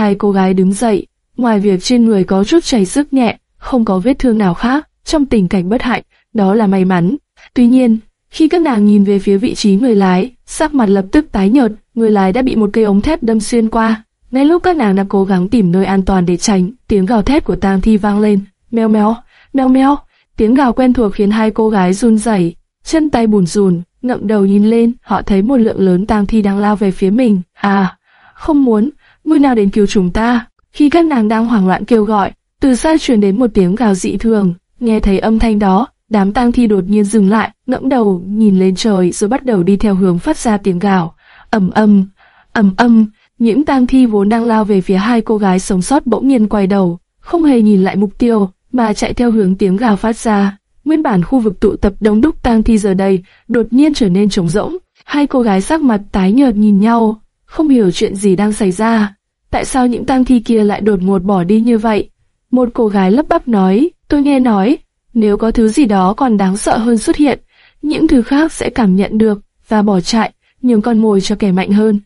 Hai cô gái đứng dậy, ngoài việc trên người có chút chảy sức nhẹ, không có vết thương nào khác, trong tình cảnh bất hạnh, đó là may mắn. Tuy nhiên, khi các nàng nhìn về phía vị trí người lái, sắc mặt lập tức tái nhợt, người lái đã bị một cây ống thép đâm xuyên qua. Ngay lúc các nàng đang cố gắng tìm nơi an toàn để tránh, tiếng gào thét của Tang Thi vang lên, meo meo, meo meo. Tiếng gào quen thuộc khiến hai cô gái run rẩy, chân tay bùn rùn, ngậm đầu nhìn lên, họ thấy một lượng lớn Tang Thi đang lao về phía mình. À, không muốn, người nào đến cứu chúng ta? Khi các nàng đang hoảng loạn kêu gọi, từ xa truyền đến một tiếng gào dị thường. Nghe thấy âm thanh đó, đám tang thi đột nhiên dừng lại, ngẫm đầu nhìn lên trời rồi bắt đầu đi theo hướng phát ra tiếng gào. ầm ầm, ầm ầm, những tang thi vốn đang lao về phía hai cô gái sống sót bỗng nhiên quay đầu, không hề nhìn lại mục tiêu, mà chạy theo hướng tiếng gào phát ra. Nguyên bản khu vực tụ tập đông đúc tang thi giờ đây đột nhiên trở nên trống rỗng. Hai cô gái sắc mặt tái nhợt nhìn nhau, không hiểu chuyện gì đang xảy ra. Tại sao những tang thi kia lại đột ngột bỏ đi như vậy? Một cô gái lấp bắp nói, tôi nghe nói, nếu có thứ gì đó còn đáng sợ hơn xuất hiện, những thứ khác sẽ cảm nhận được và bỏ chạy, nhường con mồi cho kẻ mạnh hơn.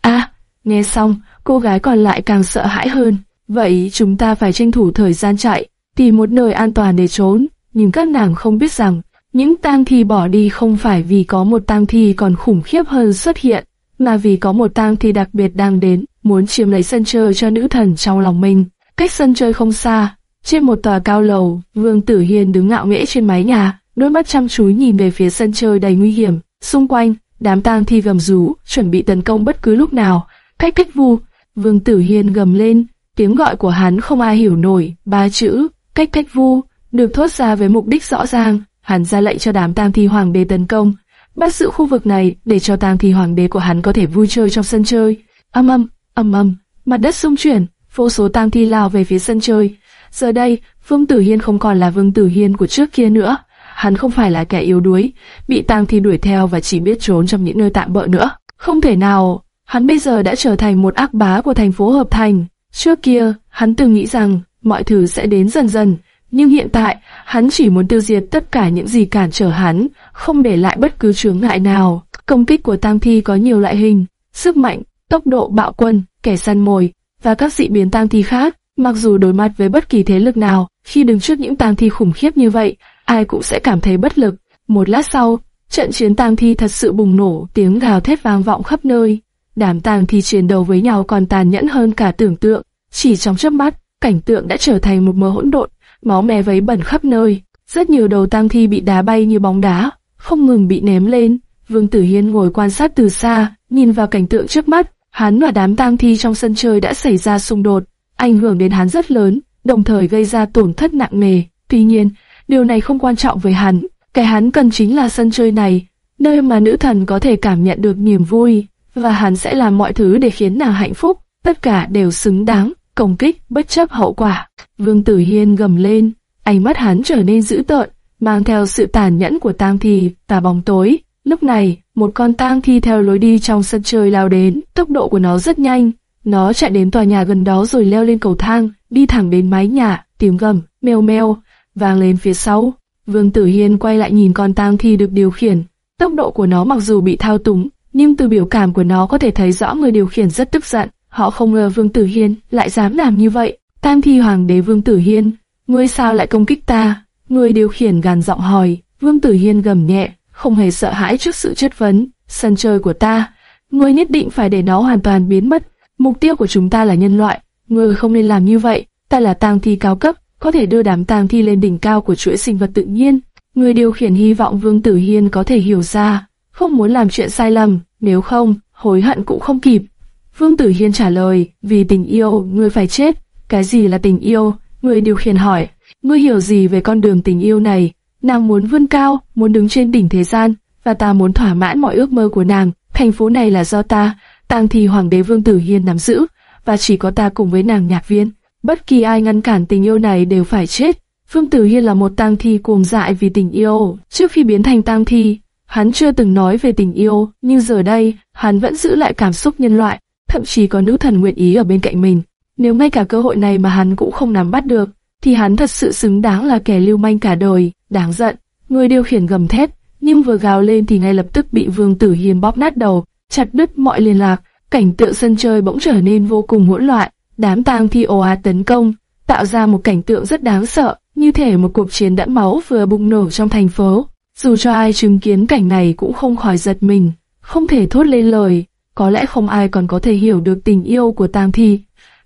À, nghe xong, cô gái còn lại càng sợ hãi hơn. Vậy chúng ta phải tranh thủ thời gian chạy, tìm một nơi an toàn để trốn. Nhưng các nàng không biết rằng, những tang thi bỏ đi không phải vì có một tang thi còn khủng khiếp hơn xuất hiện, mà vì có một tang thi đặc biệt đang đến, muốn chiếm lấy sân chơi cho nữ thần trong lòng mình. Cách sân chơi không xa, trên một tòa cao lầu, Vương Tử Hiên đứng ngạo nghễ trên mái nhà, đôi mắt chăm chú nhìn về phía sân chơi đầy nguy hiểm. Xung quanh, đám tang thi gầm rú, chuẩn bị tấn công bất cứ lúc nào. Cách cách vu, Vương Tử Hiên gầm lên, tiếng gọi của hắn không ai hiểu nổi. Ba chữ, cách cách vu, được thốt ra với mục đích rõ ràng. Hắn ra lệnh cho đám tang thi hoàng đế tấn công, bắt giữ khu vực này để cho tang thi hoàng đế của hắn có thể vui chơi trong sân chơi. Âm âm, âm âm, mặt đất xung chuyển, vô số tang thi lao về phía sân chơi. Giờ đây, Vương Tử Hiên không còn là Vương Tử Hiên của trước kia nữa. Hắn không phải là kẻ yếu đuối, bị tang thi đuổi theo và chỉ biết trốn trong những nơi tạm bỡ nữa. Không thể nào, hắn bây giờ đã trở thành một ác bá của thành phố Hợp Thành. Trước kia, hắn từng nghĩ rằng mọi thứ sẽ đến dần dần, nhưng hiện tại, hắn chỉ muốn tiêu diệt tất cả những gì cản trở hắn, không để lại bất cứ chướng ngại nào. Công kích của tang thi có nhiều loại hình, sức mạnh, tốc độ bạo quân, kẻ săn mồi, và các dị biến tang thi khác. Mặc dù đối mặt với bất kỳ thế lực nào, khi đứng trước những tang thi khủng khiếp như vậy, ai cũng sẽ cảm thấy bất lực. Một lát sau, trận chiến tang thi thật sự bùng nổ, tiếng gào thét vang vọng khắp nơi. Đám tang thi chiến đấu với nhau còn tàn nhẫn hơn cả tưởng tượng. Chỉ trong chớp mắt, cảnh tượng đã trở thành một mớ hỗn độn, máu me vấy bẩn khắp nơi. Rất nhiều đầu tang thi bị đá bay như bóng đá, không ngừng bị ném lên. Vương Tử Hiên ngồi quan sát từ xa, nhìn vào cảnh tượng trước mắt, hắn và đám tang thi trong sân chơi đã xảy ra xung đột, ảnh hưởng đến hắn rất lớn, đồng thời gây ra tổn thất nặng nề. Tuy nhiên, điều này không quan trọng với hắn, cái hắn cần chính là sân chơi này, nơi mà nữ thần có thể cảm nhận được niềm vui, và hắn sẽ làm mọi thứ để khiến nàng hạnh phúc, tất cả đều xứng đáng, công kích bất chấp hậu quả. Vương Tử Hiên gầm lên, ánh mắt hắn trở nên dữ tợn, mang theo sự tàn nhẫn của tang thi và bóng tối. Lúc này, một con tang thi theo lối đi trong sân chơi lao đến, tốc độ của nó rất nhanh. Nó chạy đến tòa nhà gần đó rồi leo lên cầu thang, đi thẳng đến mái nhà, tiếng gầm, meo meo, vang lên phía sau. Vương Tử Hiên quay lại nhìn con tang thi được điều khiển. Tốc độ của nó mặc dù bị thao túng, nhưng từ biểu cảm của nó có thể thấy rõ người điều khiển rất tức giận. Họ không ngờ Vương Tử Hiên lại dám làm như vậy. Tang thi hoàng đế Vương Tử Hiên, ngươi sao lại công kích ta? ngươi điều khiển gàn giọng hỏi. Vương Tử Hiên gầm nhẹ, không hề sợ hãi trước sự chất vấn. Sân chơi của ta, ngươi nhất định phải để nó hoàn toàn biến mất. Mục tiêu của chúng ta là nhân loại, ngươi không nên làm như vậy. Ta là tang thi cao cấp, có thể đưa đám tang thi lên đỉnh cao của chuỗi sinh vật tự nhiên. Người điều khiển hy vọng Vương Tử Hiên có thể hiểu ra, không muốn làm chuyện sai lầm, nếu không, hối hận cũng không kịp. Vương Tử Hiên trả lời, vì tình yêu, ngươi phải chết. Cái gì là tình yêu? Người điều khiển hỏi, ngươi hiểu gì về con đường tình yêu này? Nàng muốn vươn cao, muốn đứng trên đỉnh thế gian, và ta muốn thỏa mãn mọi ước mơ của nàng. Thành phố này là do ta, tang thì hoàng đế Vương Tử Hiên nắm giữ, và chỉ có ta cùng với nàng nhạc viên. Bất kỳ ai ngăn cản tình yêu này đều phải chết. Vương Tử Hiên là một tang thi cuồng dại vì tình yêu. Trước khi biến thành tang thi, hắn chưa từng nói về tình yêu, nhưng giờ đây, hắn vẫn giữ lại cảm xúc nhân loại, thậm chí có nữ thần nguyện ý ở bên cạnh mình. Nếu ngay cả cơ hội này mà hắn cũng không nắm bắt được, thì hắn thật sự xứng đáng là kẻ lưu manh cả đời, đáng giận. Người điều khiển gầm thét, nhưng vừa gào lên thì ngay lập tức bị Vương Tử Hiên bóp nát đầu, chặt đứt mọi liên lạc. Cảnh tượng sân chơi bỗng trở nên vô cùng hỗn loạn. đám tang thi ồ ạt tấn công, tạo ra một cảnh tượng rất đáng sợ, như thể một cuộc chiến đẫm máu vừa bùng nổ trong thành phố. Dù cho ai chứng kiến cảnh này cũng không khỏi giật mình, không thể thốt lên lời, có lẽ không ai còn có thể hiểu được tình yêu của tang thi.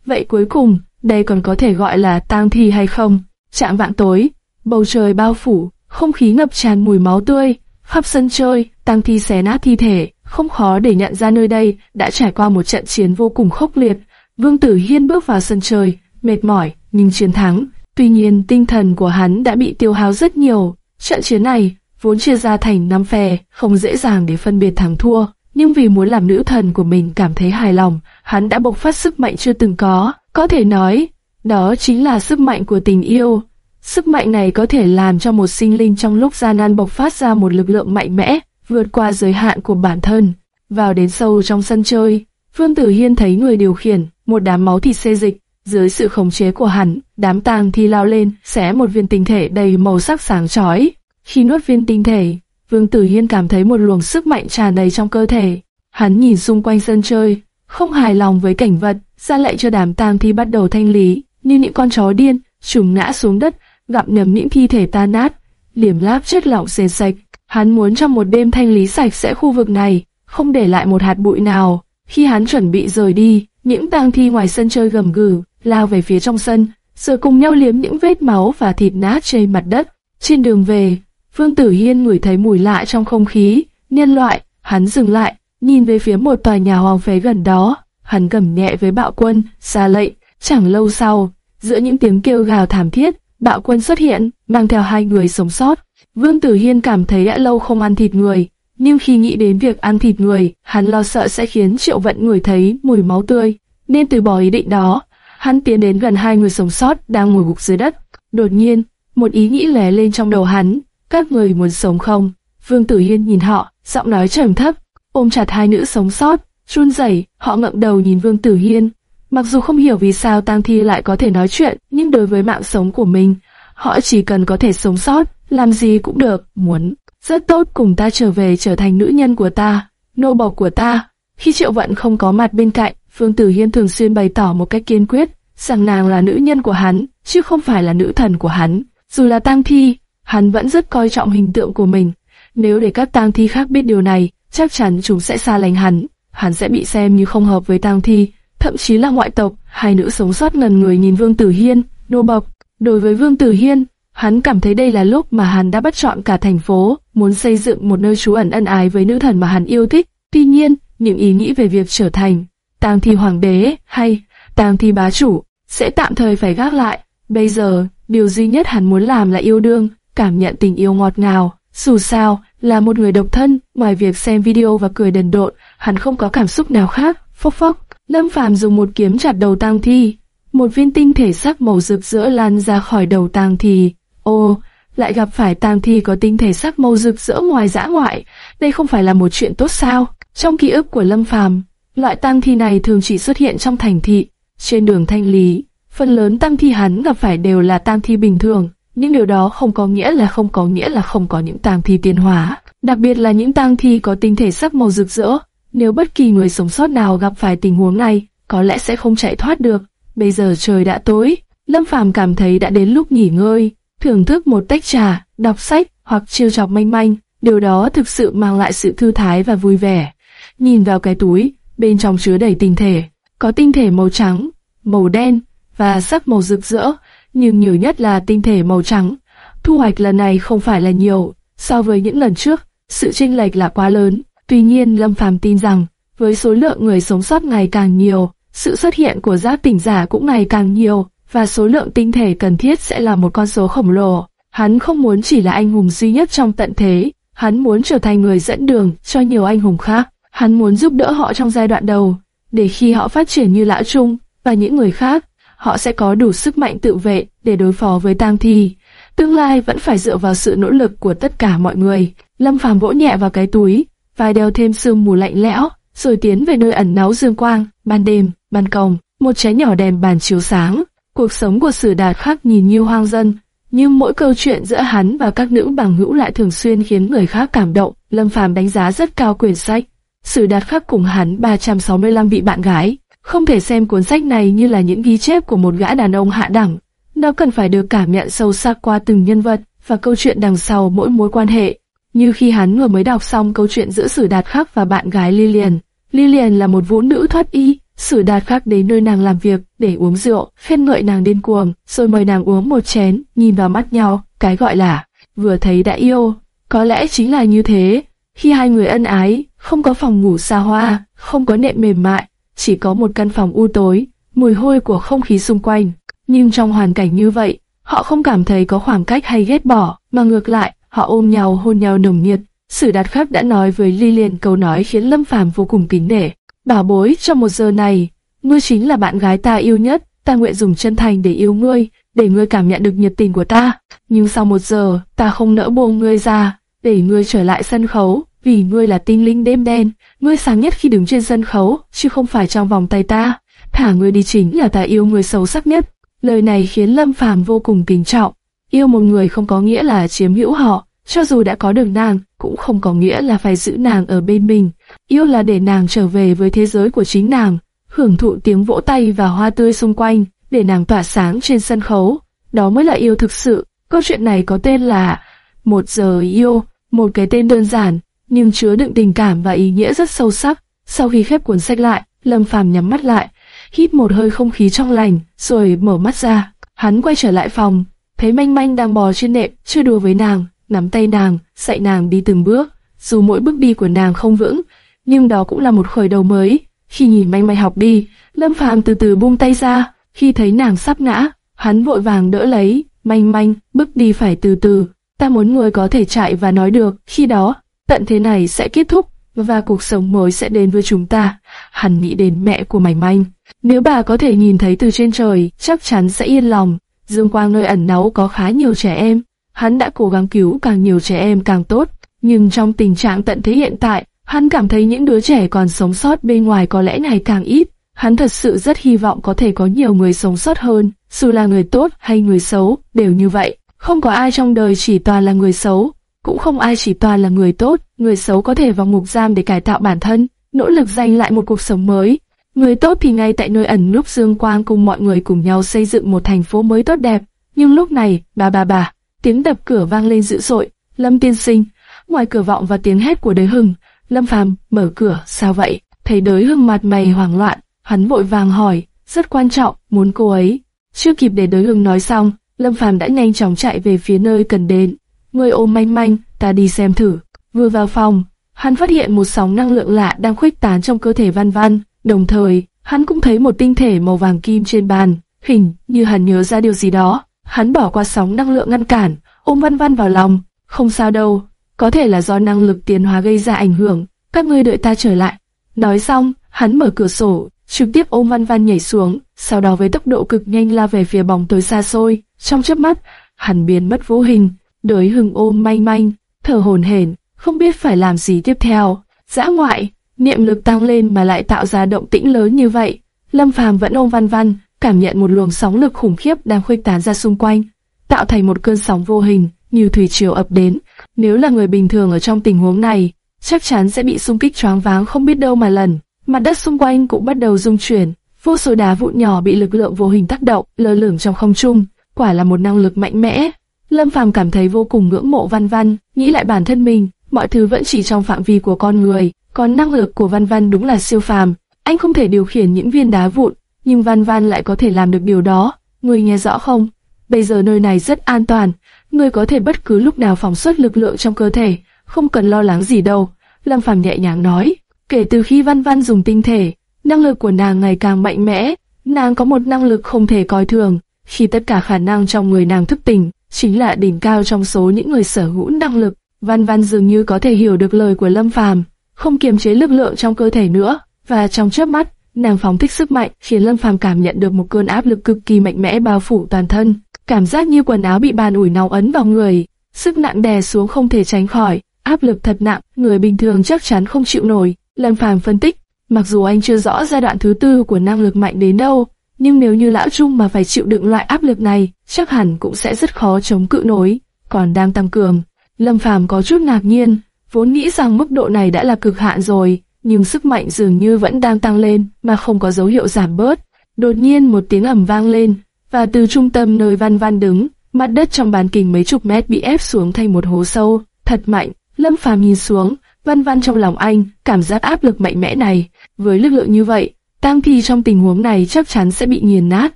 Vậy cuối cùng, đây còn có thể gọi là tang thi hay không? Trạng vạn tối, bầu trời bao phủ, không khí ngập tràn mùi máu tươi, khắp sân chơi, tang thi xé nát thi thể, không khó để nhận ra nơi đây đã trải qua một trận chiến vô cùng khốc liệt. Vương Tử Hiên bước vào sân chơi, mệt mỏi nhưng chiến thắng. Tuy nhiên tinh thần của hắn đã bị tiêu hao rất nhiều. Trận chiến này vốn chia ra thành năm phe, không dễ dàng để phân biệt thắng thua. Nhưng vì muốn làm nữ thần của mình cảm thấy hài lòng, hắn đã bộc phát sức mạnh chưa từng có. Có thể nói, đó chính là sức mạnh của tình yêu. Sức mạnh này có thể làm cho một sinh linh trong lúc gian nan bộc phát ra một lực lượng mạnh mẽ, vượt qua giới hạn của bản thân. Vào đến sâu trong sân chơi, Vương Tử Hiên thấy người điều khiển, một đám máu thịt xê dịch, dưới sự khống chế của hắn, đám tang thi lao lên, xé một viên tinh thể đầy màu sắc sáng chói. Khi nuốt viên tinh thể, Vương Tử Hiên cảm thấy một luồng sức mạnh tràn đầy trong cơ thể. Hắn nhìn xung quanh sân chơi, không hài lòng với cảnh vật, ra lệnh cho đám tang thi bắt đầu thanh lý, như những con chó điên, chúng ngã xuống đất, gặm nhấm những thi thể tan nát, liềm láp chất lỏng sền sạch. Hắn muốn trong một đêm thanh lý sạch sẽ khu vực này, không để lại một hạt bụi nào. Khi hắn chuẩn bị rời đi, những tang thi ngoài sân chơi gầm gừ, lao về phía trong sân, rồi cùng nhau liếm những vết máu và thịt nát trên mặt đất. Trên đường về, Vương Tử Hiên ngửi thấy mùi lạ trong không khí, nhân loại, hắn dừng lại, nhìn về phía một tòa nhà hoang phế gần đó, hắn gầm nhẹ với bạo quân, xa lệnh, chẳng lâu sau, giữa những tiếng kêu gào thảm thiết, bạo quân xuất hiện, mang theo hai người sống sót. Vương Tử Hiên cảm thấy đã lâu không ăn thịt người, nhưng khi nghĩ đến việc ăn thịt người, hắn lo sợ sẽ khiến Triệu Vận người thấy mùi máu tươi, nên từ bỏ ý định đó. Hắn tiến đến gần hai người sống sót đang ngồi gục dưới đất. Đột nhiên, một ý nghĩ lóe lên trong đầu hắn, các người muốn sống không? Vương Tử Hiên nhìn họ, giọng nói trầm thấp, ôm chặt hai nữ sống sót, run rẩy, họ ngậm đầu nhìn Vương Tử Hiên. Mặc dù không hiểu vì sao Tang Thi lại có thể nói chuyện, nhưng đối với mạng sống của mình, họ chỉ cần có thể sống sót, làm gì cũng được, muốn. Rất tốt cùng ta trở về trở thành nữ nhân của ta, nô bộc của ta. Khi Triệu Vận không có mặt bên cạnh, Phương Tử Hiên thường xuyên bày tỏ một cách kiên quyết, rằng nàng là nữ nhân của hắn, chứ không phải là nữ thần của hắn. Dù là tang thi, hắn vẫn rất coi trọng hình tượng của mình. Nếu để các tang thi khác biết điều này, chắc chắn chúng sẽ xa lánh hắn. Hắn sẽ bị xem như không hợp với tang thi, thậm chí là ngoại tộc. Hai nữ sống sót ngần người nhìn Vương Tử Hiên, nô bộc. Đối với Vương Tử Hiên, hắn cảm thấy đây là lúc mà hắn đã bắt chọn cả thành phố, muốn xây dựng một nơi trú ẩn ân ái với nữ thần mà hắn yêu thích. Tuy nhiên, những ý nghĩ về việc trở thành tang thi hoàng đế hay tang thi bá chủ sẽ tạm thời phải gác lại. Bây giờ, điều duy nhất hắn muốn làm là yêu đương, cảm nhận tình yêu ngọt ngào. Dù sao, là một người độc thân, ngoài việc xem video và cười đần độn, hắn không có cảm xúc nào khác. Phốc phốc, Lâm Phàm dùng một kiếm chặt đầu tang thi. Một viên tinh thể sắc màu rực rỡ lan ra khỏi đầu tang thi. Ô, lại gặp phải tang thi có tinh thể sắc màu rực rỡ ngoài dã ngoại. Đây không phải là một chuyện tốt sao? Trong ký ức của Lâm Phàm, loại tang thi này thường chỉ xuất hiện trong thành thị, trên đường thanh lý. Phần lớn tang thi hắn gặp phải đều là tang thi bình thường, những điều đó không có nghĩa là không có nghĩa là không có những tang thi tiến hóa, đặc biệt là những tang thi có tinh thể sắc màu rực rỡ. Nếu bất kỳ người sống sót nào gặp phải tình huống này, có lẽ sẽ không chạy thoát được. Bây giờ trời đã tối, Lâm Phàm cảm thấy đã đến lúc nghỉ ngơi, thưởng thức một tách trà, đọc sách hoặc chiêu chọc manh manh. Điều đó thực sự mang lại sự thư thái và vui vẻ. Nhìn vào cái túi, bên trong chứa đầy tinh thể, có tinh thể màu trắng, màu đen và sắc màu rực rỡ, nhưng nhiều nhất là tinh thể màu trắng. Thu hoạch lần này không phải là nhiều, so với những lần trước, sự chênh lệch là quá lớn. Tuy nhiên Lâm Phàm tin rằng, với số lượng người sống sót ngày càng nhiều, sự xuất hiện của giác tỉnh giả cũng ngày càng nhiều, và số lượng tinh thể cần thiết sẽ là một con số khổng lồ. Hắn không muốn chỉ là anh hùng duy nhất trong tận thế, hắn muốn trở thành người dẫn đường cho nhiều anh hùng khác. Hắn muốn giúp đỡ họ trong giai đoạn đầu, để khi họ phát triển như Lão Trung và những người khác, họ sẽ có đủ sức mạnh tự vệ để đối phó với tang thi. Tương lai vẫn phải dựa vào sự nỗ lực của tất cả mọi người. Lâm Phàm vỗ nhẹ vào cái túi, vai đeo thêm sương mù lạnh lẽo, rồi tiến về nơi ẩn náu dương quang. Ban đêm, ban công, một trái nhỏ đèn bàn chiếu sáng. Cuộc sống của Sử Đạt khác nhìn như hoang dân, nhưng mỗi câu chuyện giữa hắn và các nữ bằng hữu lại thường xuyên khiến người khác cảm động. Lâm Phàm đánh giá rất cao quyển sách. Sử Đạt khắc cùng hắn 365 vị bạn gái, không thể xem cuốn sách này như là những ghi chép của một gã đàn ông hạ đẳng. Nó cần phải được cảm nhận sâu sắc qua từng nhân vật và câu chuyện đằng sau mỗi mối quan hệ. Như khi hắn vừa mới đọc xong câu chuyện giữa Sử Đạt Khắc và bạn gái Lilian. Lilian là một vũ nữ thoát y, Sử Đạt Khắc đến nơi nàng làm việc để uống rượu, khen ngợi nàng điên cuồng, rồi mời nàng uống một chén, nhìn vào mắt nhau, cái gọi là vừa thấy đã yêu. Có lẽ chính là như thế, khi hai người ân ái, không có phòng ngủ xa hoa, không có nệm mềm mại, chỉ có một căn phòng u tối, mùi hôi của không khí xung quanh. Nhưng trong hoàn cảnh như vậy, họ không cảm thấy có khoảng cách hay ghét bỏ, mà ngược lại, họ ôm nhau hôn nhau nồng nhiệt. Sử Đạt khắp đã nói với ly liền câu nói khiến Lâm Phàm vô cùng kính nể. Bảo bối, trong một giờ này, ngươi chính là bạn gái ta yêu nhất, ta nguyện dùng chân thành để yêu ngươi, để ngươi cảm nhận được nhiệt tình của ta. Nhưng sau một giờ, ta không nỡ buông ngươi ra, để ngươi trở lại sân khấu, vì ngươi là tinh linh đêm đen, ngươi sáng nhất khi đứng trên sân khấu, chứ không phải trong vòng tay ta. Thả ngươi đi chính là ta yêu ngươi sâu sắc nhất. Lời này khiến Lâm Phàm vô cùng kính trọng. Yêu một người không có nghĩa là chiếm hữu họ, cho dù đã có được nàng, cũng không có nghĩa là phải giữ nàng ở bên mình. Yêu là để nàng trở về với thế giới của chính nàng, hưởng thụ tiếng vỗ tay và hoa tươi xung quanh, để nàng tỏa sáng trên sân khấu. Đó mới là yêu thực sự. Câu chuyện này có tên là Một giờ yêu, một cái tên đơn giản, nhưng chứa đựng tình cảm và ý nghĩa rất sâu sắc. Sau khi khép cuốn sách lại, Lâm Phàm nhắm mắt lại, hít một hơi không khí trong lành, rồi mở mắt ra. Hắn quay trở lại phòng, thấy manh manh đang bò trên nệm, chơi đùa với nàng, nắm tay nàng, dạy nàng đi từng bước. Dù mỗi bước đi của nàng không vững, nhưng đó cũng là một khởi đầu mới. Khi nhìn manh manh học đi, Lâm Phàm từ từ buông tay ra, khi thấy nàng sắp ngã, hắn vội vàng đỡ lấy, manh manh, bước đi phải từ từ. Ta muốn người có thể chạy và nói được, khi đó, tận thế này sẽ kết thúc, và cuộc sống mới sẽ đến với chúng ta. Hắn nghĩ đến mẹ của mảnh manh. Nếu bà có thể nhìn thấy từ trên trời, chắc chắn sẽ yên lòng. Dương quang nơi ẩn náu có khá nhiều trẻ em. Hắn đã cố gắng cứu càng nhiều trẻ em càng tốt. Nhưng trong tình trạng tận thế hiện tại, hắn cảm thấy những đứa trẻ còn sống sót bên ngoài có lẽ ngày càng ít. Hắn thật sự rất hy vọng có thể có nhiều người sống sót hơn, dù là người tốt hay người xấu, đều như vậy. Không có ai trong đời chỉ toàn là người xấu, cũng không ai chỉ toàn là người tốt, người xấu có thể vào ngục giam để cải tạo bản thân, nỗ lực giành lại một cuộc sống mới. Người tốt thì ngay tại nơi ẩn núp dương quang cùng mọi người cùng nhau xây dựng một thành phố mới tốt đẹp. Nhưng lúc này, bà bà bà, tiếng đập cửa vang lên dữ dội. Lâm tiên sinh, ngoài cửa vọng và tiếng hét của đới hưng, Lâm phàm mở cửa, sao vậy? Thấy đới hưng mặt mày hoảng loạn, hắn vội vàng hỏi, rất quan trọng, muốn cô ấy. Chưa kịp để đới hưng nói xong, Lâm phàm đã nhanh chóng chạy về phía nơi cần đến. Người ôm manh manh, ta đi xem thử. Vừa vào phòng, hắn phát hiện một sóng năng lượng lạ đang khuếch tán trong cơ thể Văn Văn, đồng thời, hắn cũng thấy một tinh thể màu vàng kim trên bàn, hình như hắn nhớ ra điều gì đó. Hắn bỏ qua sóng năng lượng ngăn cản, ôm Văn Văn vào lòng, không sao đâu, có thể là do năng lực tiến hóa gây ra ảnh hưởng, các ngươi đợi ta trở lại. Nói xong, hắn mở cửa sổ, trực tiếp ôm Văn Văn nhảy xuống, sau đó với tốc độ cực nhanh la về phía bóng tối xa xôi, trong chớp mắt, hắn biến mất vô hình, đới hừng ôm manh manh, thở hổn hển, không biết phải làm gì tiếp theo. Dã ngoại, niệm lực tăng lên mà lại tạo ra động tĩnh lớn như vậy. Lâm Phàm vẫn ôm Văn Văn, cảm nhận một luồng sóng lực khủng khiếp đang khuếch tán ra xung quanh, tạo thành một cơn sóng vô hình như thủy triều ập đến. Nếu là người bình thường ở trong tình huống này, chắc chắn sẽ bị xung kích choáng váng không biết đâu mà lần. Mặt đất xung quanh cũng bắt đầu rung chuyển, vô số đá vụn nhỏ bị lực lượng vô hình tác động, lơ lửng trong không trung, quả là một năng lực mạnh mẽ. Lâm Phàm cảm thấy vô cùng ngưỡng mộ Văn Văn, nghĩ lại bản thân mình, mọi thứ vẫn chỉ trong phạm vi của con người, còn năng lực của Văn Văn đúng là siêu phàm. Anh không thể điều khiển những viên đá vụn, nhưng Văn Văn lại có thể làm được điều đó. Người nghe rõ không? Bây giờ nơi này rất an toàn, người có thể bất cứ lúc nào phóng xuất lực lượng trong cơ thể, không cần lo lắng gì đâu. Lâm Phàm nhẹ nhàng nói. Kể từ khi Văn Văn dùng tinh thể, năng lực của nàng ngày càng mạnh mẽ. Nàng có một năng lực không thể coi thường. Khi tất cả khả năng trong người nàng thức tỉnh, chính là đỉnh cao trong số những người sở hữu năng lực. Văn Văn dường như có thể hiểu được lời của Lâm Phàm, không kiềm chế lực lượng trong cơ thể nữa, và trong chớp mắt, nàng phóng thích sức mạnh, khiến Lâm Phàm cảm nhận được một cơn áp lực cực kỳ mạnh mẽ bao phủ toàn thân, cảm giác như quần áo bị bàn ủi nóng ấn vào người, sức nặng đè xuống không thể tránh khỏi, áp lực thật nặng, người bình thường chắc chắn không chịu nổi. Lâm Phàm phân tích, mặc dù anh chưa rõ giai đoạn thứ tư của năng lực mạnh đến đâu, nhưng nếu như lão Trung mà phải chịu đựng loại áp lực này, chắc hẳn cũng sẽ rất khó chống cự nổi. Còn đang tăng cường, Lâm Phàm có chút ngạc nhiên, vốn nghĩ rằng mức độ này đã là cực hạn rồi, nhưng sức mạnh dường như vẫn đang tăng lên mà không có dấu hiệu giảm bớt. Đột nhiên một tiếng ầm vang lên, và từ trung tâm nơi Văn Văn đứng, mặt đất trong bán kính mấy chục mét bị ép xuống thành một hố sâu, thật mạnh. Lâm Phàm nhìn xuống, Văn Văn trong lòng anh, cảm giác áp lực mạnh mẽ này, với lực lượng như vậy, Tang Kỳ trong tình huống này chắc chắn sẽ bị nghiền nát.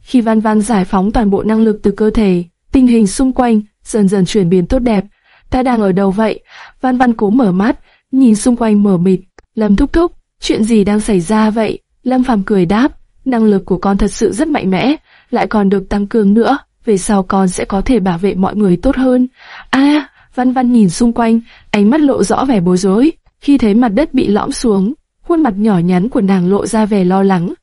Khi Văn Văn giải phóng toàn bộ năng lực từ cơ thể, tình hình xung quanh dần dần chuyển biến tốt đẹp. Ta đang ở đâu vậy? Văn Văn cố mở mắt, nhìn xung quanh mở mịt. Lâm thúc thúc, chuyện gì đang xảy ra vậy? Lâm Phàm cười đáp, năng lực của con thật sự rất mạnh mẽ, lại còn được tăng cường nữa. Về sau con sẽ có thể bảo vệ mọi người tốt hơn. A, Văn Văn nhìn xung quanh, ánh mắt lộ rõ vẻ bối rối. Khi thấy mặt đất bị lõm xuống, khuôn mặt nhỏ nhắn của nàng lộ ra vẻ lo lắng.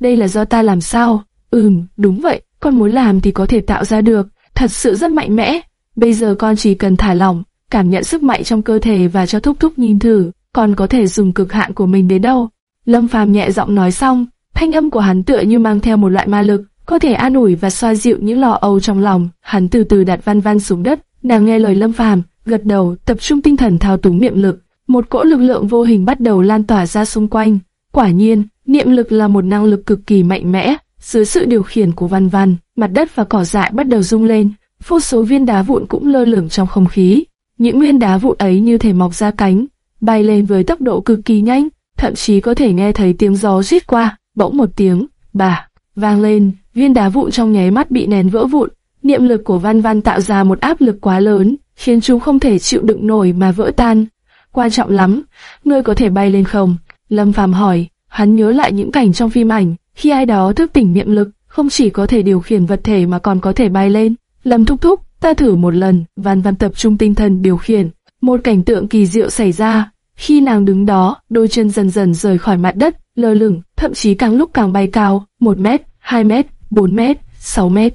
Đây là do ta làm sao? Ừm, đúng vậy, con muốn làm thì có thể tạo ra được, thật sự rất mạnh mẽ. Bây giờ con chỉ cần thả lỏng, cảm nhận sức mạnh trong cơ thể và cho thúc thúc nhìn thử, con có thể dùng cực hạn của mình đến đâu. Lâm Phàm nhẹ giọng nói xong, thanh âm của hắn tựa như mang theo một loại ma lực, có thể an ủi và xoa dịu những lo âu trong lòng. Hắn từ từ đặt văn văn xuống đất, nàng nghe lời Lâm Phàm, gật đầu, tập trung tinh thần thao túng niệm lực. Một cỗ lực lượng vô hình bắt đầu lan tỏa ra xung quanh. Quả nhiên, niệm lực là một năng lực cực kỳ mạnh mẽ. Dưới sự điều khiển của văn văn, mặt đất và cỏ dại bắt đầu rung lên. Vô số viên đá vụn cũng lơ lửng trong không khí. Những viên đá vụn ấy như thể mọc ra cánh, bay lên với tốc độ cực kỳ nhanh, thậm chí có thể nghe thấy tiếng gió rít qua. Bỗng một tiếng, bà, vang lên, viên đá vụn trong nháy mắt bị nén vỡ vụn. Niệm lực của Văn Văn tạo ra một áp lực quá lớn, khiến chúng không thể chịu đựng nổi mà vỡ tan. Quan trọng lắm, ngươi có thể bay lên không? Lâm Phàm hỏi, hắn nhớ lại những cảnh trong phim ảnh, khi ai đó thức tỉnh niệm lực, không chỉ có thể điều khiển vật thể mà còn có thể bay lên. Lâm thúc thúc, ta thử một lần, Văn Văn tập trung tinh thần điều khiển. Một cảnh tượng kỳ diệu xảy ra, khi nàng đứng đó, đôi chân dần dần rời khỏi mặt đất, lơ lửng, thậm chí càng lúc càng bay cao, 1 mét, 2 mét, 4 mét, 6 mét.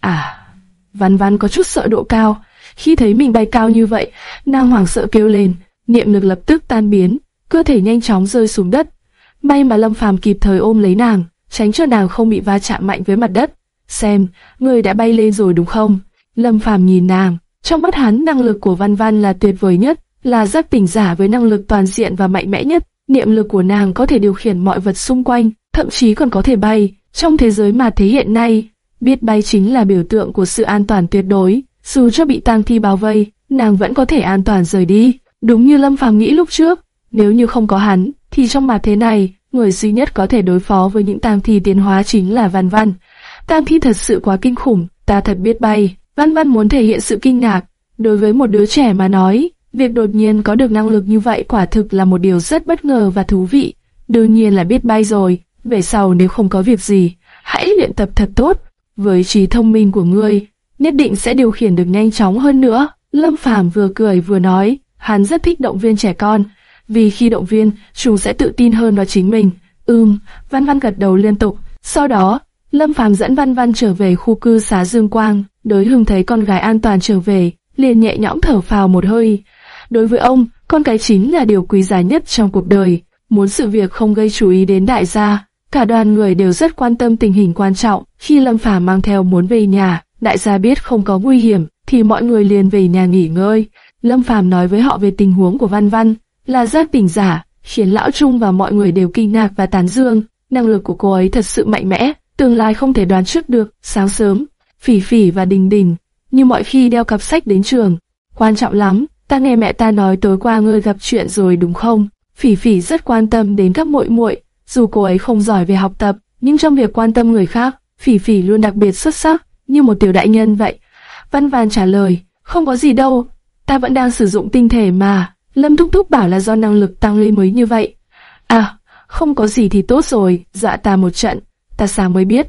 À, Văn Văn có chút sợ độ cao. Khi thấy mình bay cao như vậy, nàng hoảng sợ kêu lên, niệm lực lập tức tan biến, cơ thể nhanh chóng rơi xuống đất. May mà Lâm Phàm kịp thời ôm lấy nàng, tránh cho nàng không bị va chạm mạnh với mặt đất. Xem, người đã bay lên rồi đúng không? Lâm Phàm nhìn nàng, trong mắt hắn năng lực của Văn Văn là tuyệt vời nhất, là giác tỉnh giả với năng lực toàn diện và mạnh mẽ nhất. Niệm lực của nàng có thể điều khiển mọi vật xung quanh, thậm chí còn có thể bay. Trong thế giới mà thế hiện nay, biết bay chính là biểu tượng của sự an toàn tuyệt đối. Dù cho bị tang thi bao vây, nàng vẫn có thể an toàn rời đi. Đúng như Lâm Phàm nghĩ lúc trước, nếu như không có hắn, thì trong mặt thế này, người duy nhất có thể đối phó với những tang thi tiến hóa chính là Văn Văn. Tang thi thật sự quá kinh khủng, ta thật biết bay. Văn Văn muốn thể hiện sự kinh ngạc. Đối với một đứa trẻ mà nói, việc đột nhiên có được năng lực như vậy quả thực là một điều rất bất ngờ và thú vị. Đương nhiên là biết bay rồi, về sau nếu không có việc gì, hãy luyện tập thật tốt. Với trí thông minh của ngươi, nhất định sẽ điều khiển được nhanh chóng hơn nữa. Lâm Phàm vừa cười vừa nói, hắn rất thích động viên trẻ con, vì khi động viên, chúng sẽ tự tin hơn vào chính mình. Ừm, Văn Văn gật đầu liên tục. Sau đó, Lâm Phàm dẫn Văn Văn trở về khu cư xá Dương Quang. Đối Hưng thấy con gái an toàn trở về, liền nhẹ nhõm thở phào một hơi. Đối với ông, con cái chính là điều quý giá nhất trong cuộc đời. Muốn sự việc không gây chú ý đến đại gia, cả đoàn người đều rất quan tâm tình hình quan trọng. Khi Lâm Phàm mang theo muốn về nhà, đại gia biết không có nguy hiểm, thì mọi người liền về nhà nghỉ ngơi. Lâm Phàm nói với họ về tình huống của Văn Văn, là giác tỉnh giả, khiến Lão Trung và mọi người đều kinh ngạc và tán dương. Năng lực của cô ấy thật sự mạnh mẽ, tương lai không thể đoán trước được. Sáng sớm, Phỉ Phỉ và Đình Đình, như mọi khi đeo cặp sách đến trường. Quan trọng lắm, ta nghe mẹ ta nói tối qua ngươi gặp chuyện rồi đúng không? Phỉ Phỉ rất quan tâm đến các muội muội, dù cô ấy không giỏi về học tập, nhưng trong việc quan tâm người khác, Phỉ Phỉ luôn đặc biệt xuất sắc, như một tiểu đại nhân vậy. Văn Văn trả lời, không có gì đâu, ta vẫn đang sử dụng tinh thể mà. Lâm Thúc Thúc bảo là do năng lực tăng lên mới như vậy. À, không có gì thì tốt rồi, dọa ta một trận, ta sáng mới biết.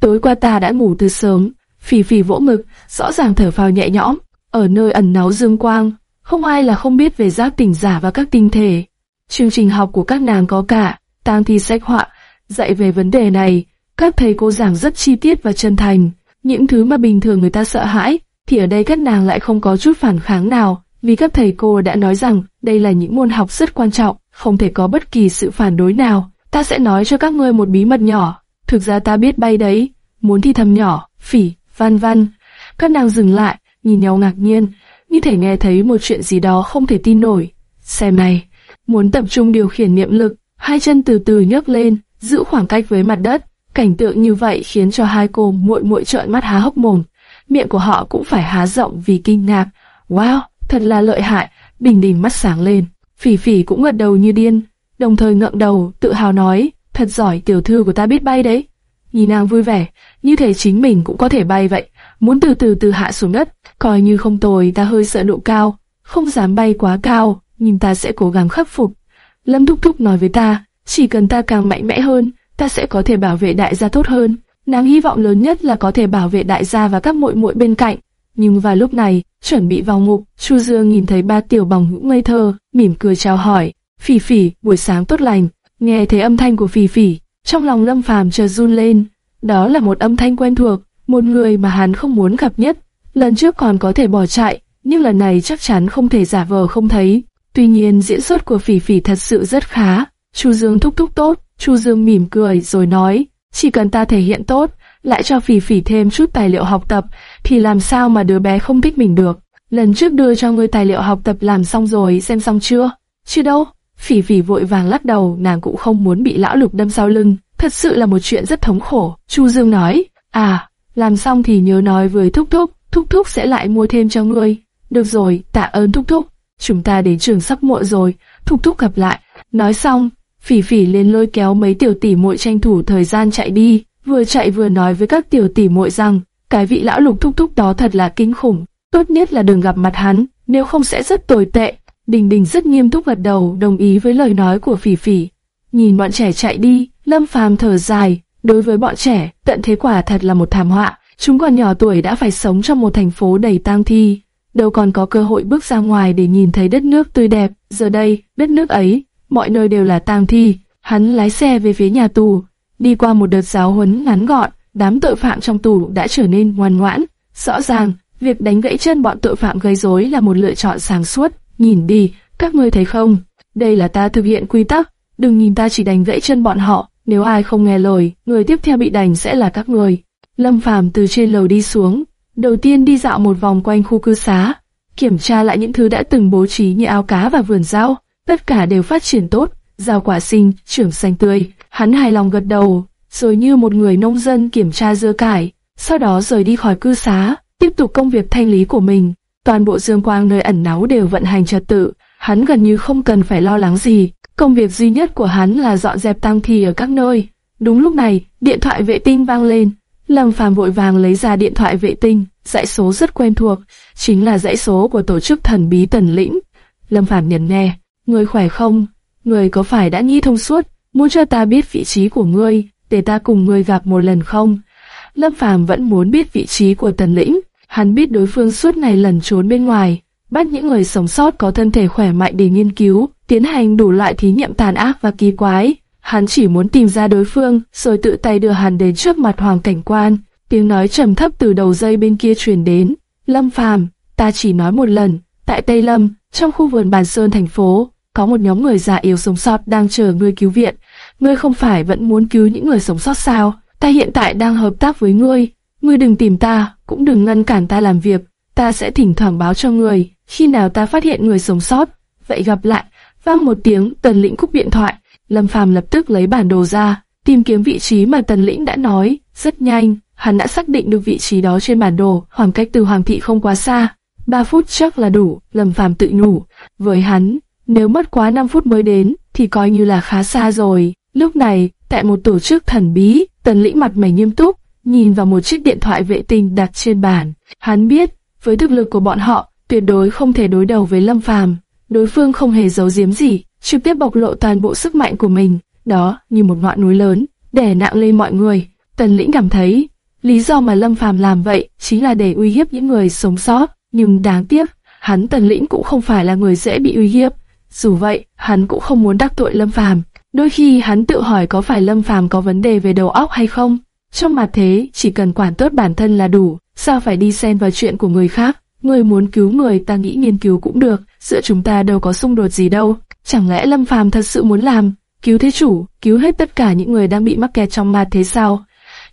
Tối qua ta đã ngủ từ sớm, phì phì vỗ ngực, rõ ràng thở phào nhẹ nhõm. Ở nơi ẩn náu dương quang, không ai là không biết về giác tỉnh giả và các tinh thể. Chương trình học của các nàng có cả, tang thi sách họa, dạy về vấn đề này. Các thầy cô giảng rất chi tiết và chân thành. Những thứ mà bình thường người ta sợ hãi, thì ở đây các nàng lại không có chút phản kháng nào, vì các thầy cô đã nói rằng đây là những môn học rất quan trọng, không thể có bất kỳ sự phản đối nào. Ta sẽ nói cho các ngươi một bí mật nhỏ, thực ra ta biết bay đấy, muốn thi thầm nhỏ, phỉ, văn văn. Các nàng dừng lại, nhìn nhau ngạc nhiên, như thể nghe thấy một chuyện gì đó không thể tin nổi. Xem này, muốn tập trung điều khiển niệm lực, hai chân từ từ nhấc lên, giữ khoảng cách với mặt đất. Cảnh tượng như vậy khiến cho hai cô muội muội trợn mắt há hốc mồm, miệng của họ cũng phải há rộng vì kinh ngạc. Wow, thật là lợi hại, Bình Đình mắt sáng lên. Phỉ Phỉ cũng gật đầu như điên, đồng thời ngậm đầu, tự hào nói, thật giỏi tiểu thư của ta biết bay đấy. Nhìn nàng vui vẻ, như thể chính mình cũng có thể bay vậy, muốn từ từ từ hạ xuống đất, coi như không tồi ta hơi sợ độ cao, không dám bay quá cao, nhưng ta sẽ cố gắng khắc phục. Lâm Thúc Thúc nói với ta, chỉ cần ta càng mạnh mẽ hơn, ta sẽ có thể bảo vệ đại gia tốt hơn. Nàng hy vọng lớn nhất là có thể bảo vệ đại gia và các muội muội bên cạnh. Nhưng vào lúc này, chuẩn bị vào ngục, Chu Dương nhìn thấy ba tiểu bằng hữu ngây thơ, mỉm cười chào hỏi. Phỉ phỉ, buổi sáng tốt lành. Nghe thấy âm thanh của phỉ phỉ, trong lòng Lâm Phàm chợt run lên. Đó là một âm thanh quen thuộc, một người mà hắn không muốn gặp nhất. Lần trước còn có thể bỏ chạy, nhưng lần này chắc chắn không thể giả vờ không thấy. Tuy nhiên diễn xuất của phỉ phỉ thật sự rất khá. Chu Dương thúc thúc tốt, Chu Dương mỉm cười rồi nói, chỉ cần ta thể hiện tốt, lại cho phỉ phỉ thêm chút tài liệu học tập, thì làm sao mà đứa bé không thích mình được. Lần trước đưa cho ngươi tài liệu học tập làm xong rồi, xem xong chưa? Chưa đâu. Phỉ phỉ vội vàng lắc đầu, nàng cũng không muốn bị lão lục đâm sau lưng. Thật sự là một chuyện rất thống khổ. Chu Dương nói, à, làm xong thì nhớ nói với Thúc Thúc, Thúc Thúc sẽ lại mua thêm cho ngươi. Được rồi, tạ ơn Thúc Thúc. Chúng ta đến trường sắp muộn rồi, Thúc Thúc gặp lại. Nói xong, Phỉ Phỉ lên lôi kéo mấy tiểu tỷ muội tranh thủ thời gian chạy đi, vừa chạy vừa nói với các tiểu tỷ muội rằng, cái vị lão lục thúc thúc đó thật là kinh khủng, tốt nhất là đừng gặp mặt hắn, nếu không sẽ rất tồi tệ. Đình Đình rất nghiêm túc gật đầu, đồng ý với lời nói của Phỉ Phỉ. Nhìn bọn trẻ chạy đi, Lâm Phàm thở dài, đối với bọn trẻ, tận thế quả thật là một thảm họa, chúng còn nhỏ tuổi đã phải sống trong một thành phố đầy tang thi, đâu còn có cơ hội bước ra ngoài để nhìn thấy đất nước tươi đẹp, giờ đây, đất nước ấy, mọi nơi đều là tang thi. Hắn lái xe về phía nhà tù, đi qua một đợt giáo huấn ngắn gọn, đám tội phạm trong tù đã trở nên ngoan ngoãn. Rõ ràng, việc đánh gãy chân bọn tội phạm gây rối là một lựa chọn sáng suốt. Nhìn đi, các ngươi thấy không? Đây là ta thực hiện quy tắc, đừng nhìn ta chỉ đánh gãy chân bọn họ, nếu ai không nghe lời, người tiếp theo bị đánh sẽ là các người. Lâm Phàm từ trên lầu đi xuống, đầu tiên đi dạo một vòng quanh khu cư xá, kiểm tra lại những thứ đã từng bố trí như áo cá và vườn rau, tất cả đều phát triển tốt, rau quả sinh, trưởng xanh tươi. Hắn hài lòng gật đầu, rồi như một người nông dân kiểm tra dưa cải, sau đó rời đi khỏi cư xá, tiếp tục công việc thanh lý của mình. Toàn bộ dương quang nơi ẩn náu đều vận hành trật tự, hắn gần như không cần phải lo lắng gì. Công việc duy nhất của hắn là dọn dẹp tang thi ở các nơi. Đúng lúc này, điện thoại vệ tinh vang lên. Lâm Phàm vội vàng lấy ra điện thoại vệ tinh, dãy số rất quen thuộc, chính là dãy số của tổ chức thần bí Tần Lĩnh. Lâm Phàm nhận nghe, người khỏe không? Người có phải đã nghĩ thông suốt, muốn cho ta biết vị trí của ngươi, để ta cùng ngươi gặp một lần không? Lâm Phàm vẫn muốn biết vị trí của Tần Lĩnh, hắn biết đối phương suốt ngày lẩn trốn bên ngoài, bắt những người sống sót có thân thể khỏe mạnh để nghiên cứu, tiến hành đủ loại thí nghiệm tàn ác và kỳ quái. Hắn chỉ muốn tìm ra đối phương, rồi tự tay đưa hắn đến trước mặt hoàng cảnh quan. Tiếng nói trầm thấp từ đầu dây bên kia truyền đến. Lâm Phàm, ta chỉ nói một lần, tại Tây Lâm, trong khu vườn Bàn Sơn thành phố, có một nhóm người già yếu sống sót đang chờ ngươi cứu viện. Ngươi không phải vẫn muốn cứu những người sống sót sao? Ta hiện tại đang hợp tác với ngươi. Ngươi đừng tìm ta, cũng đừng ngăn cản ta làm việc. Ta sẽ thỉnh thoảng báo cho ngươi, khi nào ta phát hiện người sống sót. Vậy gặp lại. Vang một tiếng, Tần Lĩnh cúp điện thoại. Lâm Phàm lập tức lấy bản đồ ra, tìm kiếm vị trí mà Tần Lĩnh đã nói. Rất nhanh, hắn đã xác định được vị trí đó trên bản đồ, khoảng cách từ Hoàng thị không quá xa. Ba phút chắc là đủ, Lâm Phàm tự nhủ. Với hắn, nếu mất quá 5 phút mới đến, thì coi như là khá xa rồi. Lúc này, tại một tổ chức thần bí, Tần Lĩnh mặt mày nghiêm túc, nhìn vào một chiếc điện thoại vệ tinh đặt trên bàn. Hắn biết, với thực lực của bọn họ, tuyệt đối không thể đối đầu với Lâm Phàm. Đối phương không hề giấu giếm gì, trực tiếp bộc lộ toàn bộ sức mạnh của mình, đó như một ngọn núi lớn, đè nặng lên mọi người. Tần Lĩnh cảm thấy, lý do mà Lâm Phàm làm vậy chính là để uy hiếp những người sống sót, nhưng đáng tiếc, hắn Tần Lĩnh cũng không phải là người dễ bị uy hiếp. Dù vậy, hắn cũng không muốn đắc tội Lâm Phàm. Đôi khi hắn tự hỏi có phải Lâm Phàm có vấn đề về đầu óc hay không. Trong mặt thế, chỉ cần quản tốt bản thân là đủ, sao phải đi xen vào chuyện của người khác. Người muốn cứu người ta nghĩ nghiên cứu cũng được, giữa chúng ta đâu có xung đột gì đâu. Chẳng lẽ Lâm Phàm thật sự muốn làm, cứu thế chủ, cứu hết tất cả những người đang bị mắc kẹt trong mặt thế sao?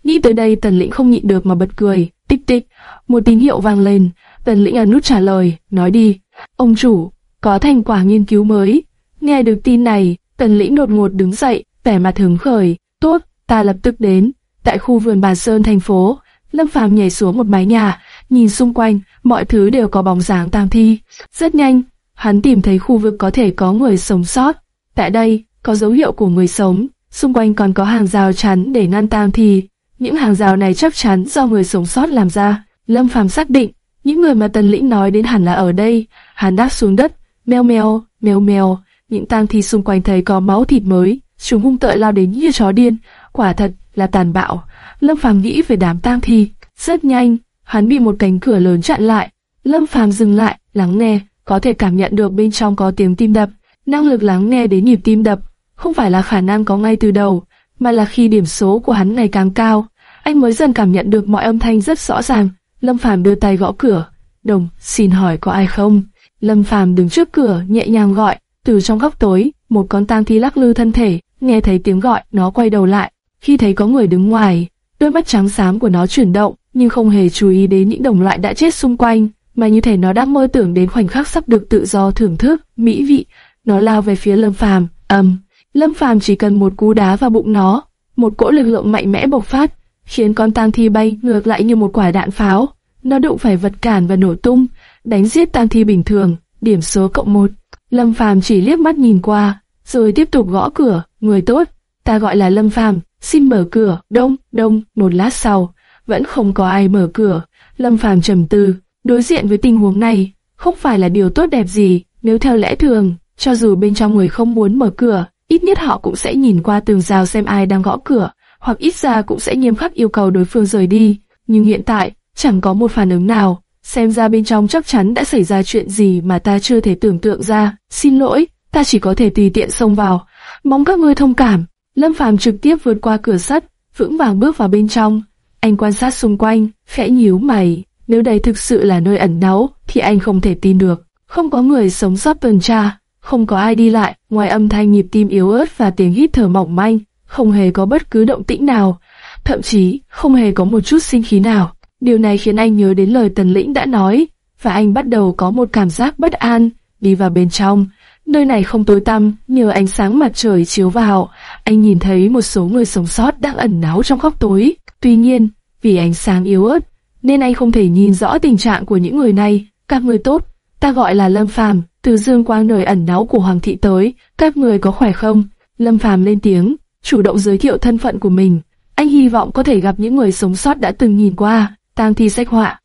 Nghĩ tới đây Tần Lĩnh không nhịn được mà bật cười, tích tích, một tín hiệu vang lên, Tần Lĩnh ấn nút trả lời, nói đi, ông chủ, có thành quả nghiên cứu mới. Nghe được tin này, Tần Lĩnh đột ngột đứng dậy, vẻ mặt hứng khởi. Tốt, ta lập tức đến. Tại khu vườn bà Sơn thành phố, Lâm Phàm nhảy xuống một mái nhà, nhìn xung quanh, mọi thứ đều có bóng dáng tang thi. Rất nhanh, hắn tìm thấy khu vực có thể có người sống sót. Tại đây, có dấu hiệu của người sống, xung quanh còn có hàng rào chắn để ngăn tang thi. Những hàng rào này chắc chắn do người sống sót làm ra. Lâm Phàm xác định, những người mà Tần Lĩnh nói đến hẳn là ở đây. Hắn đáp xuống đất, meo meo, meo meo. Những tang thi xung quanh thấy có máu thịt mới, chúng hung tợn lao đến như chó điên. Quả thật là tàn bạo. Lâm Phàm nghĩ về đám tang thi. Rất nhanh, hắn bị một cánh cửa lớn chặn lại. Lâm Phàm dừng lại, lắng nghe, có thể cảm nhận được bên trong có tiếng tim đập. Năng lực lắng nghe đến nhịp tim đập, không phải là khả năng có ngay từ đầu, mà là khi điểm số của hắn ngày càng cao, anh mới dần cảm nhận được mọi âm thanh rất rõ ràng. Lâm Phàm đưa tay gõ cửa. Đồng, xin hỏi có ai không? Lâm Phàm đứng trước cửa, nhẹ nhàng gọi. Từ trong góc tối, một con tang thi lắc lư thân thể, nghe thấy tiếng gọi, nó quay đầu lại. Khi thấy có người đứng ngoài, đôi mắt trắng xám của nó chuyển động, nhưng không hề chú ý đến những đồng loại đã chết xung quanh, mà như thể nó đang mơ tưởng đến khoảnh khắc sắp được tự do thưởng thức mỹ vị. Nó lao về phía Lâm Phàm, ầm. Lâm Phàm chỉ cần một cú đá vào bụng nó, một cỗ lực lượng mạnh mẽ bộc phát, khiến con tang thi bay ngược lại như một quả đạn pháo. Nó đụng phải vật cản và nổ tung, đánh giết tang thi bình thường, điểm số cộng một. Lâm Phàm chỉ liếc mắt nhìn qua, rồi tiếp tục gõ cửa, người tốt, ta gọi là Lâm Phàm, xin mở cửa, đông, đông, một lát sau, vẫn không có ai mở cửa. Lâm Phàm trầm tư, đối diện với tình huống này, không phải là điều tốt đẹp gì, nếu theo lẽ thường, cho dù bên trong người không muốn mở cửa, ít nhất họ cũng sẽ nhìn qua tường rào xem ai đang gõ cửa, hoặc ít ra cũng sẽ nghiêm khắc yêu cầu đối phương rời đi. Nhưng hiện tại, chẳng có một phản ứng nào, xem ra bên trong chắc chắn đã xảy ra chuyện gì mà ta chưa thể tưởng tượng ra. Xin lỗi, ta chỉ có thể tùy tiện xông vào, mong các ngươi thông cảm. Lâm Phàm trực tiếp vượt qua cửa sắt, vững vàng bước vào bên trong. Anh quan sát xung quanh, khẽ nhíu mày. Nếu đây thực sự là nơi ẩn náu, thì anh không thể tin được. Không có người sống sót tuần tra, không có ai đi lại, ngoài âm thanh nhịp tim yếu ớt và tiếng hít thở mỏng manh, không hề có bất cứ động tĩnh nào, thậm chí không hề có một chút sinh khí nào. Điều này khiến anh nhớ đến lời Tần Lĩnh đã nói, và anh bắt đầu có một cảm giác bất an, đi vào bên trong. Nơi này không tối tăm, nhờ ánh sáng mặt trời chiếu vào, anh nhìn thấy một số người sống sót đang ẩn náu trong góc tối. Tuy nhiên, vì ánh sáng yếu ớt, nên anh không thể nhìn rõ tình trạng của những người này. Các người tốt, ta gọi là Lâm Phàm, từ dương quang nơi ẩn náu của Hoàng thị tới, các người có khỏe không? Lâm Phàm lên tiếng, chủ động giới thiệu thân phận của mình. Anh hy vọng có thể gặp những người sống sót đã từng nhìn qua, tang thi sách họa.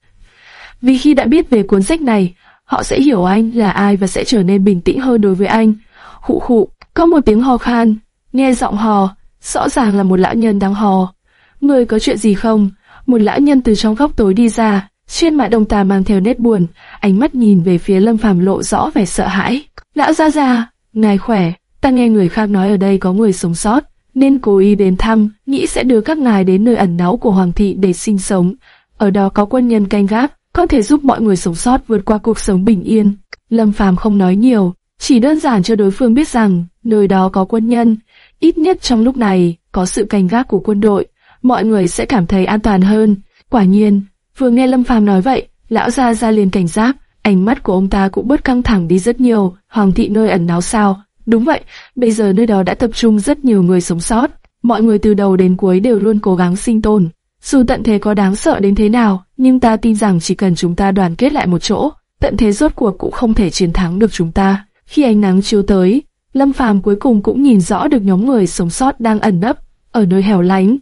Vì khi đã biết về cuốn sách này, họ sẽ hiểu anh là ai và sẽ trở nên bình tĩnh hơn đối với anh. Khụ khụ, có một tiếng hò khan, nghe giọng hò, rõ ràng là một lão nhân đang hò. Người có chuyện gì không? Một lão nhân từ trong góc tối đi ra, trên mặt đồng tà mang theo nét buồn, ánh mắt nhìn về phía Lâm Phàm lộ rõ vẻ sợ hãi. Lão gia gia, ngài khỏe, ta nghe người khác nói ở đây có người sống sót, nên cố ý đến thăm, nghĩ sẽ đưa các ngài đến nơi ẩn náu của hoàng thị để sinh sống. Ở đó có quân nhân canh gác, có thể giúp mọi người sống sót vượt qua cuộc sống bình yên. Lâm Phàm không nói nhiều, chỉ đơn giản cho đối phương biết rằng nơi đó có quân nhân, ít nhất trong lúc này có sự canh gác của quân đội, mọi người sẽ cảm thấy an toàn hơn. Quả nhiên, vừa nghe Lâm Phàm nói vậy, lão gia gia liền cảnh giác, ánh mắt của ông ta cũng bớt căng thẳng đi rất nhiều. Hoàng thị nơi ẩn náu sao? Đúng vậy, bây giờ nơi đó đã tập trung rất nhiều người sống sót. Mọi người từ đầu đến cuối đều luôn cố gắng sinh tồn. Dù tận thế có đáng sợ đến thế nào, nhưng ta tin rằng chỉ cần chúng ta đoàn kết lại một chỗ, tận thế rốt cuộc cũng không thể chiến thắng được chúng ta. Khi ánh nắng chiếu tới, Lâm Phàm cuối cùng cũng nhìn rõ được nhóm người sống sót đang ẩn nấp ở nơi hẻo lánh.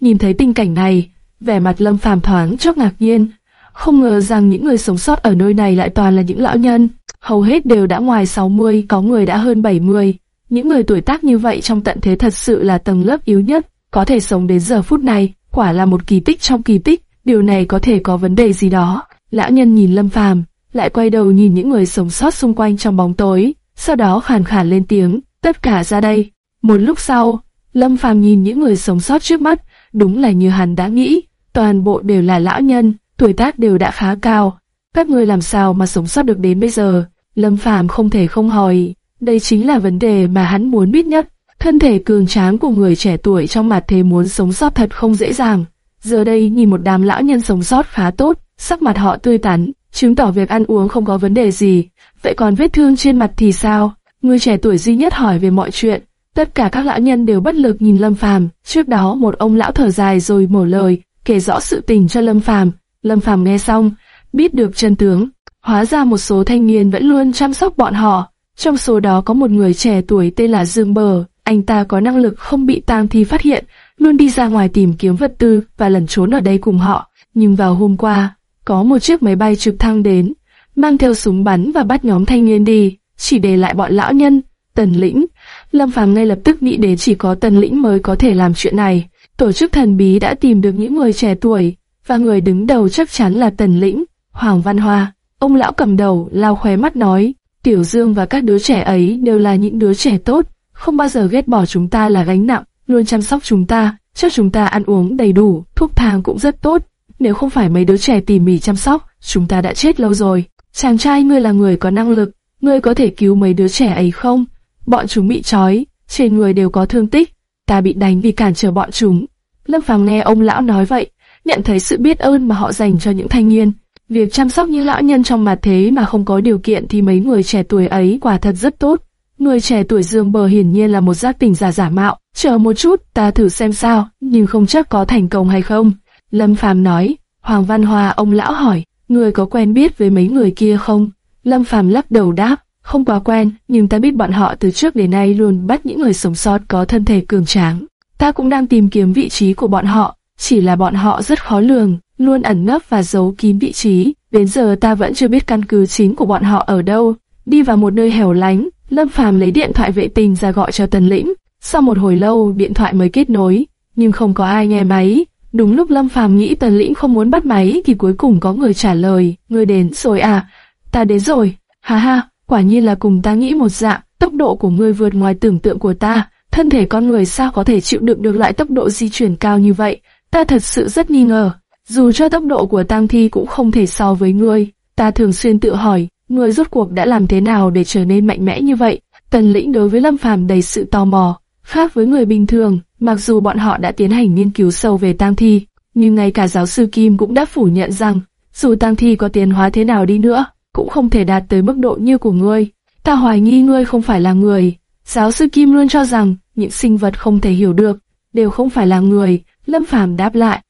Nhìn thấy tình cảnh này, vẻ mặt Lâm Phàm thoáng chốc ngạc nhiên, không ngờ rằng những người sống sót ở nơi này lại toàn là những lão nhân, hầu hết đều đã ngoài 60, có người đã hơn 70. Những người tuổi tác như vậy trong tận thế thật sự là tầng lớp yếu nhất, có thể sống đến giờ phút này, quả là một kỳ tích trong kỳ tích, điều này có thể có vấn đề gì đó. Lão nhân nhìn Lâm Phàm, lại quay đầu nhìn những người sống sót xung quanh trong bóng tối, sau đó khàn khàn lên tiếng, tất cả ra đây. Một lúc sau, Lâm Phàm nhìn những người sống sót trước mắt, đúng là như hắn đã nghĩ, toàn bộ đều là lão nhân, tuổi tác đều đã khá cao. Các người làm sao mà sống sót được đến bây giờ? Lâm Phàm không thể không hỏi, đây chính là vấn đề mà hắn muốn biết nhất. Thân thể cường tráng của người trẻ tuổi trong mặt thế muốn sống sót thật không dễ dàng. Giờ đây nhìn một đám lão nhân sống sót khá tốt, sắc mặt họ tươi tắn, chứng tỏ việc ăn uống không có vấn đề gì. Vậy còn vết thương trên mặt thì sao? người trẻ tuổi duy nhất hỏi về mọi chuyện. Tất cả các lão nhân đều bất lực nhìn Lâm Phàm. Trước đó một ông lão thở dài rồi mở lời, kể rõ sự tình cho Lâm Phàm. Lâm Phàm nghe xong, biết được chân tướng. Hóa ra một số thanh niên vẫn luôn chăm sóc bọn họ. Trong số đó có một người trẻ tuổi tên là Dương Bờ. Anh ta có năng lực không bị tang thi phát hiện, luôn đi ra ngoài tìm kiếm vật tư và lẩn trốn ở đây cùng họ. Nhưng vào hôm qua, có một chiếc máy bay trực thăng đến, mang theo súng bắn và bắt nhóm thanh niên đi, chỉ để lại bọn lão nhân, tần lĩnh. Lâm Phàm ngay lập tức nghĩ đến chỉ có tần lĩnh mới có thể làm chuyện này. Tổ chức thần bí đã tìm được những người trẻ tuổi, và người đứng đầu chắc chắn là tần lĩnh, Hoàng Văn Hoa. Ông lão cầm đầu, lao khóe mắt nói, Tiểu Dương và các đứa trẻ ấy đều là những đứa trẻ tốt, không bao giờ ghét bỏ chúng ta là gánh nặng, luôn chăm sóc chúng ta, cho chúng ta ăn uống đầy đủ, thuốc thang cũng rất tốt. Nếu không phải mấy đứa trẻ tỉ mỉ chăm sóc, chúng ta đã chết lâu rồi. Chàng trai ngươi là người có năng lực, ngươi có thể cứu mấy đứa trẻ ấy không? Bọn chúng bị trói, trên người đều có thương tích, ta bị đánh vì cản trở bọn chúng. Lâm Phàm nghe ông lão nói vậy, nhận thấy sự biết ơn mà họ dành cho những thanh niên. Việc chăm sóc những lão nhân trong mặt thế mà không có điều kiện thì mấy người trẻ tuổi ấy quả thật rất tốt. Người trẻ tuổi Dương Bờ hiển nhiên là một giác tỉnh giả giả mạo. Chờ một chút, ta thử xem sao, nhưng không chắc có thành công hay không. Lâm Phàm nói. Hoàng Văn Hoa ông lão hỏi, người có quen biết với mấy người kia không? Lâm Phàm lắc đầu đáp, không quá quen, nhưng ta biết bọn họ từ trước đến nay luôn bắt những người sống sót có thân thể cường tráng. Ta cũng đang tìm kiếm vị trí của bọn họ, chỉ là bọn họ rất khó lường, luôn ẩn nấp và giấu kín vị trí. Đến giờ ta vẫn chưa biết căn cứ chính của bọn họ ở đâu. Đi vào một nơi hẻo lánh, Lâm Phàm lấy điện thoại vệ tinh ra gọi cho Tần Lĩnh. Sau một hồi lâu, điện thoại mới kết nối, nhưng không có ai nghe máy. Đúng lúc Lâm Phàm nghĩ Tần Lĩnh không muốn bắt máy thì cuối cùng có người trả lời, Người đến rồi à?" "Ta đến rồi." "Ha ha, quả nhiên là cùng ta nghĩ một dạng, tốc độ của ngươi vượt ngoài tưởng tượng của ta." Thân thể con người sao có thể chịu đựng được lại tốc độ di chuyển cao như vậy? Ta thật sự rất nghi ngờ. Dù cho tốc độ của tang thi cũng không thể so với ngươi. Ta thường xuyên tự hỏi, ngươi rốt cuộc đã làm thế nào để trở nên mạnh mẽ như vậy? Tần lĩnh đối với Lâm Phàm đầy sự tò mò. Khác với người bình thường, mặc dù bọn họ đã tiến hành nghiên cứu sâu về tang thi, nhưng ngay cả giáo sư Kim cũng đã phủ nhận rằng, dù tang thi có tiến hóa thế nào đi nữa, cũng không thể đạt tới mức độ như của ngươi. Ta hoài nghi ngươi không phải là người. Giáo sư Kim luôn cho rằng, những sinh vật không thể hiểu được, đều không phải là người, Lâm Phàm đáp lại.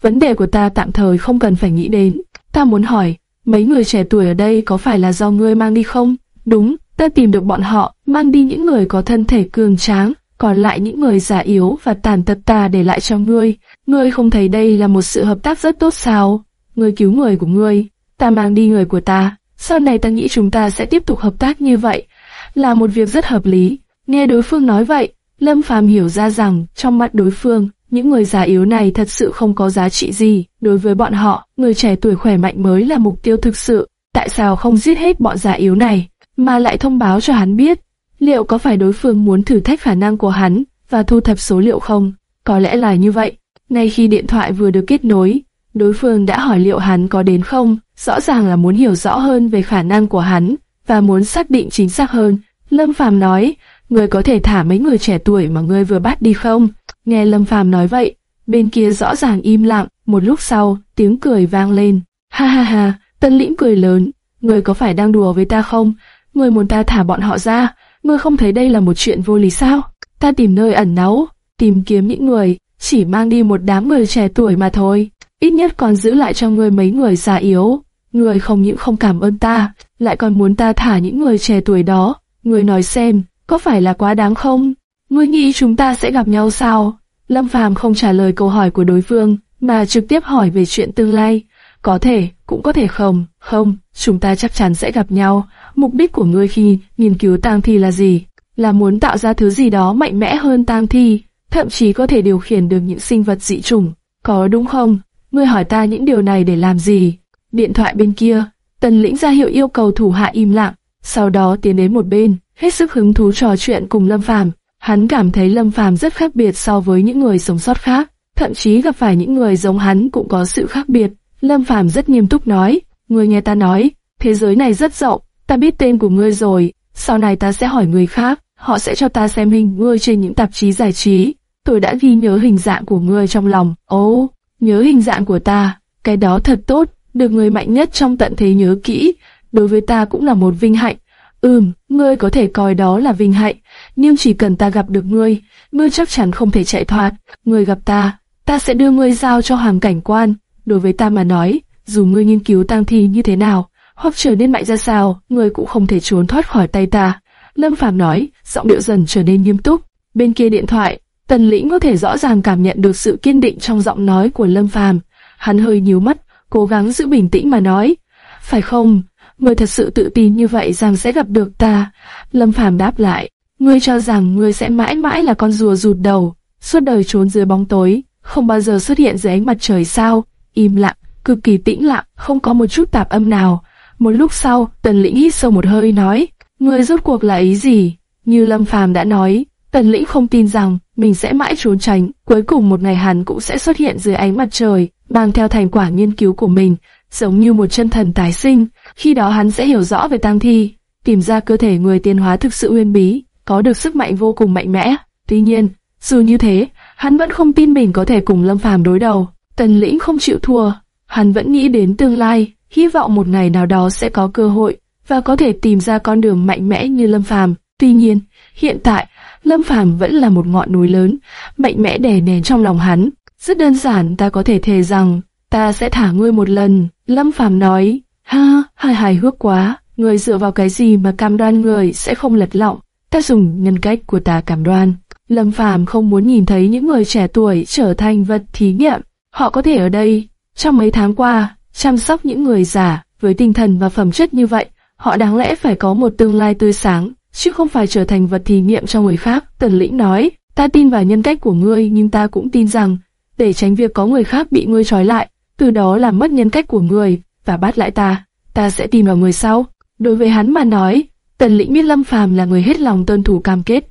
Vấn đề của ta tạm thời không cần phải nghĩ đến. Ta muốn hỏi, mấy người trẻ tuổi ở đây có phải là do ngươi mang đi không? Đúng, ta tìm được bọn họ, mang đi những người có thân thể cường tráng, còn lại những người già yếu và tàn tật ta để lại cho ngươi. Ngươi không thấy đây là một sự hợp tác rất tốt sao? Ngươi cứu người của ngươi, ta mang đi người của ta. Sau này ta nghĩ chúng ta sẽ tiếp tục hợp tác như vậy, là một việc rất hợp lý. Nghe đối phương nói vậy, Lâm Phàm hiểu ra rằng trong mắt đối phương, những người già yếu này thật sự không có giá trị gì. Đối với bọn họ, người trẻ tuổi khỏe mạnh mới là mục tiêu thực sự. Tại sao không giết hết bọn già yếu này, mà lại thông báo cho hắn biết? Liệu có phải đối phương muốn thử thách khả năng của hắn và thu thập số liệu không? Có lẽ là như vậy. Ngay khi điện thoại vừa được kết nối, đối phương đã hỏi liệu hắn có đến không, rõ ràng là muốn hiểu rõ hơn về khả năng của hắn và muốn xác định chính xác hơn. Lâm Phàm nói, người có thể thả mấy người trẻ tuổi mà ngươi vừa bắt đi không? Nghe Lâm Phàm nói vậy, bên kia rõ ràng im lặng, một lúc sau, tiếng cười vang lên. Ha ha ha, Tân Lĩnh cười lớn, ngươi có phải đang đùa với ta không? Ngươi muốn ta thả bọn họ ra, ngươi không thấy đây là một chuyện vô lý sao? Ta tìm nơi ẩn náu, tìm kiếm những người, chỉ mang đi một đám người trẻ tuổi mà thôi, ít nhất còn giữ lại cho ngươi mấy người già yếu. Ngươi không những không cảm ơn ta, lại còn muốn ta thả những người trẻ tuổi đó. Ngươi nói xem, có phải là quá đáng không? Ngươi nghĩ chúng ta sẽ gặp nhau sao? Lâm Phàm không trả lời câu hỏi của đối phương, mà trực tiếp hỏi về chuyện tương lai. Có thể, cũng có thể không, không, chúng ta chắc chắn sẽ gặp nhau. Mục đích của ngươi khi nghiên cứu tang thi là gì? Là muốn tạo ra thứ gì đó mạnh mẽ hơn tang thi, thậm chí có thể điều khiển được những sinh vật dị chủng. Có đúng không? Ngươi hỏi ta những điều này để làm gì? Điện thoại bên kia, tần lĩnh ra hiệu yêu cầu thủ hạ im lặng, sau đó tiến đến một bên, hết sức hứng thú trò chuyện cùng Lâm Phàm. Hắn cảm thấy Lâm Phàm rất khác biệt so với những người sống sót khác, thậm chí gặp phải những người giống hắn cũng có sự khác biệt. Lâm Phàm rất nghiêm túc nói, người nghe ta nói, thế giới này rất rộng, ta biết tên của ngươi rồi, sau này ta sẽ hỏi người khác, họ sẽ cho ta xem hình ngươi trên những tạp chí giải trí. Tôi đã ghi nhớ hình dạng của ngươi trong lòng. Ồ, nhớ hình dạng của ta, cái đó thật tốt, được người mạnh nhất trong tận thế nhớ kỹ, đối với ta cũng là một vinh hạnh. Ừm, ngươi có thể coi đó là vinh hạnh, nhưng chỉ cần ta gặp được ngươi, ngươi chắc chắn không thể chạy thoát. Ngươi gặp ta, ta sẽ đưa ngươi giao cho hoàng cảnh quan. Đối với ta mà nói, dù ngươi nghiên cứu tang thi như thế nào, hoặc trở nên mạnh ra sao, ngươi cũng không thể trốn thoát khỏi tay ta. Lâm Phàm nói, giọng điệu dần trở nên nghiêm túc. Bên kia điện thoại, Tần Lĩnh có thể rõ ràng cảm nhận được sự kiên định trong giọng nói của Lâm Phàm. Hắn hơi nhíu mắt, cố gắng giữ bình tĩnh mà nói, phải không? Ngươi thật sự tự tin như vậy rằng sẽ gặp được ta? Lâm Phàm đáp lại, ngươi cho rằng ngươi sẽ mãi mãi là con rùa rụt đầu, suốt đời trốn dưới bóng tối, không bao giờ xuất hiện dưới ánh mặt trời sao? Im lặng, cực kỳ tĩnh lặng, không có một chút tạp âm nào. Một lúc sau, Tần Lĩnh hít sâu một hơi nói, ngươi rốt cuộc là ý gì? Như Lâm Phàm đã nói, Tần Lĩnh không tin rằng mình sẽ mãi trốn tránh, cuối cùng một ngày hắn cũng sẽ xuất hiện dưới ánh mặt trời, mang theo thành quả nghiên cứu của mình, giống như một chân thần tái sinh. Khi đó hắn sẽ hiểu rõ về tang thi, tìm ra cơ thể người tiến hóa thực sự uyên bí, có được sức mạnh vô cùng mạnh mẽ. Tuy nhiên, dù như thế, hắn vẫn không tin mình có thể cùng Lâm Phàm đối đầu. Tần Lĩnh không chịu thua, hắn vẫn nghĩ đến tương lai, hy vọng một ngày nào đó sẽ có cơ hội và có thể tìm ra con đường mạnh mẽ như Lâm Phàm. Tuy nhiên, hiện tại, Lâm Phàm vẫn là một ngọn núi lớn, mạnh mẽ đè nén trong lòng hắn. Rất đơn giản ta có thể thề rằng, ta sẽ thả ngươi một lần. Lâm Phàm nói, ha, hài hài hước quá, ngươi dựa vào cái gì mà cam đoan người sẽ không lật lọng. Ta dùng nhân cách của ta cảm đoan. Lâm Phàm không muốn nhìn thấy những người trẻ tuổi trở thành vật thí nghiệm. Họ có thể ở đây, trong mấy tháng qua, chăm sóc những người già, với tinh thần và phẩm chất như vậy, họ đáng lẽ phải có một tương lai tươi sáng, chứ không phải trở thành vật thí nghiệm cho người khác. Tần lĩnh nói, ta tin vào nhân cách của ngươi nhưng ta cũng tin rằng, để tránh việc có người khác bị ngươi trói lại, từ đó làm mất nhân cách của người và bắt lại ta, ta sẽ tìm vào người sau. Đối với hắn mà nói, Tần Lĩnh biết Lâm Phàm là người hết lòng tuân thủ cam kết,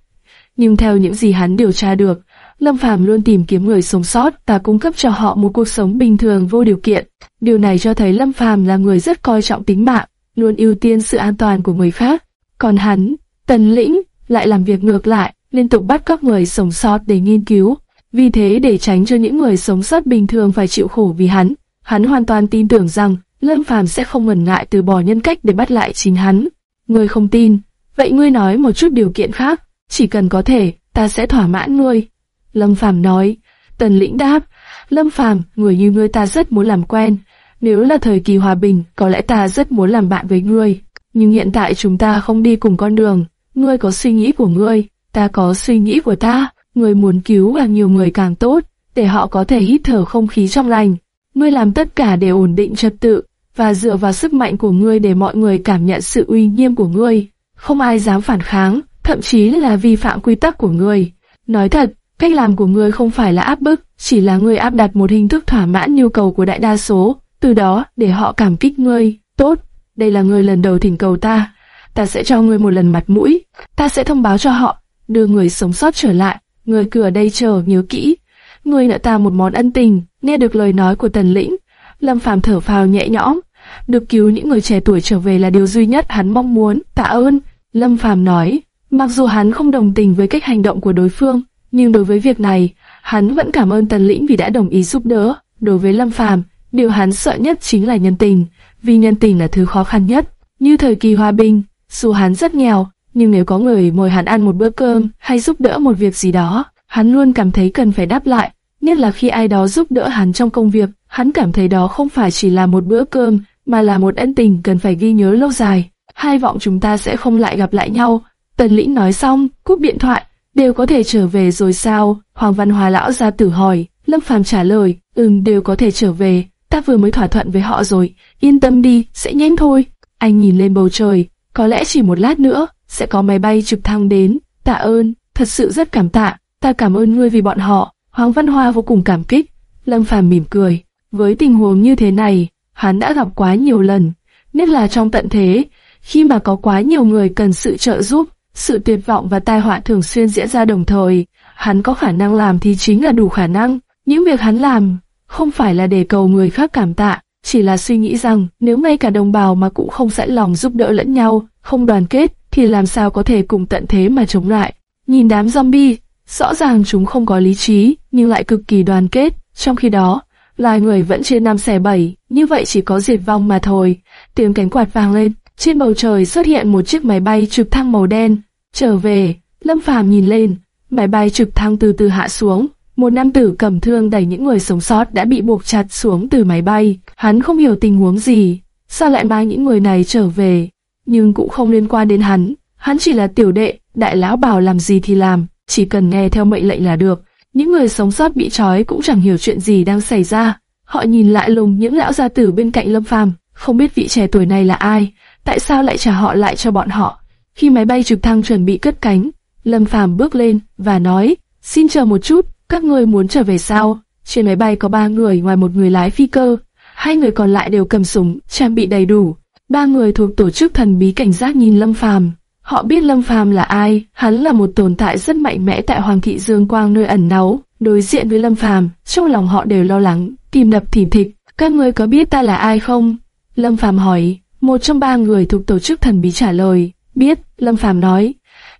nhưng theo những gì hắn điều tra được, Lâm Phàm luôn tìm kiếm người sống sót và cung cấp cho họ một cuộc sống bình thường vô điều kiện. Điều này cho thấy Lâm Phàm là người rất coi trọng tính mạng, luôn ưu tiên sự an toàn của người khác. Còn hắn, Tần Lĩnh, lại làm việc ngược lại, liên tục bắt các người sống sót để nghiên cứu. Vì thế để tránh cho những người sống sót bình thường phải chịu khổ vì hắn, hắn hoàn toàn tin tưởng rằng Lâm Phàm sẽ không ngần ngại từ bỏ nhân cách để bắt lại chính hắn. Ngươi không tin, vậy ngươi nói một chút điều kiện khác, chỉ cần có thể, ta sẽ thỏa mãn ngươi. Lâm Phàm nói, Tần Lĩnh đáp, Lâm Phàm, người như ngươi ta rất muốn làm quen. Nếu là thời kỳ hòa bình, có lẽ ta rất muốn làm bạn với ngươi. Nhưng hiện tại chúng ta không đi cùng con đường. Ngươi có suy nghĩ của ngươi, ta có suy nghĩ của ta. Người muốn cứu càng nhiều người càng tốt, để họ có thể hít thở không khí trong lành. Ngươi làm tất cả để ổn định trật tự, và dựa vào sức mạnh của ngươi để mọi người cảm nhận sự uy nghiêm của ngươi. Không ai dám phản kháng, thậm chí là vi phạm quy tắc của ngươi. Nói thật, cách làm của ngươi không phải là áp bức, chỉ là ngươi áp đặt một hình thức thỏa mãn nhu cầu của đại đa số, từ đó để họ cảm kích ngươi. Tốt, đây là ngươi lần đầu thỉnh cầu ta, ta sẽ cho ngươi một lần mặt mũi, ta sẽ thông báo cho họ, đưa người sống sót trở lại. Người cửa đây chờ nhớ kỹ, người nợ ta một món ân tình. Nghe được lời nói của Tần Lĩnh, Lâm Phàm thở phào nhẹ nhõm, được cứu những người trẻ tuổi trở về là điều duy nhất hắn mong muốn. Tạ ơn, Lâm Phàm nói. Mặc dù hắn không đồng tình với cách hành động của đối phương, nhưng đối với việc này, hắn vẫn cảm ơn Tần Lĩnh vì đã đồng ý giúp đỡ. Đối với Lâm Phàm, điều hắn sợ nhất chính là nhân tình, vì nhân tình là thứ khó khăn nhất. Như thời kỳ hòa bình, dù hắn rất nghèo, nhưng nếu có người mời hắn ăn một bữa cơm hay giúp đỡ một việc gì đó, hắn luôn cảm thấy cần phải đáp lại. Nhất là khi ai đó giúp đỡ hắn trong công việc, hắn cảm thấy đó không phải chỉ là một bữa cơm, mà là một ân tình cần phải ghi nhớ lâu dài. Hai vọng chúng ta sẽ không lại gặp lại nhau. Tần lĩnh nói xong, cúp điện thoại, đều có thể trở về rồi sao? Hoàng Văn Hòa lão ra tử hỏi, Lâm Phàm trả lời, ừm đều có thể trở về, ta vừa mới thỏa thuận với họ rồi, yên tâm đi, sẽ nhanh thôi. Anh nhìn lên bầu trời, có lẽ chỉ một lát nữa, sẽ có máy bay trực thăng đến, tạ ơn, thật sự rất cảm tạ, ta cảm ơn ngươi vì bọn họ. Hoàng Văn Hoa vô cùng cảm kích, Lâm Phàm mỉm cười, với tình huống như thế này, hắn đã gặp quá nhiều lần, nhất là trong tận thế, khi mà có quá nhiều người cần sự trợ giúp, sự tuyệt vọng và tai họa thường xuyên diễn ra đồng thời, hắn có khả năng làm thì chính là đủ khả năng. Những việc hắn làm không phải là để cầu người khác cảm tạ, chỉ là suy nghĩ rằng nếu ngay cả đồng bào mà cũng không sẵn lòng giúp đỡ lẫn nhau, không đoàn kết, thì làm sao có thể cùng tận thế mà chống lại. Nhìn đám zombie, rõ ràng chúng không có lý trí, nhưng lại cực kỳ đoàn kết, trong khi đó, loài người vẫn trên năm xẻ bảy, như vậy chỉ có diệt vong mà thôi. Tiếng cánh quạt vang lên, trên bầu trời xuất hiện một chiếc máy bay trực thăng màu đen. Trở về, Lâm Phàm nhìn lên, máy bay trực thăng từ từ hạ xuống. Một nam tử cầm thương đẩy những người sống sót đã bị buộc chặt xuống từ máy bay. Hắn không hiểu tình huống gì, sao lại mang những người này trở về, nhưng cũng không liên quan đến hắn. Hắn chỉ là tiểu đệ, đại lão bảo làm gì thì làm, chỉ cần nghe theo mệnh lệnh là được. Những người sống sót bị trói cũng chẳng hiểu chuyện gì đang xảy ra. Họ nhìn lại lùng những lão gia tử bên cạnh Lâm Phàm, không biết vị trẻ tuổi này là ai, tại sao lại trả họ lại cho bọn họ. Khi máy bay trực thăng chuẩn bị cất cánh, Lâm Phàm bước lên và nói, xin chờ một chút, các người muốn trở về sao? Trên máy bay có ba người ngoài một người lái phi cơ, hai người còn lại đều cầm súng, trang bị đầy đủ. Ba người thuộc tổ chức thần bí cảnh giác nhìn Lâm Phàm. Họ biết Lâm Phàm là ai, hắn là một tồn tại rất mạnh mẽ tại Hoàng thị Dương Quang nơi ẩn náu. Đối diện với Lâm Phàm, trong lòng họ đều lo lắng, tìm đập thỉ thịch. Các người có biết ta là ai không? Lâm Phàm hỏi. Một trong ba người thuộc tổ chức thần bí trả lời. Biết, Lâm Phàm nói.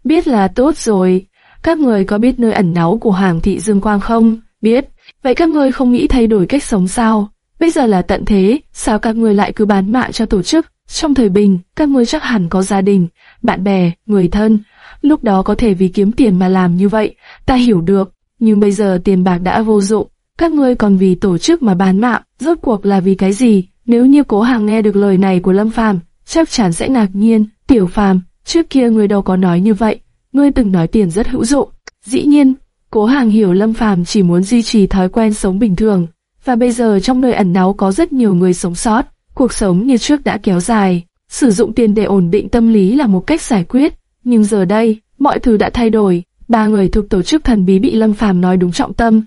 Biết là tốt rồi. Các người có biết nơi ẩn náu của Hoàng thị Dương Quang không? Biết. Vậy các người không nghĩ thay đổi cách sống sao? Bây giờ là tận thế, sao các người lại cứ bán mạng cho tổ chức? Trong thời bình, các ngươi chắc hẳn có gia đình, bạn bè, người thân. Lúc đó có thể vì kiếm tiền mà làm như vậy, ta hiểu được. Nhưng bây giờ tiền bạc đã vô dụng, các ngươi còn vì tổ chức mà bán mạng, rốt cuộc là vì cái gì? Nếu như cố hàng nghe được lời này của Lâm Phàm, chắc chắn sẽ ngạc nhiên. Tiểu Phàm, trước kia người đâu có nói như vậy, ngươi từng nói tiền rất hữu dụng. Dĩ nhiên, cố hàng hiểu Lâm Phàm chỉ muốn duy trì thói quen sống bình thường, và bây giờ trong nơi ẩn náu có rất nhiều người sống sót, cuộc sống như trước đã kéo dài, sử dụng tiền để ổn định tâm lý là một cách giải quyết, nhưng giờ đây, mọi thứ đã thay đổi, ba người thuộc tổ chức thần bí bị Lâm Phàm nói đúng trọng tâm,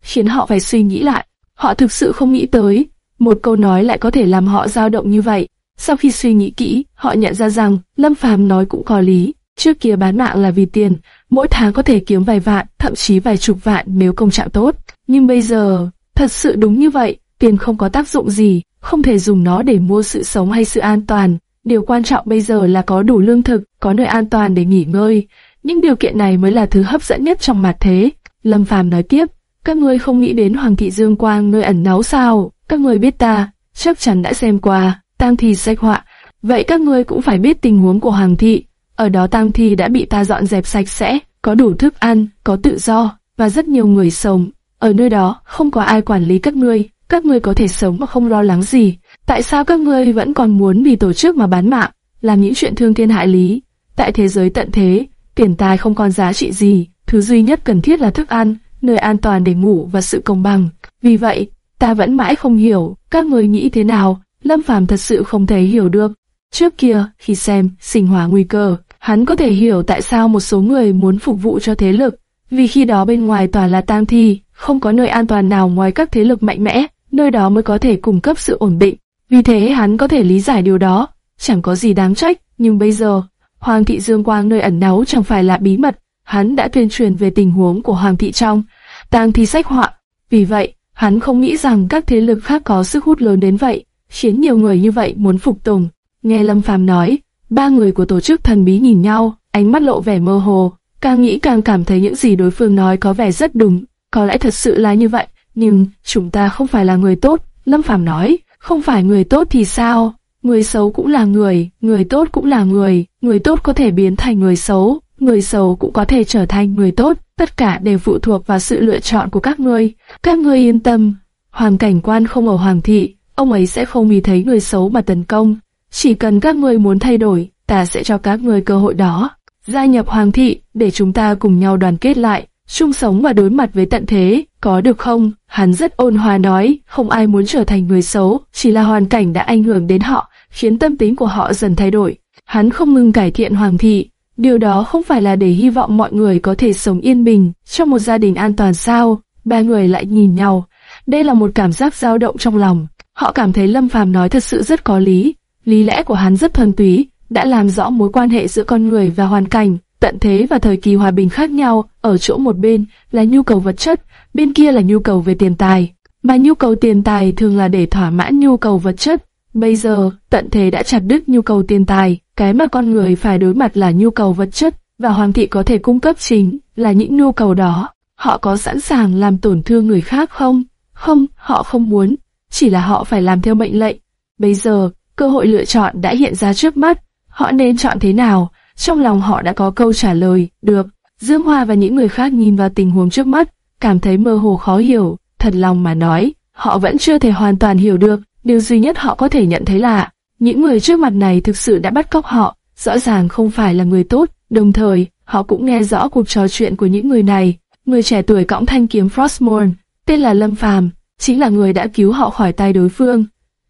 khiến họ phải suy nghĩ lại. Họ thực sự không nghĩ tới, một câu nói lại có thể làm họ dao động như vậy. Sau khi suy nghĩ kỹ, họ nhận ra rằng Lâm Phàm nói cũng có lý. Trước kia bán mạng là vì tiền, mỗi tháng có thể kiếm vài vạn, thậm chí vài chục vạn nếu công trạng tốt. Nhưng bây giờ, thật sự đúng như vậy, tiền không có tác dụng gì, không thể dùng nó để mua sự sống hay sự an toàn. Điều quan trọng bây giờ là có đủ lương thực, có nơi an toàn để nghỉ ngơi. Những điều kiện này mới là thứ hấp dẫn nhất trong mặt thế. Lâm Phàm nói tiếp, các ngươi không nghĩ đến Hoàng thị Dương Quang nơi ẩn náu sao? Các ngươi biết ta, chắc chắn đã xem qua, tang thi sách họa. Vậy các ngươi cũng phải biết tình huống của Hoàng thị. Ở đó tang thi đã bị ta dọn dẹp sạch sẽ, có đủ thức ăn, có tự do, và rất nhiều người sống. Ở nơi đó, không có ai quản lý các ngươi, các ngươi có thể sống mà không lo lắng gì. Tại sao các ngươi vẫn còn muốn vì tổ chức mà bán mạng, làm những chuyện thương thiên hại lý? Tại thế giới tận thế, tiền tài không còn giá trị gì, thứ duy nhất cần thiết là thức ăn, nơi an toàn để ngủ và sự công bằng. Vì vậy, ta vẫn mãi không hiểu, các ngươi nghĩ thế nào, Lâm Phàm thật sự không thể hiểu được. Trước kia, khi xem sinh hóa nguy cơ, hắn có thể hiểu tại sao một số người muốn phục vụ cho thế lực, vì khi đó bên ngoài toàn là tang thi, không có nơi an toàn nào ngoài các thế lực mạnh mẽ, nơi đó mới có thể cung cấp sự ổn định. Vì thế hắn có thể lý giải điều đó, chẳng có gì đáng trách, nhưng bây giờ, Hoàng thị Dương Quang nơi ẩn náu chẳng phải là bí mật, hắn đã tuyên truyền về tình huống của Hoàng thị trong, tang thi sách họa. Vì vậy, hắn không nghĩ rằng các thế lực khác có sức hút lớn đến vậy, khiến nhiều người như vậy muốn phục tùng. Nghe Lâm Phàm nói, ba người của tổ chức thần bí nhìn nhau, ánh mắt lộ vẻ mơ hồ, càng nghĩ càng cảm thấy những gì đối phương nói có vẻ rất đúng, có lẽ thật sự là như vậy, nhưng chúng ta không phải là người tốt, Lâm Phàm nói, không phải người tốt thì sao? Người xấu cũng là người, người tốt cũng là người, người tốt có thể biến thành người xấu, người xấu cũng có thể trở thành người tốt, tất cả đều phụ thuộc vào sự lựa chọn của các ngươi. Các ngươi yên tâm, hoàng cảnh quan không ở hoàng thị, ông ấy sẽ không vì thấy người xấu mà tấn công. Chỉ cần các ngươi muốn thay đổi, ta sẽ cho các ngươi cơ hội đó. Gia nhập hoàng thị để chúng ta cùng nhau đoàn kết lại, chung sống và đối mặt với tận thế, có được không? Hắn rất ôn hòa nói, không ai muốn trở thành người xấu, chỉ là hoàn cảnh đã ảnh hưởng đến họ, khiến tâm tính của họ dần thay đổi. Hắn không ngừng cải thiện hoàng thị, điều đó không phải là để hy vọng mọi người có thể sống yên bình, trong một gia đình an toàn sao? Ba người lại nhìn nhau, đây là một cảm giác dao động trong lòng. Họ cảm thấy Lâm Phàm nói thật sự rất có lý, lý lẽ của hắn rất thuần túy, đã làm rõ mối quan hệ giữa con người và hoàn cảnh tận thế và thời kỳ hòa bình khác nhau, ở chỗ một bên là nhu cầu vật chất, bên kia là nhu cầu về tiền tài. Mà nhu cầu tiền tài thường là để thỏa mãn nhu cầu vật chất. Bây giờ, tận thế đã chặt đứt nhu cầu tiền tài, cái mà con người phải đối mặt là nhu cầu vật chất, và hoàng thị có thể cung cấp chính là những nhu cầu đó. Họ có sẵn sàng làm tổn thương người khác không? Không, họ không muốn, chỉ là họ phải làm theo mệnh lệnh. Bây giờ, cơ hội lựa chọn đã hiện ra trước mắt, họ nên chọn thế nào? Trong lòng họ đã có câu trả lời, được. Dương Hoa và những người khác nhìn vào tình huống trước mắt, cảm thấy mơ hồ khó hiểu, thật lòng mà nói, họ vẫn chưa thể hoàn toàn hiểu được, điều duy nhất họ có thể nhận thấy là, những người trước mặt này thực sự đã bắt cóc họ, rõ ràng không phải là người tốt, đồng thời, họ cũng nghe rõ cuộc trò chuyện của những người này. Người trẻ tuổi cõng thanh kiếm Frostmourne, tên là Lâm Phàm, chính là người đã cứu họ khỏi tay đối phương.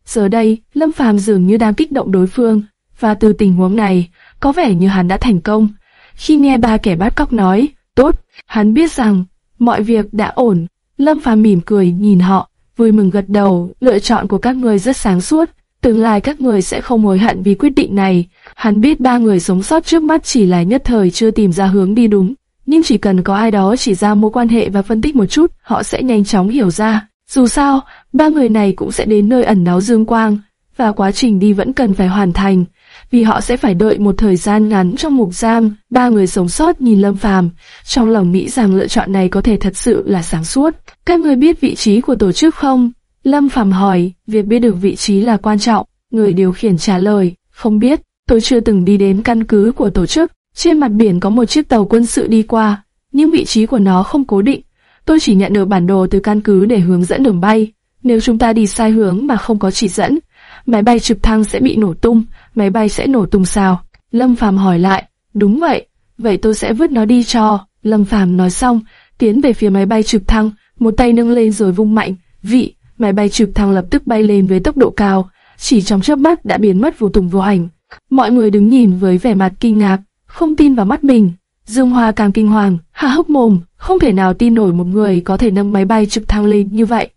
Giờ đây, Lâm Phàm dường như đang kích động đối phương, và từ tình huống này, có vẻ như hắn đã thành công. Khi nghe ba kẻ bắt cóc nói, tốt, hắn biết rằng, mọi việc đã ổn. Lâm Phàm mỉm cười nhìn họ, vui mừng gật đầu, lựa chọn của các người rất sáng suốt, tương lai các người sẽ không hối hận vì quyết định này. Hắn biết ba người sống sót trước mắt chỉ là nhất thời chưa tìm ra hướng đi đúng, nhưng chỉ cần có ai đó chỉ ra mối quan hệ và phân tích một chút, họ sẽ nhanh chóng hiểu ra. Dù sao, ba người này cũng sẽ đến nơi ẩn náu dương quang, và quá trình đi vẫn cần phải hoàn thành, vì họ sẽ phải đợi một thời gian ngắn trong mục giam. Ba người sống sót nhìn Lâm Phàm, trong lòng nghĩ rằng lựa chọn này có thể thật sự là sáng suốt. Các người biết vị trí của tổ chức không? Lâm Phàm hỏi, việc biết được vị trí là quan trọng. Người điều khiển trả lời, không biết, tôi chưa từng đi đến căn cứ của tổ chức. Trên mặt biển có một chiếc tàu quân sự đi qua, nhưng vị trí của nó không cố định. Tôi chỉ nhận được bản đồ từ căn cứ để hướng dẫn đường bay. Nếu chúng ta đi sai hướng mà không có chỉ dẫn, máy bay trực thăng sẽ bị nổ tung, máy bay sẽ nổ tung sao? Lâm Phàm hỏi lại, đúng vậy, vậy tôi sẽ vứt nó đi cho. Lâm Phàm nói xong, tiến về phía máy bay trực thăng, một tay nâng lên rồi vung mạnh, vị, máy bay trực thăng lập tức bay lên với tốc độ cao, chỉ trong chớp mắt đã biến mất vô tung vô ảnh. Mọi người đứng nhìn với vẻ mặt kinh ngạc, không tin vào mắt mình. Dương Hoa càng kinh hoàng, há hốc mồm, không thể nào tin nổi một người có thể nâng máy bay trực thăng lên như vậy.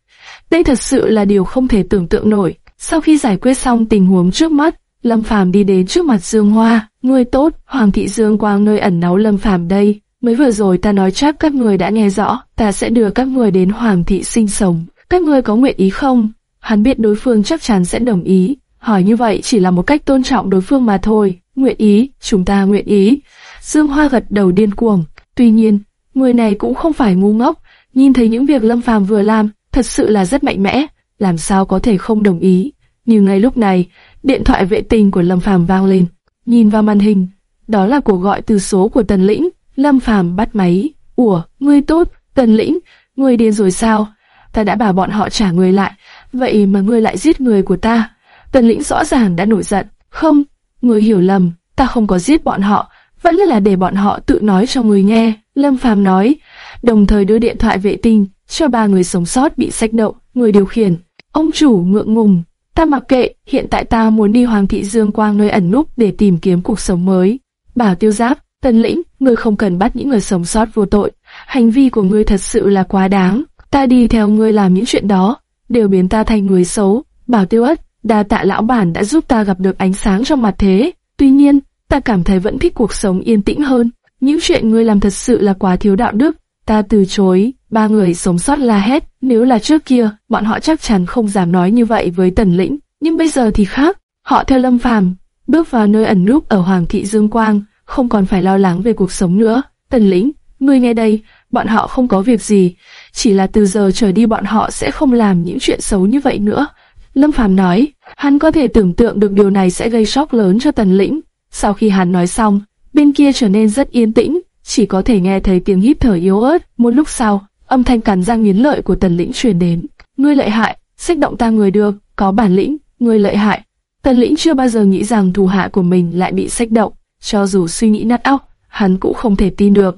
Đây thật sự là điều không thể tưởng tượng nổi. Sau khi giải quyết xong tình huống trước mắt, Lâm Phàm đi đến trước mặt Dương Hoa, "Ngươi tốt, Hoàng thị Dương Quang nơi ẩn náu Lâm Phàm đây. Mới vừa rồi ta nói chắc các người đã nghe rõ, ta sẽ đưa các người đến Hoàng thị sinh sống. Các người có nguyện ý không?" Hắn biết đối phương chắc chắn sẽ đồng ý, hỏi như vậy chỉ là một cách tôn trọng đối phương mà thôi. Nguyện ý, chúng ta nguyện ý. Dương Hoa gật đầu điên cuồng. Tuy nhiên, người này cũng không phải ngu ngốc, nhìn thấy những việc Lâm Phàm vừa làm, thật sự là rất mạnh mẽ, làm sao có thể không đồng ý. Nhưng ngay lúc này, điện thoại vệ tinh của Lâm Phàm vang lên. Nhìn vào màn hình, đó là cuộc gọi từ số của Tần Lĩnh. Lâm Phàm bắt máy. Ủa, ngươi tốt, Tần Lĩnh, ngươi điên rồi sao? Ta đã bảo bọn họ trả người lại, vậy mà ngươi lại giết người của ta. Tần Lĩnh rõ ràng đã nổi giận. Không, ngươi hiểu lầm, ta không có giết bọn họ, vẫn là để bọn họ tự nói cho người nghe. Lâm Phàm nói, đồng thời đưa điện thoại vệ tinh cho ba người sống sót bị sách động người điều khiển. Ông chủ ngượng ngùng, ta mặc kệ, hiện tại ta muốn đi Hoàng thị Dương Quang nơi ẩn núp để tìm kiếm cuộc sống mới. Bảo tiêu giáp, tân lĩnh, ngươi không cần bắt những người sống sót vô tội, hành vi của ngươi thật sự là quá đáng. Ta đi theo ngươi làm những chuyện đó, đều biến ta thành người xấu. Bảo tiêu ất, đa tạ lão bản đã giúp ta gặp được ánh sáng trong mặt thế. Tuy nhiên, ta cảm thấy vẫn thích cuộc sống yên tĩnh hơn. Những chuyện ngươi làm thật sự là quá thiếu đạo đức. Ta từ chối, ba người sống sót la hét, nếu là trước kia, bọn họ chắc chắn không dám nói như vậy với tần lĩnh, nhưng bây giờ thì khác, họ theo lâm phàm, bước vào nơi ẩn núp ở Hoàng thị Dương Quang, không còn phải lo lắng về cuộc sống nữa. Tần lĩnh, ngươi nghe đây, bọn họ không có việc gì, chỉ là từ giờ trở đi bọn họ sẽ không làm những chuyện xấu như vậy nữa. Lâm Phàm nói, hắn có thể tưởng tượng được điều này sẽ gây sốc lớn cho Tần Lĩnh. Sau khi hắn nói xong, bên kia trở nên rất yên tĩnh, chỉ có thể nghe thấy tiếng hít thở yếu ớt. Một lúc sau, âm thanh cắn răng nghiến lợi của Tần Lĩnh truyền đến. Ngươi lợi hại, xích động ta người được, có bản lĩnh, ngươi lợi hại. Tần Lĩnh chưa bao giờ nghĩ rằng thù hạ của mình lại bị xích động, cho dù suy nghĩ nát óc, hắn cũng không thể tin được.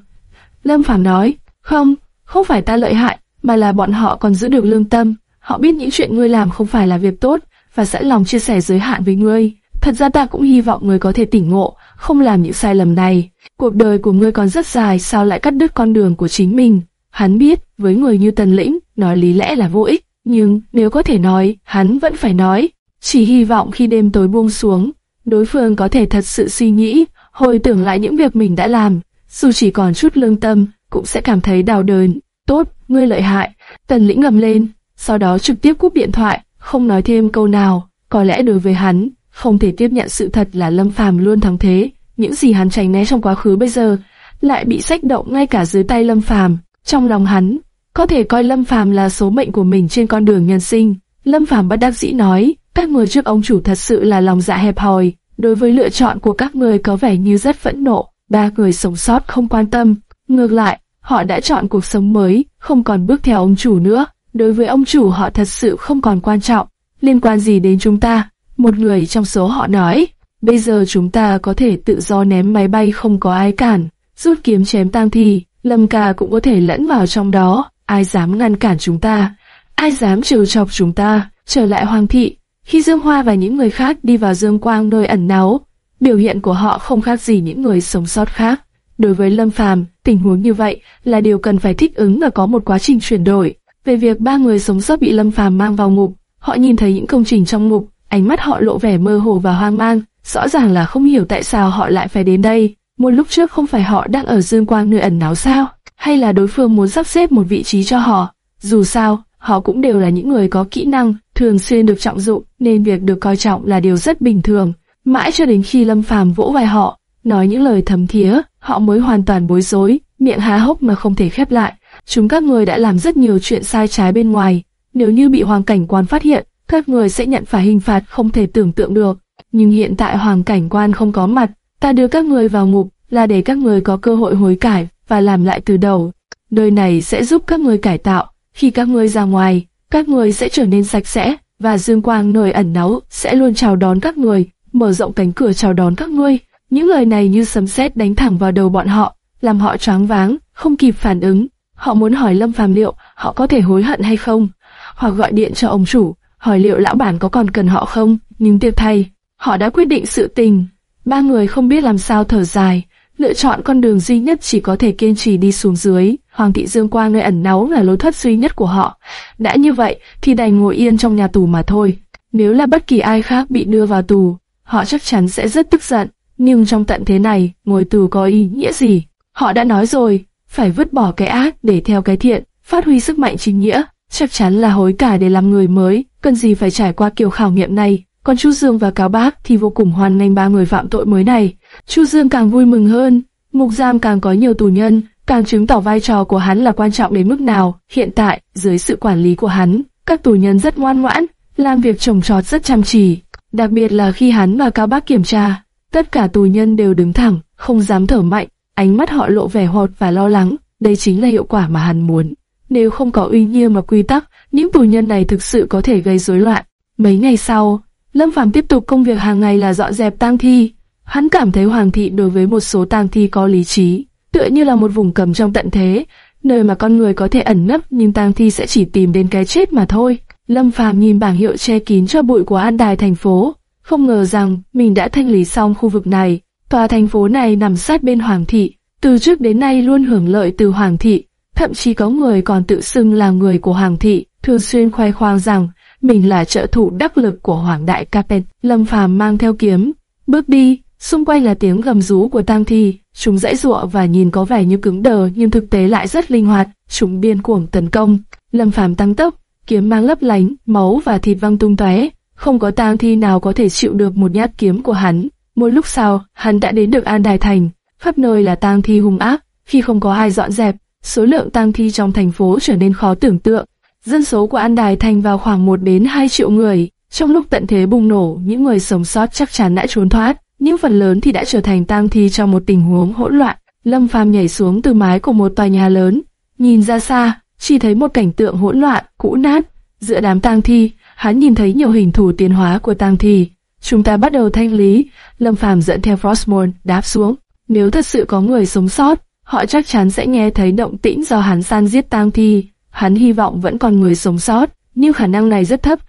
Lâm Phàm nói, không, không phải ta lợi hại, mà là bọn họ còn giữ được lương tâm. Họ biết những chuyện ngươi làm không phải là việc tốt, và sẵn lòng chia sẻ giới hạn với ngươi. Thật ra ta cũng hy vọng ngươi có thể tỉnh ngộ, không làm những sai lầm này. Cuộc đời của ngươi còn rất dài, sao lại cắt đứt con đường của chính mình? Hắn biết, với người như Tần Lĩnh, nói lý lẽ là vô ích, nhưng nếu có thể nói, hắn vẫn phải nói. Chỉ hy vọng khi đêm tối buông xuống, đối phương có thể thật sự suy nghĩ, hồi tưởng lại những việc mình đã làm, dù chỉ còn chút lương tâm, cũng sẽ cảm thấy đau đớn. Tốt, ngươi lợi hại. Tần Lĩnh ngầm lên, sau đó trực tiếp cúp điện thoại, không nói thêm câu nào. Có lẽ đối với hắn, không thể tiếp nhận sự thật là Lâm Phàm luôn thắng thế. Những gì hắn tránh né trong quá khứ bây giờ, lại bị sách động ngay cả dưới tay Lâm Phàm. Trong lòng hắn, có thể coi Lâm Phàm là số mệnh của mình trên con đường nhân sinh. Lâm Phàm bất đắc dĩ nói, các người trước ông chủ thật sự là lòng dạ hẹp hòi. Đối với lựa chọn của các người có vẻ như rất phẫn nộ, ba người sống sót không quan tâm. Ngược lại, họ đã chọn cuộc sống mới, không còn bước theo ông chủ nữa. Đối với ông chủ họ thật sự không còn quan trọng. Liên quan gì đến chúng ta? Một người trong số họ nói, bây giờ chúng ta có thể tự do ném máy bay không có ai cản, rút kiếm chém tang thi, Lâm ca cũng có thể lẫn vào trong đó, ai dám ngăn cản chúng ta, ai dám trêu chọc chúng ta, trở lại hoàng thị. Khi Dương Hoa và những người khác đi vào Dương Quang nơi ẩn náu, biểu hiện của họ không khác gì những người sống sót khác. Đối với Lâm Phàm, tình huống như vậy là điều cần phải thích ứng và có một quá trình chuyển đổi. Về việc ba người sống sót bị Lâm Phàm mang vào ngục, họ nhìn thấy những công trình trong ngục, ánh mắt họ lộ vẻ mơ hồ và hoang mang, rõ ràng là không hiểu tại sao họ lại phải đến đây. Một lúc trước không phải họ đang ở Dương Quang nơi ẩn náu sao? Hay là đối phương muốn sắp xếp một vị trí cho họ? Dù sao, họ cũng đều là những người có kỹ năng, thường xuyên được trọng dụng, nên việc được coi trọng là điều rất bình thường. Mãi cho đến khi Lâm Phàm vỗ vai họ, nói những lời thấm thía, họ mới hoàn toàn bối rối, miệng há hốc mà không thể khép lại. Chúng các người đã làm rất nhiều chuyện sai trái bên ngoài, nếu như bị hoàng cảnh quan phát hiện, các người sẽ nhận phải hình phạt không thể tưởng tượng được. Nhưng hiện tại hoàng cảnh quan không có mặt, ta đưa các người vào ngục là để các người có cơ hội hối cải và làm lại từ đầu. Nơi này sẽ giúp các người cải tạo. Khi các người ra ngoài, các người sẽ trở nên sạch sẽ và dương quang nơi ẩn náu sẽ luôn chào đón các người, mở rộng cánh cửa chào đón các ngươi. Những lời này như sấm sét đánh thẳng vào đầu bọn họ, làm họ choáng váng, không kịp phản ứng. Họ muốn hỏi Lâm Phàm liệu họ có thể hối hận hay không, hoặc gọi điện cho ông chủ, hỏi liệu lão bản có còn cần họ không. Nhưng tiếc thay, họ đã quyết định sự tình. Ba người không biết làm sao thở dài, lựa chọn con đường duy nhất chỉ có thể kiên trì đi xuống dưới. Hoàng thị Dương Quang nơi ẩn náu là lối thoát duy nhất của họ. Đã như vậy thì đành ngồi yên trong nhà tù mà thôi. Nếu là bất kỳ ai khác bị đưa vào tù, họ chắc chắn sẽ rất tức giận. Nhưng trong tận thế này, ngồi tù có ý nghĩa gì? Họ đã nói rồi, phải vứt bỏ cái ác để theo cái thiện, phát huy sức mạnh chính nghĩa. Chắc chắn là hối cải để làm người mới, cần gì phải trải qua kiểu khảo nghiệm này. Còn Chu Dương và Cáo Bác thì vô cùng hoan nghênh ba người phạm tội mới này. Chu Dương càng vui mừng hơn, mục giam càng có nhiều tù nhân, càng chứng tỏ vai trò của hắn là quan trọng đến mức nào. Hiện tại, dưới sự quản lý của hắn, các tù nhân rất ngoan ngoãn, làm việc trồng trọt rất chăm chỉ. Đặc biệt là khi hắn và Cao Bác kiểm tra, tất cả tù nhân đều đứng thẳng, không dám thở mạnh, ánh mắt họ lộ vẻ hột và lo lắng. Đây chính là hiệu quả mà hắn muốn. Nếu không có uy nghiêm và quy tắc, những tù nhân này thực sự có thể gây rối loạn. Mấy ngày sau, Lâm Phàm tiếp tục công việc hàng ngày là dọn dẹp tang thi. Hắn cảm thấy hoàng thị đối với một số tang thi có lý trí, tựa như là một vùng cầm trong tận thế, nơi mà con người có thể ẩn nấp nhưng tang thi sẽ chỉ tìm đến cái chết mà thôi. Lâm Phàm nhìn bảng hiệu che kín cho bụi của an đài thành phố, không ngờ rằng mình đã thanh lý xong khu vực này. Tòa thành phố này nằm sát bên hoàng thị, từ trước đến nay luôn hưởng lợi từ hoàng thị, thậm chí có người còn tự xưng là người của hoàng thị, thường xuyên khoe khoang rằng mình là trợ thủ đắc lực của Hoàng đại Capet. Lâm Phàm mang theo kiếm, bước đi, xung quanh là tiếng gầm rú của tang thi, chúng dãy giụa và nhìn có vẻ như cứng đờ nhưng thực tế lại rất linh hoạt, chúng biên cuồng tấn công. Lâm Phàm tăng tốc, kiếm mang lấp lánh, máu và thịt văng tung tóe, không có tang thi nào có thể chịu được một nhát kiếm của hắn. Một lúc sau, hắn đã đến được An Đài Thành, khắp nơi là tang thi hung ác, khi không có ai dọn dẹp, số lượng tang thi trong thành phố trở nên khó tưởng tượng. Dân số của An Đài Thành vào khoảng 1 đến 2 triệu người. Trong lúc tận thế bùng nổ, những người sống sót chắc chắn đã trốn thoát, nhưng phần lớn thì đã trở thành tang thi trong một tình huống hỗn loạn. Lâm Phàm nhảy xuống từ mái của một tòa nhà lớn, nhìn ra xa, chỉ thấy một cảnh tượng hỗn loạn, cũ nát. Giữa đám tang thi, hắn nhìn thấy nhiều hình thù tiến hóa của tang thi. Chúng ta bắt đầu thanh lý, Lâm Phàm dẫn theo Frostmourne đáp xuống. Nếu thật sự có người sống sót, họ chắc chắn sẽ nghe thấy động tĩnh do hắn san giết tang thi. Hắn hy vọng vẫn còn người sống sót, nhưng khả năng này rất thấp.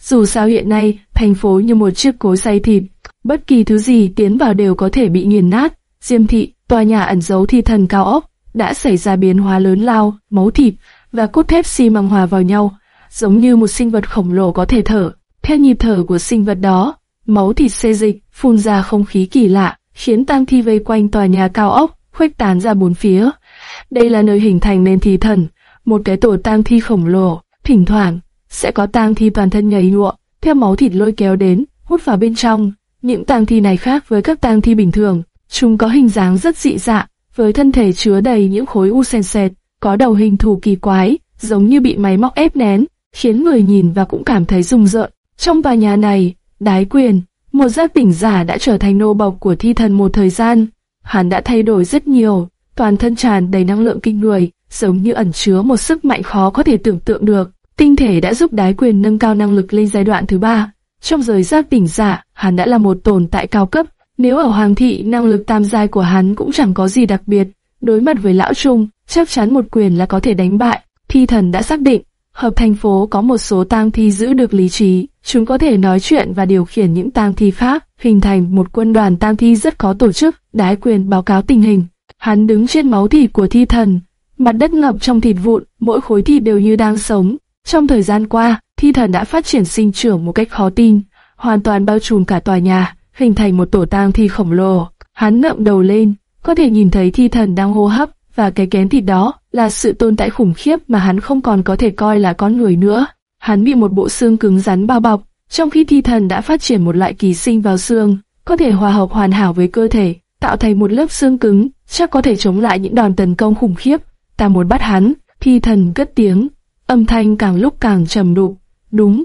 Dù sao hiện nay, thành phố như một chiếc cối xay thịt, bất kỳ thứ gì tiến vào đều có thể bị nghiền nát. Diêm thị, tòa nhà ẩn giấu thi thần cao ốc, đã xảy ra biến hóa lớn lao, máu thịt và cốt thép xi măng hòa vào nhau, giống như một sinh vật khổng lồ có thể thở. Theo nhịp thở của sinh vật đó, máu thịt xê dịch, phun ra không khí kỳ lạ, khiến tang thi vây quanh tòa nhà cao ốc, khuếch tán ra bốn phía. Đây là nơi hình thành nên thi thần, một cái tổ tang thi khổng lồ, thỉnh thoảng sẽ có tang thi toàn thân nhảy nhụa, theo máu thịt lôi kéo đến, hút vào bên trong. Những tang thi này khác với các tang thi bình thường, chúng có hình dáng rất dị dạng, với thân thể chứa đầy những khối u sền sệt, có đầu hình thù kỳ quái, giống như bị máy móc ép nén, khiến người nhìn và cũng cảm thấy rùng rợn. Trong tòa nhà này, đái quyền, một giác tỉnh giả đã trở thành nô bộc của thi thần một thời gian. Hắn đã thay đổi rất nhiều, toàn thân tràn đầy năng lượng kinh người, giống như ẩn chứa một sức mạnh khó có thể tưởng tượng được. Tinh thể đã giúp đái quyền nâng cao năng lực lên giai đoạn thứ ba. Trong giới giác tỉnh giả, dạ, hắn đã là một tồn tại cao cấp. Nếu ở Hoàng thị, năng lực tam giai của hắn cũng chẳng có gì đặc biệt. Đối mặt với lão trung, chắc chắn một quyền là có thể đánh bại. Thi thần đã xác định, hợp thành phố có một số tang thi giữ được lý trí, chúng có thể nói chuyện và điều khiển những tang thi khác, hình thành một quân đoàn tang thi rất có tổ chức. Đái quyền báo cáo tình hình. Hắn đứng trên máu thịt của thi thần, mặt đất ngập trong thịt vụn, mỗi khối thịt đều như đang sống. Trong thời gian qua, thi thần đã phát triển sinh trưởng một cách khó tin, hoàn toàn bao trùm cả tòa nhà, hình thành một tổ tang thi khổng lồ. Hắn ngậm đầu lên, có thể nhìn thấy thi thần đang hô hấp, và cái kén thịt đó là sự tồn tại khủng khiếp mà hắn không còn có thể coi là con người nữa. Hắn bị một bộ xương cứng rắn bao bọc, trong khi thi thần đã phát triển một loại ký sinh vào xương, có thể hòa hợp hoàn hảo với cơ thể, tạo thành một lớp xương cứng, chắc có thể chống lại những đòn tấn công khủng khiếp. Ta muốn bắt hắn, thi thần cất tiếng, âm thanh càng lúc càng trầm đục. Đúng,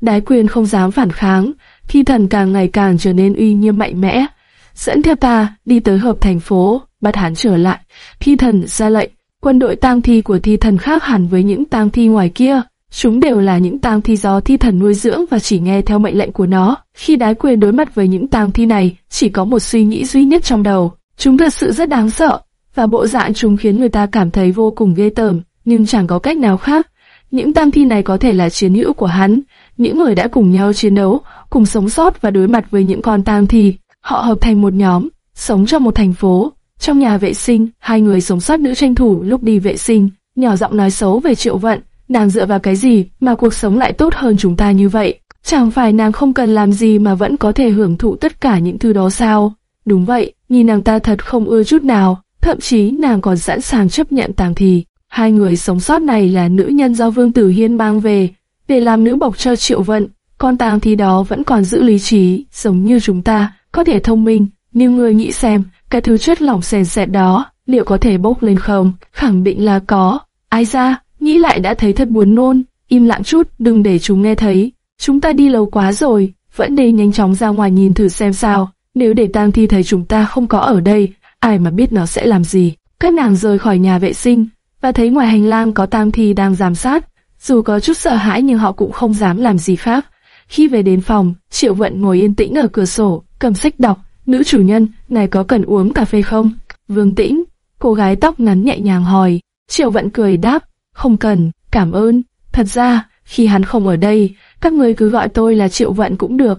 đái quyền không dám phản kháng, thi thần càng ngày càng trở nên uy nghiêm mạnh mẽ. Dẫn theo ta, đi tới hợp thành phố, bắt hắn trở lại. Thi thần ra lệnh, quân đội tang thi của thi thần khác hẳn với những tang thi ngoài kia. Chúng đều là những tang thi do thi thần nuôi dưỡng và chỉ nghe theo mệnh lệnh của nó. Khi đái quyền đối mặt với những tang thi này, chỉ có một suy nghĩ duy nhất trong đầu. Chúng thật sự rất đáng sợ, và bộ dạng chúng khiến người ta cảm thấy vô cùng ghê tởm, nhưng chẳng có cách nào khác. Những tang thi này có thể là chiến hữu của hắn, những người đã cùng nhau chiến đấu, cùng sống sót và đối mặt với những con tang thi. Họ hợp thành một nhóm, sống trong một thành phố. Trong nhà vệ sinh, hai người sống sót nữ tranh thủ lúc đi vệ sinh, nhỏ giọng nói xấu về triệu vận. Nàng dựa vào cái gì mà cuộc sống lại tốt hơn chúng ta như vậy? Chẳng phải nàng không cần làm gì mà vẫn có thể hưởng thụ tất cả những thứ đó sao? Đúng vậy, nhìn nàng ta thật không ưa chút nào, thậm chí nàng còn sẵn sàng chấp nhận tàng thì. Hai người sống sót này là nữ nhân do Vương Tử Hiên mang về, để làm nữ bộc cho Triệu Vận. Con tàng thì đó vẫn còn giữ lý trí, giống như chúng ta, có thể thông minh, nhưng người nghĩ xem, cái thứ chất lỏng sền sệt đó, liệu có thể bốc lên không? Khẳng định là có. Ai ra, nghĩ lại đã thấy thật buồn nôn, im lặng chút, đừng để chúng nghe thấy. Chúng ta đi lâu quá rồi, vẫn đi nhanh chóng ra ngoài nhìn thử xem sao. Nếu để tang thi thấy chúng ta không có ở đây, ai mà biết nó sẽ làm gì. Các nàng rời khỏi nhà vệ sinh, và thấy ngoài hành lang có tang thi đang giám sát. Dù có chút sợ hãi nhưng họ cũng không dám làm gì khác. Khi về đến phòng, Triệu Vận ngồi yên tĩnh ở cửa sổ, cầm sách đọc. Nữ chủ nhân, này có cần uống cà phê không? Vương Tĩnh, cô gái tóc ngắn nhẹ nhàng hỏi. Triệu Vận cười đáp, không cần, cảm ơn. Thật ra, khi hắn không ở đây, các người cứ gọi tôi là Triệu Vận cũng được.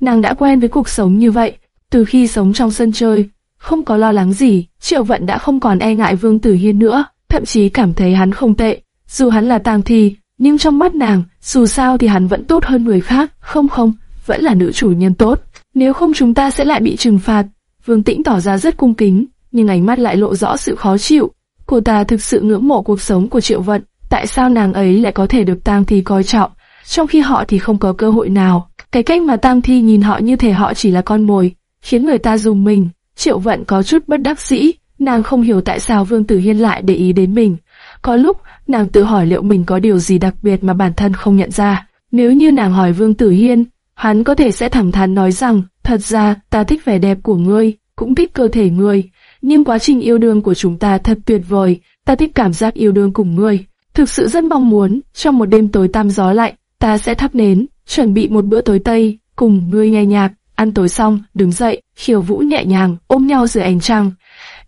Nàng đã quen với cuộc sống như vậy, từ khi sống trong sân chơi, không có lo lắng gì, Triệu Vận đã không còn e ngại Vương Tử Hiên nữa, thậm chí cảm thấy hắn không tệ. Dù hắn là tang thi, nhưng trong mắt nàng, dù sao thì hắn vẫn tốt hơn người khác, không không, vẫn là nữ chủ nhân tốt. Nếu không chúng ta sẽ lại bị trừng phạt. Vương Tĩnh tỏ ra rất cung kính, nhưng ánh mắt lại lộ rõ sự khó chịu. Cô ta thực sự ngưỡng mộ cuộc sống của Triệu Vận, tại sao nàng ấy lại có thể được tang thi coi trọng, trong khi họ thì không có cơ hội nào. Cái cách mà tang thi nhìn họ như thể họ chỉ là con mồi, khiến người ta dùng mình. Triệu Vận có chút bất đắc dĩ, nàng không hiểu tại sao Vương Tử Hiên lại để ý đến mình. Có lúc, nàng tự hỏi liệu mình có điều gì đặc biệt mà bản thân không nhận ra. Nếu như nàng hỏi Vương Tử Hiên, hắn có thể sẽ thẳng thắn nói rằng, thật ra, ta thích vẻ đẹp của ngươi, cũng thích cơ thể ngươi, nhưng quá trình yêu đương của chúng ta thật tuyệt vời, ta thích cảm giác yêu đương cùng ngươi. Thực sự rất mong muốn, trong một đêm tối tăm gió lạnh, ta sẽ thắp nến, chuẩn bị một bữa tối Tây, cùng ngươi nghe nhạc, ăn tối xong, đứng dậy, khiêu vũ nhẹ nhàng, ôm nhau dưới ánh trăng.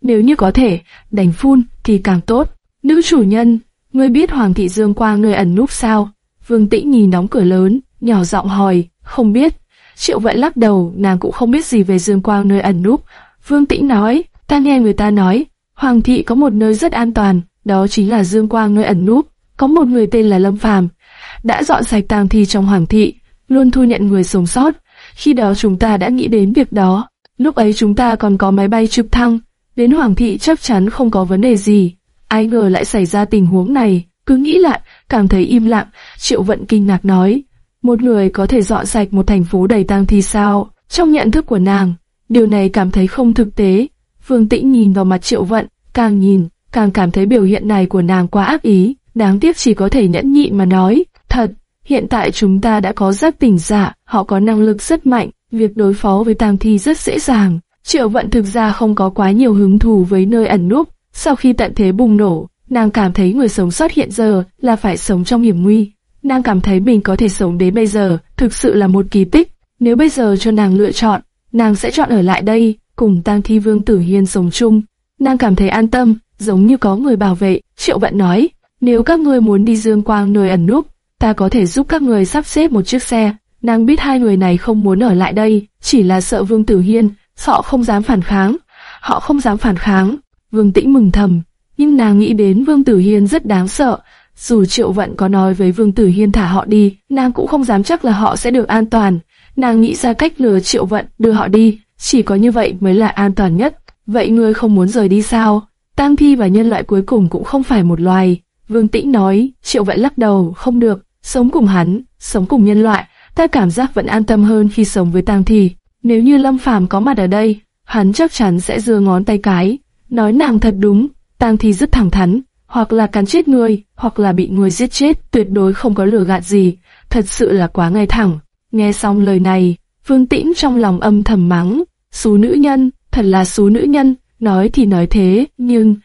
Nếu như có thể, đánh phun, thì càng tốt. Nữ chủ nhân, ngươi biết Hoàng thị Dương Quang nơi ẩn núp sao? Vương Tĩnh nhìn đóng cửa lớn, nhỏ giọng hỏi, không biết. Triệu Vận lắc đầu, nàng cũng không biết gì về Dương Quang nơi ẩn núp. Vương Tĩnh nói, ta nghe người ta nói, Hoàng thị có một nơi rất an toàn, đó chính là Dương Quang nơi ẩn núp. Có một người tên là Lâm Phàm, đã dọn sạch tang thi trong Hoàng thị, luôn thu nhận người sống sót. Khi đó chúng ta đã nghĩ đến việc đó. Lúc ấy chúng ta còn có máy bay trực thăng, đến Hoàng thị chắc chắn không có vấn đề gì. Ai ngờ lại xảy ra tình huống này, cứ nghĩ lại, cảm thấy im lặng, Triệu Vận kinh ngạc nói, một người có thể dọn sạch một thành phố đầy tang thi sao? Trong nhận thức của nàng, điều này cảm thấy không thực tế. Phương Tĩnh nhìn vào mặt Triệu Vận, càng nhìn, càng cảm thấy biểu hiện này của nàng quá ác ý, đáng tiếc chỉ có thể nhẫn nhịn mà nói, thật, Hiện tại chúng ta đã có giác tỉnh giả, họ có năng lực rất mạnh, việc đối phó với tang thi rất dễ dàng. Triệu vận thực ra không có quá nhiều hứng thú với nơi ẩn núp. Sau khi tận thế bùng nổ, nàng cảm thấy người sống sót hiện giờ là phải sống trong hiểm nguy. Nàng cảm thấy mình có thể sống đến bây giờ, thực sự là một kỳ tích. Nếu bây giờ cho nàng lựa chọn, nàng sẽ chọn ở lại đây, cùng tang thi vương tử hiên sống chung. Nàng cảm thấy an tâm, giống như có người bảo vệ. Triệu vận nói, nếu các ngươi muốn đi dương quang nơi ẩn núp, ta có thể giúp các người sắp xếp một chiếc xe. Nàng biết hai người này không muốn ở lại đây, chỉ là sợ Vương Tử Hiên, họ không dám phản kháng. Họ không dám phản kháng. Vương Tĩnh mừng thầm, nhưng nàng nghĩ đến Vương Tử Hiên rất đáng sợ. Dù Triệu Vận có nói với Vương Tử Hiên thả họ đi, nàng cũng không dám chắc là họ sẽ được an toàn. Nàng nghĩ ra cách lừa Triệu Vận đưa họ đi, chỉ có như vậy mới là an toàn nhất. Vậy ngươi không muốn rời đi sao? Tang thi và nhân loại cuối cùng cũng không phải một loài. Vương Tĩnh nói, Triệu Vận lắc đầu, không được, sống cùng hắn, sống cùng nhân loại, ta cảm giác vẫn an tâm hơn khi sống với tang thi. Nếu như Lâm Phàm có mặt ở đây, hắn chắc chắn sẽ giơ ngón tay cái, nói nàng thật đúng, tang thi rất thẳng thắn, hoặc là cắn chết người, hoặc là bị người giết chết, tuyệt đối không có lừa gạt gì, thật sự là quá ngay thẳng. Nghe xong lời này, Vương Tĩnh trong lòng âm thầm mắng, xú nữ nhân, thật là xú nữ nhân, nói thì nói thế, nhưng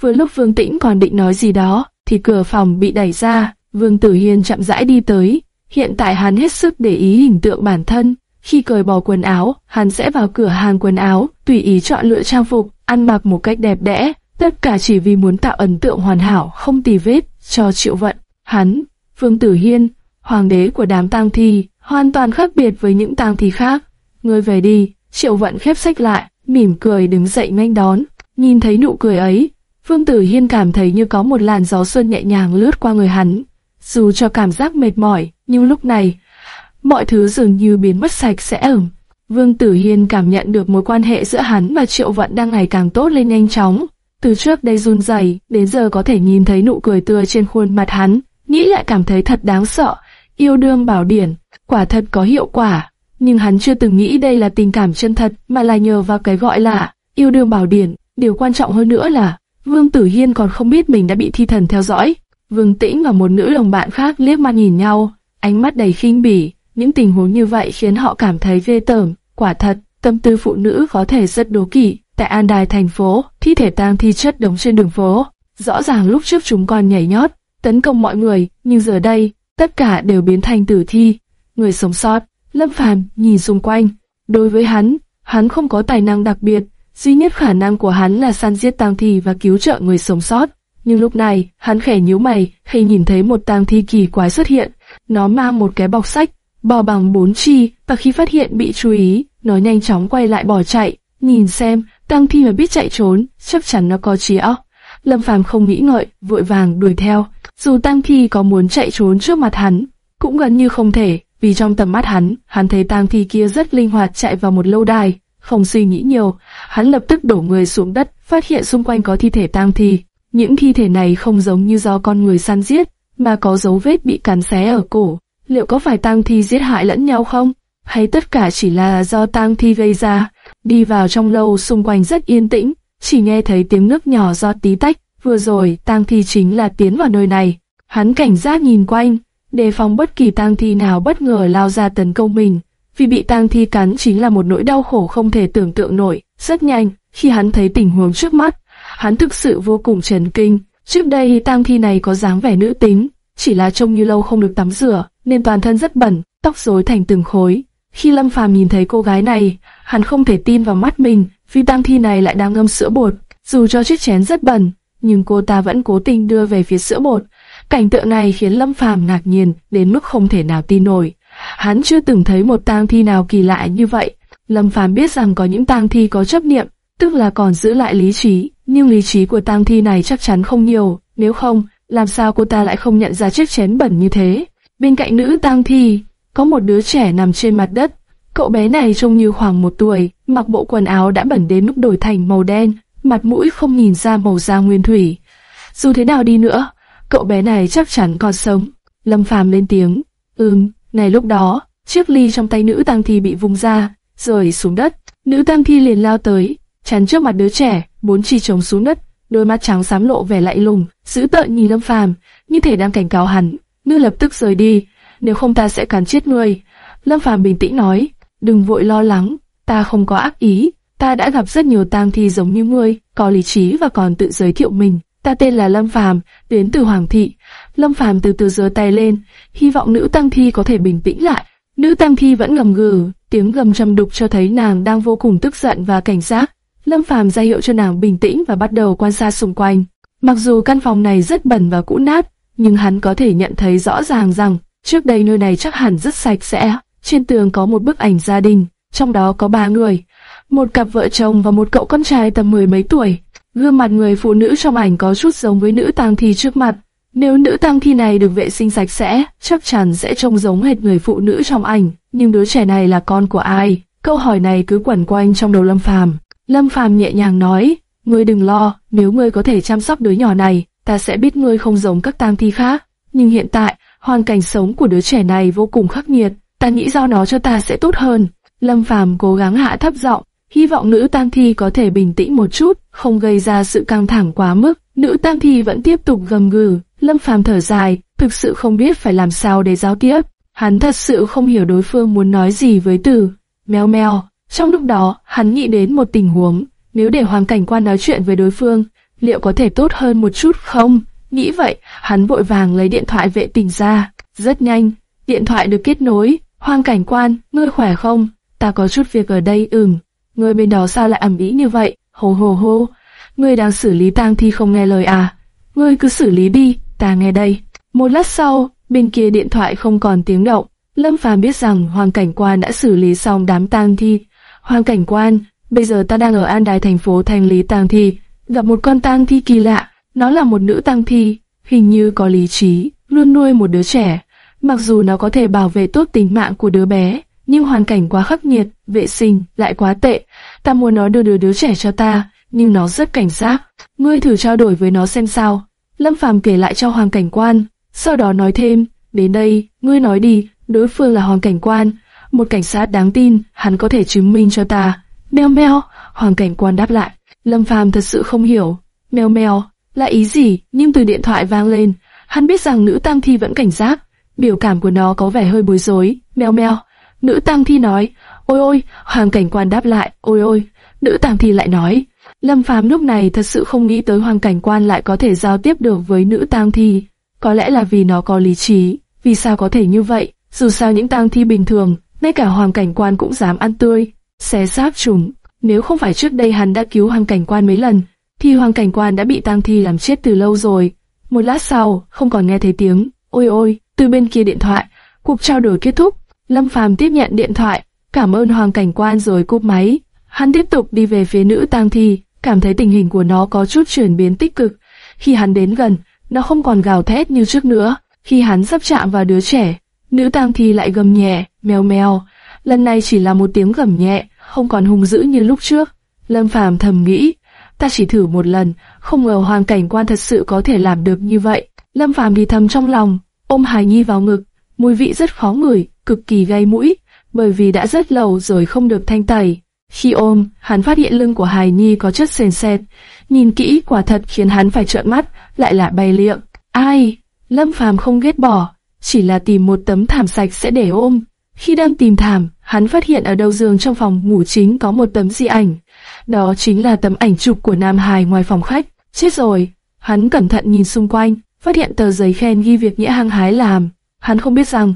vừa lúc Vương Tĩnh còn định nói gì đó, thì cửa phòng bị đẩy ra, Vương Tử Hiên chậm rãi đi tới. Hiện tại hắn hết sức để ý hình tượng bản thân. Khi cởi bỏ quần áo, hắn sẽ vào cửa hàng quần áo, tùy ý chọn lựa trang phục, ăn mặc một cách đẹp đẽ, tất cả chỉ vì muốn tạo ấn tượng hoàn hảo, không tì vết cho Triệu Vận. Hắn, Vương Tử Hiên, hoàng đế của đám tang thi, hoàn toàn khác biệt với những tang thi khác. Ngươi về đi, Triệu Vận khép sách lại, mỉm cười đứng dậy nhanh đón. Nhìn thấy nụ cười ấy, Vương Tử Hiên cảm thấy như có một làn gió xuân nhẹ nhàng lướt qua người hắn. Dù cho cảm giác mệt mỏi, nhưng lúc này, mọi thứ dường như biến mất sạch sẽ ẩm. Vương Tử Hiên cảm nhận được mối quan hệ giữa hắn và Triệu Vận đang ngày càng tốt lên nhanh chóng. Từ trước đây run rẩy, đến giờ có thể nhìn thấy nụ cười tươi trên khuôn mặt hắn, nghĩ lại cảm thấy thật đáng sợ. Yêu đương bảo điển, quả thật có hiệu quả, nhưng hắn chưa từng nghĩ đây là tình cảm chân thật, mà là nhờ vào cái gọi là yêu đương bảo điển. Điều quan trọng hơn nữa là Vương Tử Hiên còn không biết mình đã bị thi thần theo dõi. Vương Tĩnh và một nữ đồng bạn khác liếc mắt nhìn nhau, ánh mắt đầy khinh bỉ. Những tình huống như vậy khiến họ cảm thấy ghê tởm. Quả thật, tâm tư phụ nữ có thể rất đố kỵ. Tại An Đài thành phố, thi thể tang thi chất đống trên đường phố. Rõ ràng lúc trước chúng còn nhảy nhót, tấn công mọi người, nhưng giờ đây, tất cả đều biến thành tử thi. Người sống sót, Lâm Phàm nhìn xung quanh. Đối với hắn, hắn không có tài năng đặc biệt, duy nhất khả năng của hắn là săn giết tang thi và cứu trợ người sống sót. Nhưng lúc này, hắn khẽ nhíu mày khi nhìn thấy một tang thi kỳ quái xuất hiện. Nó mang một cái bọc sách, bò bằng bốn chi, và khi phát hiện bị chú ý, nó nhanh chóng quay lại bỏ chạy. Nhìn xem, tang thi mà biết chạy trốn, chắc chắn nó có trí óc. Lâm Phàm không nghĩ ngợi, vội vàng đuổi theo. Dù tang thi có muốn chạy trốn trước mặt hắn, cũng gần như không thể, vì trong tầm mắt hắn, hắn thấy tang thi kia rất linh hoạt chạy vào một lâu đài. Không suy nghĩ nhiều, hắn lập tức đổ người xuống đất, phát hiện xung quanh có thi thể tang thi. Những thi thể này không giống như do con người săn giết, mà có dấu vết bị cắn xé ở cổ. Liệu có phải tang thi giết hại lẫn nhau không? Hay tất cả chỉ là do tang thi gây ra? Đi vào trong lâu xung quanh rất yên tĩnh, chỉ nghe thấy tiếng nước nhỏ do tí tách. Vừa rồi, tang thi chính là tiến vào nơi này. Hắn cảnh giác nhìn quanh, đề phòng bất kỳ tang thi nào bất ngờ lao ra tấn công mình. Vì bị tang thi cắn chính là một nỗi đau khổ không thể tưởng tượng nổi. Rất nhanh, khi hắn thấy tình huống trước mắt, hắn thực sự vô cùng chấn kinh. Trước đây tang thi này có dáng vẻ nữ tính, chỉ là trông như lâu không được tắm rửa, nên toàn thân rất bẩn, tóc rối thành từng khối. Khi Lâm Phàm nhìn thấy cô gái này, hắn không thể tin vào mắt mình, vì tang thi này lại đang ngâm sữa bột. Dù cho chiếc chén rất bẩn, nhưng cô ta vẫn cố tình đưa về phía sữa bột. Cảnh tượng này khiến Lâm Phàm ngạc nhiên đến mức không thể nào tin nổi. Hắn chưa từng thấy một tang thi nào kỳ lạ như vậy. Lâm Phàm biết rằng có những tang thi có chấp niệm, tức là còn giữ lại lý trí, nhưng lý trí của tang thi này chắc chắn không nhiều, nếu không, làm sao cô ta lại không nhận ra chiếc chén bẩn như thế? Bên cạnh nữ tang thi, có một đứa trẻ nằm trên mặt đất. Cậu bé này trông như khoảng một tuổi, mặc bộ quần áo đã bẩn đến mức đổi thành màu đen, mặt mũi không nhìn ra màu da nguyên thủy. Dù thế nào đi nữa, cậu bé này chắc chắn còn sống. Lâm Phàm lên tiếng, ừm, này lúc đó, chiếc ly trong tay nữ tang thi bị vung ra, rồi xuống đất. Nữ tang thi liền lao tới, chắn trước mặt đứa trẻ, bốn chỉ trống xuống đất, đôi mắt trắng xám lộ vẻ lạnh lùng, dữ tợn nhìn Lâm Phàm, như thể đang cảnh cáo hắn. Nữ lập tức rời đi. nếu không ta sẽ cắn chết ngươi. Lâm Phàm bình tĩnh nói, đừng vội lo lắng, ta không có ác ý, ta đã gặp rất nhiều tang thi giống như ngươi, có lý trí và còn tự giới thiệu mình. Ta tên là Lâm Phàm, đến từ Hoàng thị. Lâm Phàm từ từ giơ tay lên, hy vọng nữ tăng thi có thể bình tĩnh lại. Nữ tăng thi vẫn ngầm gừ, tiếng gầm trầm đục cho thấy nàng đang vô cùng tức giận và cảnh giác. Lâm Phàm ra hiệu cho nàng bình tĩnh và bắt đầu quan sát xung quanh. Mặc dù căn phòng này rất bẩn và cũ nát, nhưng hắn có thể nhận thấy rõ ràng rằng trước đây nơi này chắc hẳn rất sạch sẽ. Trên tường có một bức ảnh gia đình, trong đó có ba người, một cặp vợ chồng và một cậu con trai tầm mười mấy tuổi. Gương mặt người phụ nữ trong ảnh có chút giống với nữ tang thi trước mặt. Nếu nữ tang thi này được vệ sinh sạch sẽ, chắc chắn sẽ trông giống hệt người phụ nữ trong ảnh. Nhưng đứa trẻ này là con của ai? Câu hỏi này cứ quẩn quanh trong đầu Lâm Phàm. Lâm Phàm nhẹ nhàng nói, ngươi đừng lo, nếu ngươi có thể chăm sóc đứa nhỏ này, ta sẽ biết ngươi không giống các tang thi khác. Nhưng hiện tại, hoàn cảnh sống của đứa trẻ này vô cùng khắc nghiệt, ta nghĩ giao nó cho ta sẽ tốt hơn. Lâm Phàm cố gắng hạ thấp giọng, hy vọng nữ tang thi có thể bình tĩnh một chút, không gây ra sự căng thẳng quá mức. Nữ tang thi vẫn tiếp tục gầm gừ, Lâm Phàm thở dài, thực sự không biết phải làm sao để giao tiếp. Hắn thật sự không hiểu đối phương muốn nói gì với từ meo meo. Trong lúc đó, hắn nghĩ đến một tình huống, nếu để Hoàng Cảnh Quan nói chuyện với đối phương, liệu có thể tốt hơn một chút không? Nghĩ vậy, hắn vội vàng lấy điện thoại vệ tình ra. Rất nhanh, điện thoại được kết nối. Hoàng Cảnh Quan, ngươi khỏe không? Ta có chút việc ở đây, ừm. Người bên đó sao lại ẩm ĩ như vậy? Hồ hồ hô. Ngươi đang xử lý tang thi không nghe lời à? Ngươi cứ xử lý đi, ta nghe đây. Một lát sau, bên kia điện thoại không còn tiếng động. Lâm Phàm biết rằng Hoàng Cảnh Quan đã xử lý xong đám tang thi. Hoàng Cảnh Quan, bây giờ ta đang ở An Đài thành phố thanh lý tang thi, gặp một con tang thi kỳ lạ. Nó là một nữ tang thi, hình như có lý trí, luôn nuôi một đứa trẻ. Mặc dù nó có thể bảo vệ tốt tính mạng của đứa bé, nhưng hoàn cảnh quá khắc nghiệt, vệ sinh lại quá tệ. Ta muốn nó đưa đứa đứa trẻ cho ta, nhưng nó rất cảnh giác. Ngươi thử trao đổi với nó xem sao. Lâm Phàm kể lại cho Hoàng Cảnh Quan, sau đó nói thêm, đến đây, ngươi nói đi, đối phương là Hoàng Cảnh Quan, một cảnh sát đáng tin, hắn có thể chứng minh cho ta. Mèo mèo, Hoàng Cảnh Quan đáp lại. Lâm Phàm thật sự không hiểu. Mèo mèo, là ý gì? Nhưng từ điện thoại vang lên, hắn biết rằng nữ tam thi vẫn cảnh giác. Biểu cảm của nó có vẻ hơi bối rối. Mèo mèo, nữ tang thi nói. Ôi ôi, Hoàng Cảnh Quan đáp lại. Ôi ôi, nữ tang thi lại nói. Lâm Phàm lúc này thật sự không nghĩ tới Hoàng Cảnh Quan lại có thể giao tiếp được với nữ tang thi. Có lẽ là vì nó có lý trí. Vì sao có thể như vậy? Dù sao những tang thi bình thường, ngay cả Hoàng Cảnh Quan cũng dám ăn tươi, xé xác chúng. Nếu không phải trước đây hắn đã cứu Hoàng Cảnh Quan mấy lần, thì Hoàng Cảnh Quan đã bị tang thi làm chết từ lâu rồi. Một lát sau, không còn nghe thấy tiếng, ôi ôi, từ bên kia điện thoại, cuộc trao đổi kết thúc. Lâm Phàm tiếp nhận điện thoại, cảm ơn Hoàng Cảnh Quan rồi cúp máy. Hắn tiếp tục đi về phía nữ tang thi, cảm thấy tình hình của nó có chút chuyển biến tích cực. Khi hắn đến gần, nó không còn gào thét như trước nữa. Khi hắn sắp chạm vào đứa trẻ, nữ tang thi lại gầm nhẹ, mèo mèo. Lần này chỉ là một tiếng gầm nhẹ, không còn hung dữ như lúc trước. Lâm Phàm thầm nghĩ, ta chỉ thử một lần, không ngờ Hoàng Cảnh Quan thật sự có thể làm được như vậy. Lâm Phàm đi thầm trong lòng, ôm Hải Nhi vào ngực, mùi vị rất khó ngửi, cực kỳ gây mũi, bởi vì đã rất lâu rồi không được thanh tẩy. Khi ôm, hắn phát hiện lưng của Hải Nhi có chất sền sệt, nhìn kỹ quả thật khiến hắn phải trợn mắt, lại là bay liệng. Ai? Lâm Phàm không ghét bỏ, chỉ là tìm một tấm thảm sạch sẽ để ôm. Khi đang tìm thảm, hắn phát hiện ở đầu giường trong phòng ngủ chính có một tấm di ảnh. Đó chính là tấm ảnh chụp của Nam Hải ngoài phòng khách. Chết rồi! Hắn cẩn thận nhìn xung quanh, phát hiện tờ giấy khen ghi việc Nghĩa hăng hái làm. Hắn không biết rằng,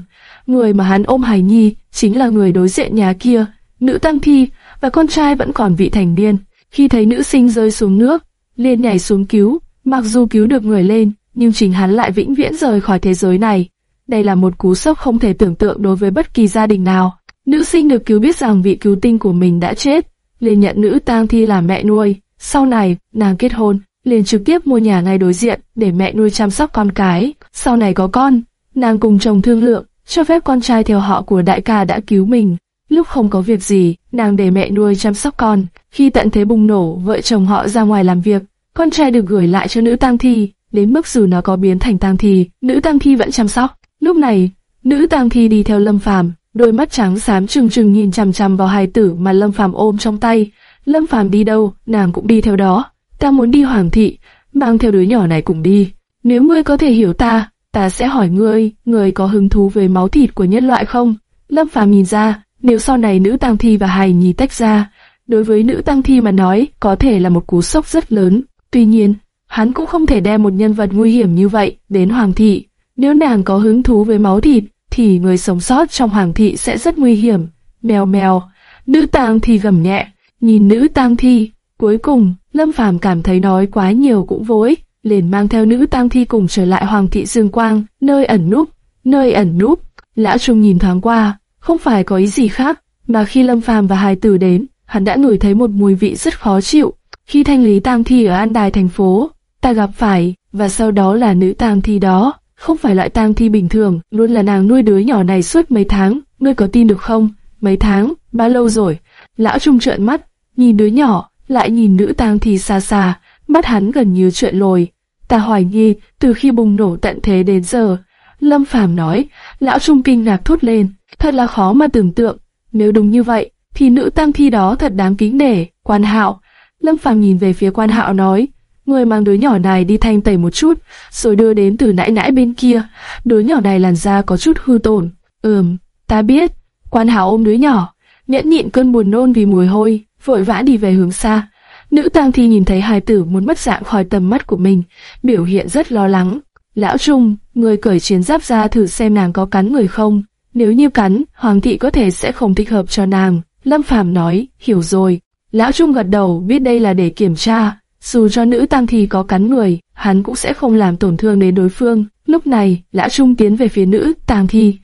người mà hắn ôm Hải Nhi chính là người đối diện nhà kia, nữ tăng thi, và con trai vẫn còn vị thành niên. Khi thấy nữ sinh rơi xuống nước, liền nhảy xuống cứu, mặc dù cứu được người lên, nhưng chính hắn lại vĩnh viễn rời khỏi thế giới này. Đây là một cú sốc không thể tưởng tượng đối với bất kỳ gia đình nào. Nữ sinh được cứu biết rằng vị cứu tinh của mình đã chết, liền nhận nữ tang thi làm mẹ nuôi. Sau này, nàng kết hôn, liền trực tiếp mua nhà ngay đối diện để mẹ nuôi chăm sóc con cái. Sau này có con, nàng cùng chồng thương lượng, cho phép con trai theo họ của đại ca đã cứu mình. Lúc không có việc gì, nàng để mẹ nuôi chăm sóc con. Khi tận thế bùng nổ, vợ chồng họ ra ngoài làm việc, con trai được gửi lại cho nữ tang thi. Đến mức dù nó có biến thành tang thi, nữ tang thi vẫn chăm sóc. Lúc này, nữ tang thi đi theo Lâm Phàm, đôi mắt trắng xám trừng trừng nhìn chằm chằm vào hài tử mà Lâm Phàm ôm trong tay. Lâm Phàm đi đâu, nàng cũng đi theo đó. Ta muốn đi Hoàng thị, mang theo đứa nhỏ này cùng đi. Nếu ngươi có thể hiểu ta, ta sẽ hỏi ngươi, ngươi có hứng thú với máu thịt của nhân loại không? Lâm Phàm nhìn ra, nếu sau này nữ tang thi và hài nhi tách ra, đối với nữ tang thi mà nói, có thể là một cú sốc rất lớn. Tuy nhiên, hắn cũng không thể đem một nhân vật nguy hiểm như vậy đến hoàng thị. Nếu nàng có hứng thú với máu thịt, thì người sống sót trong hoàng thị sẽ rất nguy hiểm. Mèo mèo, nữ tang thi gầm nhẹ, nhìn nữ tang thi. Cuối cùng, Lâm Phàm cảm thấy nói quá nhiều cũng vô ích, liền mang theo nữ tang thi cùng trở lại hoàng thị Dương Quang, nơi ẩn núp, nơi ẩn núp. Lão Trung nhìn thoáng qua, không phải có ý gì khác, mà khi Lâm Phàm và Hải Tử đến, hắn đã ngửi thấy một mùi vị rất khó chịu. Khi thanh lý tang thi ở An Đài thành phố, ta gặp phải, và sau đó là nữ tang thi đó, không phải loại tang thi bình thường, luôn là nàng nuôi đứa nhỏ này suốt mấy tháng, ngươi có tin được không? Mấy tháng, bao lâu rồi? Lão Trung trợn mắt, nhìn đứa nhỏ, lại nhìn nữ tang thi xa xa, mắt hắn gần như trợn lồi. Ta hoài nghi, từ khi bùng nổ tận thế đến giờ, Lâm Phàm nói, lão Trung kinh ngạc thốt lên, thật là khó mà tưởng tượng, nếu đúng như vậy, thì nữ tăng thi đó thật đáng kính nể, quan hạo. Lâm Phàm nhìn về phía quan hạo nói, người mang đứa nhỏ này đi thanh tẩy một chút, rồi đưa đến từ nãi nãi bên kia, đứa nhỏ này làn da có chút hư tổn. Ừm, ta biết. Quan hạo ôm đứa nhỏ, nhẫn nhịn cơn buồn nôn vì mùi hôi, vội vã đi về hướng xa. Nữ tang thi nhìn thấy hài tử muốn mất dạng khỏi tầm mắt của mình, biểu hiện rất lo lắng. Lão Trung, người cởi chiến giáp ra thử xem nàng có cắn người không. Nếu như cắn, Hoàng thị có thể sẽ không thích hợp cho nàng. Lâm Phàm nói, hiểu rồi. Lão Trung gật đầu biết đây là để kiểm tra. Dù cho nữ tăng thi có cắn người, hắn cũng sẽ không làm tổn thương đến đối phương. Lúc này, Lão Trung tiến về phía nữ tang thi.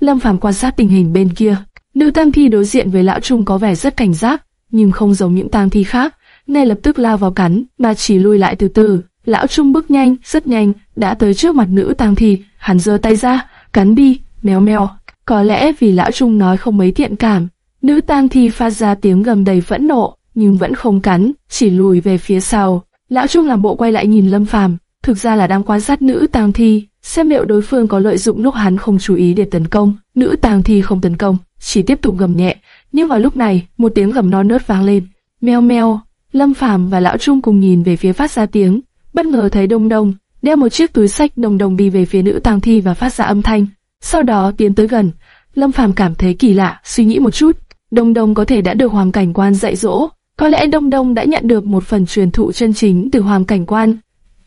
Lâm Phàm quan sát tình hình bên kia. Nữ tang thi đối diện với Lão Trung có vẻ rất cảnh giác, nhưng không giống những tang thi khác. Nên lập tức lao vào cắn, mà chỉ lui lại từ từ. Lão Trung bước nhanh, rất nhanh, đã tới trước mặt nữ tang thi. Hắn giơ tay ra, cắn đi, mèo mèo. Có lẽ vì lão Trung nói không mấy thiện cảm, nữ tang thi phát ra tiếng gầm đầy phẫn nộ, nhưng vẫn không cắn, chỉ lùi về phía sau. Lão Trung làm bộ quay lại nhìn Lâm Phàm, thực ra là đang quan sát nữ tang thi, xem liệu đối phương có lợi dụng lúc hắn không chú ý để tấn công. Nữ tang thi không tấn công, chỉ tiếp tục gầm nhẹ. Nhưng vào lúc này, một tiếng gầm non nớt vang lên. Meo meo, Lâm Phàm và Lão Trung cùng nhìn về phía phát ra tiếng, bất ngờ thấy Đông Đông đeo một chiếc túi sách đồng đồng đi về phía nữ tang thi và phát ra âm thanh. Sau đó tiến tới gần, Lâm Phàm cảm thấy kỳ lạ, suy nghĩ một chút, Đông Đông có thể đã được Hoàng Cảnh Quan dạy dỗ, có lẽ Đông Đông đã nhận được một phần truyền thụ chân chính từ Hoàng Cảnh Quan.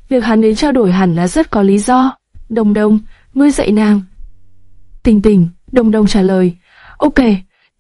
Việc hắn đến trao đổi hẳn là rất có lý do. Đông Đông, ngươi dạy nàng. Tình tình, Đông Đông trả lời. Ok,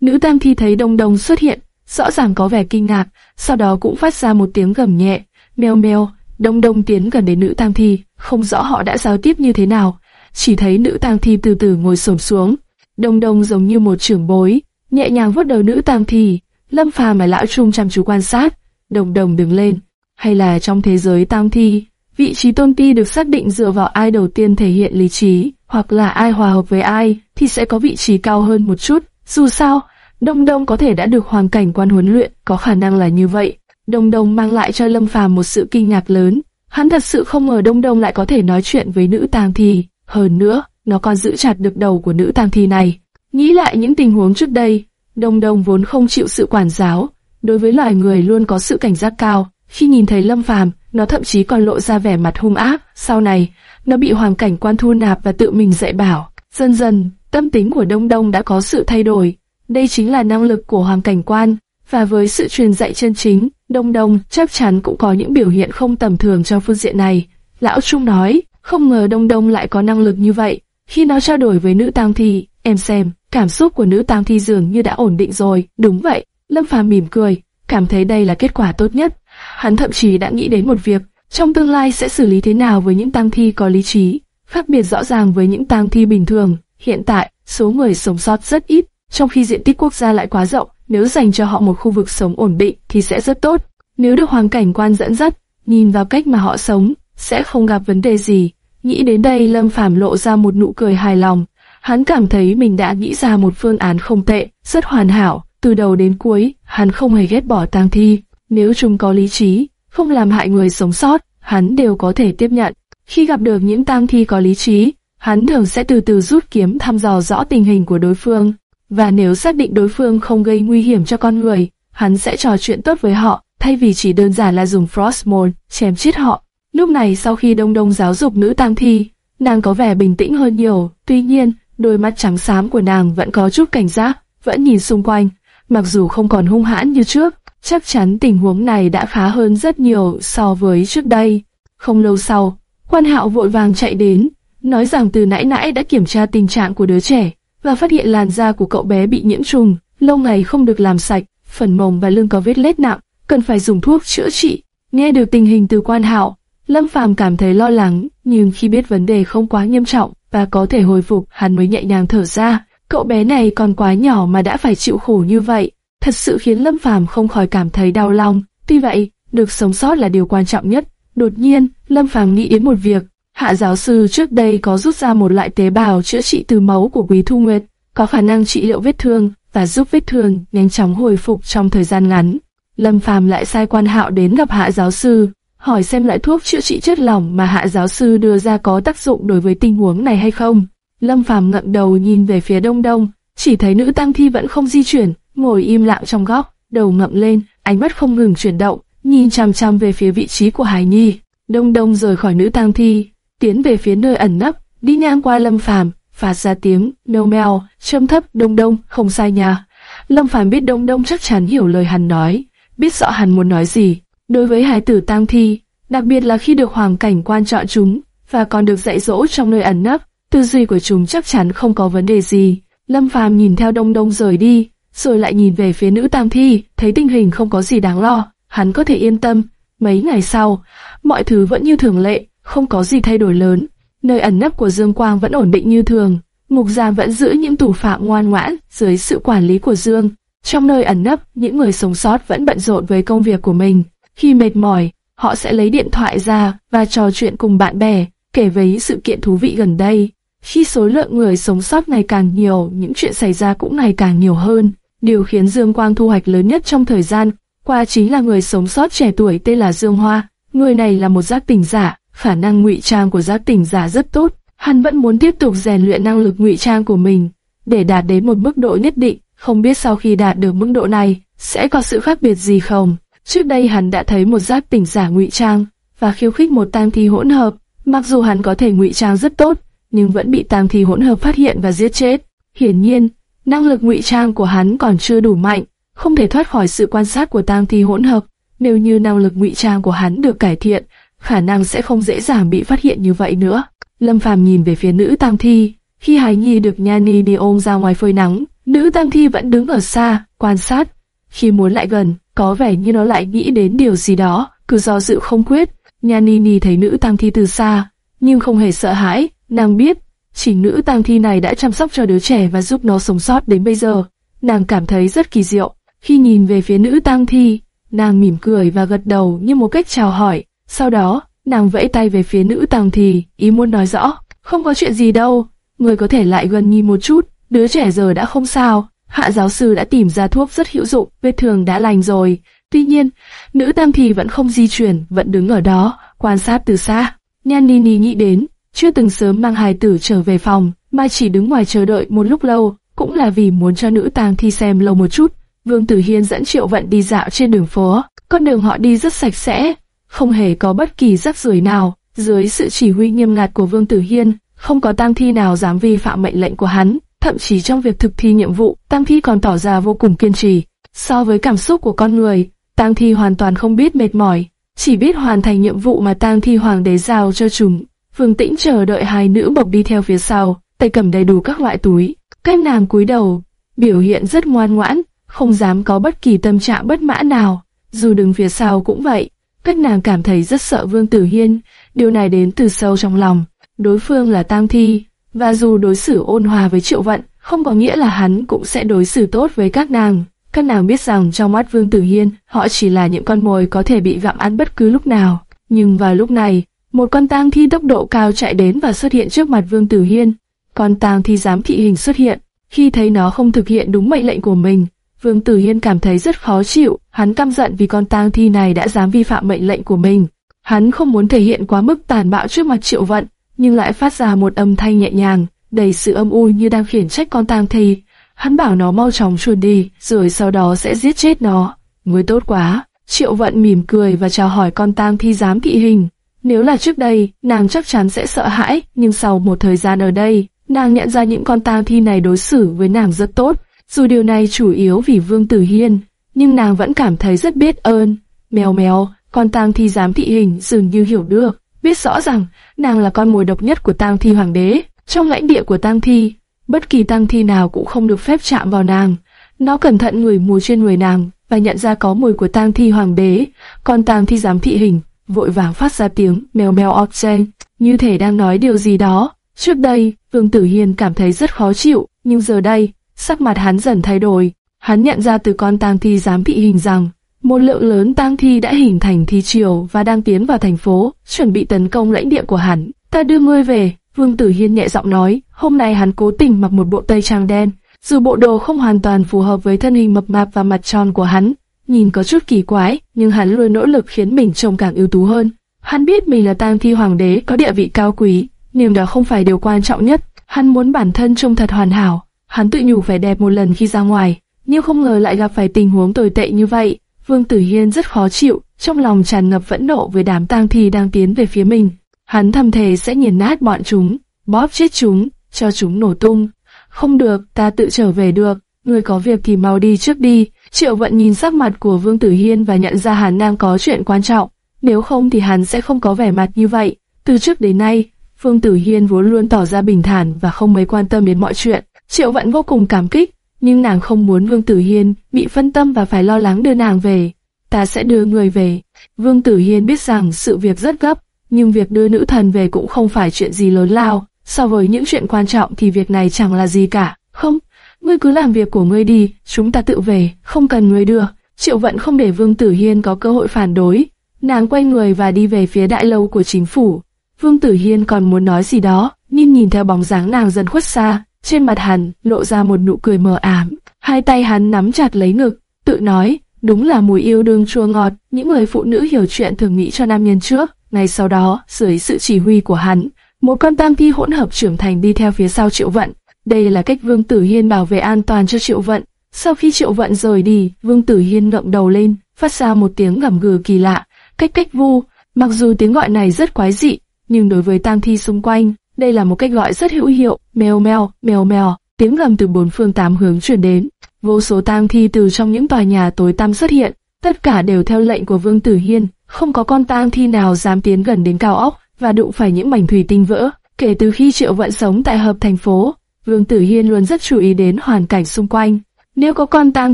nữ tam thi thấy Đông Đông xuất hiện, rõ ràng có vẻ kinh ngạc, sau đó cũng phát ra một tiếng gầm nhẹ, meo meo. Đông Đông tiến gần đến nữ tam thi, không rõ họ đã giao tiếp như thế nào, chỉ thấy nữ tang thi từ từ ngồi xổm xuống. Đông đông giống như một trưởng bối, nhẹ nhàng vuốt đầu nữ tang thi. Lâm Phàm mà lão trung chăm chú quan sát. Đồng đồng đứng lên. Hay là trong thế giới tang thi, vị trí tôn ti được xác định dựa vào ai đầu tiên thể hiện lý trí, hoặc là ai hòa hợp với ai, thì sẽ có vị trí cao hơn một chút. Dù sao, Đông Đông có thể đã được hoàn cảnh quan huấn luyện, có khả năng là như vậy. Đông Đông mang lại cho Lâm Phàm một sự kinh ngạc lớn. Hắn thật sự không ngờ Đông Đông lại có thể nói chuyện với nữ tang thi. Hơn nữa, nó còn giữ chặt được đầu của nữ tang thi này. Nghĩ lại những tình huống trước đây, Đông Đông vốn không chịu sự quản giáo, đối với loài người luôn có sự cảnh giác cao. Khi nhìn thấy Lâm Phàm, nó thậm chí còn lộ ra vẻ mặt hung ác. Sau này, nó bị hoàn cảnh quan thu nạp và tự mình dạy bảo. Dần dần, tâm tính của Đông Đông đã có sự thay đổi. Đây chính là năng lực của hoàng cảnh quan. Và với sự truyền dạy chân chính, Đông Đông chắc chắn cũng có những biểu hiện không tầm thường trong phương diện này. Lão Trung nói, không ngờ Đông Đông lại có năng lực như vậy. Khi nó trao đổi với nữ tang thi, em xem, cảm xúc của nữ tang thi dường như đã ổn định rồi. Đúng vậy, Lâm Phàm mỉm cười, cảm thấy đây là kết quả tốt nhất. Hắn thậm chí đã nghĩ đến một việc, trong tương lai sẽ xử lý thế nào với những tang thi có lý trí, khác biệt rõ ràng với những tang thi bình thường. Hiện tại, số người sống sót rất ít, trong khi diện tích quốc gia lại quá rộng, nếu dành cho họ một khu vực sống ổn định thì sẽ rất tốt. Nếu được hoàng cảnh quan dẫn dắt, nhìn vào cách mà họ sống, sẽ không gặp vấn đề gì. Nghĩ đến đây Lâm Phàm lộ ra một nụ cười hài lòng. Hắn cảm thấy mình đã nghĩ ra một phương án không tệ, rất hoàn hảo. Từ đầu đến cuối, hắn không hề ghét bỏ tang thi. Nếu chúng có lý trí, không làm hại người sống sót, hắn đều có thể tiếp nhận. Khi gặp được những tang thi có lý trí, hắn thường sẽ từ từ rút kiếm thăm dò rõ tình hình của đối phương. Và nếu xác định đối phương không gây nguy hiểm cho con người, hắn sẽ trò chuyện tốt với họ, thay vì chỉ đơn giản là dùng Frostmourne chém chết họ. Lúc này sau khi Đông Đông giáo dục nữ tang thi, nàng có vẻ bình tĩnh hơn nhiều, tuy nhiên, đôi mắt trắng xám của nàng vẫn có chút cảnh giác, vẫn nhìn xung quanh, mặc dù không còn hung hãn như trước, chắc chắn tình huống này đã khá hơn rất nhiều so với trước đây. Không lâu sau, quan hạo vội vàng chạy đến, nói rằng từ nãy nãy đã kiểm tra tình trạng của đứa trẻ, và phát hiện làn da của cậu bé bị nhiễm trùng, lâu ngày không được làm sạch, phần mông và lưng có vết lết nặng, cần phải dùng thuốc chữa trị. Nghe được tình hình từ quan hạo, Lâm Phàm cảm thấy lo lắng, nhưng khi biết vấn đề không quá nghiêm trọng và có thể hồi phục, hắn mới nhẹ nhàng thở ra. Cậu bé này còn quá nhỏ mà đã phải chịu khổ như vậy, thật sự khiến Lâm Phàm không khỏi cảm thấy đau lòng. Tuy vậy, được sống sót là điều quan trọng nhất. Đột nhiên, Lâm Phàm nghĩ đến một việc. Hạ giáo sư trước đây có rút ra một loại tế bào chữa trị từ máu của Quý Thu Nguyệt, có khả năng trị liệu vết thương và giúp vết thương nhanh chóng hồi phục trong thời gian ngắn. Lâm Phàm lại sai quan hạo đến gặp hạ giáo sư, hỏi xem loại thuốc chữa trị chất lỏng mà hạ giáo sư đưa ra có tác dụng đối với tình huống này hay không. Lâm Phàm ngẩng đầu nhìn về phía đông đông, chỉ thấy nữ tăng thi vẫn không di chuyển, ngồi im lặng trong góc, đầu ngậm lên, ánh mắt không ngừng chuyển động, nhìn chằm chằm về phía vị trí của Hải Nhi. Đông đông rời khỏi nữ tăng thi, tiến về phía nơi ẩn nấp, đi ngang qua Lâm Phàm, phát ra tiếng meo meo, trầm thấp đông đông, không sai nhà. Lâm Phàm biết đông đông chắc chắn hiểu lời hắn nói, biết rõ hắn muốn nói gì. Đối với hải tử tang thi, đặc biệt là khi được hoàng cảnh quan chọn chúng và còn được dạy dỗ trong nơi ẩn nấp, tư duy của chúng chắc chắn không có vấn đề gì. Lâm Phàm nhìn theo Đông Đông rời đi, rồi lại nhìn về phía nữ tang thi, thấy tình hình không có gì đáng lo, hắn có thể yên tâm. Mấy ngày sau, mọi thứ vẫn như thường lệ, không có gì thay đổi lớn. Nơi ẩn nấp của Dương Quang vẫn ổn định như thường, Mục Gia vẫn giữ những tù phạm ngoan ngoãn dưới sự quản lý của Dương. Trong nơi ẩn nấp, những người sống sót vẫn bận rộn với công việc của mình. Khi mệt mỏi, họ sẽ lấy điện thoại ra và trò chuyện cùng bạn bè, kể về những sự kiện thú vị gần đây. Khi số lượng người sống sót ngày càng nhiều, những chuyện xảy ra cũng ngày càng nhiều hơn. Điều khiến Dương Quang thu hoạch lớn nhất trong thời gian qua chính là người sống sót trẻ tuổi tên là Dương Hoa. Người này là một giác tỉnh giả, khả năng ngụy trang của giác tỉnh giả rất tốt. Hắn vẫn muốn tiếp tục rèn luyện năng lực ngụy trang của mình để đạt đến một mức độ nhất định. Không biết sau khi đạt được mức độ này sẽ có sự khác biệt gì không? Trước đây hắn đã thấy một giác tỉnh giả ngụy trang và khiêu khích một tang thi hỗn hợp. Mặc dù hắn có thể ngụy trang rất tốt, nhưng vẫn bị tang thi hỗn hợp phát hiện và giết chết. Hiển nhiên, năng lực ngụy trang của hắn còn chưa đủ mạnh, không thể thoát khỏi sự quan sát của tang thi hỗn hợp. Nếu như năng lực ngụy trang của hắn được cải thiện, khả năng sẽ không dễ dàng bị phát hiện như vậy nữa. Lâm Phàm nhìn về phía nữ Tam thi, khi Hải Nhi được Nha Ni đi ôm ra ngoài phơi nắng, nữ Tam thi vẫn đứng ở xa, quan sát. Khi muốn lại gần, có vẻ như nó lại nghĩ đến điều gì đó, cứ do dự không quyết. Nha Nini thấy nữ Tam thi từ xa, nhưng không hề sợ hãi, nàng biết, chỉ nữ Tam thi này đã chăm sóc cho đứa trẻ và giúp nó sống sót đến bây giờ. Nàng cảm thấy rất kỳ diệu. Khi nhìn về phía nữ Tam thi, nàng mỉm cười và gật đầu như một cách chào hỏi. Sau đó, nàng vẫy tay về phía nữ tàng thì, ý muốn nói rõ, không có chuyện gì đâu, người có thể lại gần nhìn một chút, đứa trẻ giờ đã không sao. Hạ giáo sư đã tìm ra thuốc rất hữu dụng, vết thương đã lành rồi. Tuy nhiên, nữ tam thì vẫn không di chuyển, vẫn đứng ở đó, quan sát từ xa. Nhan Nini nghĩ đến, chưa từng sớm mang hài tử trở về phòng, mà chỉ đứng ngoài chờ đợi một lúc lâu, cũng là vì muốn cho nữ tang thi xem lâu một chút. Vương Tử Hiên dẫn Triệu Vận đi dạo trên đường phố, con đường họ đi rất sạch sẽ, không hề có bất kỳ rắc rưởi nào. Dưới sự chỉ huy nghiêm ngặt của Vương Tử Hiên, không có tang thi nào dám vi phạm mệnh lệnh của hắn. Thậm chí trong việc thực thi nhiệm vụ, Tang Thi còn tỏ ra vô cùng kiên trì. So với cảm xúc của con người, Tang Thi hoàn toàn không biết mệt mỏi, chỉ biết hoàn thành nhiệm vụ mà Tang Thi Hoàng đế giao cho chúng. Vương Tĩnh chờ đợi hai nữ bộc đi theo phía sau, tay cầm đầy đủ các loại túi. Các nàng cúi đầu, biểu hiện rất ngoan ngoãn, không dám có bất kỳ tâm trạng bất mãn nào. Dù đứng phía sau cũng vậy, các nàng cảm thấy rất sợ Vương Tử Hiên, điều này đến từ sâu trong lòng. Đối phương là Tang Thi, và dù đối xử ôn hòa với Triệu Vận, không có nghĩa là hắn cũng sẽ đối xử tốt với các nàng. Các nàng biết rằng trong mắt Vương Tử Hiên, họ chỉ là những con mồi có thể bị gặm ăn bất cứ lúc nào. Nhưng vào lúc này, một con tang thi tốc độ cao chạy đến và xuất hiện trước mặt Vương Tử Hiên. Con tang thi giám thị hình xuất hiện. Khi thấy nó không thực hiện đúng mệnh lệnh của mình, Vương Tử Hiên cảm thấy rất khó chịu. Hắn căm giận vì con tang thi này đã dám vi phạm mệnh lệnh của mình. Hắn không muốn thể hiện quá mức tàn bạo trước mặt Triệu Vận, nhưng lại phát ra một âm thanh nhẹ nhàng, đầy sự âm u như đang khiển trách con tang thi. Hắn bảo nó mau chóng chuồn đi, rồi sau đó sẽ giết chết nó. Người tốt quá. Triệu vận mỉm cười và chào hỏi con tang thi dám thị hình. Nếu là trước đây, nàng chắc chắn sẽ sợ hãi, nhưng sau một thời gian ở đây, nàng nhận ra những con tang thi này đối xử với nàng rất tốt. Dù điều này chủ yếu vì Vương Tử Hiên, nhưng nàng vẫn cảm thấy rất biết ơn. Mèo mèo, con tang thi giám thị hình dường như hiểu được, biết rõ rằng nàng là con mồi độc nhất của tang thi hoàng đế. Trong lãnh địa của tang thi, bất kỳ tang thi nào cũng không được phép chạm vào nàng. Nó cẩn thận ngửi mùi trên người nàng và nhận ra có mùi của tang thi hoàng đế. Con tang thi giám thị hình vội vàng phát ra tiếng mèo mèo oxen, như thể đang nói điều gì đó. Trước đây, Vương Tử Hiên cảm thấy rất khó chịu, nhưng giờ đây, sắc mặt hắn dần thay đổi. Hắn nhận ra từ con tang thi giám thị hình rằng, một lượng lớn tang thi đã hình thành thi triều và đang tiến vào thành phố, chuẩn bị tấn công lãnh địa của hắn. Ta đưa ngươi về, Vương Tử Hiên nhẹ giọng nói, hôm nay hắn cố tình mặc một bộ tây trang đen, dù bộ đồ không hoàn toàn phù hợp với thân hình mập mạp và mặt tròn của hắn, nhìn có chút kỳ quái, nhưng hắn luôn nỗ lực khiến mình trông càng ưu tú hơn. Hắn biết mình là tang thi hoàng đế có địa vị cao quý, nhưng đó không phải điều quan trọng nhất. Hắn muốn bản thân trông thật hoàn hảo. Hắn tự nhủ phải đẹp một lần khi ra ngoài, nhưng không ngờ lại gặp phải tình huống tồi tệ như vậy. Vương Tử Hiên rất khó chịu, trong lòng tràn ngập phẫn nộ với đám tang thi đang tiến về phía mình. Hắn thầm thề sẽ nghiền nát bọn chúng, bóp chết chúng, cho chúng nổ tung. Không được, ta tự trở về được, người có việc thì mau đi trước đi. Triệu Vận nhìn sắc mặt của Vương Tử Hiên và nhận ra hắn đang có chuyện quan trọng. Nếu không thì hắn sẽ không có vẻ mặt như vậy. Từ trước đến nay, Vương Tử Hiên vốn luôn tỏ ra bình thản và không mấy quan tâm đến mọi chuyện. Triệu Vận vô cùng cảm kích, nhưng nàng không muốn Vương Tử Hiên bị phân tâm và phải lo lắng đưa nàng về. Ta sẽ đưa người về. Vương Tử Hiên biết rằng sự việc rất gấp, nhưng việc đưa nữ thần về cũng không phải chuyện gì lớn lao. So với những chuyện quan trọng thì việc này chẳng là gì cả. Không, ngươi cứ làm việc của ngươi đi, chúng ta tự về, không cần ngươi đưa. Triệu Vận không để Vương Tử Hiên có cơ hội phản đối. Nàng quay người và đi về phía đại lâu của chính phủ. Vương Tử Hiên còn muốn nói gì đó, nhưng nhìn theo bóng dáng nàng dần khuất xa, trên mặt hắn lộ ra một nụ cười mờ ám. Hai tay hắn nắm chặt lấy ngực, tự nói, đúng là mùi yêu đương chua ngọt, những người phụ nữ hiểu chuyện thường nghĩ cho nam nhân trước. Ngay sau đó, dưới sự chỉ huy của hắn, một con tam thi hỗn hợp trưởng thành đi theo phía sau Triệu Vận. Đây là cách Vương Tử Hiên bảo vệ an toàn cho Triệu Vận. Sau khi Triệu Vận rời đi, Vương Tử Hiên ngậm đầu lên, phát ra một tiếng gầm gừ kỳ lạ, cách cách vu. Mặc dù tiếng gọi này rất quái dị, nhưng đối với tang thi xung quanh, đây là một cách gọi rất hữu hiệu. Mèo mèo, mèo mèo, tiếng gầm từ bốn phương tám hướng truyền đến. Vô số tang thi từ trong những tòa nhà tối tăm xuất hiện, tất cả đều theo lệnh của Vương Tử Hiên. Không có con tang thi nào dám tiến gần đến cao ốc và đụng phải những mảnh thủy tinh vỡ. Kể từ khi Triệu Vận sống tại hợp thành phố, Vương Tử Hiên luôn rất chú ý đến hoàn cảnh xung quanh. Nếu có con tang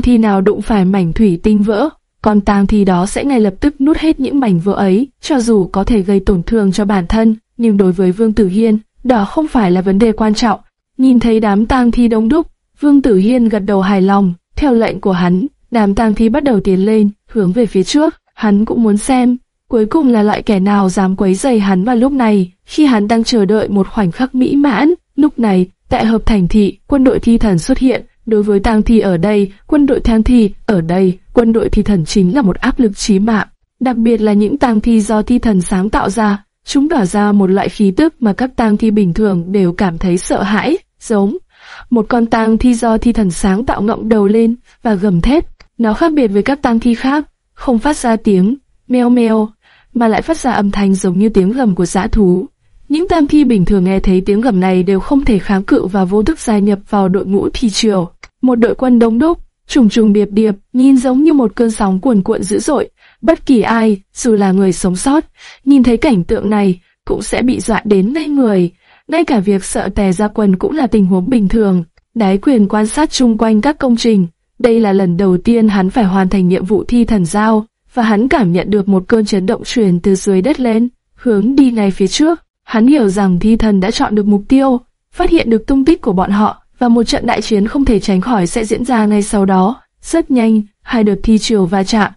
thi nào đụng phải mảnh thủy tinh vỡ, con tang thi đó sẽ ngay lập tức nuốt hết những mảnh vỡ ấy, cho dù có thể gây tổn thương cho bản thân, nhưng đối với Vương Tử Hiên, đó không phải là vấn đề quan trọng. Nhìn thấy đám tang thi đông đúc, Vương Tử Hiên gật đầu hài lòng, theo lệnh của hắn, đám tang thi bắt đầu tiến lên, hướng về phía trước, hắn cũng muốn xem, cuối cùng là loại kẻ nào dám quấy rầy hắn vào lúc này, khi hắn đang chờ đợi một khoảnh khắc mỹ mãn, lúc này, tại hợp thành thị, quân đội thi thần xuất hiện, đối với tang thi ở đây, quân đội tang thi ở đây, quân đội thi thần chính là một áp lực chí mạng, đặc biệt là những tang thi do thi thần sáng tạo ra, chúng tỏa ra một loại khí tức mà các tang thi bình thường đều cảm thấy sợ hãi, giống một con tang thi do thi thần sáng tạo ngọng đầu lên và gầm thét. Nó khác biệt với các tang thi khác, không phát ra tiếng meo meo, mà lại phát ra âm thanh giống như tiếng gầm của dã thú. Những tang thi bình thường nghe thấy tiếng gầm này đều không thể kháng cự và vô thức gia nhập vào đội ngũ thi triều. Một đội quân đông đúc, trùng trùng điệp điệp, nhìn giống như một cơn sóng cuồn cuộn dữ dội. Bất kỳ ai, dù là người sống sót, nhìn thấy cảnh tượng này, cũng sẽ bị dọa đến ngây người. Ngay cả việc sợ tè ra quần cũng là tình huống bình thường. Đái quyền quan sát chung quanh các công trình. Đây là lần đầu tiên hắn phải hoàn thành nhiệm vụ thi thần giao, và hắn cảm nhận được một cơn chấn động truyền từ dưới đất lên, hướng đi ngay phía trước. Hắn hiểu rằng thi thần đã chọn được mục tiêu, phát hiện được tung tích của bọn họ, và một trận đại chiến không thể tránh khỏi sẽ diễn ra ngay sau đó. Rất nhanh, hai đợt thi triều va chạm,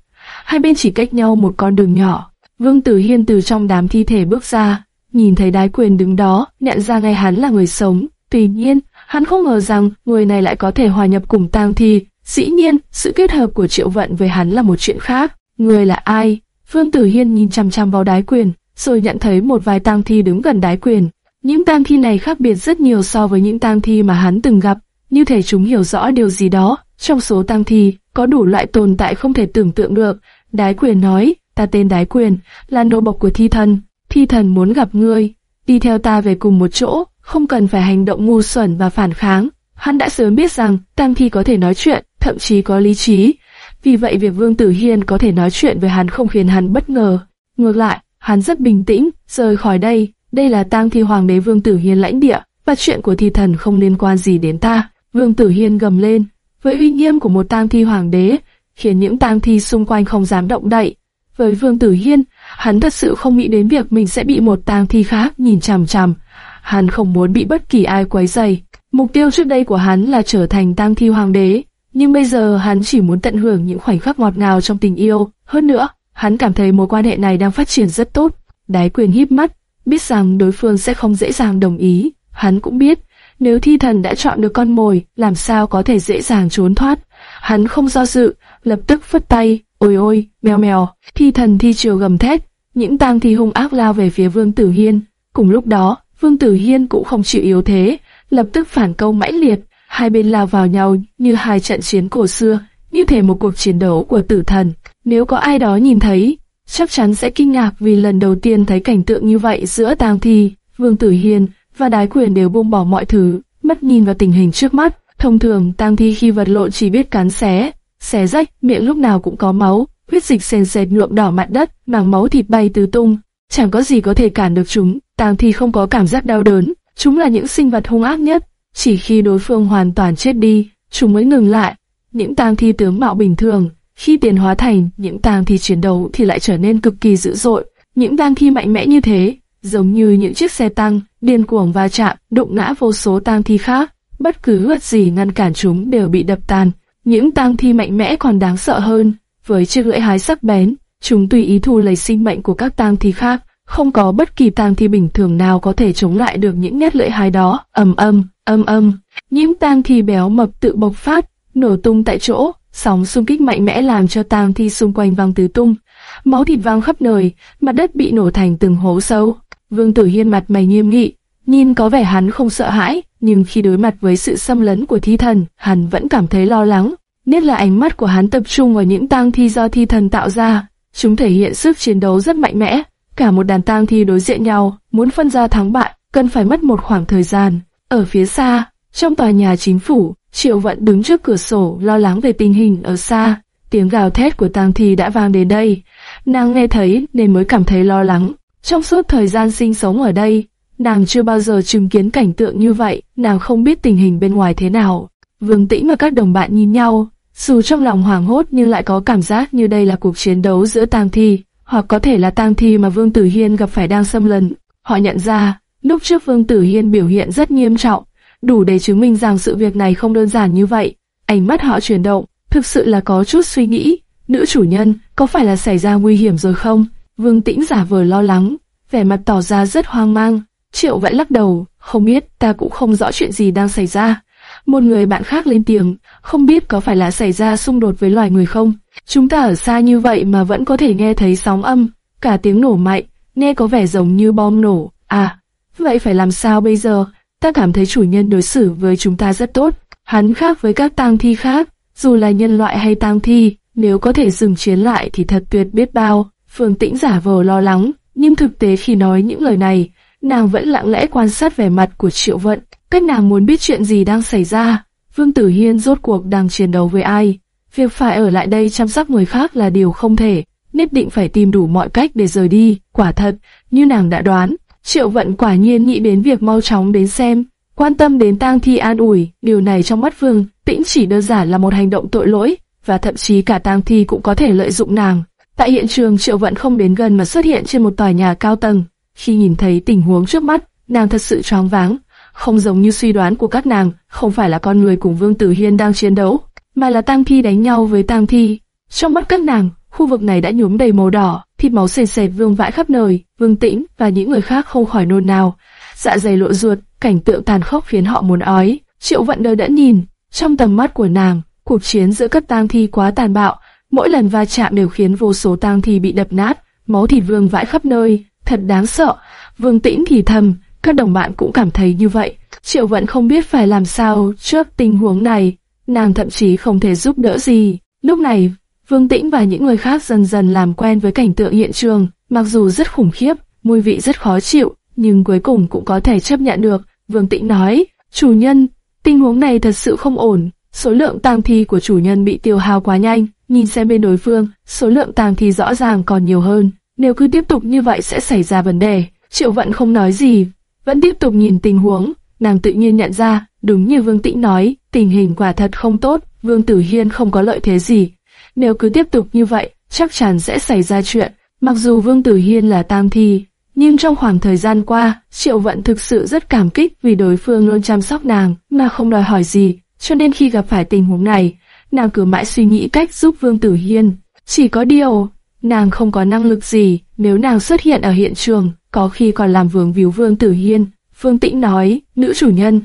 hai bên chỉ cách nhau một con đường nhỏ. Vương Tử Hiên từ trong đám thi thể bước ra, nhìn thấy đái quyền đứng đó, nhận ra ngay hắn là người sống. Tuy nhiên, hắn không ngờ rằng người này lại có thể hòa nhập cùng tang thi. Dĩ nhiên, sự kết hợp của triệu vận với hắn là một chuyện khác. Người là ai? Vương Tử Hiên nhìn chăm chăm vào đái quyền, rồi nhận thấy một vài tang thi đứng gần đái quyền. Những tang thi này khác biệt rất nhiều so với những tang thi mà hắn từng gặp, như thể chúng hiểu rõ điều gì đó. Trong số tang thi, có đủ loại tồn tại không thể tưởng tượng được. Đái quyền nói, ta tên Đái quyền, là nô bộc của thi thần. thi thần muốn gặp ngươi, đi theo ta về cùng một chỗ, không cần phải hành động ngu xuẩn và phản kháng. Hắn đã sớm biết rằng tang thi có thể nói chuyện, thậm chí có lý trí. Vì vậy việc Vương Tử Hiên có thể nói chuyện với hắn không khiến hắn bất ngờ. Ngược lại, hắn rất bình tĩnh, rời khỏi đây. Đây là tang thi hoàng đế Vương Tử Hiên lãnh địa, và chuyện của thi thần không liên quan gì đến ta. Vương Tử Hiên gầm lên, với uy nghiêm của một tang thi hoàng đế, khiến những tang thi xung quanh không dám động đậy. Với Vương Tử Hiên, hắn thật sự không nghĩ đến việc mình sẽ bị một tang thi khác nhìn chằm chằm. Hắn không muốn bị bất kỳ ai quấy rầy. Mục tiêu trước đây của hắn là trở thành tang thi hoàng đế, nhưng bây giờ hắn chỉ muốn tận hưởng những khoảnh khắc ngọt ngào trong tình yêu. Hơn nữa, hắn cảm thấy mối quan hệ này đang phát triển rất tốt. Đái quyền híp mắt, biết rằng đối phương sẽ không dễ dàng đồng ý. Hắn cũng biết, nếu thi thần đã chọn được con mồi, làm sao có thể dễ dàng trốn thoát. Hắn không do dự, lập tức phất tay, ôi ôi, mèo mèo, thi thần thi chiều gầm thét, những tang thi hung ác lao về phía Vương Tử Hiên. Cùng lúc đó, Vương Tử Hiên cũng không chịu yếu thế, lập tức phản công mãnh liệt, hai bên lao vào nhau như hai trận chiến cổ xưa, như thể một cuộc chiến đấu của tử thần. Nếu có ai đó nhìn thấy, chắc chắn sẽ kinh ngạc vì lần đầu tiên thấy cảnh tượng như vậy giữa tang thi, Vương Tử Hiên và Đái Quyền đều buông bỏ mọi thứ, mất nhìn vào tình hình trước mắt. Thông thường tang thi khi vật lộn chỉ biết cắn xé, xé rách, miệng lúc nào cũng có máu, huyết dịch sền sệt nhuộm đỏ mặt đất, mảng máu thịt bay tứ tung, chẳng có gì có thể cản được chúng. Tang thi không có cảm giác đau đớn, chúng là những sinh vật hung ác nhất. Chỉ khi đối phương hoàn toàn chết đi, chúng mới ngừng lại. Những tang thi tướng mạo bình thường, khi tiền hóa thành những tang thi chiến đấu thì lại trở nên cực kỳ dữ dội. Những tang thi mạnh mẽ như thế, giống như những chiếc xe tăng, điên cuồng va chạm, đụng ngã vô số tang thi khác. Bất cứ vật gì ngăn cản chúng đều bị đập tan. Những tang thi mạnh mẽ còn đáng sợ hơn, với chiếc lưỡi hái sắc bén, chúng tùy ý thu lấy sinh mệnh của các tang thi khác. Không có bất kỳ tang thi bình thường nào có thể chống lại được những nét lưỡi hái đó. ầm ầm, ầm ầm, những tang thi béo mập tự bộc phát, nổ tung tại chỗ, sóng xung kích mạnh mẽ làm cho tang thi xung quanh vang tứ tung, máu thịt vang khắp nơi, mặt đất bị nổ thành từng hố sâu. Vương Tử Hiên mặt mày nghiêm nghị, nhìn có vẻ hắn không sợ hãi, nhưng khi đối mặt với sự xâm lấn của thi thần, hắn vẫn cảm thấy lo lắng. Nhất là ánh mắt của hắn tập trung vào những tang thi do thi thần tạo ra, chúng thể hiện sức chiến đấu rất mạnh mẽ. Cả một đàn tang thi đối diện nhau, muốn phân ra thắng bại, cần phải mất một khoảng thời gian. Ở phía xa, trong tòa nhà chính phủ, Triệu Vận đứng trước cửa sổ lo lắng về tình hình ở xa. Tiếng gào thét của tang thi đã vang đến đây. Nàng nghe thấy nên mới cảm thấy lo lắng. Trong suốt thời gian sinh sống ở đây, nàng chưa bao giờ chứng kiến cảnh tượng như vậy, nàng không biết tình hình bên ngoài thế nào. Vương Tĩnh và các đồng bạn nhìn nhau, dù trong lòng hoảng hốt nhưng lại có cảm giác như đây là cuộc chiến đấu giữa tang thi, hoặc có thể là tang thi mà Vương Tử Hiên gặp phải đang xâm lấn. Họ nhận ra, lúc trước Vương Tử Hiên biểu hiện rất nghiêm trọng, đủ để chứng minh rằng sự việc này không đơn giản như vậy. Ánh mắt họ chuyển động, thực sự là có chút suy nghĩ, nữ chủ nhân, có phải là xảy ra nguy hiểm rồi không? Vương Tĩnh giả vờ lo lắng, vẻ mặt tỏ ra rất hoang mang. Triệu vẫn lắc đầu, không biết, ta cũng không rõ chuyện gì đang xảy ra. Một người bạn khác lên tiếng, không biết có phải là xảy ra xung đột với loài người không? Chúng ta ở xa như vậy mà vẫn có thể nghe thấy sóng âm, cả tiếng nổ mạnh, nghe có vẻ giống như bom nổ. À, vậy phải làm sao bây giờ? Ta cảm thấy chủ nhân đối xử với chúng ta rất tốt. Hắn khác với các tang thi khác, dù là nhân loại hay tang thi, nếu có thể dừng chiến lại thì thật tuyệt biết bao. Phương Tĩnh giả vờ lo lắng, nhưng thực tế khi nói những lời này, nàng vẫn lặng lẽ quan sát vẻ mặt của Triệu Vận, cách nàng muốn biết chuyện gì đang xảy ra. Vương Tử Hiên rốt cuộc đang chiến đấu với ai? Việc phải ở lại đây chăm sóc người khác là điều không thể, nhất định phải tìm đủ mọi cách để rời đi, quả thật, như nàng đã đoán. Triệu Vận quả nhiên nghĩ đến việc mau chóng đến xem, quan tâm đến tang thi an ủi, điều này trong mắt Vương Tĩnh chỉ đơn giản là một hành động tội lỗi, và thậm chí cả tang thi cũng có thể lợi dụng nàng. Tại hiện trường Triệu Vận không đến gần mà xuất hiện trên một tòa nhà cao tầng. Khi nhìn thấy tình huống trước mắt, nàng thật sự choáng váng. Không giống như suy đoán của các nàng, không phải là con người cùng Vương Tử Hiên đang chiến đấu, mà là tang thi đánh nhau với tang thi. Trong mắt các nàng, khu vực này đã nhuốm đầy màu đỏ, thịt máu sền sệt vương vãi khắp nơi. Vương Tĩnh và những người khác không khỏi nôn nao, dạ dày lộ ruột, cảnh tượng tàn khốc khiến họ muốn ói. Triệu Vận đời đã nhìn, trong tầm mắt của nàng, cuộc chiến giữa các tang thi quá tàn bạo, mỗi lần va chạm đều khiến vô số tang thi bị đập nát, máu thịt vương vãi khắp nơi, thật đáng sợ. Vương Tĩnh thì thầm, các đồng bạn cũng cảm thấy như vậy. Triệu vẫn không biết phải làm sao trước tình huống này, nàng thậm chí không thể giúp đỡ gì. Lúc này, Vương Tĩnh và những người khác dần dần làm quen với cảnh tượng hiện trường, mặc dù rất khủng khiếp, mùi vị rất khó chịu, nhưng cuối cùng cũng có thể chấp nhận được. Vương Tĩnh nói, chủ nhân, tình huống này thật sự không ổn. Số lượng tang thi của chủ nhân bị tiêu hao quá nhanh, nhìn xem bên đối phương, số lượng tang thi rõ ràng còn nhiều hơn. Nếu cứ tiếp tục như vậy sẽ xảy ra vấn đề. Triệu Vận không nói gì, vẫn tiếp tục nhìn tình huống. Nàng tự nhiên nhận ra, đúng như Vương Tĩnh nói, tình hình quả thật không tốt, Vương Tử Hiên không có lợi thế gì. Nếu cứ tiếp tục như vậy, chắc chắn sẽ xảy ra chuyện. Mặc dù Vương Tử Hiên là tam thi, nhưng trong khoảng thời gian qua, Triệu Vận thực sự rất cảm kích vì đối phương luôn chăm sóc nàng mà không đòi hỏi gì. Cho nên khi gặp phải tình huống này, nàng cứ mãi suy nghĩ cách giúp Vương Tử Hiên. Chỉ có điều, nàng không có năng lực gì, nếu nàng xuất hiện ở hiện trường, có khi còn làm vướng víu Vương Tử Hiên. Phương Tĩnh nói, nữ chủ nhân,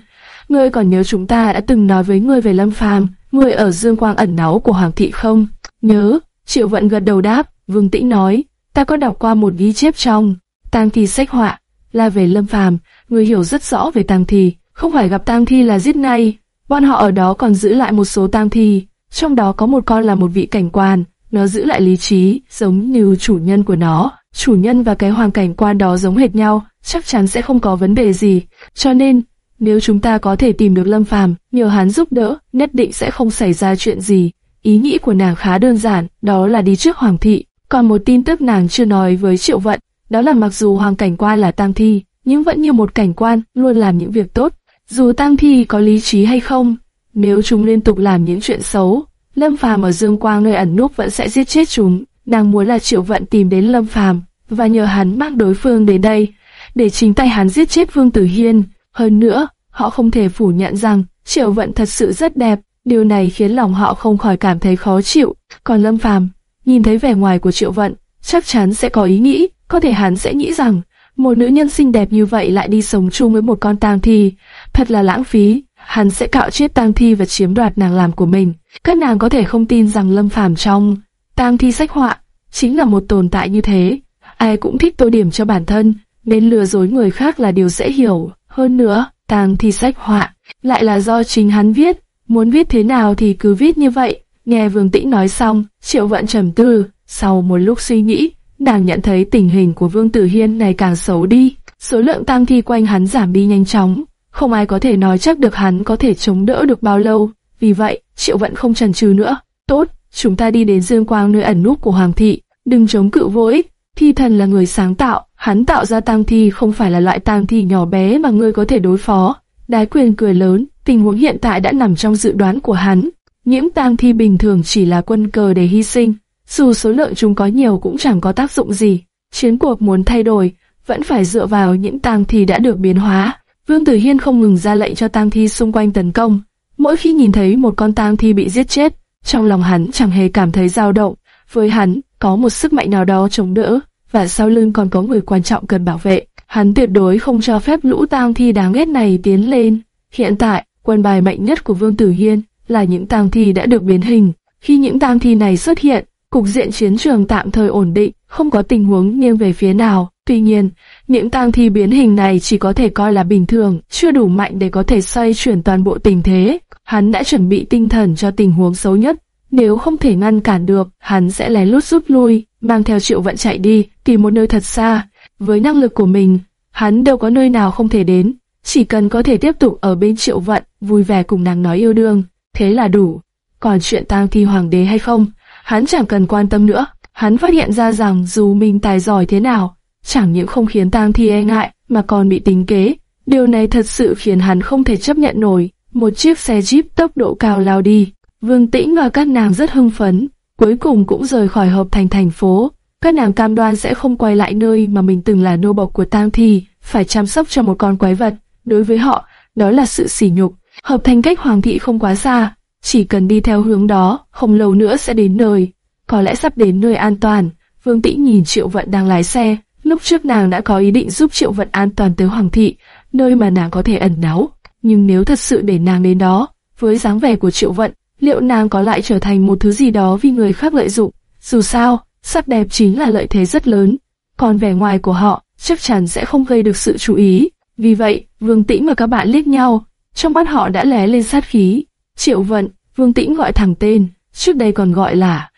ngươi còn nhớ chúng ta đã từng nói với ngươi về Lâm Phàm, ngươi ở dương quang ẩn náu của Hoàng thị không? Nhớ, Triệu Vận gật đầu đáp, Vương Tĩnh nói, ta có đọc qua một ghi chép trong tang thi sách họa, là về Lâm Phàm, ngươi hiểu rất rõ về tang thi, không phải gặp tang thi là giết ngay, bọn họ ở đó còn giữ lại một số tang thi, trong đó có một con là một vị cảnh quan, nó giữ lại lý trí, giống như chủ nhân của nó. Chủ nhân và cái hoàng cảnh quan đó giống hệt nhau, chắc chắn sẽ không có vấn đề gì. Cho nên, nếu chúng ta có thể tìm được Lâm Phàm, nhờ hắn giúp đỡ, nhất định sẽ không xảy ra chuyện gì. Ý nghĩ của nàng khá đơn giản, đó là đi trước hoàng thị. Còn một tin tức nàng chưa nói với Triệu Vận, đó là mặc dù hoàng cảnh quan là tang thi, nhưng vẫn như một cảnh quan, luôn làm những việc tốt. Dù tang thi có lý trí hay không, nếu chúng liên tục làm những chuyện xấu, Lâm Phàm ở Dương Quang nơi ẩn núp vẫn sẽ giết chết chúng. Nàng muốn là Triệu Vận tìm đến Lâm Phàm và nhờ hắn mang đối phương đến đây, để chính tay hắn giết chết Vương Tử Hiên. Hơn nữa, họ không thể phủ nhận rằng Triệu Vận thật sự rất đẹp, điều này khiến lòng họ không khỏi cảm thấy khó chịu. Còn Lâm Phàm nhìn thấy vẻ ngoài của Triệu Vận, chắc chắn sẽ có ý nghĩ, có thể hắn sẽ nghĩ rằng một nữ nhân xinh đẹp như vậy lại đi sống chung với một con tang thi, thật là lãng phí. Hắn sẽ cạo chết tang thi và chiếm đoạt nàng làm của mình. Các nàng có thể không tin rằng Lâm Phàm trong tang thi sách họa chính là một tồn tại như thế. Ai cũng thích tô điểm cho bản thân, nên lừa dối người khác là điều dễ hiểu. Hơn nữa, tang thi sách họa lại là do chính hắn viết. Muốn viết thế nào thì cứ viết như vậy. Nghe Vương Tĩnh nói xong, Triệu Vận trầm tư. Sau một lúc suy nghĩ, nàng nhận thấy tình hình của Vương Tử Hiên ngày càng xấu đi. Số lượng tang thi quanh hắn giảm đi nhanh chóng. Không ai có thể nói chắc được hắn có thể chống đỡ được bao lâu. Vì vậy, Triệu Vận không chần chừ nữa. Tốt, chúng ta đi đến Dương Quang nơi ẩn núp của Hoàng thị. Đừng chống cự vô ích. Thi thần là người sáng tạo, hắn tạo ra tang thi không phải là loại tang thi nhỏ bé mà ngươi có thể đối phó. Đái quyền cười lớn, tình huống hiện tại đã nằm trong dự đoán của hắn. Nhiễm tang thi bình thường chỉ là quân cờ để hy sinh, dù số lượng chúng có nhiều cũng chẳng có tác dụng gì. Chiến cuộc muốn thay đổi, vẫn phải dựa vào những tang thi đã được biến hóa. Vương Tử Hiên không ngừng ra lệnh cho tang thi xung quanh tấn công. Mỗi khi nhìn thấy một con tang thi bị giết chết, trong lòng hắn chẳng hề cảm thấy dao động. Với hắn, có một sức mạnh nào đó chống đỡ, và sau lưng còn có người quan trọng cần bảo vệ. Hắn tuyệt đối không cho phép lũ tang thi đáng ghét này tiến lên. Hiện tại, quân bài mạnh nhất của Vương Tử Hiên là những tang thi đã được biến hình. Khi những tang thi này xuất hiện, cục diện chiến trường tạm thời ổn định, không có tình huống nghiêng về phía nào. Tuy nhiên, những tang thi biến hình này chỉ có thể coi là bình thường, chưa đủ mạnh để có thể xoay chuyển toàn bộ tình thế. Hắn đã chuẩn bị tinh thần cho tình huống xấu nhất. Nếu không thể ngăn cản được, hắn sẽ lén lút rút lui, mang theo triệu vận chạy đi, tìm một nơi thật xa. Với năng lực của mình, hắn đâu có nơi nào không thể đến. Chỉ cần có thể tiếp tục ở bên triệu vận, vui vẻ cùng nàng nói yêu đương, thế là đủ. Còn chuyện tang thi hoàng đế hay không, hắn chẳng cần quan tâm nữa. Hắn phát hiện ra rằng dù mình tài giỏi thế nào, chẳng những không khiến tang thi e ngại, mà còn bị tính kế. Điều này thật sự khiến hắn không thể chấp nhận nổi. Một chiếc xe jeep tốc độ cao lao đi. Vương Tĩnh và các nàng rất hưng phấn, cuối cùng cũng rời khỏi hợp thành thành phố. Các nàng cam đoan sẽ không quay lại nơi mà mình từng là nô bộc của tang thi, phải chăm sóc cho một con quái vật. Đối với họ, đó là sự sỉ nhục. Hợp thành cách hoàng thị không quá xa, chỉ cần đi theo hướng đó, không lâu nữa sẽ đến nơi. Có lẽ sắp đến nơi an toàn. Vương Tĩnh nhìn Triệu Vận đang lái xe, Lúc trước nàng đã có ý định giúp Triệu Vận an toàn tới Hoàng thị, nơi mà nàng có thể ẩn náu. Nhưng nếu thật sự để nàng đến đó, với dáng vẻ của Triệu Vận, liệu nàng có lại trở thành một thứ gì đó vì người khác lợi dụng? Dù sao, sắc đẹp chính là lợi thế rất lớn, còn vẻ ngoài của họ chắc chắn sẽ không gây được sự chú ý. Vì vậy, Vương Tĩnh và các bạn liếc nhau, trong mắt họ đã lé lên sát khí. Triệu Vận, Vương Tĩnh gọi thẳng tên, trước đây còn gọi là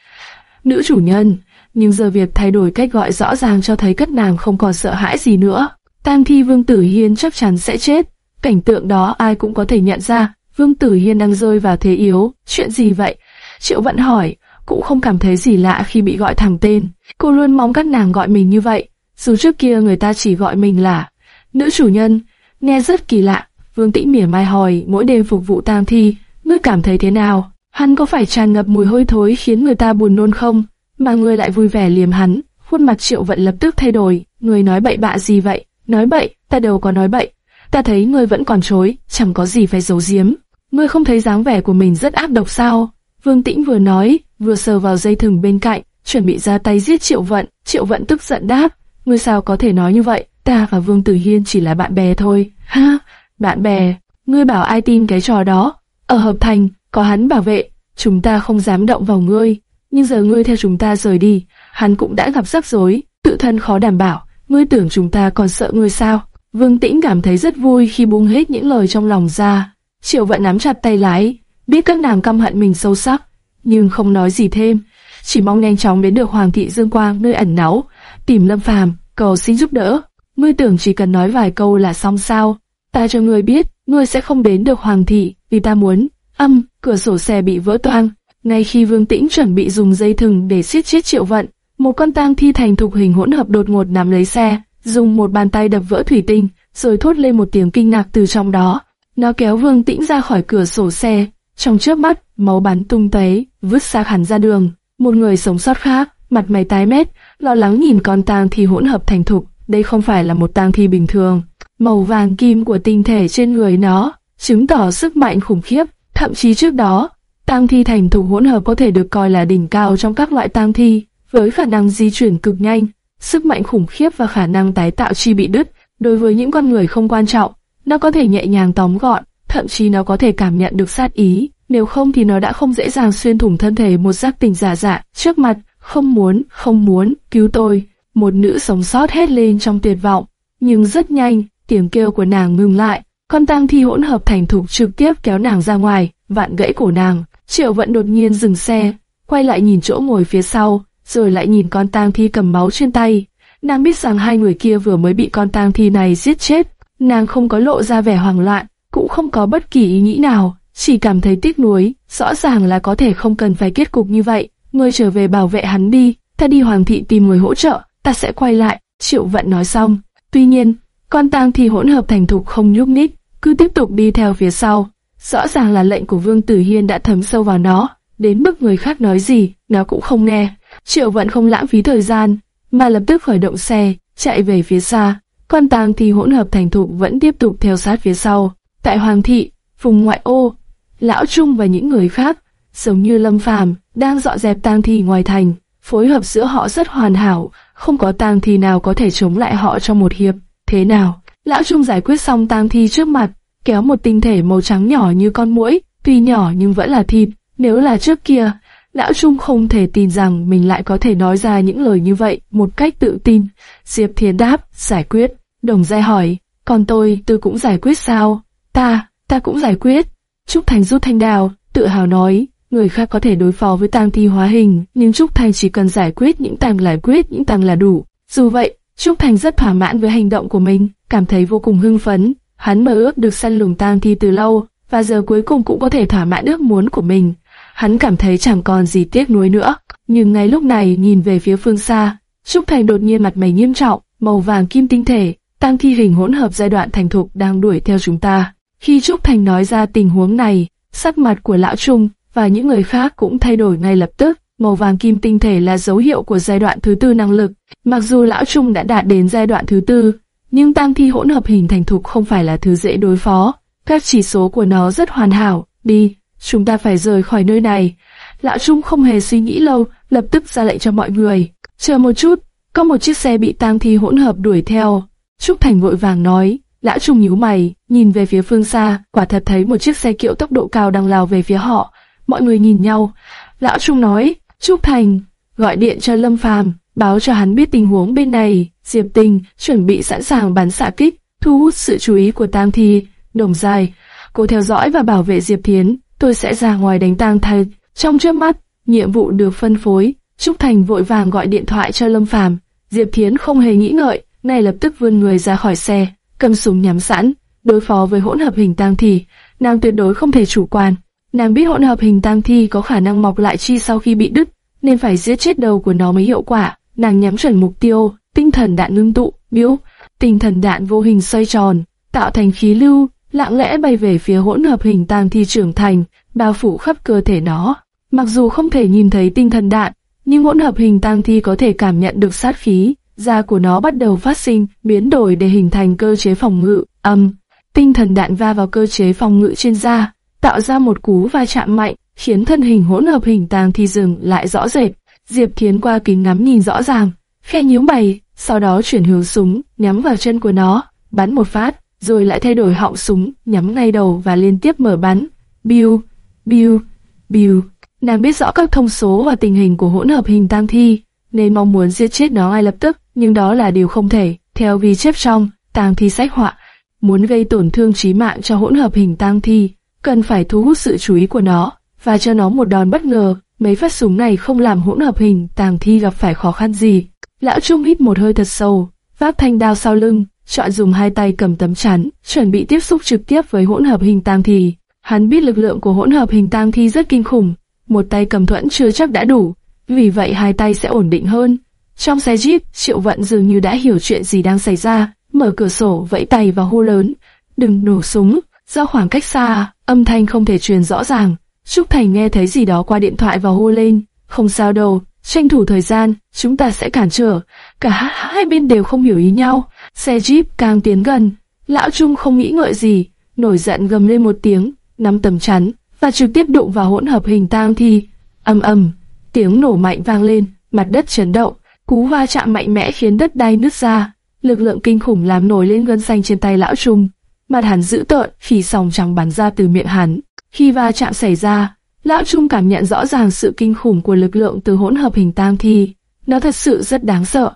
nữ chủ nhân nhưng giờ việc thay đổi cách gọi rõ ràng cho thấy cất nàng không còn sợ hãi gì nữa. Tang thi Vương Tử Hiên chắc chắn sẽ chết. Cảnh tượng đó ai cũng có thể nhận ra, Vương Tử Hiên đang rơi vào thế yếu. Chuyện gì vậy? Triệu Vận hỏi, cũng không cảm thấy gì lạ khi bị gọi thẳng tên. Cô luôn mong các nàng gọi mình như vậy, dù trước kia người ta chỉ gọi mình là nữ chủ nhân. Nghe rất kỳ lạ, Vương Tĩnh mỉa mai hỏi mỗi đêm phục vụ tang thi, ngươi cảm thấy thế nào? Hắn có phải tràn ngập mùi hôi thối khiến người ta buồn nôn không? Mà ngươi lại vui vẻ liềm hắn, khuôn mặt Triệu Vận lập tức thay đổi, ngươi nói bậy bạ gì vậy? Nói bậy, ta đâu có nói bậy. Ta thấy ngươi vẫn còn chối, chẳng có gì phải giấu giếm. Ngươi không thấy dáng vẻ của mình rất ác độc sao? Vương Tĩnh vừa nói, vừa sờ vào dây thừng bên cạnh, chuẩn bị ra tay giết Triệu Vận. Triệu Vận tức giận đáp, ngươi sao có thể nói như vậy? Ta và Vương Tử Hiên chỉ là bạn bè thôi. Ha, bạn bè, ngươi bảo ai tin cái trò đó? Ở Hợp Thành, có hắn bảo vệ, chúng ta không dám động vào ngươi. Nhưng giờ ngươi theo chúng ta rời đi, hắn cũng đã gặp rắc rối, tự thân khó đảm bảo. Ngươi tưởng chúng ta còn sợ ngươi sao? Vương Tĩnh cảm thấy rất vui khi buông hết những lời trong lòng ra. Triệu Vận nắm chặt tay lái, biết các nàng căm hận mình sâu sắc, nhưng không nói gì thêm, chỉ mong nhanh chóng đến được Hoàng thị Dương Quang nơi ẩn náu, tìm Lâm Phàm, cầu xin giúp đỡ. Ngươi tưởng chỉ cần nói vài câu là xong sao? Ta cho ngươi biết, ngươi sẽ không đến được Hoàng thị, vì ta muốn. Âm, cửa sổ xe bị vỡ toang. Ngay khi Vương Tĩnh chuẩn bị dùng dây thừng để siết chết Triệu Vận, một con tang thi thành thục hình hỗn hợp đột ngột nắm lấy xe, dùng một bàn tay đập vỡ thủy tinh, rồi thốt lên một tiếng kinh ngạc từ trong đó. Nó kéo Vương Tĩnh ra khỏi cửa sổ xe, trong chớp mắt, máu bắn tung tóe, vứt xác hẳn ra đường. Một người sống sót khác, mặt mày tái mét, lo lắng nhìn con tang thi hỗn hợp thành thục. Đây không phải là một tang thi bình thường. Màu vàng kim của tinh thể trên người nó chứng tỏ sức mạnh khủng khiếp. Thậm chí trước đó, tang thi thành thục hỗn hợp có thể được coi là đỉnh cao trong các loại tang thi, với khả năng di chuyển cực nhanh, sức mạnh khủng khiếp và khả năng tái tạo chi bị đứt. Đối với những con người không quan trọng, nó có thể nhẹ nhàng tóm gọn, thậm chí nó có thể cảm nhận được sát ý, nếu không thì nó đã không dễ dàng xuyên thủng thân thể một giác tình giả dạ trước mặt, không muốn, không muốn, cứu tôi. Một nữ sống sót hét lên trong tuyệt vọng, nhưng rất nhanh, tiếng kêu của nàng ngừng lại, con tang thi hỗn hợp thành thục trực tiếp kéo nàng ra ngoài, vạn gãy cổ nàng. Triệu Vận đột nhiên dừng xe, quay lại nhìn chỗ ngồi phía sau, rồi lại nhìn con tang thi cầm máu trên tay. Nàng biết rằng hai người kia vừa mới bị con tang thi này giết chết, nàng không có lộ ra vẻ hoảng loạn, cũng không có bất kỳ ý nghĩ nào, chỉ cảm thấy tiếc nuối, rõ ràng là có thể không cần phải kết cục như vậy. Ngươi trở về bảo vệ hắn đi, ta đi hoàng thị tìm người hỗ trợ, ta sẽ quay lại. Triệu Vận nói xong. Tuy nhiên, con tang thi hỗn hợp thành thục không nhúc nhích, cứ tiếp tục đi theo phía sau. Rõ ràng là lệnh của Vương Tử Hiên đã thấm sâu vào nó, đến mức người khác nói gì, nó cũng không nghe. Triệu Vận không lãng phí thời gian, mà lập tức khởi động xe, chạy về phía xa. Con tàng thì hỗn hợp thành thục vẫn tiếp tục theo sát phía sau. Tại Hoàng thị, vùng ngoại ô, lão Trung và những người khác, giống như Lâm Phàm, đang dọn dẹp tang thi ngoài thành, phối hợp giữa họ rất hoàn hảo, không có tang thi nào có thể chống lại họ trong một hiệp. Thế nào? Lão Trung giải quyết xong tang thi trước mặt, kéo một tinh thể màu trắng nhỏ như con muỗi, tuy nhỏ nhưng vẫn là thịt. Nếu là trước kia, Lão Trung không thể tin rằng mình lại có thể nói ra những lời như vậy một cách tự tin. Diệp Thiến đáp, giải quyết. Đồng Giai hỏi, còn tôi, tôi cũng giải quyết sao? Ta, ta cũng giải quyết. Trúc Thành rút thanh đào, tự hào nói, người khác có thể đối phó với tang thi hóa hình, nhưng Trúc Thành chỉ cần giải quyết những tang giải quyết những tang là đủ. Dù vậy, Trúc Thành rất thỏa mãn với hành động của mình, cảm thấy vô cùng hưng phấn. Hắn mơ ước được săn lùng tang thi từ lâu, và giờ cuối cùng cũng có thể thỏa mãn ước muốn của mình. Hắn cảm thấy chẳng còn gì tiếc nuối nữa. Nhưng ngay lúc này nhìn về phía phương xa, Trúc Thành đột nhiên mặt mày nghiêm trọng, màu vàng kim tinh thể, Tang thi hình hỗn hợp giai đoạn thành thục đang đuổi theo chúng ta. Khi Trúc Thành nói ra tình huống này, sắc mặt của Lão Trung và những người khác cũng thay đổi ngay lập tức. Màu vàng kim tinh thể là dấu hiệu của giai đoạn thứ tư năng lực. Mặc dù Lão Trung đã đạt đến giai đoạn thứ tư, nhưng tang thi hỗn hợp hình thành thục không phải là thứ dễ đối phó. Các chỉ số của nó rất hoàn hảo. Đi, chúng ta phải rời khỏi nơi này. Lão Trung không hề suy nghĩ lâu, lập tức ra lệnh cho mọi người. Chờ một chút, có một chiếc xe bị tang thi hỗn hợp đuổi theo. Trúc Thành vội vàng nói, Lão Trung nhíu mày, nhìn về phía phương xa, quả thật thấy một chiếc xe kiệu tốc độ cao đang lao về phía họ. Mọi người nhìn nhau. Lão Trung nói, Trúc Thành, gọi điện cho Lâm Phàm, báo cho hắn biết tình huống bên này. Diệp Tình chuẩn bị sẵn sàng bắn xạ kích, thu hút sự chú ý của tang Thi. Đồng dài, cô theo dõi và bảo vệ Diệp Thiến. Tôi sẽ ra ngoài đánh tang thay. Trong trước mắt, nhiệm vụ được phân phối, Trúc Thành vội vàng gọi điện thoại cho Lâm Phàm. Diệp Thiến không hề nghĩ ngợi, ngay lập tức vươn người ra khỏi xe, cầm súng nhắm sẵn, đối phó với hỗn hợp hình tang thi. Nàng tuyệt đối không thể chủ quan. Nàng biết hỗn hợp hình tang thi có khả năng mọc lại chi sau khi bị đứt, nên phải giết chết đầu của nó mới hiệu quả. Nàng nhắm chuẩn mục tiêu, tinh thần đạn ngưng tụ, biếu tinh thần đạn vô hình xoay tròn, tạo thành khí lưu, lặng lẽ bay về phía hỗn hợp hình tang thi trưởng thành, bao phủ khắp cơ thể nó. Mặc dù không thể nhìn thấy tinh thần đạn, nhưng hỗn hợp hình tang thi có thể cảm nhận được sát khí, da của nó bắt đầu phát sinh biến đổi để hình thành cơ chế phòng ngự. Âm, tinh thần đạn va vào cơ chế phòng ngự trên da, tạo ra một cú va chạm mạnh, khiến thân hình hỗn hợp hình tang thi dừng lại rõ rệt. Diệp Thiến qua kính ngắm nhìn rõ ràng, khe nhíu mày, sau đó chuyển hướng súng nhắm vào chân của nó, bắn một phát, rồi lại thay đổi họng súng nhắm ngay đầu và liên tiếp mở bắn. Biu, biu, biu. Nàng biết rõ các thông số và tình hình của hỗn hợp hình tang thi, nên mong muốn giết chết nó ngay lập tức, nhưng đó là điều không thể. Theo ghi chép trong tang thi sách họa, muốn gây tổn thương chí mạng cho hỗn hợp hình tang thi, cần phải thu hút sự chú ý của nó và cho nó một đòn bất ngờ. Mấy phát súng này không làm hỗn hợp hình tàng thi gặp phải khó khăn gì. Lão Trung hít một hơi thật sâu, vác thanh đao sau lưng, chọn dùng hai tay cầm tấm chắn, chuẩn bị tiếp xúc trực tiếp với hỗn hợp hình tang thi. Hắn biết lực lượng của hỗn hợp hình tang thi rất kinh khủng, một tay cầm thuẫn chưa chắc đã đủ, vì vậy hai tay sẽ ổn định hơn. Trong xe jeep, Triệu Vận dường như đã hiểu chuyện gì đang xảy ra, mở cửa sổ vẫy tay và hô lớn, đừng nổ súng, do khoảng cách xa, âm thanh không thể truyền rõ ràng. Trúc Thành nghe thấy gì đó qua điện thoại và hô lên, không sao đâu, tranh thủ thời gian, chúng ta sẽ cản trở. Cả hai bên đều không hiểu ý nhau, xe jeep càng tiến gần, lão Trung không nghĩ ngợi gì, nổi giận gầm lên một tiếng, nắm tầm chắn, và trực tiếp đụng vào hỗn hợp hình tang thi. ầm ầm, tiếng nổ mạnh vang lên, mặt đất chấn động, cú va chạm mạnh mẽ khiến đất đai nứt ra, lực lượng kinh khủng làm nổi lên gân xanh trên tay lão trung. Mặt hắn dữ tợn, phì sòng trắng bắn ra từ miệng hắn. Khi va chạm xảy ra, lão trung cảm nhận rõ ràng sự kinh khủng của lực lượng từ hỗn hợp hình tam thi. Nó thật sự rất đáng sợ.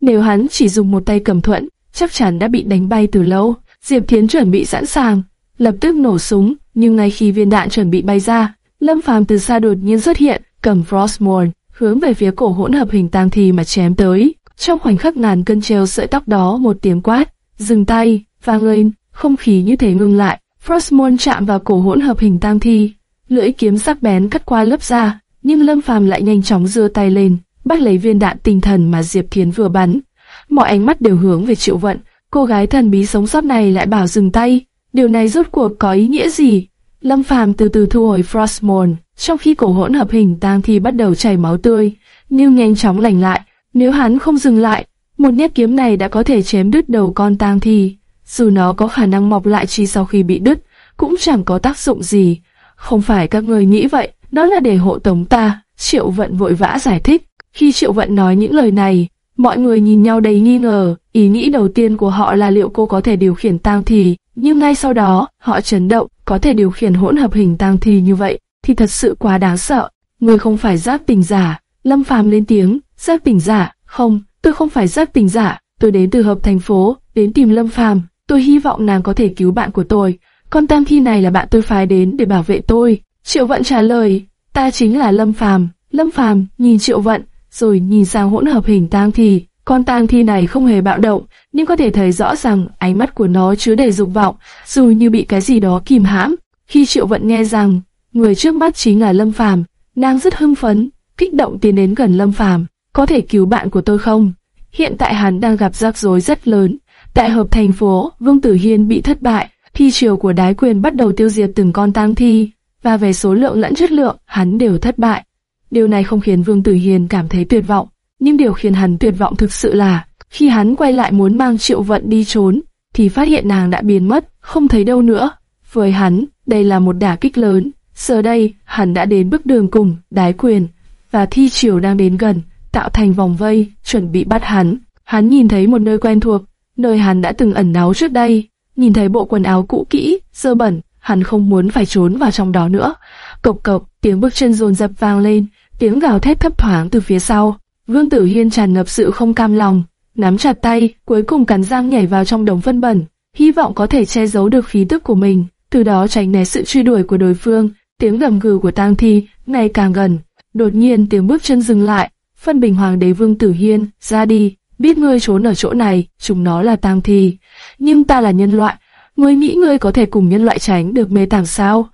Nếu hắn chỉ dùng một tay cầm thuẫn, chắc chắn đã bị đánh bay từ lâu. Diệp Thiến chuẩn bị sẵn sàng, lập tức nổ súng, nhưng ngay khi viên đạn chuẩn bị bay ra, Lâm Phàm từ xa đột nhiên xuất hiện, cầm Frostmourne, hướng về phía cổ hỗn hợp hình tam thi mà chém tới. Trong khoảnh khắc ngàn cân treo sợi tóc đó một tiếng quát, dừng tay, vang lên, không khí như thể ngừng lại. Frostmon chạm vào cổ hỗn hợp hình tang thi, lưỡi kiếm sắc bén cắt qua lớp da, nhưng Lâm Phàm lại nhanh chóng giơ tay lên, bắt lấy viên đạn tinh thần mà Diệp Thiến vừa bắn. Mọi ánh mắt đều hướng về Triệu Vận, cô gái thần bí sống sót này lại bảo dừng tay, Điều này rốt cuộc có ý nghĩa gì? Lâm Phàm từ từ thu hồi Frostmourne, trong khi cổ hỗn hợp hình tang thi bắt đầu chảy máu tươi, nhưng nhanh chóng lành lại. Nếu hắn không dừng lại, một nhát kiếm này đã có thể chém đứt đầu con tang thi. Dù nó có khả năng mọc lại chỉ sau khi bị đứt, cũng chẳng có tác dụng gì. Không phải các người nghĩ vậy, đó là để hộ tống ta. Triệu Vận vội vã giải thích. Khi Triệu Vận nói những lời này, mọi người nhìn nhau đầy nghi ngờ. Ý nghĩ đầu tiên của họ là liệu cô có thể điều khiển tang thì nhưng ngay sau đó, họ chấn động, có thể điều khiển hỗn hợp hình tang thì như vậy, thì thật sự quá đáng sợ. Người không phải giáp tình giả. Lâm Phàm lên tiếng, giáp tình giả, không, tôi không phải giáp tình giả, tôi đến từ hợp thành phố, đến tìm Lâm Phàm. Tôi hy vọng nàng có thể cứu bạn của tôi. Con tang thi này là bạn tôi phái đến để bảo vệ tôi. Triệu Vận trả lời, ta chính là Lâm Phàm. Lâm Phàm nhìn Triệu Vận, rồi nhìn sang hỗn hợp hình tang thi. Con tang thi này không hề bạo động, nhưng có thể thấy rõ rằng ánh mắt của nó chứa đầy dục vọng, dù như bị cái gì đó kìm hãm. Khi Triệu Vận nghe rằng người trước mắt chính là Lâm Phàm, nàng rất hưng phấn, kích động tiến đến gần Lâm Phàm. Có thể cứu bạn của tôi không? Hiện tại hắn đang gặp rắc rối rất lớn. Tại hợp thành phố, Vương Tử Hiên bị thất bại, thi triều của đái quyền bắt đầu tiêu diệt từng con tang thi, và về số lượng lẫn chất lượng, hắn đều thất bại. Điều này không khiến Vương Tử Hiên cảm thấy tuyệt vọng, nhưng điều khiến hắn tuyệt vọng thực sự là, khi hắn quay lại muốn mang triệu vận đi trốn, thì phát hiện nàng đã biến mất, không thấy đâu nữa. Với hắn, đây là một đả kích lớn. Giờ đây, hắn đã đến bước đường cùng, đái quyền, và thi triều đang đến gần, tạo thành vòng vây, chuẩn bị bắt hắn. Hắn nhìn thấy một nơi quen thuộc, nơi hắn đã từng ẩn náu trước đây. Nhìn thấy bộ quần áo cũ kỹ, dơ bẩn, hắn không muốn phải trốn vào trong đó nữa. Cộc cộc, tiếng bước chân dồn dập vang lên, tiếng gào thét thấp thoáng từ phía sau. Vương Tử Hiên tràn ngập sự không cam lòng, nắm chặt tay, cuối cùng cắn răng nhảy vào trong đống phân bẩn, hy vọng có thể che giấu được khí tức của mình, từ đó tránh né sự truy đuổi của đối phương. Tiếng gầm gừ của tang thi ngày càng gần, đột nhiên tiếng bước chân dừng lại, phân bình hoàng đế Vương Tử Hiên, ra đi, biết ngươi trốn ở chỗ này, chúng nó là tang thi, nhưng ta là nhân loại, ngươi nghĩ ngươi có thể cùng nhân loại tránh được mê tàng sao?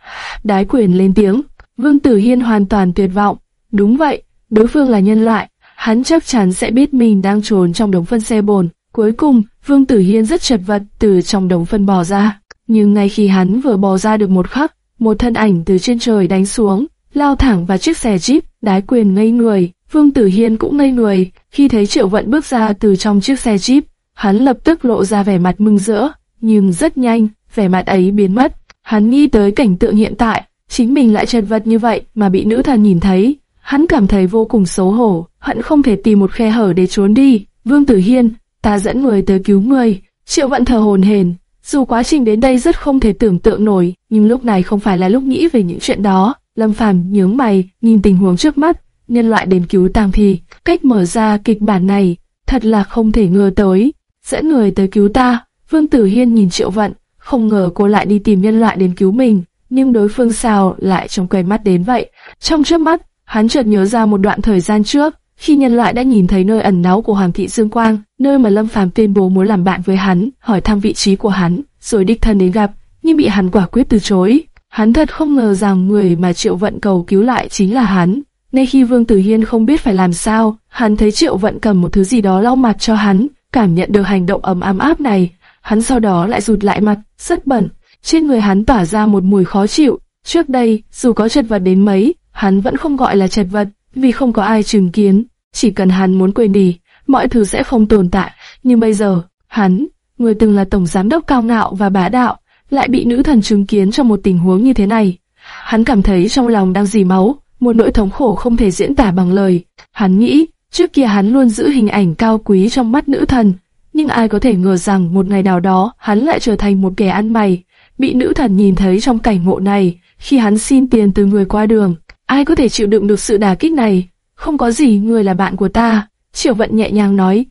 Đái quyền lên tiếng, Vương Tử Hiên hoàn toàn tuyệt vọng, đúng vậy, đối phương là nhân loại, hắn chắc chắn sẽ biết mình đang trốn trong đống phân xe bồn. Cuối cùng, Vương Tử Hiên rất chật vật từ trong đống phân bò ra, nhưng ngay khi hắn vừa bò ra được một khắc, một thân ảnh từ trên trời đánh xuống, lao thẳng vào chiếc xe jeep, đái quyền ngây người, Vương Tử Hiên cũng ngây người, khi thấy Triệu Vận bước ra từ trong chiếc xe jeep, hắn lập tức lộ ra vẻ mặt mừng rỡ, nhưng rất nhanh, vẻ mặt ấy biến mất. Hắn nghĩ tới cảnh tượng hiện tại, chính mình lại chật vật như vậy mà bị nữ thần nhìn thấy. Hắn cảm thấy vô cùng xấu hổ, hận không thể tìm một khe hở để trốn đi. Vương Tử Hiên, ta dẫn người tới cứu người. Triệu Vận thờ hồn hển, dù quá trình đến đây rất không thể tưởng tượng nổi, nhưng lúc này không phải là lúc nghĩ về những chuyện đó. Lâm Phàm nhướng mày, nhìn tình huống trước mắt, nhân loại đến cứu tang thi, cách mở ra kịch bản này, thật là không thể ngờ tới. Dẫn người tới cứu ta, Vương Tử Hiên nhìn Triệu Vận, không ngờ cô lại đi tìm nhân loại đến cứu mình, nhưng đối phương sao lại trông quay mắt đến vậy. Trong trước mắt, hắn chợt nhớ ra một đoạn thời gian trước, khi nhân loại đã nhìn thấy nơi ẩn náu của Hoàng thị Dương Quang, nơi mà Lâm Phàm tuyên bố muốn làm bạn với hắn, hỏi thăm vị trí của hắn, rồi đích thân đến gặp, nhưng bị hắn quả quyết từ chối. Hắn thật không ngờ rằng người mà Triệu Vận cầu cứu lại chính là hắn. Ngay khi Vương Tử Hiên không biết phải làm sao, hắn thấy Triệu Vận cầm một thứ gì đó lau mặt cho hắn, cảm nhận được hành động ấm ấm áp này, hắn sau đó lại rụt lại mặt, rất bẩn, trên người hắn tỏa ra một mùi khó chịu. Trước đây, dù có chật vật đến mấy, hắn vẫn không gọi là chật vật, vì không có ai chứng kiến. Chỉ cần hắn muốn quên đi, mọi thứ sẽ không tồn tại. Nhưng bây giờ, hắn, người từng là tổng giám đốc cao ngạo và bá đạo, lại bị nữ thần chứng kiến trong một tình huống như thế này. Hắn cảm thấy trong lòng đang dì máu, một nỗi thống khổ không thể diễn tả bằng lời. Hắn nghĩ, trước kia hắn luôn giữ hình ảnh cao quý trong mắt nữ thần, nhưng ai có thể ngờ rằng một ngày nào đó hắn lại trở thành một kẻ ăn mày, bị nữ thần nhìn thấy trong cảnh ngộ này, khi hắn xin tiền từ người qua đường. Ai có thể chịu đựng được sự đả kích này? Không có gì, người là bạn của ta. Triệu Vận nhẹ nhàng nói,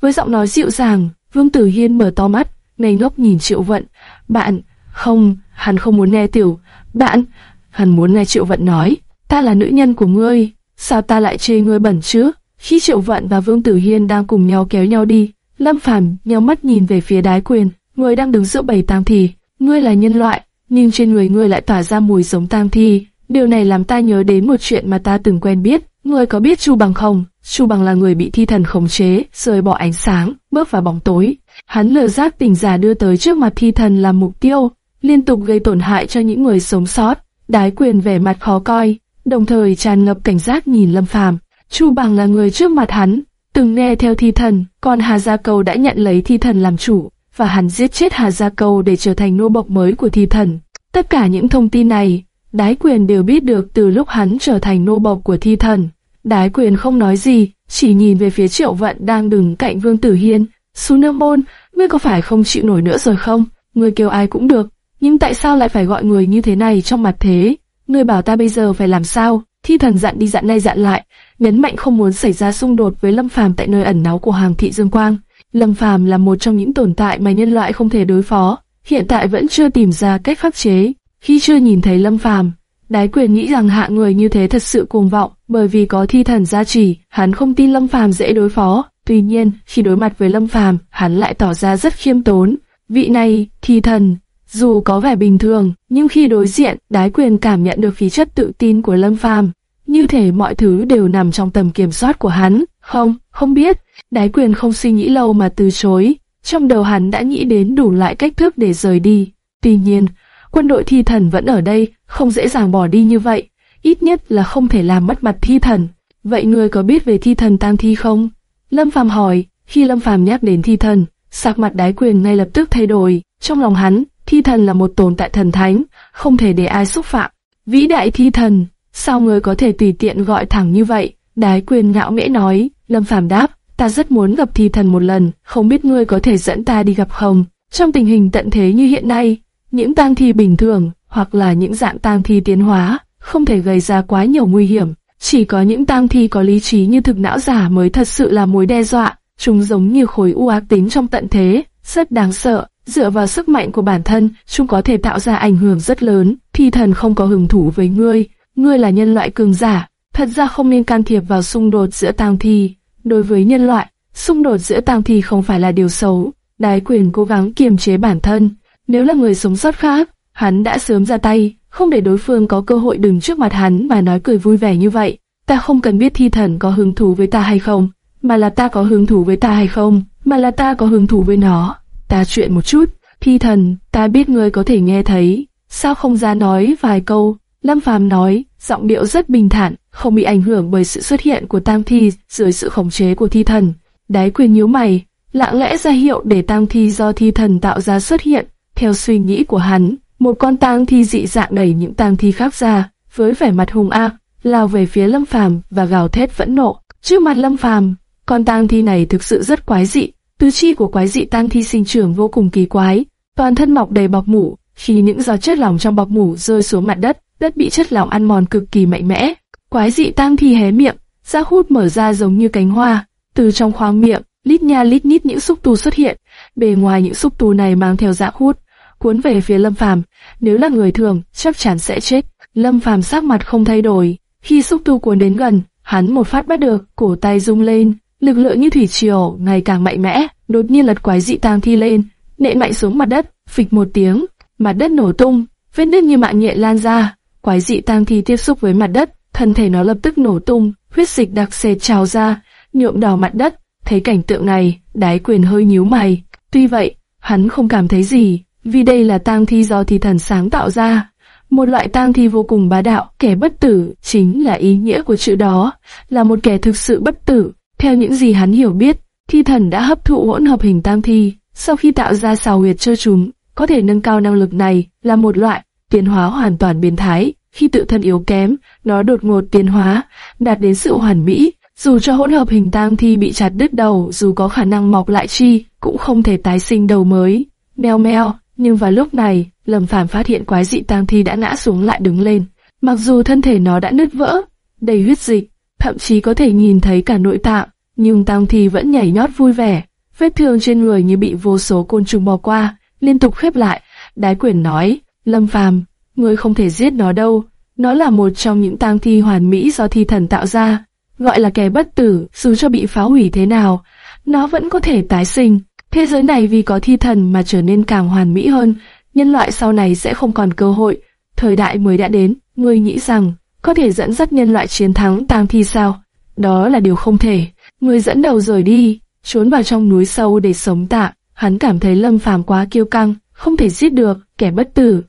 với giọng nói dịu dàng. Vương Tử Hiên mở to mắt, ngây ngốc nhìn Triệu Vận. Bạn, không, hắn không muốn nghe tiểu. Bạn, hắn muốn nghe Triệu Vận nói, ta là nữ nhân của ngươi, sao ta lại chê ngươi bẩn chứ? Khi Triệu Vận và Vương Tử Hiên đang cùng nhau kéo nhau đi, Lâm Phàm nhau mắt nhìn về phía đái quyền, người đang đứng giữa bầy tam thì, Ngươi là nhân loại, nhưng trên người ngươi lại tỏa ra mùi giống tam thi. Điều này làm ta nhớ đến một chuyện mà ta từng quen biết. Ngươi có biết Chu Bằng không? Chu Bằng là người bị thi thần khống chế, rời bỏ ánh sáng, bước vào bóng tối. Hắn lừa giác tỉnh giả đưa tới trước mặt thi thần làm mục tiêu, liên tục gây tổn hại cho những người sống sót. Đái quyền vẻ mặt khó coi, đồng thời tràn ngập cảnh giác nhìn Lâm Phàm. Chu Bằng là người trước mặt hắn, từng nghe theo thi thần, còn Hà Gia Cầu đã nhận lấy thi thần làm chủ, và hắn giết chết Hà Gia Cầu để trở thành nô bộc mới của thi thần. Tất cả những thông tin này, Đái Quyền đều biết được từ lúc hắn trở thành nô bộc của thi thần. Đái Quyền không nói gì, chỉ nhìn về phía Triệu Vận đang đứng cạnh Vương Tử Hiên. Su Nương bôn ngươi có phải không chịu nổi nữa rồi không? Ngươi kêu ai cũng được, nhưng tại sao lại phải gọi người như thế này trong mặt thế? Ngươi bảo ta bây giờ phải làm sao? Thi thần dặn đi dặn nay dặn lại, nhấn mạnh không muốn xảy ra xung đột với Lâm Phàm tại nơi ẩn náu của Hoàng thị Dương Quang. Lâm Phàm là một trong những tồn tại mà nhân loại không thể đối phó, hiện tại vẫn chưa tìm ra cách khắc chế. Khi chưa nhìn thấy Lâm Phàm, Đái Quyền nghĩ rằng hạ người như thế thật sự cuồng vọng, bởi vì có thi thần gia trì, hắn không tin Lâm Phàm dễ đối phó. Tuy nhiên, khi đối mặt với Lâm Phàm, hắn lại tỏ ra rất khiêm tốn. Vị này, thi thần, dù có vẻ bình thường, nhưng khi đối diện, Đái Quyền cảm nhận được khí chất tự tin của Lâm Phàm, như thể mọi thứ đều nằm trong tầm kiểm soát của hắn. Không, không biết. Đái Quyền không suy nghĩ lâu mà từ chối. Trong đầu hắn đã nghĩ đến đủ loại cách thức để rời đi. Tuy nhiên, quân đội thi thần vẫn ở đây, không dễ dàng bỏ đi như vậy. Ít nhất là không thể làm mất mặt thi thần. Vậy ngươi có biết về thi thần tam thi không? Lâm Phàm hỏi. Khi Lâm Phàm nhắc đến thi thần, sắc mặt Đái Quyền ngay lập tức thay đổi. Trong lòng hắn, thi thần là một tồn tại thần thánh, không thể để ai xúc phạm. Vĩ đại thi thần, sao ngươi có thể tùy tiện gọi thẳng như vậy? Đái quyền ngạo nghễ nói, Lâm Phàm đáp, ta rất muốn gặp thi thần một lần, không biết ngươi có thể dẫn ta đi gặp không? Trong tình hình tận thế như hiện nay, những tang thi bình thường, hoặc là những dạng tang thi tiến hóa, không thể gây ra quá nhiều nguy hiểm. Chỉ có những tang thi có lý trí như thực não giả mới thật sự là mối đe dọa, chúng giống như khối u ác tính trong tận thế, rất đáng sợ. Dựa vào sức mạnh của bản thân, chúng có thể tạo ra ảnh hưởng rất lớn. Thi thần không có hứng thủ với ngươi, ngươi là nhân loại cường giả, thật ra không nên can thiệp vào xung đột giữa tang thi. Đối với nhân loại, xung đột giữa tang thi không phải là điều xấu. Đái quyền cố gắng kiềm chế bản thân. Nếu là người sống sót khác, hắn đã sớm ra tay, không để đối phương có cơ hội đứng trước mặt hắn mà nói cười vui vẻ như vậy. Ta không cần biết thi thần có hứng thú với ta hay không, mà là ta có hứng thú với ta hay không, mà là ta có hứng thú với nó. Ta chuyện một chút, thi thần, ta biết ngươi có thể nghe thấy, sao không ra nói vài câu. Lâm Phàm nói, giọng điệu rất bình thản, không bị ảnh hưởng bởi sự xuất hiện của Tam Thi dưới sự khống chế của thi thần. Đái quyền nhíu mày, lặng lẽ ra hiệu để Tam Thi do thi thần tạo ra xuất hiện. Theo suy nghĩ của hắn, một con tang thi dị dạng đẩy những tang thi khác ra, với vẻ mặt hung ác, lao về phía Lâm Phàm và gào thét phẫn nộ. Trước mặt Lâm Phàm, con tang thi này thực sự rất quái dị, tứ chi của quái dị tang thi sinh trưởng vô cùng kỳ quái, toàn thân mọc đầy bọc mủ, khi những giọt chất lỏng trong bọc mủ rơi xuống mặt đất, đất bị chất lỏng ăn mòn cực kỳ mạnh mẽ. Quái dị tang thi hé miệng, da hút mở ra giống như cánh hoa, từ trong khoang miệng, lít nha lít nhít những xúc tu xuất hiện, bề ngoài những xúc tu này mang theo dạng hút, cuốn về phía Lâm Phàm. Nếu là người thường, chắc chắn sẽ chết. Lâm Phàm sắc mặt không thay đổi, khi xúc tu cuốn đến gần, hắn một phát bắt được, cổ tay rung lên, lực lượng như thủy triều ngày càng mạnh mẽ, đột nhiên lật quái dị tang thi lên, nện mạnh xuống mặt đất, phịch một tiếng, mặt đất nổ tung, vết nứt như mạng nhện lan ra, quái dị tang thi tiếp xúc với mặt đất, thân thể nó lập tức nổ tung, huyết dịch đặc sệt trào ra, nhuộm đỏ mặt đất. Thấy cảnh tượng này, đái quyền hơi nhíu mày. Tuy vậy, hắn không cảm thấy gì, vì đây là tang thi do thi thần sáng tạo ra. Một loại tang thi vô cùng bá đạo, kẻ bất tử, chính là ý nghĩa của chữ đó, là một kẻ thực sự bất tử. Theo những gì hắn hiểu biết, thi thần đã hấp thụ hỗn hợp hình tam thi, sau khi tạo ra xào huyệt cho chúng, có thể nâng cao năng lực này là một loại tiến hóa hoàn toàn biến thái. Khi tự thân yếu kém, nó đột ngột tiến hóa, đạt đến sự hoàn mỹ. Dù cho hỗn hợp hình tam thi bị chặt đứt đầu, dù có khả năng mọc lại chi, cũng không thể tái sinh đầu mới. Mèo mèo, nhưng vào lúc này, Lâm Phàm phát hiện quái dị tam thi đã ngã xuống lại đứng lên. Mặc dù thân thể nó đã nứt vỡ, đầy huyết dịch, thậm chí có thể nhìn thấy cả nội tạng, nhưng tang thi vẫn nhảy nhót vui vẻ. Vết thương trên người như bị vô số côn trùng bò qua, liên tục khép lại. Đái quyền nói, Lâm Phàm, ngươi không thể giết nó đâu. Nó là một trong những tang thi hoàn mỹ do thi thần tạo ra, gọi là kẻ bất tử, dù cho bị phá hủy thế nào, nó vẫn có thể tái sinh. Thế giới này vì có thi thần mà trở nên càng hoàn mỹ hơn, nhân loại sau này sẽ không còn cơ hội. Thời đại mới đã đến, ngươi nghĩ rằng có thể dẫn dắt nhân loại chiến thắng tang thi sao? Đó là điều không thể. Người dẫn đầu rời đi, trốn vào trong núi sâu để sống tạm. Hắn cảm thấy Lâm Phàm quá kiêu căng, không thể giết được, kẻ bất tử.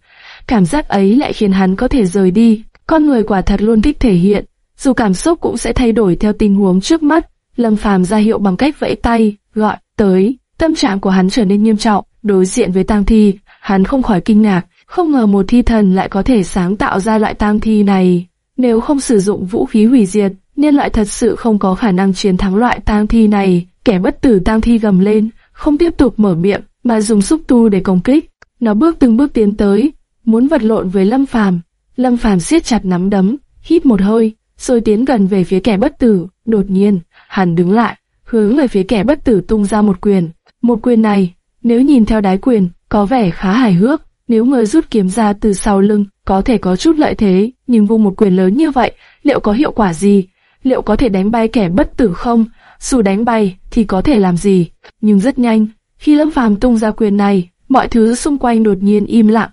Cảm giác ấy lại khiến hắn có thể rời đi. Con người quả thật luôn thích thể hiện, dù cảm xúc cũng sẽ thay đổi theo tình huống trước mắt. Lâm Phàm ra hiệu bằng cách vẫy tay, gọi tới. Tâm trạng của hắn trở nên nghiêm trọng, đối diện với tang thi, hắn không khỏi kinh ngạc, không ngờ một thi thần lại có thể sáng tạo ra loại tang thi này. Nếu không sử dụng vũ khí hủy diệt, nên loại thật sự không có khả năng chiến thắng loại tang thi này. Kẻ bất tử tang thi gầm lên, không tiếp tục mở miệng, mà dùng xúc tu để công kích. Nó bước từng bước tiến tới, muốn vật lộn với Lâm Phàm. Lâm Phàm siết chặt nắm đấm, hít một hơi, rồi tiến gần về phía kẻ bất tử. Đột nhiên, hắn đứng lại, hướng về phía kẻ bất tử tung ra một quyền. Một quyền này, nếu nhìn theo đái quyền, có vẻ khá hài hước. Nếu người rút kiếm ra từ sau lưng, có thể có chút lợi thế, nhưng vung một quyền lớn như vậy, liệu có hiệu quả gì? Liệu có thể đánh bay kẻ bất tử không? Dù đánh bay, thì có thể làm gì? Nhưng rất nhanh, khi Lâm Phàm tung ra quyền này, mọi thứ xung quanh đột nhiên im lặng.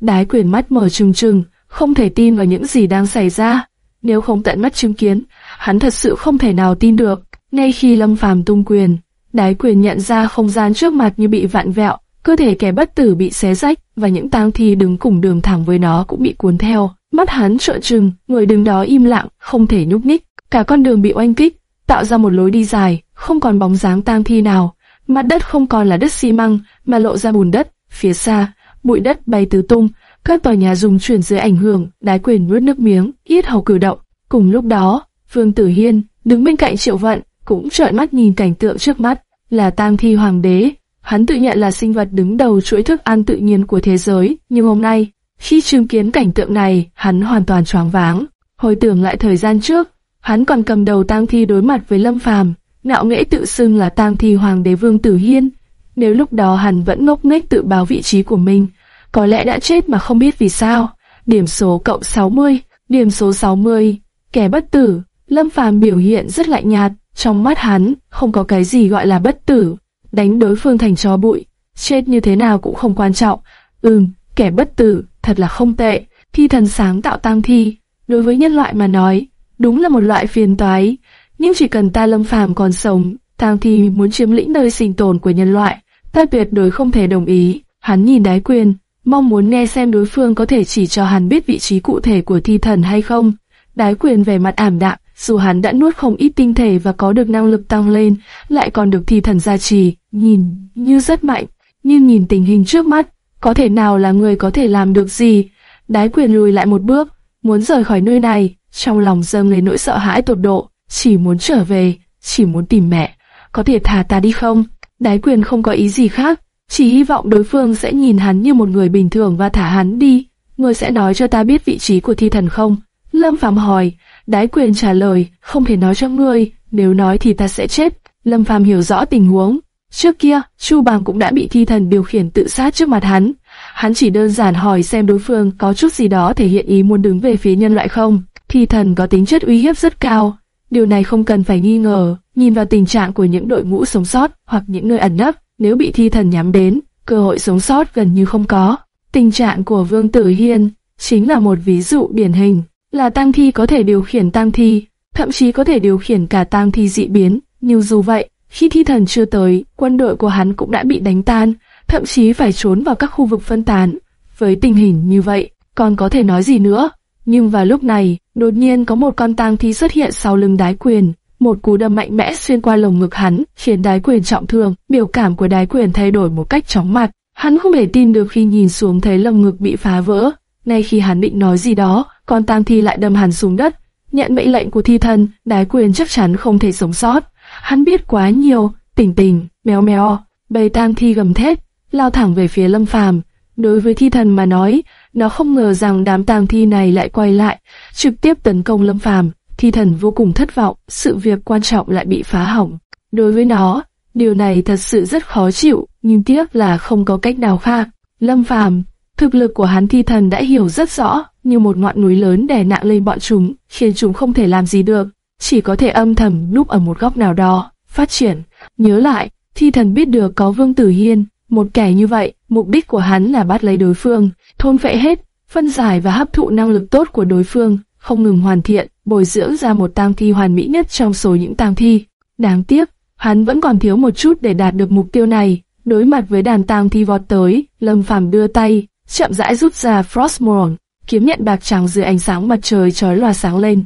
Đái quyền mắt mở trừng trừng, không thể tin vào những gì đang xảy ra. Nếu không tận mắt chứng kiến, hắn thật sự không thể nào tin được. Ngay khi Lâm Phàm tung quyền, Đái quyền nhận ra không gian trước mặt như bị vặn vẹo, cơ thể kẻ bất tử bị xé rách và những tang thi đứng cùng đường thẳng với nó cũng bị cuốn theo. Mắt hắn trợn trừng, người đứng đó im lặng, không thể nhúc nhích. Cả con đường bị oanh kích, tạo ra một lối đi dài, không còn bóng dáng tang thi nào. Mặt đất không còn là đất xi măng, mà lộ ra bùn đất. Phía xa, bụi đất bay tứ tung, các tòa nhà dùng chuyển dưới ảnh hưởng. Đái quyền nuốt nước miếng, yết hầu cử động. Cùng lúc đó, Vương Tử Hiên đứng bên cạnh Triệu Vận, cũng trợn mắt nhìn cảnh tượng trước mắt, là tang thi hoàng đế. Hắn tự nhận là sinh vật đứng đầu chuỗi thức ăn tự nhiên của thế giới, nhưng hôm nay, khi chứng kiến cảnh tượng này, hắn hoàn toàn choáng váng. Hồi tưởng lại thời gian trước, hắn còn cầm đầu tang thi đối mặt với Lâm Phàm, ngạo nghễ tự xưng là tang thi hoàng đế Vương Tử Hiên. Nếu lúc đó hắn vẫn ngốc nghếch tự báo vị trí của mình, có lẽ đã chết mà không biết vì sao. Điểm số cộng 60, điểm số 60, kẻ bất tử. Lâm Phàm biểu hiện rất lạnh nhạt, trong mắt hắn không có cái gì gọi là bất tử, đánh đối phương thành tro bụi, chết như thế nào cũng không quan trọng. Ừm, kẻ bất tử, thật là không tệ. Thi thần sáng tạo tang thi, đối với nhân loại mà nói, đúng là một loại phiền toái. Nhưng chỉ cần ta Lâm Phàm còn sống, tang thi muốn chiếm lĩnh nơi sinh tồn của nhân loại, ta tuyệt đối không thể đồng ý. Hắn nhìn đái quyền, mong muốn nghe xem đối phương có thể chỉ cho hắn biết vị trí cụ thể của thi thần hay không. Đái quyền về mặt ảm đạm, dù hắn đã nuốt không ít tinh thể và có được năng lực tăng lên, lại còn được thi thần gia trì, nhìn như rất mạnh, nhưng nhìn tình hình trước mắt, có thể nào là người có thể làm được gì? Đái quyền lùi lại một bước, muốn rời khỏi nơi này, trong lòng dâng lên nỗi sợ hãi tột độ, chỉ muốn trở về, chỉ muốn tìm mẹ. Có thể thả ta đi không? Đái quyền không có ý gì khác, chỉ hy vọng đối phương sẽ nhìn hắn như một người bình thường và thả hắn đi. Người sẽ nói cho ta biết vị trí của thi thần không? Lâm Phạm hỏi, đái quyền trả lời, không thể nói cho ngươi, nếu nói thì ta sẽ chết. Lâm Phạm hiểu rõ tình huống. Trước kia, Chu Bàng cũng đã bị thi thần điều khiển tự sát trước mặt hắn. Hắn chỉ đơn giản hỏi xem đối phương có chút gì đó thể hiện ý muốn đứng về phía nhân loại không. Thi thần có tính chất uy hiếp rất cao. Điều này không cần phải nghi ngờ, nhìn vào tình trạng của những đội ngũ sống sót hoặc những nơi ẩn nấp, nếu bị thi thần nhắm đến, cơ hội sống sót gần như không có. Tình trạng của Vương Tử Hiên chính là một ví dụ điển hình, là tang thi có thể điều khiển tang thi, thậm chí có thể điều khiển cả tang thi dị biến. Nhưng dù vậy, khi thi thần chưa tới, quân đội của hắn cũng đã bị đánh tan, thậm chí phải trốn vào các khu vực phân tán. Với tình hình như vậy, còn có thể nói gì nữa? Nhưng vào lúc này, đột nhiên có một con tang thi xuất hiện sau lưng đái quyền. Một cú đâm mạnh mẽ xuyên qua lồng ngực hắn, khiến đái quyền trọng thương. Biểu cảm của đái quyền thay đổi một cách chóng mặt. Hắn không thể tin được khi nhìn xuống thấy lồng ngực bị phá vỡ. Ngay khi hắn định nói gì đó, con tang thi lại đâm hắn xuống đất. Nhận mệnh lệnh của thi thần, đái quyền chắc chắn không thể sống sót. Hắn biết quá nhiều, tỉnh tỉnh, mèo mèo, bầy tang thi gầm thét, lao thẳng về phía lâm phàm. Đối với thi thần mà nói, nó không ngờ rằng đám tang thi này lại quay lại, trực tiếp tấn công lâm phàm. Thi thần vô cùng thất vọng, sự việc quan trọng lại bị phá hỏng. Đối với nó, điều này thật sự rất khó chịu, nhưng tiếc là không có cách nào khác. Lâm phàm, thực lực của hắn thi thần đã hiểu rất rõ, như một ngọn núi lớn đè nặng lên bọn chúng, khiến chúng không thể làm gì được, chỉ có thể âm thầm núp ở một góc nào đó, phát triển. Nhớ lại, thi thần biết được có Vương Tử Hiên, một kẻ như vậy, mục đích của hắn là bắt lấy đối phương, thôn phệ hết, phân giải và hấp thụ năng lực tốt của đối phương, không ngừng hoàn thiện, bồi dưỡng ra một tang thi hoàn mỹ nhất trong số những tang thi. Đáng tiếc, hắn vẫn còn thiếu một chút để đạt được mục tiêu này. Đối mặt với đàn tang thi vọt tới, Lâm Phàm đưa tay, chậm rãi rút ra Frostmourne, kiếm nhận bạc trắng dưới ánh sáng mặt trời chói lòa sáng lên.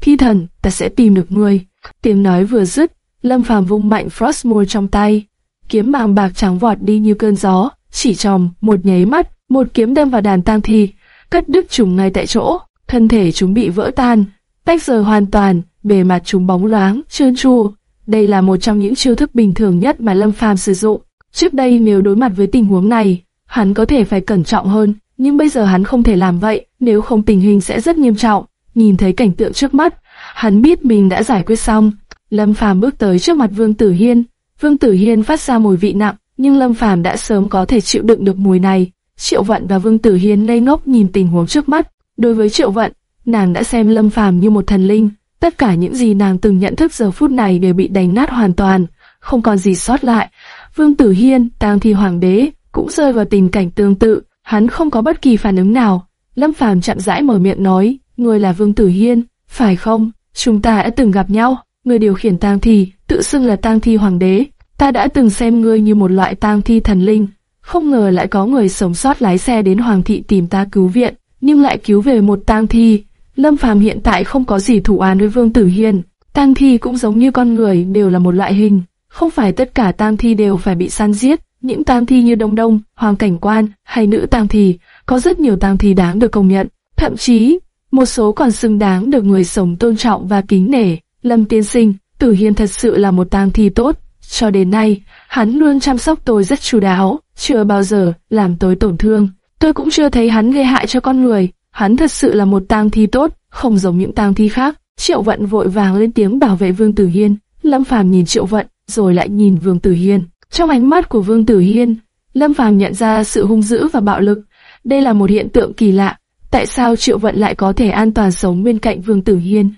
Thi thần, ta sẽ tìm được ngươi. Tiếng nói vừa dứt, Lâm Phàm vung mạnh Frostmourne trong tay, kiếm màng bạc trắng vọt đi như cơn gió, chỉ trong một nháy mắt, một kiếm đâm vào đàn tang thi, cắt đứt chúng ngay tại chỗ, thân thể chúng bị vỡ tan, tách rời hoàn toàn, bề mặt chúng bóng loáng, trơn tru. Đây là một trong những chiêu thức bình thường nhất mà Lâm Phàm sử dụng. Trước đây nếu đối mặt với tình huống này, hắn có thể phải cẩn trọng hơn, nhưng bây giờ hắn không thể làm vậy, nếu không tình hình sẽ rất nghiêm trọng. Nhìn thấy cảnh tượng trước mắt, hắn biết mình đã giải quyết xong. Lâm Phàm bước tới trước mặt Vương Tử Hiên. Vương Tử Hiên phát ra mùi vị nặng, nhưng Lâm Phàm đã sớm có thể chịu đựng được mùi này. Triệu Vận và Vương Tử Hiên ngây ngốc nhìn tình huống trước mắt. Đối với Triệu Vận, nàng đã xem Lâm Phàm như một thần linh. Tất cả những gì nàng từng nhận thức giờ phút này đều bị đánh nát hoàn toàn, không còn gì sót lại. Vương Tử Hiên, Tang Thi Hoàng đế, cũng rơi vào tình cảnh tương tự. Hắn không có bất kỳ phản ứng nào. Lâm Phàm chậm rãi mở miệng nói, người là Vương Tử Hiên, phải không? Chúng ta đã từng gặp nhau. Người điều khiển tang thi, tự xưng là tang thi hoàng đế. Ta đã từng xem ngươi như một loại tang thi thần linh. Không ngờ lại có người sống sót lái xe đến hoàng thị tìm ta cứu viện, nhưng lại cứu về một tang thi. Lâm Phàm hiện tại không có gì thủ án với Vương Tử Hiên. Tang thi cũng giống như con người, đều là một loại hình. Không phải tất cả tang thi đều phải bị săn giết. Những tang thi như Đông Đông, Hoàng Cảnh Quan hay nữ tang thi, có rất nhiều tang thi đáng được công nhận. Thậm chí, một số còn xứng đáng được người sống tôn trọng và kính nể. Lâm Tiên Sinh, Tử Hiên thật sự là một tang thi tốt. Cho đến nay, hắn luôn chăm sóc tôi rất chu đáo, chưa bao giờ làm tôi tổn thương. Tôi cũng chưa thấy hắn gây hại cho con người. Hắn thật sự là một tang thi tốt, không giống những tang thi khác. Triệu Vận vội vàng lên tiếng bảo vệ Vương Tử Hiên. Lâm Phàm nhìn Triệu Vận, rồi lại nhìn Vương Tử Hiên. Trong ánh mắt của Vương Tử Hiên, Lâm Phàm nhận ra sự hung dữ và bạo lực. Đây là một hiện tượng kỳ lạ. Tại sao Triệu Vận lại có thể an toàn sống bên cạnh Vương Tử Hiên?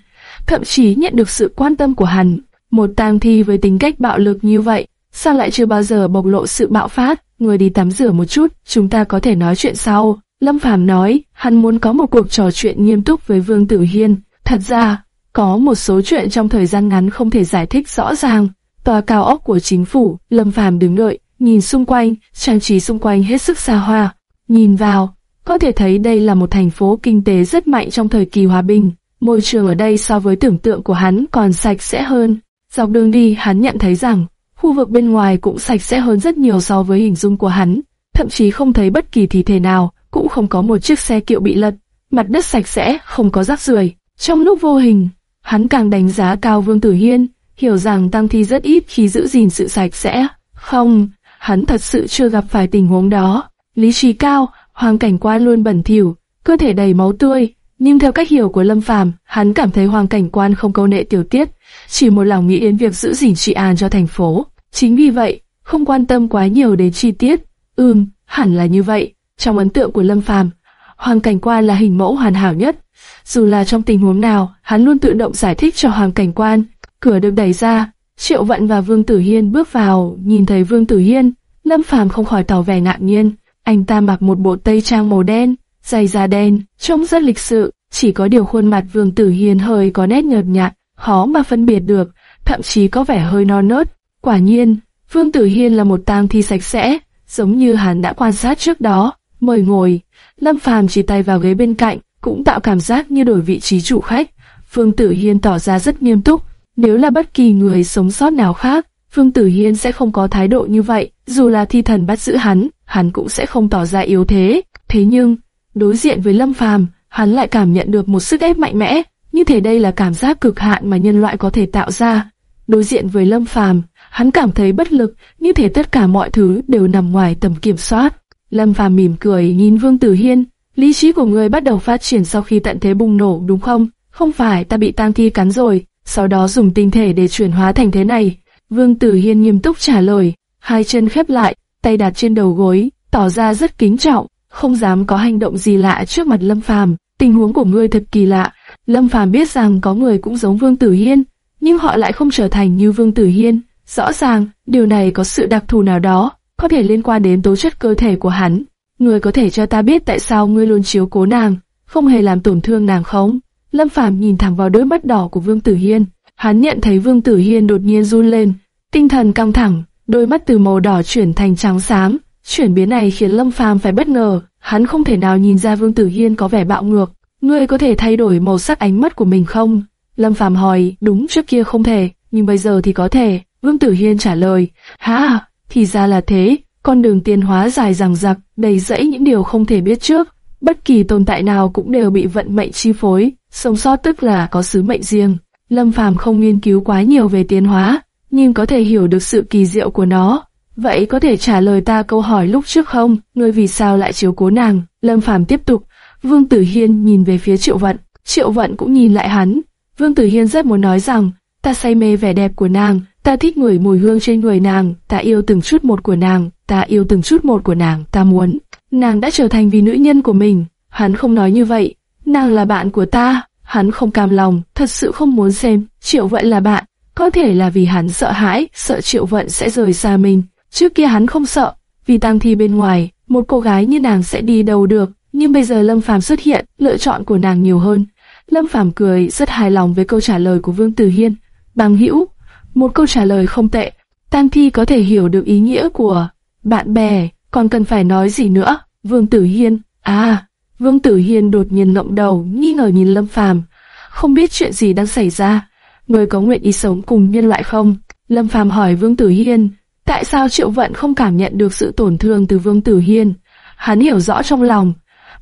thậm chí nhận được sự quan tâm của hắn. Một tang thi với tính cách bạo lực như vậy, sao lại chưa bao giờ bộc lộ sự bạo phát? Người đi tắm rửa một chút, chúng ta có thể nói chuyện sau. Lâm Phàm nói, hắn muốn có một cuộc trò chuyện nghiêm túc với Vương Tử Hiên. Thật ra, có một số chuyện trong thời gian ngắn không thể giải thích rõ ràng. Tòa cao ốc của chính phủ, Lâm Phàm đứng đợi, nhìn xung quanh, trang trí xung quanh hết sức xa hoa. Nhìn vào, có thể thấy đây là một thành phố kinh tế rất mạnh trong thời kỳ hòa bình. Môi trường ở đây so với tưởng tượng của hắn còn sạch sẽ hơn. Dọc đường đi hắn nhận thấy rằng, khu vực bên ngoài cũng sạch sẽ hơn rất nhiều so với hình dung của hắn. Thậm chí không thấy bất kỳ thi thể nào, cũng không có một chiếc xe kiệu bị lật. Mặt đất sạch sẽ, không có rác rưởi. Trong lúc vô hình, hắn càng đánh giá cao Vương Tử Hiên, hiểu rằng Tăng Thi rất ít khi giữ gìn sự sạch sẽ. Không, hắn thật sự chưa gặp phải tình huống đó. Lý trí cao, hoàng cảnh quan luôn bẩn thỉu, cơ thể đầy máu tươi, nhưng theo cách hiểu của Lâm Phàm, hắn cảm thấy hoàng cảnh quan không câu nệ tiểu tiết, chỉ một lòng nghĩ đến việc giữ gìn trị an cho thành phố. Chính vì vậy, không quan tâm quá nhiều đến chi tiết. Ừm, hẳn là như vậy. Trong ấn tượng của Lâm Phàm, hoàng cảnh quan là hình mẫu hoàn hảo nhất. Dù là trong tình huống nào, hắn luôn tự động giải thích cho hoàng cảnh quan. Cửa được đẩy ra, Triệu Vận và Vương Tử Hiên bước vào, nhìn thấy Vương Tử Hiên, Lâm Phàm không khỏi tỏ vẻ ngạc nhiên. Anh ta mặc một bộ tây trang màu đen, giày da đen, trông rất lịch sự, chỉ có điều khuôn mặt Vương Tử Hiền hơi có nét nhợt nhạt, khó mà phân biệt được, thậm chí có vẻ hơi non nớt. Quả nhiên, Vương Tử Hiên là một tang thi sạch sẽ, giống như hắn đã quan sát trước đó. Mời ngồi, Lâm Phàm chỉ tay vào ghế bên cạnh, cũng tạo cảm giác như đổi vị trí chủ khách. Vương Tử Hiên tỏ ra rất nghiêm túc, nếu là bất kỳ người sống sót nào khác, Vương Tử Hiên sẽ không có thái độ như vậy, dù là thi thần bắt giữ hắn, hắn cũng sẽ không tỏ ra yếu thế. Thế nhưng, đối diện với Lâm Phàm, hắn lại cảm nhận được một sức ép mạnh mẽ, như thể đây là cảm giác cực hạn mà nhân loại có thể tạo ra. Đối diện với Lâm Phàm, hắn cảm thấy bất lực, như thể tất cả mọi thứ đều nằm ngoài tầm kiểm soát. Lâm Phàm mỉm cười nhìn Vương Tử Hiên, lý trí của người bắt đầu phát triển sau khi tận thế bùng nổ đúng không? Không phải ta bị tang thi cắn rồi, sau đó dùng tinh thể để chuyển hóa thành thế này. Vương Tử Hiên nghiêm túc trả lời, hai chân khép lại, tay đặt trên đầu gối, tỏ ra rất kính trọng, không dám có hành động gì lạ trước mặt Lâm Phàm. Tình huống của ngươi thật kỳ lạ. Lâm Phàm biết rằng có người cũng giống Vương Tử Hiên, nhưng họ lại không trở thành như Vương Tử Hiên. Rõ ràng, điều này có sự đặc thù nào đó, có thể liên quan đến tố chất cơ thể của hắn. Ngươi có thể cho ta biết tại sao ngươi luôn chiếu cố nàng, không hề làm tổn thương nàng không? Lâm Phàm nhìn thẳng vào đôi mắt đỏ của Vương Tử Hiên, hắn nhận thấy Vương Tử Hiên đột nhiên run lên, tinh thần căng thẳng, đôi mắt từ màu đỏ chuyển thành trắng xám. Chuyển biến này khiến Lâm Phàm phải bất ngờ, hắn không thể nào nhìn ra Vương Tử Hiên có vẻ bạo ngược. Ngươi có thể thay đổi màu sắc ánh mắt của mình không? Lâm Phàm hỏi, đúng trước kia không thể, nhưng bây giờ thì có thể. Vương Tử Hiên trả lời, Ha, thì ra là thế, con đường tiến hóa dài dằng dặc, đầy rẫy những điều không thể biết trước. Bất kỳ tồn tại nào cũng đều bị vận mệnh chi phối, sống sót tức là có sứ mệnh riêng. Lâm Phàm không nghiên cứu quá nhiều về tiến hóa, nhưng có thể hiểu được sự kỳ diệu của nó. Vậy có thể trả lời ta câu hỏi lúc trước không? Ngươi vì sao lại chiếu cố nàng? Lâm Phàm tiếp tục. Vương Tử Hiên nhìn về phía Triệu Vận, Triệu Vận cũng nhìn lại hắn. Vương Tử Hiên rất muốn nói rằng, ta say mê vẻ đẹp của nàng, ta thích ngửi mùi hương trên người nàng, ta yêu từng chút một của nàng, ta yêu từng chút một của nàng, ta muốn. Nàng đã trở thành vì nữ nhân của mình. Hắn không nói như vậy, nàng là bạn của ta, hắn không cam lòng, thật sự không muốn xem Triệu Vận là bạn. Có thể là vì hắn sợ hãi, sợ Triệu Vận sẽ rời xa mình. Trước kia hắn không sợ, vì tang thi bên ngoài, một cô gái như nàng sẽ đi đâu được. Nhưng bây giờ Lâm Phàm xuất hiện, lựa chọn của nàng nhiều hơn. Lâm Phàm cười, rất hài lòng với câu trả lời của Vương Tử Hiên. Bằng hữu, một câu trả lời không tệ. Tang thi có thể hiểu được ý nghĩa của bạn bè, còn cần phải nói gì nữa? Vương Tử Hiên, à, Vương Tử Hiên đột nhiên ngậm đầu, nghi ngờ nhìn Lâm Phàm, không biết chuyện gì đang xảy ra. Người có nguyện ý sống cùng nhân loại không? Lâm Phàm hỏi Vương Tử Hiên, tại sao Triệu Vận không cảm nhận được sự tổn thương từ Vương Tử Hiên? Hắn hiểu rõ trong lòng,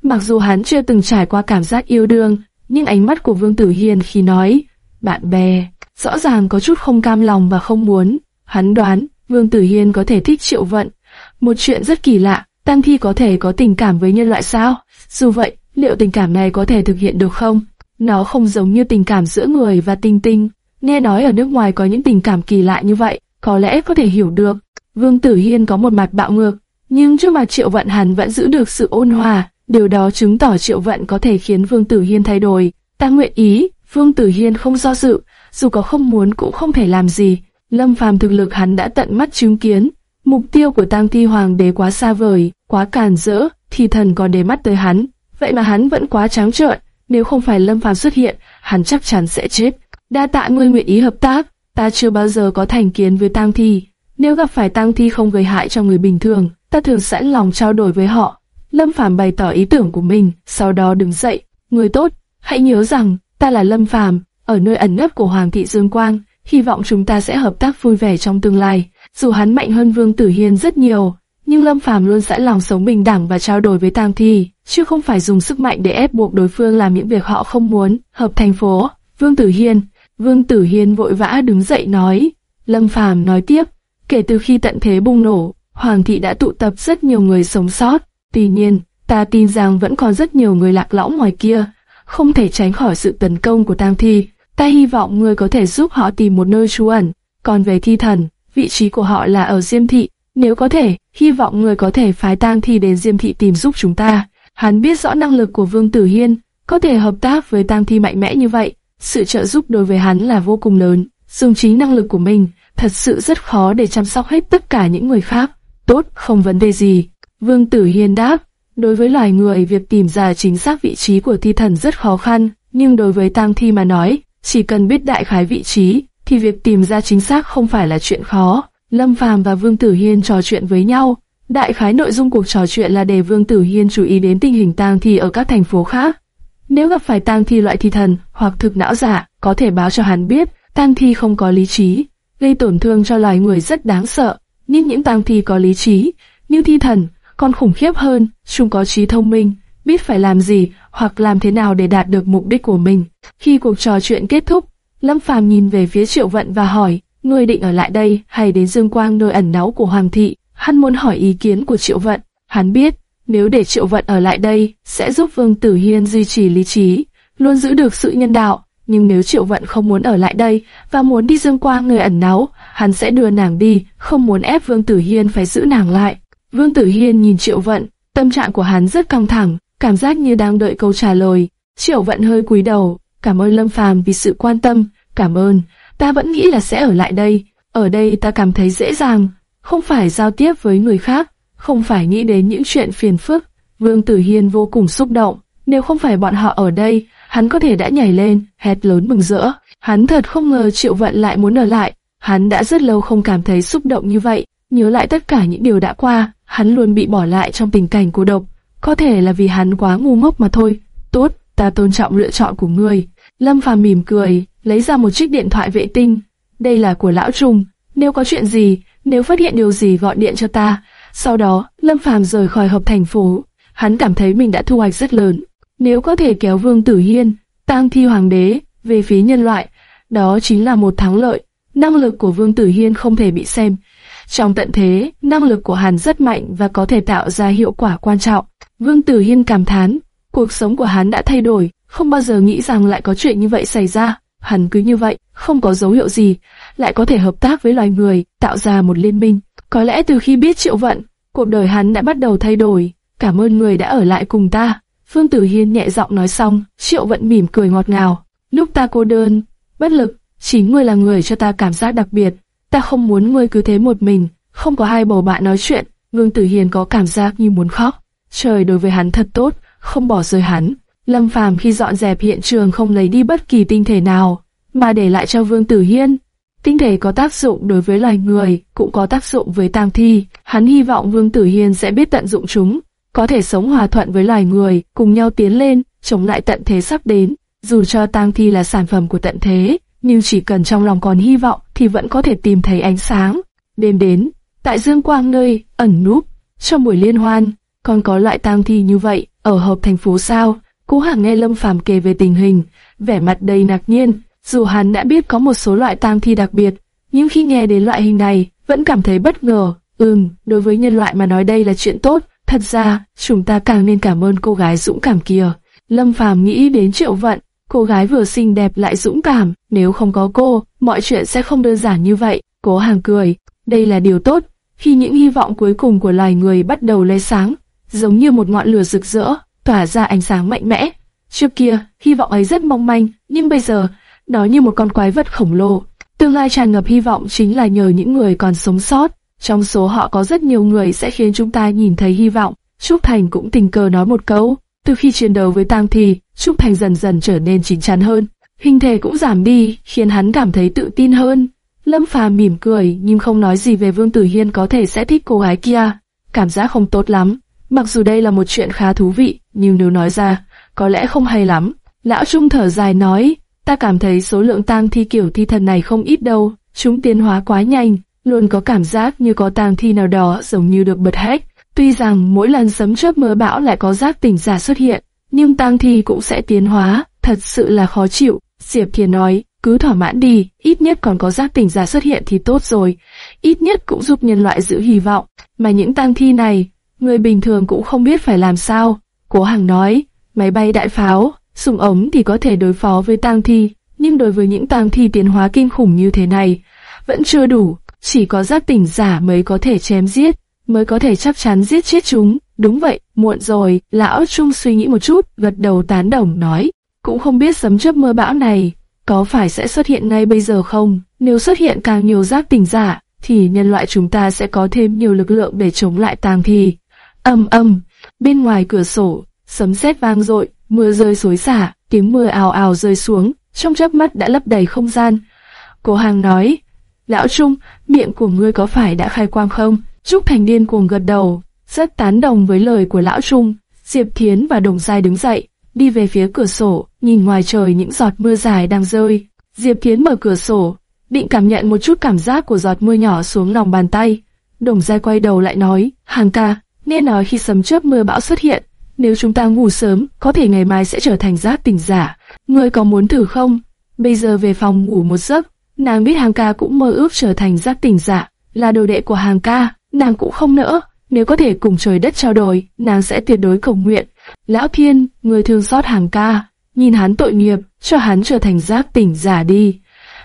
mặc dù hắn chưa từng trải qua cảm giác yêu đương, nhưng ánh mắt của Vương Tử Hiên khi nói bạn bè, rõ ràng có chút không cam lòng và không muốn. Hắn đoán Vương Tử Hiên có thể thích Triệu Vận. Một chuyện rất kỳ lạ, Tăng Thi có thể có tình cảm với nhân loại sao? Dù vậy, liệu tình cảm này có thể thực hiện được không? Nó không giống như tình cảm giữa người và tinh tinh. Nghe nói ở nước ngoài có những tình cảm kỳ lạ như vậy, có lẽ có thể hiểu được. Vương Tử Hiên có một mặt bạo ngược, nhưng trước mặt Triệu Vận hàn vẫn giữ được sự ôn hòa. Điều đó chứng tỏ Triệu Vận có thể khiến Vương Tử Hiên thay đổi. Ta nguyện ý, Vương Tử Hiên không do dự, dù có không muốn cũng không thể làm gì. Lâm Phàm thực lực hắn đã tận mắt chứng kiến, mục tiêu của Tang Thi Hoàng đế quá xa vời, quá càn rỡ, thì thần còn để mắt tới hắn, vậy mà hắn vẫn quá tráng trợn, nếu không phải Lâm Phàm xuất hiện, hắn chắc chắn sẽ chết. Đa tạ ngươi nguyện ý hợp tác, ta chưa bao giờ có thành kiến với Tang Thi, nếu gặp phải Tang Thi không gây hại cho người bình thường, ta thường sẵn lòng trao đổi với họ. Lâm Phàm bày tỏ ý tưởng của mình, sau đó đứng dậy, người tốt, hãy nhớ rằng ta là Lâm Phàm, ở nơi ẩn nấp của Hoàng thị Dương Quang, hy vọng chúng ta sẽ hợp tác vui vẻ trong tương lai. Dù hắn mạnh hơn Vương Tử Hiên rất nhiều, nhưng Lâm Phàm luôn sẵn lòng sống bình đẳng và trao đổi với tang Thi, chứ không phải dùng sức mạnh để ép buộc đối phương làm những việc họ không muốn. Hợp thành phố, Vương Tử Hiên, Vương Tử Hiên vội vã đứng dậy nói. Lâm Phàm nói tiếp, kể từ khi tận thế bùng nổ, Hoàng thị đã tụ tập rất nhiều người sống sót. Tuy nhiên, ta tin rằng vẫn còn rất nhiều người lạc lõng ngoài kia, không thể tránh khỏi sự tấn công của Tam Thi. Ta hy vọng ngươi có thể giúp họ tìm một nơi trú ẩn. Còn về thi thần, vị trí của họ là ở Diêm Thị. Nếu có thể, hy vọng ngươi có thể phái tang thi đến Diêm Thị tìm giúp chúng ta. Hắn biết rõ năng lực của Vương Tử Hiên, có thể hợp tác với tang thi mạnh mẽ như vậy. Sự trợ giúp đối với hắn là vô cùng lớn. Dùng trí năng lực của mình, thật sự rất khó để chăm sóc hết tất cả những người khác. Tốt, không vấn đề gì. Vương Tử Hiên đáp, đối với loài người việc tìm ra chính xác vị trí của thi thần rất khó khăn, nhưng đối với tang thi mà nói, chỉ cần biết đại khái vị trí, thì việc tìm ra chính xác không phải là chuyện khó. Lâm Phàm và Vương Tử Hiên trò chuyện với nhau. Đại khái nội dung cuộc trò chuyện là để Vương Tử Hiên chú ý đến tình hình tang thi ở các thành phố khác. Nếu gặp phải tang thi loại thi thần hoặc thực não giả, có thể báo cho hắn biết tang thi không có lý trí, gây tổn thương cho loài người rất đáng sợ. Nhưng những tang thi có lý trí, như thi thần, còn khủng khiếp hơn, chúng có trí thông minh, biết phải làm gì hoặc làm thế nào để đạt được mục đích của mình. Khi cuộc trò chuyện kết thúc, Lâm Phàm nhìn về phía Triệu Vận và hỏi, ngươi định ở lại đây hay đến Dương Quang nơi ẩn náu của Hoàng thị? Hắn muốn hỏi ý kiến của Triệu Vận. Hắn biết, nếu để Triệu Vận ở lại đây, sẽ giúp Vương Tử Hiên duy trì lý trí, luôn giữ được sự nhân đạo. Nhưng nếu Triệu Vận không muốn ở lại đây và muốn đi Dương Quang người ẩn náu, hắn sẽ đưa nàng đi, không muốn ép Vương Tử Hiên phải giữ nàng lại. Vương Tử Hiên nhìn Triệu Vận, tâm trạng của hắn rất căng thẳng, cảm giác như đang đợi câu trả lời. Triệu Vận hơi cúi đầu, cảm ơn Lâm Phàm vì sự quan tâm, cảm ơn, ta vẫn nghĩ là sẽ ở lại đây, ở đây ta cảm thấy dễ dàng, không phải giao tiếp với người khác, không phải nghĩ đến những chuyện phiền phức. Vương Tử Hiên vô cùng xúc động, nếu không phải bọn họ ở đây, hắn có thể đã nhảy lên, hét lớn mừng rỡ. Hắn thật không ngờ Triệu Vận lại muốn ở lại, hắn đã rất lâu không cảm thấy xúc động như vậy, nhớ lại tất cả những điều đã qua, hắn luôn bị bỏ lại trong tình cảnh cô độc, có thể là vì hắn quá ngu ngốc mà thôi. Tốt, ta tôn trọng lựa chọn của ngươi. Lâm Phàm mỉm cười, lấy ra một chiếc điện thoại vệ tinh. Đây là của lão Trung, nếu có chuyện gì, nếu phát hiện điều gì gọi điện cho ta. Sau đó, Lâm Phàm rời khỏi hợp thành phố. Hắn cảm thấy mình đã thu hoạch rất lớn. Nếu có thể kéo Vương Tử Hiên, tang thi hoàng đế, về phía nhân loại, đó chính là một thắng lợi. Năng lực của Vương Tử Hiên không thể bị xem. Trong tận thế, năng lực của hắn rất mạnh và có thể tạo ra hiệu quả quan trọng. Vương Tử Hiên cảm thán, cuộc sống của hắn đã thay đổi, không bao giờ nghĩ rằng lại có chuyện như vậy xảy ra. Hắn cứ như vậy, không có dấu hiệu gì, lại có thể hợp tác với loài người, tạo ra một liên minh. Có lẽ từ khi biết triệu vận, cuộc đời hắn đã bắt đầu thay đổi. Cảm ơn người đã ở lại cùng ta. Phương Tử Hiên nhẹ giọng nói xong, triệu vận mỉm cười ngọt ngào. Lúc ta cô đơn, bất lực, chính ngươi là người cho ta cảm giác đặc biệt. Ta không muốn ngươi cứ thế một mình, không có hai bầu bạn nói chuyện. Vương Tử Hiên có cảm giác như muốn khóc. Trời đối với hắn thật tốt, không bỏ rơi hắn. Lâm Phàm khi dọn dẹp hiện trường không lấy đi bất kỳ tinh thể nào, mà để lại cho Vương Tử Hiên. Tinh thể có tác dụng đối với loài người, cũng có tác dụng với tang thi. Hắn hy vọng Vương Tử Hiên sẽ biết tận dụng chúng, có thể sống hòa thuận với loài người, cùng nhau tiến lên, chống lại tận thế sắp đến. Dù cho tang thi là sản phẩm của tận thế, nhưng chỉ cần trong lòng còn hy vọng thì vẫn có thể tìm thấy ánh sáng. Đêm đến, tại Dương Quang nơi ẩn núp, trong buổi liên hoan, còn có loại tang thi như vậy ở hợp thành phố sao? Cú Hạc nghe Lâm Phàm kể về tình hình, vẻ mặt đầy ngạc nhiên. Dù hắn đã biết có một số loại tang thi đặc biệt, nhưng khi nghe đến loại hình này, vẫn cảm thấy bất ngờ. Ừm, đối với nhân loại mà nói đây là chuyện tốt. Thật ra, chúng ta càng nên cảm ơn cô gái dũng cảm kia. Lâm Phàm nghĩ đến Triệu Vận, cô gái vừa xinh đẹp lại dũng cảm. Nếu không có cô, mọi chuyện sẽ không đơn giản như vậy. Cố Hàng cười, đây là điều tốt. Khi những hy vọng cuối cùng của loài người bắt đầu lóe sáng, giống như một ngọn lửa rực rỡ, tỏa ra ánh sáng mạnh mẽ. Trước kia, hy vọng ấy rất mong manh, nhưng bây giờ, nó như một con quái vật khổng lồ. Tương lai tràn ngập hy vọng chính là nhờ những người còn sống sót. Trong số họ có rất nhiều người sẽ khiến chúng ta nhìn thấy hy vọng. Trúc Thành cũng tình cờ nói một câu. Từ khi chiến đấu với Tang Thi, Trúc Thành dần dần trở nên chín chắn hơn. Hình thể cũng giảm đi, khiến hắn cảm thấy tự tin hơn. Lâm Phàm mỉm cười nhưng không nói gì về Vương Tử Hiên có thể sẽ thích cô gái kia. Cảm giác không tốt lắm. Mặc dù đây là một chuyện khá thú vị, nhưng nếu nói ra, có lẽ không hay lắm. Lão Trung thở dài nói, ta cảm thấy số lượng tang thi kiểu thi thần này không ít đâu, chúng tiến hóa quá nhanh, luôn có cảm giác như có tang thi nào đó giống như được bật hết. Tuy rằng mỗi lần sấm chớp mưa bão lại có giác tỉnh giả xuất hiện, nhưng tang thi cũng sẽ tiến hóa, thật sự là khó chịu. Diệp Thiền nói, cứ thỏa mãn đi, ít nhất còn có giác tỉnh giả xuất hiện thì tốt rồi, ít nhất cũng giúp nhân loại giữ hy vọng. Mà những tang thi này, người bình thường cũng không biết phải làm sao. Cố Hằng nói, máy bay đại pháo, súng ống thì có thể đối phó với tang thi, nhưng đối với những tang thi tiến hóa kinh khủng như thế này, vẫn chưa đủ, chỉ có giác tỉnh giả mới có thể chém giết, mới có thể chắc chắn giết chết chúng. Đúng vậy, muộn rồi, lão Trung suy nghĩ một chút, gật đầu tán đồng nói, cũng không biết sấm chớp mưa bão này có phải sẽ xuất hiện ngay bây giờ không? Nếu xuất hiện càng nhiều giác tỉnh giả, thì nhân loại chúng ta sẽ có thêm nhiều lực lượng để chống lại tang thi. Âm âm, bên ngoài cửa sổ, sấm sét vang dội, mưa rơi xối xả, tiếng mưa ào ào rơi xuống, trong chớp mắt đã lấp đầy không gian. Cô hàng nói, Lão Trung, miệng của ngươi có phải đã khai quang không? Trúc Thành Điên cuồng gật đầu, rất tán đồng với lời của Lão Trung. Diệp Thiến và Đồng Giai đứng dậy, đi về phía cửa sổ, nhìn ngoài trời những giọt mưa dài đang rơi. Diệp Thiến mở cửa sổ, định cảm nhận một chút cảm giác của giọt mưa nhỏ xuống lòng bàn tay. Đồng Giai quay đầu lại nói, hàng ca, nghe nói khi sấm chớp mưa bão xuất hiện, nếu chúng ta ngủ sớm, có thể ngày mai sẽ trở thành giác tỉnh giả. Ngươi có muốn thử không? Bây giờ về phòng ngủ một giấc, nàng biết hàng ca cũng mơ ước trở thành giác tỉnh giả, là đồ đệ của hàng ca, nàng cũng không nỡ. Nếu có thể cùng trời đất trao đổi, nàng sẽ tuyệt đối cầu nguyện. Lão Thiên, người thương xót hàng ca, nhìn hắn tội nghiệp, cho hắn trở thành giác tỉnh giả đi.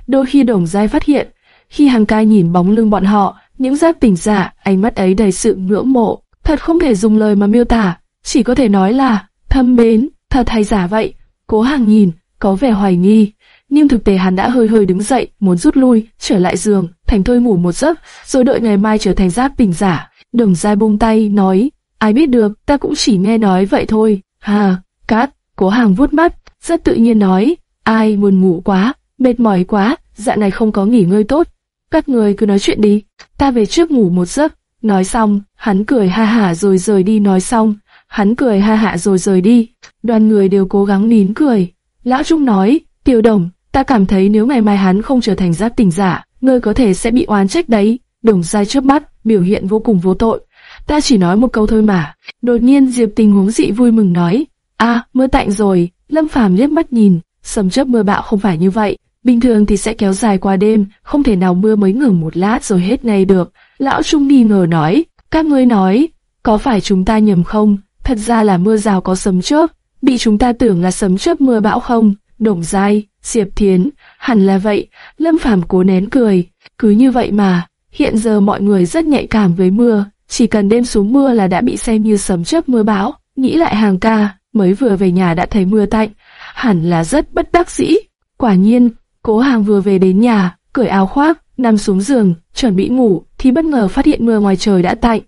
Đôi khi đồng giai phát hiện, khi hàng ca nhìn bóng lưng bọn họ, những giác tỉnh giả, ánh mắt ấy đầy sự ngưỡng mộ, thật không thể dùng lời mà miêu tả, chỉ có thể nói là thâm mến, thật hay giả vậy. Cố hàng nhìn, có vẻ hoài nghi, nhưng thực tế hắn đã hơi hơi đứng dậy, muốn rút lui, trở lại giường, thành thôi ngủ một giấc, rồi đợi ngày mai trở thành giáp bình giả. Đồng giai buông tay, nói, ai biết được, ta cũng chỉ nghe nói vậy thôi. Hà, cát, cố hàng vuốt mắt, rất tự nhiên nói, ai buồn ngủ quá, mệt mỏi quá, dạ này không có nghỉ ngơi tốt. Các người cứ nói chuyện đi, ta về trước ngủ một giấc. Nói xong, hắn cười ha hả rồi rời đi nói xong, hắn cười ha hạ rồi rời đi. Đoàn người đều cố gắng nín cười. Lão Trung nói, tiêu đồng, ta cảm thấy nếu ngày mai hắn không trở thành giáp tỉnh giả, ngươi có thể sẽ bị oán trách đấy. Đồng sai trước mắt, biểu hiện vô cùng vô tội. Ta chỉ nói một câu thôi mà. Đột nhiên Diệp tình huống dị vui mừng nói, a mưa tạnh rồi. Lâm Phàm liếc mắt nhìn, sầm chớp mưa bão không phải như vậy. Bình thường thì sẽ kéo dài qua đêm, không thể nào mưa mới ngừng một lát rồi hết ngay được. Lão Trung nghi ngờ nói, các ngươi nói, có phải chúng ta nhầm không? Thật ra là mưa rào có sấm chớp, bị chúng ta tưởng là sấm chớp mưa bão không? Đồng Giai, Diệp Thiến, hẳn là vậy. Lâm Phàm cố nén cười, cứ như vậy mà. Hiện giờ mọi người rất nhạy cảm với mưa, chỉ cần đêm xuống mưa là đã bị xem như sấm chớp mưa bão. Nghĩ lại hàng ca, mới vừa về nhà đã thấy mưa tạnh, hẳn là rất bất đắc dĩ. Quả nhiên, cố hàng vừa về đến nhà, cởi áo khoác, nằm xuống giường, chuẩn bị ngủ, thì bất ngờ phát hiện mưa ngoài trời đã tạnh.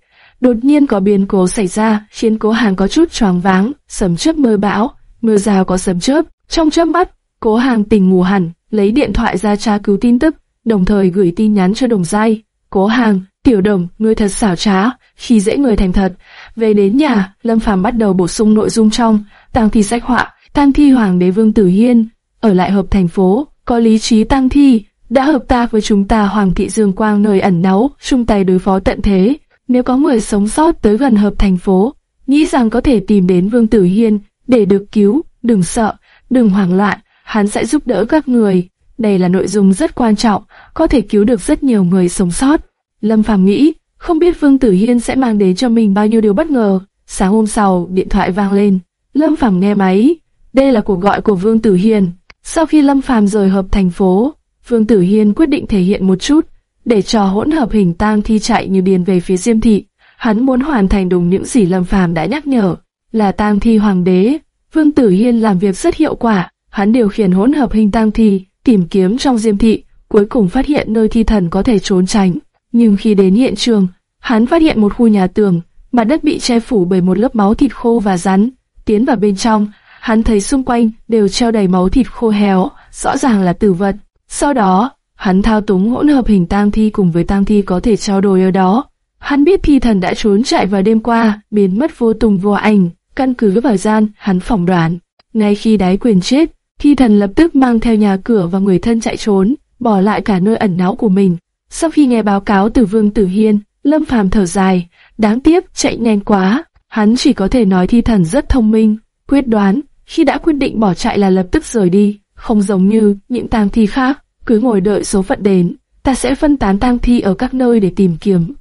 Đột nhiên có biến cố xảy ra, khiến cố hàng có chút choáng váng, sấm chớp mưa bão, mưa rào có sấm chớp. Trong chớp mắt, cố hàng tỉnh ngủ hẳn, lấy điện thoại ra tra cứu tin tức, đồng thời gửi tin nhắn cho đồng giai. Cố hàng, tiểu đồng, ngươi thật xảo trá, khi dễ người thành thật. Về đến nhà, Lâm Phàm bắt đầu bổ sung nội dung trong tang thi sách họa, tang thi hoàng đế vương tử hiên, ở lại hợp thành phố, có lý trí tang thi, đã hợp tác với chúng ta Hoàng thị Dương Quang nơi ẩn náu, chung tay đối phó tận thế. Nếu có người sống sót tới gần hợp thành phố, nghĩ rằng có thể tìm đến Vương Tử Hiên để được cứu, đừng sợ, đừng hoảng loạn, hắn sẽ giúp đỡ các người. Đây là nội dung rất quan trọng, có thể cứu được rất nhiều người sống sót. Lâm Phàm nghĩ, không biết Vương Tử Hiên sẽ mang đến cho mình bao nhiêu điều bất ngờ. Sáng hôm sau, điện thoại vang lên. Lâm Phàm nghe máy. Đây là cuộc gọi của Vương Tử Hiên. Sau khi Lâm Phàm rời hợp thành phố, Vương Tử Hiên quyết định thể hiện một chút, để cho hỗn hợp hình tang thi chạy như điên về phía Diêm thị. Hắn muốn hoàn thành đúng những gì Lâm Phàm đã nhắc nhở, là tang thi hoàng đế. Vương Tử Hiên làm việc rất hiệu quả, hắn điều khiển hỗn hợp hình tang thi, tìm kiếm trong diêm thị, cuối cùng phát hiện nơi thi thần có thể trốn tránh. Nhưng khi đến hiện trường, hắn phát hiện một khu nhà tường, mặt đất bị che phủ bởi một lớp máu thịt khô và rắn. Tiến vào bên trong, hắn thấy xung quanh đều treo đầy máu thịt khô héo, rõ ràng là tử vật. Sau đó, hắn thao túng hỗn hợp hình tang thi cùng với tang thi có thể trao đổi ở đó. Hắn biết thi thần đã trốn chạy vào đêm qua, biến mất vô tung vô ảnh. Căn cứ vào gian, hắn phỏng đoán. Ngay khi đái quyền chết, thi thần lập tức mang theo nhà cửa và người thân chạy trốn, bỏ lại cả nơi ẩn náu của mình. Sau khi nghe báo cáo từ Vương Tử Hiên, Lâm Phàm thở dài, đáng tiếc chạy nhanh quá. Hắn chỉ có thể nói thi thần rất thông minh, quyết đoán, khi đã quyết định bỏ chạy là lập tức rời đi, không giống như những tang thi khác, cứ ngồi đợi số phận đến. Ta sẽ phân tán tang thi ở các nơi để tìm kiếm.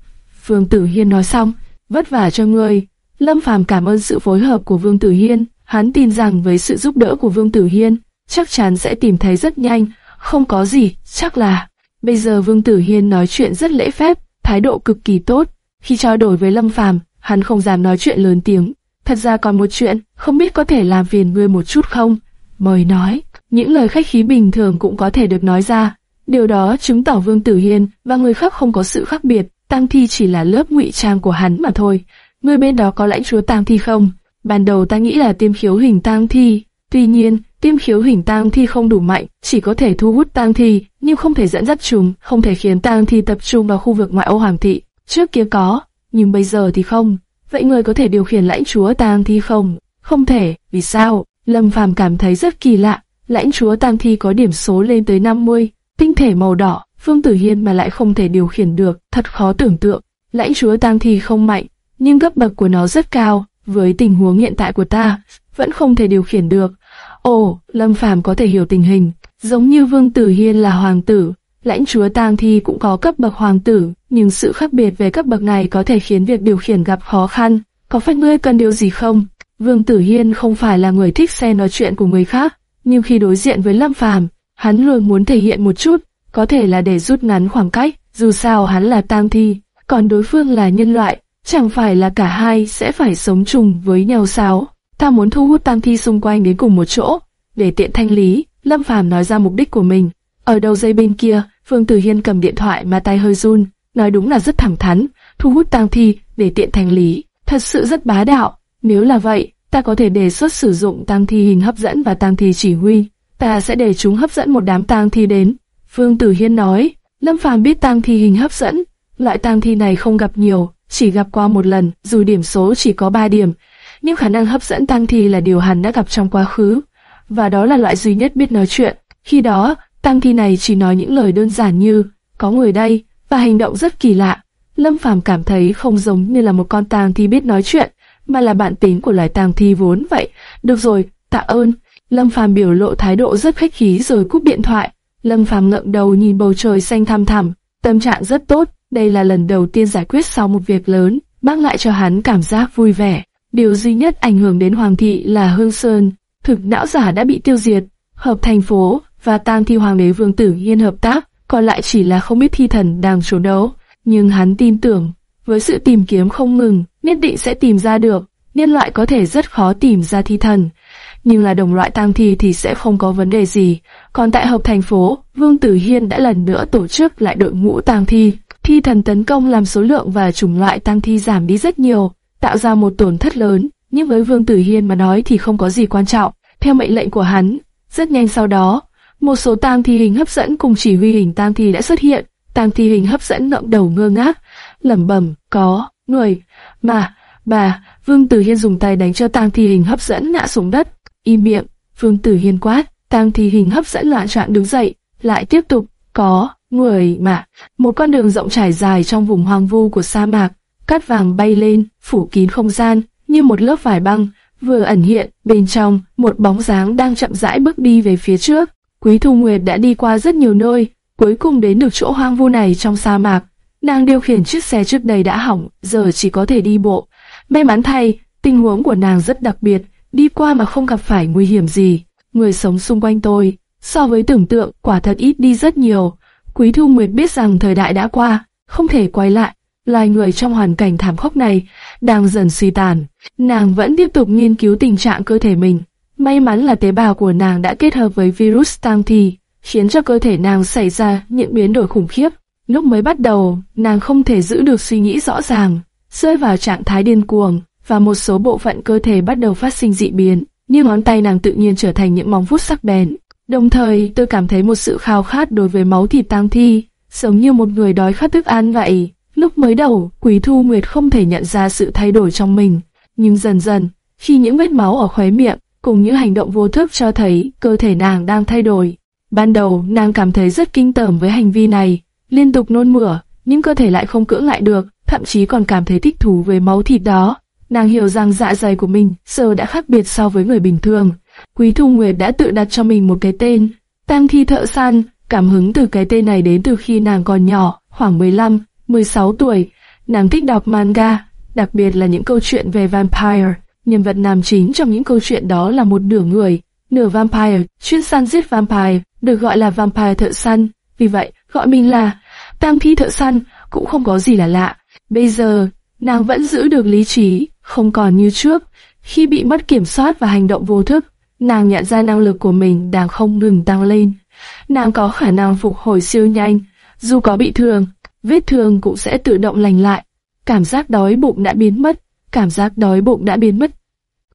Vương Tử Hiên nói xong, vất vả cho ngươi. Lâm Phàm cảm ơn sự phối hợp của Vương Tử Hiên, hắn tin rằng với sự giúp đỡ của Vương Tử Hiên, chắc chắn sẽ tìm thấy rất nhanh, không có gì, chắc là. Bây giờ Vương Tử Hiên nói chuyện rất lễ phép, thái độ cực kỳ tốt. Khi trao đổi với Lâm Phàm, hắn không dám nói chuyện lớn tiếng. Thật ra còn một chuyện, không biết có thể làm phiền ngươi một chút không? Mời nói, những lời khách khí bình thường cũng có thể được nói ra. Điều đó chứng tỏ Vương Tử Hiên và người khác không có sự khác biệt, Tăng Thi chỉ là lớp ngụy trang của hắn mà thôi. Người bên đó có lãnh chúa Tăng Thi không? Ban đầu ta nghĩ là tiêm khiếu hình Tăng Thi, tuy nhiên, tiêm khiếu hình Tăng Thi không đủ mạnh, chỉ có thể thu hút Tăng Thi, nhưng không thể dẫn dắt chúng, không thể khiến Tăng Thi tập trung vào khu vực ngoại ô Hoàng thị. Trước kia có, nhưng bây giờ thì không. Vậy người có thể điều khiển lãnh chúa Tăng Thi không? Không thể, vì sao? Lâm Phàm cảm thấy rất kỳ lạ, lãnh chúa Tam Thi có điểm số lên tới 50, tinh thể màu đỏ, Phương Tử Hiên mà lại không thể điều khiển được, thật khó tưởng tượng. Lãnh chúa Tam Thi không mạnh, nhưng cấp bậc của nó rất cao, với tình huống hiện tại của ta, vẫn không thể điều khiển được. Ồ, Lâm Phàm có thể hiểu tình hình, giống như Vương Tử Hiên là hoàng tử, lãnh chúa Tang Thi cũng có cấp bậc hoàng tử, nhưng sự khác biệt về cấp bậc này có thể khiến việc điều khiển gặp khó khăn. Có phải ngươi cần điều gì không? Vương Tử Hiên không phải là người thích xe nói chuyện của người khác, nhưng khi đối diện với Lâm Phàm, hắn luôn muốn thể hiện một chút, có thể là để rút ngắn khoảng cách, dù sao hắn là Tang Thi, còn đối phương là nhân loại, chẳng phải là cả hai sẽ phải sống chung với nhau sao? Ta muốn thu hút Tang Thi xung quanh đến cùng một chỗ, để tiện thanh lý. Lâm Phàm nói ra mục đích của mình. Ở đầu dây bên kia, Phương Tử Hiên cầm điện thoại mà tay hơi run, nói đúng là rất thẳng thắn, thu hút tang thi để tiện thanh lý, thật sự rất bá đạo. Nếu là vậy, ta có thể đề xuất sử dụng tang thi hình hấp dẫn và tang thi chỉ huy, ta sẽ để chúng hấp dẫn một đám tang thi đến. Phương Tử Hiên nói, Lâm Phàm biết tang thi hình hấp dẫn, loại tang thi này không gặp nhiều, chỉ gặp qua một lần, dù điểm số chỉ có 3 điểm, nhưng khả năng hấp dẫn tang thi là điều hắn đã gặp trong quá khứ, và đó là loại duy nhất biết nói chuyện. Khi đó, tang thi này chỉ nói những lời đơn giản như có người đây và hành động rất kỳ lạ. Lâm Phàm cảm thấy không giống như là một con tang thi biết nói chuyện, mà là bản tính của loài tang thi vốn vậy. Được rồi, tạ ơn. Lâm Phàm biểu lộ thái độ rất khách khí rồi cúp điện thoại. Lâm Phàm ngậm đầu nhìn bầu trời xanh thăm thẳm, tâm trạng rất tốt. Đây là lần đầu tiên giải quyết sau một việc lớn, mang lại cho hắn cảm giác vui vẻ. Điều duy nhất ảnh hưởng đến Hoàng thị là Hương Sơn, thực não giả đã bị tiêu diệt, hợp thành phố và tang thi hoàng đế vương tử hiên hợp tác, còn lại chỉ là không biết thi thần đang trốn đấu. Nhưng hắn tin tưởng, với sự tìm kiếm không ngừng, nhất định sẽ tìm ra được. Nhân loại có thể rất khó tìm ra thi thần, nhưng là đồng loại tang thi thì sẽ không có vấn đề gì. Còn tại hợp thành phố, Vương Tử Hiên đã lần nữa tổ chức lại đội ngũ tang thi. Thi thần tấn công làm số lượng và chủng loại tang thi giảm đi rất nhiều, tạo ra một tổn thất lớn. Nhưng với Vương Tử Hiên mà nói thì không có gì quan trọng. Theo mệnh lệnh của hắn, rất nhanh sau đó, một số tang thi hình hấp dẫn cùng chỉ huy hình tang thi đã xuất hiện. Tang thi hình hấp dẫn ngậm đầu ngơ ngác, lẩm bẩm, có, người, mà, bà, Vương Tử Hiên dùng tay đánh cho tang thi hình hấp dẫn ngã xuống đất. Im miệng, Vương Tử Hiên quát, tang thi hình hấp dẫn loạn trạng đứng dậy, lại tiếp tục, có, người mà, một con đường rộng trải dài trong vùng hoang vu của sa mạc, cát vàng bay lên, phủ kín không gian, như một lớp vải băng, vừa ẩn hiện, bên trong, một bóng dáng đang chậm rãi bước đi về phía trước. Quý Thu Nguyệt đã đi qua rất nhiều nơi, cuối cùng đến được chỗ hoang vu này trong sa mạc. Nàng điều khiển chiếc xe trước đây đã hỏng, giờ chỉ có thể đi bộ. May mắn thay, tình huống của nàng rất đặc biệt, đi qua mà không gặp phải nguy hiểm gì. Người sống xung quanh tôi, so với tưởng tượng, quả thật ít đi rất nhiều. Quý Thu Nguyệt biết rằng thời đại đã qua, không thể quay lại. Loài người trong hoàn cảnh thảm khốc này đang dần suy tàn. Nàng vẫn tiếp tục nghiên cứu tình trạng cơ thể mình. May mắn là tế bào của nàng đã kết hợp với virus tang thi, khiến cho cơ thể nàng xảy ra những biến đổi khủng khiếp. Lúc mới bắt đầu, nàng không thể giữ được suy nghĩ rõ ràng, rơi vào trạng thái điên cuồng, và một số bộ phận cơ thể bắt đầu phát sinh dị biến, như ngón tay nàng tự nhiên trở thành những móng vuốt sắc bén. Đồng thời, tôi cảm thấy một sự khao khát đối với máu thịt tang thi, giống như một người đói khát thức ăn vậy. Lúc mới đầu, Quý Thu Nguyệt không thể nhận ra sự thay đổi trong mình, nhưng dần dần, khi những vết máu ở khóe miệng cùng những hành động vô thức cho thấy cơ thể nàng đang thay đổi. Ban đầu, nàng cảm thấy rất kinh tởm với hành vi này, liên tục nôn mửa, nhưng cơ thể lại không cưỡng lại được, thậm chí còn cảm thấy thích thú với máu thịt đó. Nàng hiểu rằng dạ dày của mình giờ đã khác biệt so với người bình thường. Quý Thu Nguyệt đã tự đặt cho mình một cái tên, Tang Thi Thợ Săn. Cảm hứng từ cái tên này đến từ khi nàng còn nhỏ, khoảng 15, 16 tuổi. Nàng thích đọc manga, đặc biệt là những câu chuyện về vampire. Nhân vật nam chính trong những câu chuyện đó là một nửa người, nửa vampire, chuyên săn giết vampire, được gọi là vampire thợ săn. Vì vậy, gọi mình là tang Thi Thợ Săn cũng không có gì là lạ. Bây giờ, nàng vẫn giữ được lý trí, không còn như trước. Khi bị mất kiểm soát và hành động vô thức, nàng nhận ra năng lực của mình đang không ngừng tăng lên. Nàng có khả năng phục hồi siêu nhanh, dù có bị thương, vết thương cũng sẽ tự động lành lại. Cảm giác đói bụng đã biến mất, cảm giác đói bụng đã biến mất.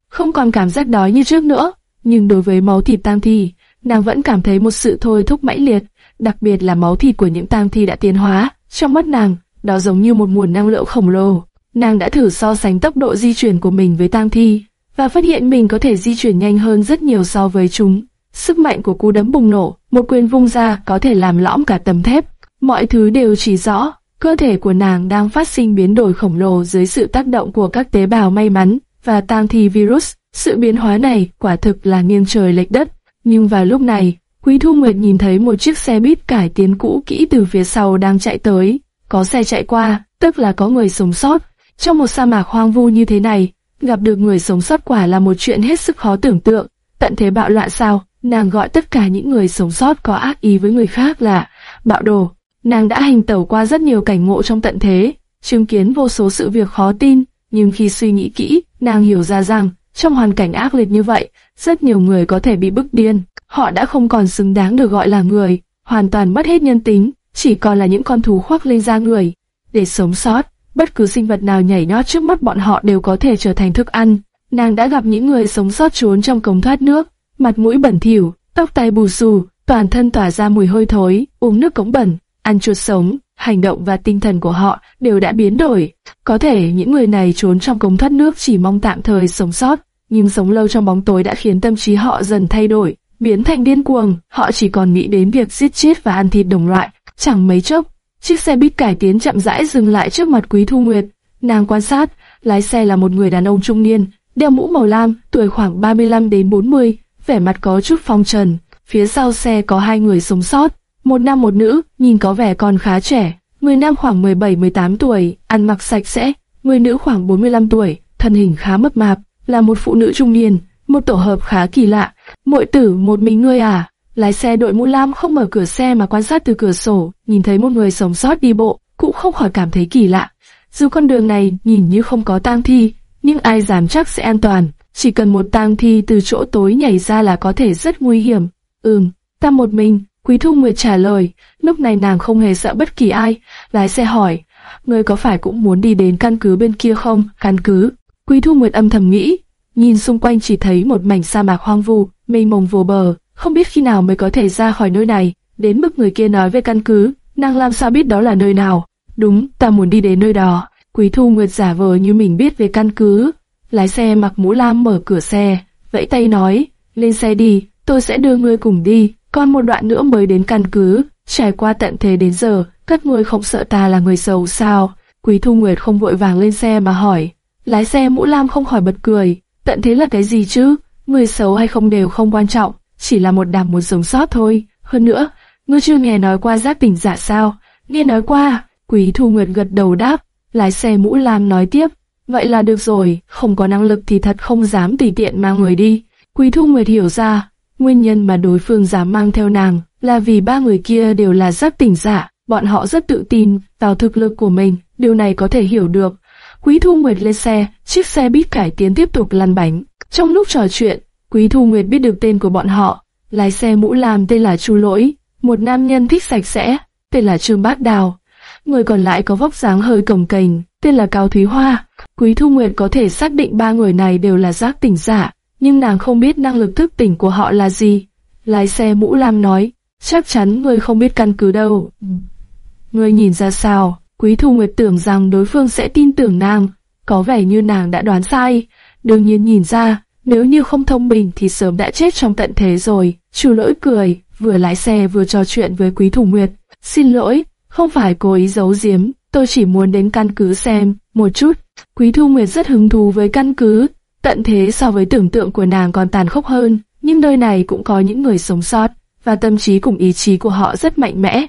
Không còn cảm giác đói như trước nữa, nhưng đối với máu thịt tang thi, nàng vẫn cảm thấy một sự thôi thúc mãnh liệt, đặc biệt là máu thịt của những tang thi đã tiến hóa. Trong mắt nàng, đó giống như một nguồn năng lượng khổng lồ. Nàng đã thử so sánh tốc độ di chuyển của mình với tang thi, và phát hiện mình có thể di chuyển nhanh hơn rất nhiều so với chúng. Sức mạnh của cú đấm bùng nổ, một quyền vung ra có thể làm lõm cả tấm thép. Mọi thứ đều chỉ rõ, cơ thể của nàng đang phát sinh biến đổi khổng lồ dưới sự tác động của các tế bào may mắn và tang thi virus. Sự biến hóa này quả thực là nghiêng trời lệch đất. Nhưng vào lúc này, Quý Thu Nguyệt nhìn thấy một chiếc xe buýt cải tiến cũ kỹ từ phía sau đang chạy tới. Có xe chạy qua, tức là có người sống sót. Trong một sa mạc hoang vu như thế này, gặp được người sống sót quả là một chuyện hết sức khó tưởng tượng. Tận thế bạo loạn sao? Nàng gọi tất cả những người sống sót có ác ý với người khác là bạo đồ. Nàng đã hành tẩu qua rất nhiều cảnh ngộ trong tận thế, chứng kiến vô số sự việc khó tin, nhưng khi suy nghĩ kỹ, nàng hiểu ra rằng, trong hoàn cảnh ác liệt như vậy, rất nhiều người có thể bị bức điên. Họ đã không còn xứng đáng được gọi là người, hoàn toàn mất hết nhân tính, chỉ còn là những con thú khoác lên da người. Để sống sót, bất cứ sinh vật nào nhảy nhót trước mắt bọn họ đều có thể trở thành thức ăn. Nàng đã gặp những người sống sót trốn trong cống thoát nước, mặt mũi bẩn thỉu, tóc tai bù xù, toàn thân tỏa ra mùi hôi thối, uống nước cống bẩn, ăn chuột sống, hành động và tinh thần của họ đều đã biến đổi. Có thể những người này trốn trong cống thoát nước chỉ mong tạm thời sống sót, nhưng sống lâu trong bóng tối đã khiến tâm trí họ dần thay đổi, biến thành điên cuồng. Họ chỉ còn nghĩ đến việc giết chết và ăn thịt đồng loại. Chẳng mấy chốc, chiếc xe buýt cải tiến chậm rãi dừng lại trước mặt Quý Thu Nguyệt. Nàng quan sát, lái xe là một người đàn ông trung niên, đeo mũ màu lam, tuổi khoảng 35 đến 40, vẻ mặt có chút phong trần. Phía sau xe có hai người sống sót, một nam một nữ, nhìn có vẻ còn khá trẻ. Người nam khoảng 17-18 tuổi, ăn mặc sạch sẽ, người nữ khoảng 45 tuổi, thân hình khá mập mạp, là một phụ nữ trung niên, một tổ hợp khá kỳ lạ. Mội tử một mình ngươi à? Lái xe đội mũ lam không mở cửa xe mà quan sát từ cửa sổ, nhìn thấy một người sống sót đi bộ, cũng không khỏi cảm thấy kỳ lạ. Dù con đường này nhìn như không có tang thi, nhưng ai dám chắc sẽ an toàn. Chỉ cần một tang thi từ chỗ tối nhảy ra là có thể rất nguy hiểm. Ừm, ta một mình, Quý Thu Nguyệt trả lời, lúc này nàng không hề sợ bất kỳ ai. Lái xe hỏi, ngươi có phải cũng muốn đi đến căn cứ bên kia không? Căn cứ. Quý Thu Nguyệt âm thầm nghĩ, nhìn xung quanh chỉ thấy một mảnh sa mạc hoang vu, mênh mông vô bờ, không biết khi nào mới có thể ra khỏi nơi này. Đến mức người kia nói về căn cứ, nàng làm sao biết đó là nơi nào? Đúng, ta muốn đi đến nơi đó. Quý Thu Nguyệt giả vờ như mình biết về căn cứ, Lái xe mặc mũ lam mở cửa xe, vẫy tay nói, lên xe đi, tôi sẽ đưa ngươi cùng đi, còn một đoạn nữa mới đến căn cứ, trải qua tận thế đến giờ, các ngươi không sợ ta là người xấu sao? Quý Thu Nguyệt không vội vàng lên xe mà hỏi, lái xe mũ lam không khỏi bật cười, tận thế là cái gì chứ? Người xấu hay không đều không quan trọng, chỉ là một đảm muốn sống sót thôi. Hơn nữa, ngươi chưa nghe nói qua giác tỉnh giả sao? Nghe nói qua, Quý Thu Nguyệt gật đầu đáp, lái xe mũ lam nói tiếp, Vậy là được rồi, không có năng lực thì thật không dám tùy tiện mang người đi. Quý Thu Nguyệt hiểu ra, nguyên nhân mà đối phương dám mang theo nàng là vì ba người kia đều là giác tỉnh giả, bọn họ rất tự tin vào thực lực của mình, điều này có thể hiểu được. Quý Thu Nguyệt lên xe, chiếc xe bít cải tiến tiếp tục lăn bánh. Trong lúc trò chuyện, Quý Thu Nguyệt biết được tên của bọn họ, lái xe mũ lam tên là Chu Lỗi, một nam nhân thích sạch sẽ, tên là Trương Bát Đào. Người còn lại có vóc dáng hơi cồng kềnh, tên là Cao Thúy Hoa. Quý Thu Nguyệt có thể xác định ba người này đều là giác tỉnh giả, nhưng nàng không biết năng lực thức tỉnh của họ là gì. Lái xe mũ lam nói, chắc chắn người không biết căn cứ đâu. Người nhìn ra sao, Quý Thu Nguyệt tưởng rằng đối phương sẽ tin tưởng nàng, có vẻ như nàng đã đoán sai. Đương nhiên nhìn ra, nếu như không thông minh thì sớm đã chết trong tận thế rồi. Chu lỗi cười, vừa lái xe vừa trò chuyện với Quý Thủ Nguyệt. Xin lỗi, không phải cố ý giấu giếm, tôi chỉ muốn đến căn cứ xem, một chút. Quý Thu Nguyệt rất hứng thú với căn cứ, tận thế so với tưởng tượng của nàng còn tàn khốc hơn, nhưng nơi này cũng có những người sống sót, và tâm trí cùng ý chí của họ rất mạnh mẽ.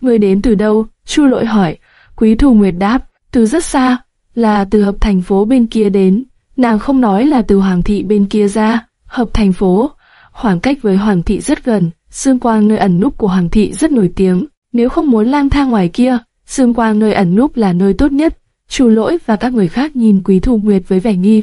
Người đến từ đâu? Chu lỗi hỏi. Quý Thu Nguyệt đáp, từ rất xa, là từ hợp thành phố bên kia đến. Nàng không nói là từ Hoàng thị bên kia ra, hợp thành phố, khoảng cách với Hoàng thị rất gần, xương quang nơi ẩn núp của Hoàng thị rất nổi tiếng. Nếu không muốn lang thang ngoài kia, xương quang nơi ẩn núp là nơi tốt nhất. Chu lỗi và các người khác nhìn Quý Thu Nguyệt với vẻ nghi,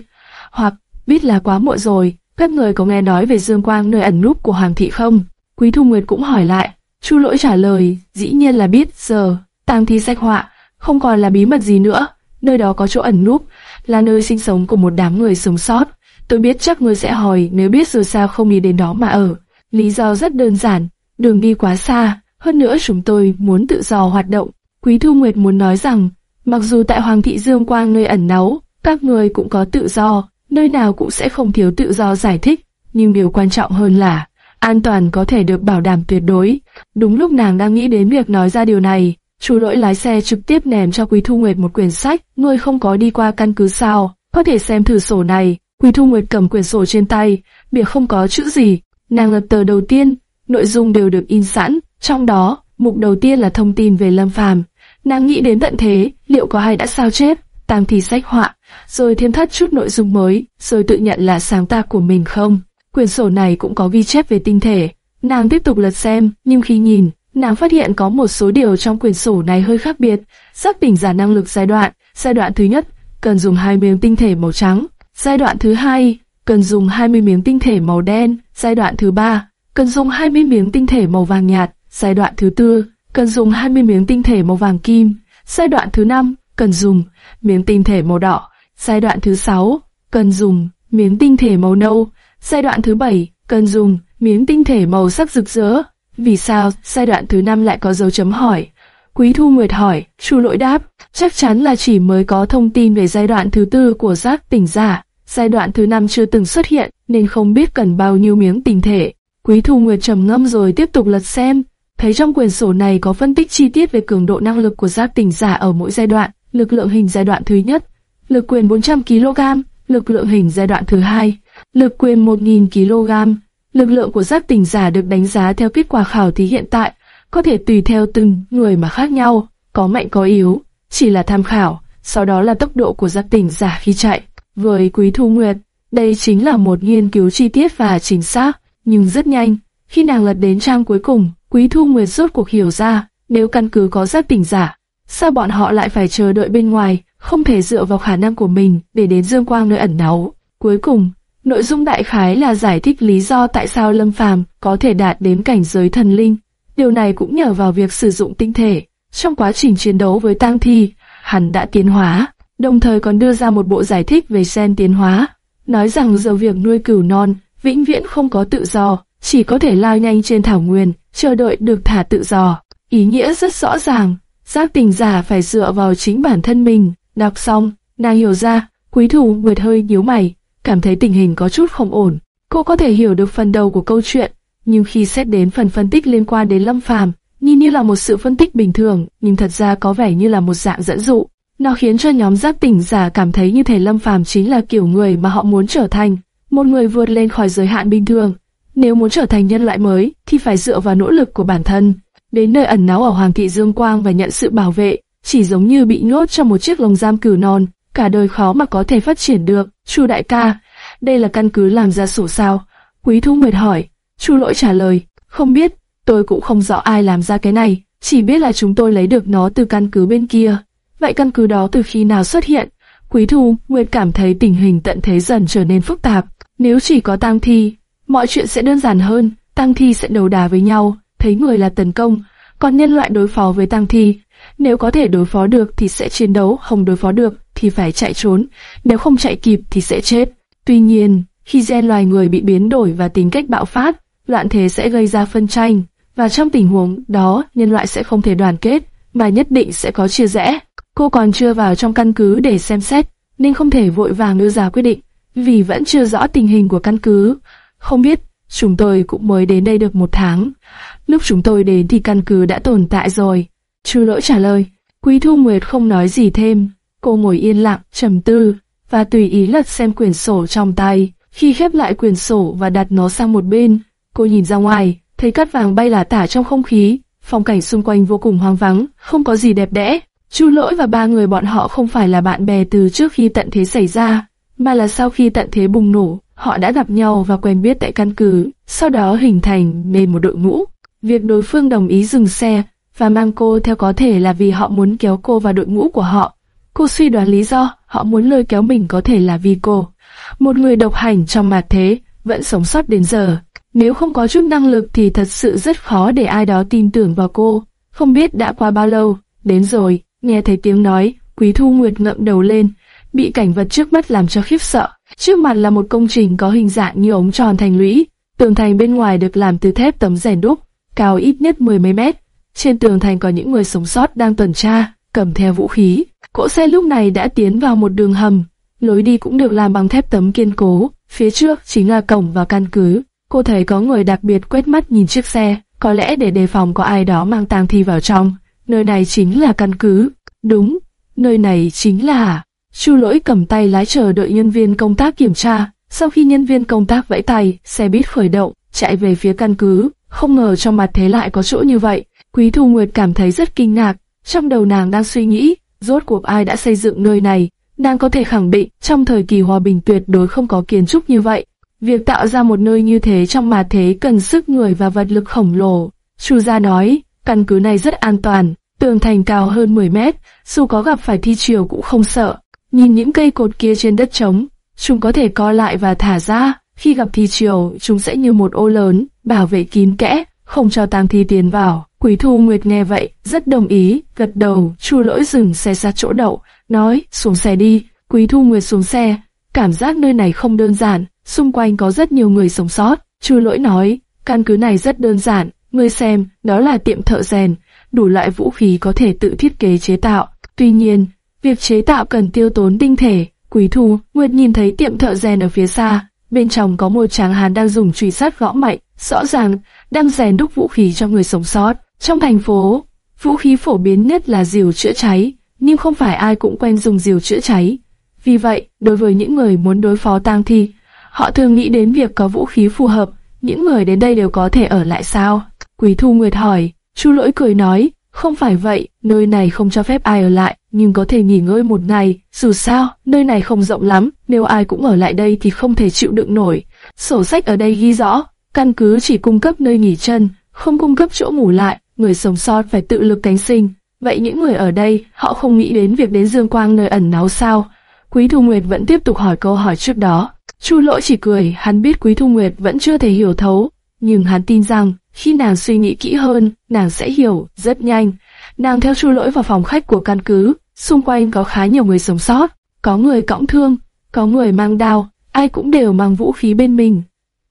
hoặc biết là quá muộn rồi, các người có nghe nói về dương quang nơi ẩn núp của Hoàng thị không? Quý Thu Nguyệt cũng hỏi lại, Chu lỗi trả lời, dĩ nhiên là biết giờ, tang thi sách họa, không còn là bí mật gì nữa, nơi đó có chỗ ẩn núp, là nơi sinh sống của một đám người sống sót. Tôi biết chắc ngươi sẽ hỏi nếu biết rồi sao không đi đến đó mà ở. Lý do rất đơn giản, đường đi quá xa, hơn nữa chúng tôi muốn tự do hoạt động. Quý Thu Nguyệt muốn nói rằng, mặc dù tại Hoàng thị Dương Quang nơi ẩn náu, các người cũng có tự do, nơi nào cũng sẽ không thiếu tự do giải thích, nhưng điều quan trọng hơn là an toàn có thể được bảo đảm tuyệt đối. Đúng lúc nàng đang nghĩ đến việc nói ra điều này, Chú lỗi lái xe trực tiếp ném cho Quý Thu Nguyệt một quyển sách, ngươi không có đi qua căn cứ sao, có thể xem thử sổ này. Quý Thu Nguyệt cầm quyển sổ trên tay, bìa không có chữ gì. Nàng lật tờ đầu tiên, nội dung đều được in sẵn, trong đó, mục đầu tiên là thông tin về Lâm Phàm. Nàng nghĩ đến tận thế, liệu có ai đã sao chết, tam thì sách họa, rồi thêm thắt chút nội dung mới, rồi tự nhận là sáng tác của mình không. Quyển sổ này cũng có ghi chép về tinh thể. Nàng tiếp tục lật xem, nhưng khi nhìn, nàng phát hiện có một số điều trong quyển sổ này hơi khác biệt. Xác tỉnh giả năng lực giai đoạn, giai đoạn thứ nhất, cần dùng hai miếng tinh thể màu trắng. Giai đoạn thứ hai, cần dùng 20 miếng tinh thể màu đen. Giai đoạn thứ ba, cần dùng 20 miếng tinh thể màu vàng nhạt. Giai đoạn thứ tư, cần dùng 20 miếng tinh thể màu vàng kim. Giai đoạn thứ năm, cần dùng miếng tinh thể màu đỏ. Giai đoạn thứ sáu, cần dùng miếng tinh thể màu nâu. Giai đoạn thứ bảy, cần dùng miếng tinh thể màu sắc rực rỡ. Vì sao giai đoạn thứ năm lại có dấu chấm hỏi? Quý Thu Nguyệt hỏi, Chu Lỗi đáp, chắc chắn là chỉ mới có thông tin về giai đoạn thứ tư của giác tỉnh giả. Giai đoạn thứ năm chưa từng xuất hiện, nên không biết cần bao nhiêu miếng tình thể. Quý Thu Nguyệt trầm ngâm rồi tiếp tục lật xem, thấy trong quyển sổ này có phân tích chi tiết về cường độ năng lực của giác tỉnh giả ở mỗi giai đoạn, lực lượng hình giai đoạn thứ nhất, lực quyền 400 kg, lực lượng hình giai đoạn thứ hai, lực quyền 1000 kg, Lực lượng của giác tỉnh giả được đánh giá theo kết quả khảo thí hiện tại, có thể tùy theo từng người mà khác nhau, có mạnh có yếu, chỉ là tham khảo, sau đó là tốc độ của giác tỉnh giả khi chạy. Với Quý Thu Nguyệt, đây chính là một nghiên cứu chi tiết và chính xác, nhưng rất nhanh, khi nàng lật đến trang cuối cùng, Quý Thu Nguyệt rốt cuộc hiểu ra, nếu căn cứ có giác tỉnh giả, sao bọn họ lại phải chờ đợi bên ngoài, không thể dựa vào khả năng của mình để đến dương quang nơi ẩn náu. Cuối cùng, Nội dung đại khái là giải thích lý do tại sao Lâm Phàm có thể đạt đến cảnh giới thần linh. Điều này cũng nhờ vào việc sử dụng tinh thể. Trong quá trình chiến đấu với tang thi, hắn đã tiến hóa, đồng thời còn đưa ra một bộ giải thích về sen tiến hóa, nói rằng giờ việc nuôi cửu non vĩnh viễn không có tự do, chỉ có thể lao nhanh trên thảo nguyên, chờ đợi được thả tự do. Ý nghĩa rất rõ ràng, giác tình giả phải dựa vào chính bản thân mình. Đọc xong, nàng hiểu ra, quý thủ mượt hơi nhíu mày, cảm thấy tình hình có chút không ổn. Cô có thể hiểu được phần đầu của câu chuyện, nhưng khi xét đến phần phân tích liên quan đến Lâm Phàm, nhìn như là một sự phân tích bình thường, nhưng thật ra có vẻ như là một dạng dẫn dụ. Nó khiến cho nhóm giáp tỉnh giả cảm thấy như thể Lâm Phàm chính là kiểu người mà họ muốn trở thành, một người vượt lên khỏi giới hạn bình thường. Nếu muốn trở thành nhân loại mới, thì phải dựa vào nỗ lực của bản thân. Đến nơi ẩn náu ở Hoàng thị Dương Quang và nhận sự bảo vệ, chỉ giống như bị nhốt trong một chiếc lồng giam cừu non, cả đời khó mà có thể phát triển được. Chu đại ca, đây là căn cứ làm ra sổ sao? Quý Thu Nguyệt hỏi. Chu lỗi trả lời, không biết, tôi cũng không rõ ai làm ra cái này, chỉ biết là chúng tôi lấy được nó từ căn cứ bên kia. Vậy căn cứ đó từ khi nào xuất hiện? Quý Thu Nguyệt cảm thấy tình hình tận thế dần trở nên phức tạp. Nếu chỉ có tang thi, mọi chuyện sẽ đơn giản hơn, tang thi sẽ đấu đá với nhau, thấy người là tấn công, còn nhân loại đối phó với tang thi. Nếu có thể đối phó được thì sẽ chiến đấu, không đối phó được thì phải chạy trốn, nếu không chạy kịp thì sẽ chết. Tuy nhiên, khi gen loài người bị biến đổi và tính cách bạo phát, loạn thế sẽ gây ra phân tranh, và trong tình huống đó nhân loại sẽ không thể đoàn kết, mà nhất định sẽ có chia rẽ. Cô còn chưa vào trong căn cứ để xem xét, nên không thể vội vàng đưa ra quyết định, vì vẫn chưa rõ tình hình của căn cứ. Không biết, chúng tôi cũng mới đến đây được một tháng. Lúc chúng tôi đến thì căn cứ đã tồn tại rồi. Chu lỗi trả lời, Quý Thu Nguyệt không nói gì thêm. Cô ngồi yên lặng, trầm tư, và tùy ý lật xem quyển sổ trong tay. Khi khép lại quyển sổ và đặt nó sang một bên, cô nhìn ra ngoài, thấy cát vàng bay lả tả trong không khí. Phong cảnh xung quanh vô cùng hoang vắng, không có gì đẹp đẽ. Chu Lỗi và ba người bọn họ không phải là bạn bè từ trước khi tận thế xảy ra, mà là sau khi tận thế bùng nổ, họ đã gặp nhau và quen biết tại căn cứ, sau đó hình thành nên một đội ngũ. Việc đối phương đồng ý dừng xe và mang cô theo có thể là vì họ muốn kéo cô vào đội ngũ của họ. Cô suy đoán lý do họ muốn lôi kéo mình có thể là vì cô. Một người độc hành trong mặt thế, vẫn sống sót đến giờ. Nếu không có chút năng lực thì thật sự rất khó để ai đó tin tưởng vào cô. Không biết đã qua bao lâu, đến rồi, nghe thấy tiếng nói, Quý Thu Nguyệt ngậm đầu lên, bị cảnh vật trước mắt làm cho khiếp sợ. Trước mặt là một công trình có hình dạng như ống tròn thành lũy, tường thành bên ngoài được làm từ thép tấm rèn đúc, cao ít nhất mười mấy mét. Trên tường thành có những người sống sót đang tuần tra, cầm theo vũ khí. Cỗ xe lúc này đã tiến vào một đường hầm, lối đi cũng được làm bằng thép tấm kiên cố. Phía trước chính là cổng vào căn cứ. Cô thấy có người đặc biệt quét mắt nhìn chiếc xe, có lẽ để đề phòng có ai đó mang tang thi vào trong. Nơi này chính là căn cứ. Đúng, nơi này chính là... À? Chu lỗi cầm tay lái chờ đợi nhân viên công tác kiểm tra. Sau khi nhân viên công tác vẫy tay, xe buýt khởi động, chạy về phía căn cứ. Không ngờ trong mặt thế lại có chỗ như vậy. Quý Thu Nguyệt cảm thấy rất kinh ngạc. Trong đầu nàng đang suy nghĩ, rốt cuộc ai đã xây dựng nơi này. Nàng có thể khẳng định, trong thời kỳ hòa bình tuyệt đối không có kiến trúc như vậy. Việc tạo ra một nơi như thế trong mà thế cần sức người và vật lực khổng lồ. Chu gia nói, căn cứ này rất an toàn, tường thành cao hơn 10 mét, dù có gặp phải thi triều cũng không sợ. Nhìn những cây cột kia trên đất trống, chúng có thể co lại và thả ra. Khi gặp thi triều, chúng sẽ như một ô lớn, bảo vệ kín kẽ, không cho tang thi tiến vào. Quý Thu Nguyệt nghe vậy, rất đồng ý, gật đầu, Chu Lỗi dừng xe ra chỗ đậu, nói, xuống xe đi. Quý Thu Nguyệt xuống xe, cảm giác nơi này không đơn giản, xung quanh có rất nhiều người sống sót. Chu Lỗi nói, căn cứ này rất đơn giản, ngươi xem, đó là tiệm thợ rèn, đủ loại vũ khí có thể tự thiết kế chế tạo. Tuy nhiên, việc chế tạo cần tiêu tốn tinh thể. Quý Thu, Nguyệt nhìn thấy tiệm thợ rèn ở phía xa, bên trong có một tráng hán đang dùng chùy sắt gõ mạnh, rõ ràng đang rèn đúc vũ khí cho người sống sót. Trong thành phố, vũ khí phổ biến nhất là diều chữa cháy, nhưng không phải ai cũng quen dùng diều chữa cháy. Vì vậy, đối với những người muốn đối phó tang thi, họ thường nghĩ đến việc có vũ khí phù hợp. Những người đến đây đều có thể ở lại sao? Quý Thu Nguyệt hỏi. Chu Lỗi cười nói, không phải vậy, nơi này không cho phép ai ở lại, nhưng có thể nghỉ ngơi một ngày. Dù sao, nơi này không rộng lắm, nếu ai cũng ở lại đây thì không thể chịu đựng nổi. Sổ sách ở đây ghi rõ, căn cứ chỉ cung cấp nơi nghỉ chân, không cung cấp chỗ ngủ lại, người sống sót phải tự lực cánh sinh. Vậy những người ở đây, họ không nghĩ đến việc đến Dương Quang nơi ẩn náu sao? Quý Thu Nguyệt vẫn tiếp tục hỏi câu hỏi trước đó. Chu Lỗi chỉ cười, hắn biết Quý Thu Nguyệt vẫn chưa thể hiểu thấu, nhưng hắn tin rằng khi nàng suy nghĩ kỹ hơn, nàng sẽ hiểu rất nhanh. Nàng theo Chu Lỗi vào phòng khách của căn cứ, xung quanh có khá nhiều người sống sót, có người cõng thương, có người mang đao, ai cũng đều mang vũ khí bên mình.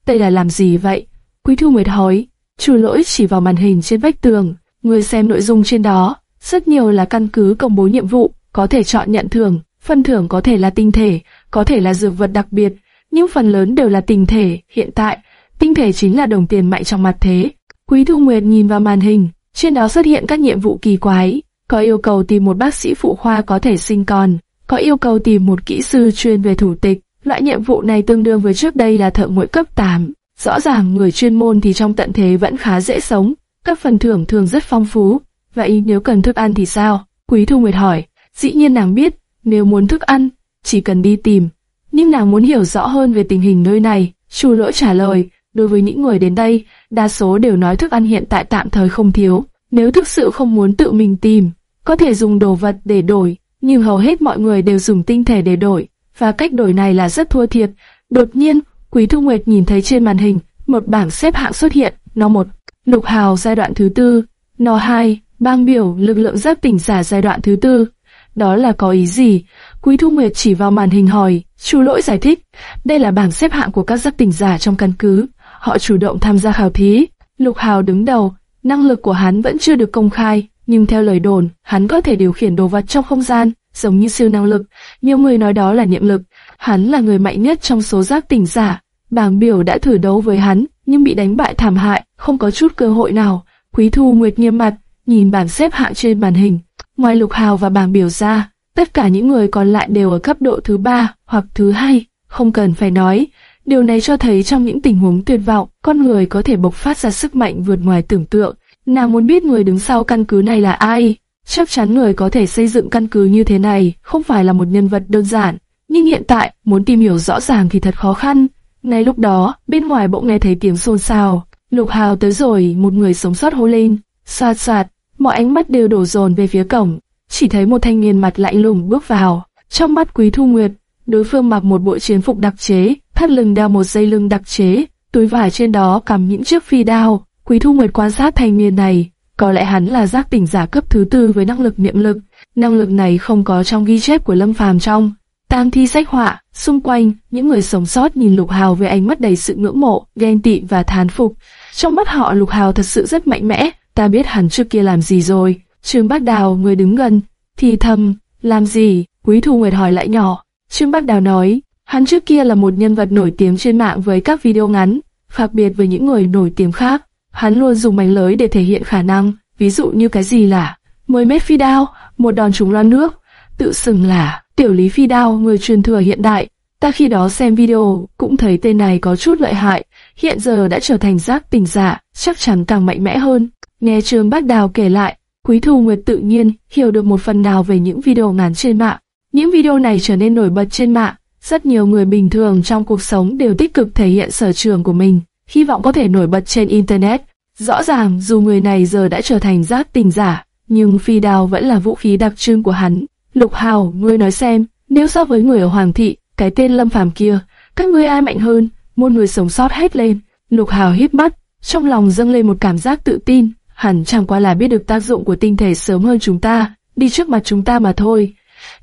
Đây là làm gì vậy? Quý Thu Nguyệt hỏi. chủ Lỗi chỉ vào màn hình trên vách tường, người xem nội dung trên đó, rất nhiều là căn cứ công bố nhiệm vụ, có thể chọn nhận thưởng, phân thưởng có thể là tinh thể, có thể là dược vật đặc biệt, nhưng phần lớn đều là tinh thể. Hiện tại, tinh thể chính là đồng tiền mạnh trong mặt thế. Quý Thu Nguyệt nhìn vào màn hình, trên đó xuất hiện các nhiệm vụ kỳ quái, có yêu cầu tìm một bác sĩ phụ khoa có thể sinh con, có yêu cầu tìm một kỹ sư chuyên về thủ tịch. Loại nhiệm vụ này tương đương với trước đây là thợ nguội cấp 8. Rõ ràng người chuyên môn thì trong tận thế vẫn khá dễ sống, các phần thưởng thường rất phong phú. Vậy nếu cần thức ăn thì sao? Quý Thu Nguyệt hỏi. Dĩ nhiên nàng biết, nếu muốn thức ăn, chỉ cần đi tìm. Nhưng nàng muốn hiểu rõ hơn về tình hình nơi này. Chu lỗi trả lời, đối với những người đến đây, đa số đều nói thức ăn hiện tại tạm thời không thiếu. Nếu thực sự không muốn tự mình tìm, có thể dùng đồ vật để đổi, nhưng hầu hết mọi người đều dùng tinh thể để đổi, và cách đổi này là rất thua thiệt. Đột nhiên, Quý Thu Nguyệt nhìn thấy trên màn hình một bảng xếp hạng xuất hiện, nó một Lục Hào giai đoạn thứ tư, nó hai bang biểu lực lượng giác tỉnh giả giai đoạn thứ tư. Đó là có ý gì? Quý Thu Nguyệt chỉ vào màn hình hỏi, Chu Lỗi giải thích, đây là bảng xếp hạng của các giác tỉnh giả trong căn cứ, họ chủ động tham gia khảo thí. Lục Hào đứng đầu, năng lực của hắn vẫn chưa được công khai, nhưng theo lời đồn, hắn có thể điều khiển đồ vật trong không gian, giống như siêu năng lực. Nhiều người nói đó là niệm lực. Hắn là người mạnh nhất trong số giác tỉnh giả. Bàng biểu đã thử đấu với hắn, nhưng bị đánh bại thảm hại, không có chút cơ hội nào. Quý Thu Nguyệt nghiêm mặt, nhìn bảng xếp hạng trên màn hình. Ngoài Lục Hào và bảng biểu ra, tất cả những người còn lại đều ở cấp độ thứ ba hoặc thứ hai. Không cần phải nói, điều này cho thấy trong những tình huống tuyệt vọng, con người có thể bộc phát ra sức mạnh vượt ngoài tưởng tượng. Nàng muốn biết người đứng sau căn cứ này là ai. Chắc chắn người có thể xây dựng căn cứ như thế này không phải là một nhân vật đơn giản. Nhưng hiện tại, muốn tìm hiểu rõ ràng thì thật khó khăn. Ngay lúc đó, bên ngoài bỗng nghe thấy tiếng xôn xao. Lục Hào tới rồi, một người sống sót hô lên. Xoạt xoạt, mọi ánh mắt đều đổ dồn về phía cổng. Chỉ thấy một thanh niên mặt lạnh lùng bước vào. Trong mắt Quý Thu Nguyệt, đối phương mặc một bộ chiến phục đặc chế, thắt lưng đeo một dây lưng đặc chế, túi vải trên đó cầm những chiếc phi đao. Quý Thu Nguyệt quan sát thanh niên này, có lẽ hắn là giác tỉnh giả cấp thứ tư với năng lực niệm lực. Năng lực này không có trong ghi chép của Lâm Phàm trong. Tam thi sách họa, xung quanh, những người sống sót nhìn Lục Hào với ánh mắt đầy sự ngưỡng mộ, ghen tị và thán phục. Trong mắt họ Lục Hào thật sự rất mạnh mẽ, ta biết hắn trước kia làm gì rồi. Trương Bác Đào, người đứng gần, thì thầm, làm gì? Quý Thu Nguyệt hỏi lại nhỏ. Trương Bác Đào nói, hắn trước kia là một nhân vật nổi tiếng trên mạng với các video ngắn, khác biệt với những người nổi tiếng khác. Hắn luôn dùng mảnh lưới để thể hiện khả năng, ví dụ như cái gì là 10 mét phi đao, một đòn trúng loan nước, tự xưng là tiểu lý phi đao người truyền thừa hiện đại. Ta khi đó xem video cũng thấy tên này có chút lợi hại, hiện giờ đã trở thành giác tỉnh giả, chắc chắn càng mạnh mẽ hơn. Nghe Trương Bác Đào kể lại, Quý Thu Nguyệt tự nhiên hiểu được một phần nào về những video ngắn trên mạng. Những video này trở nên nổi bật trên mạng, rất nhiều người bình thường trong cuộc sống đều tích cực thể hiện sở trường của mình, hy vọng có thể nổi bật trên Internet. Rõ ràng dù người này giờ đã trở thành giác tình giả, nhưng phi đao vẫn là vũ khí đặc trưng của hắn. Lục Hào, ngươi nói xem, nếu so với người ở Hoàng thị, cái tên Lâm Phàm kia, các ngươi ai mạnh hơn? Một người sống sót hết lên. Lục Hào hít mắt, trong lòng dâng lên một cảm giác tự tin. Hẳn chẳng qua là biết được tác dụng của tinh thể sớm hơn chúng ta, đi trước mặt chúng ta mà thôi.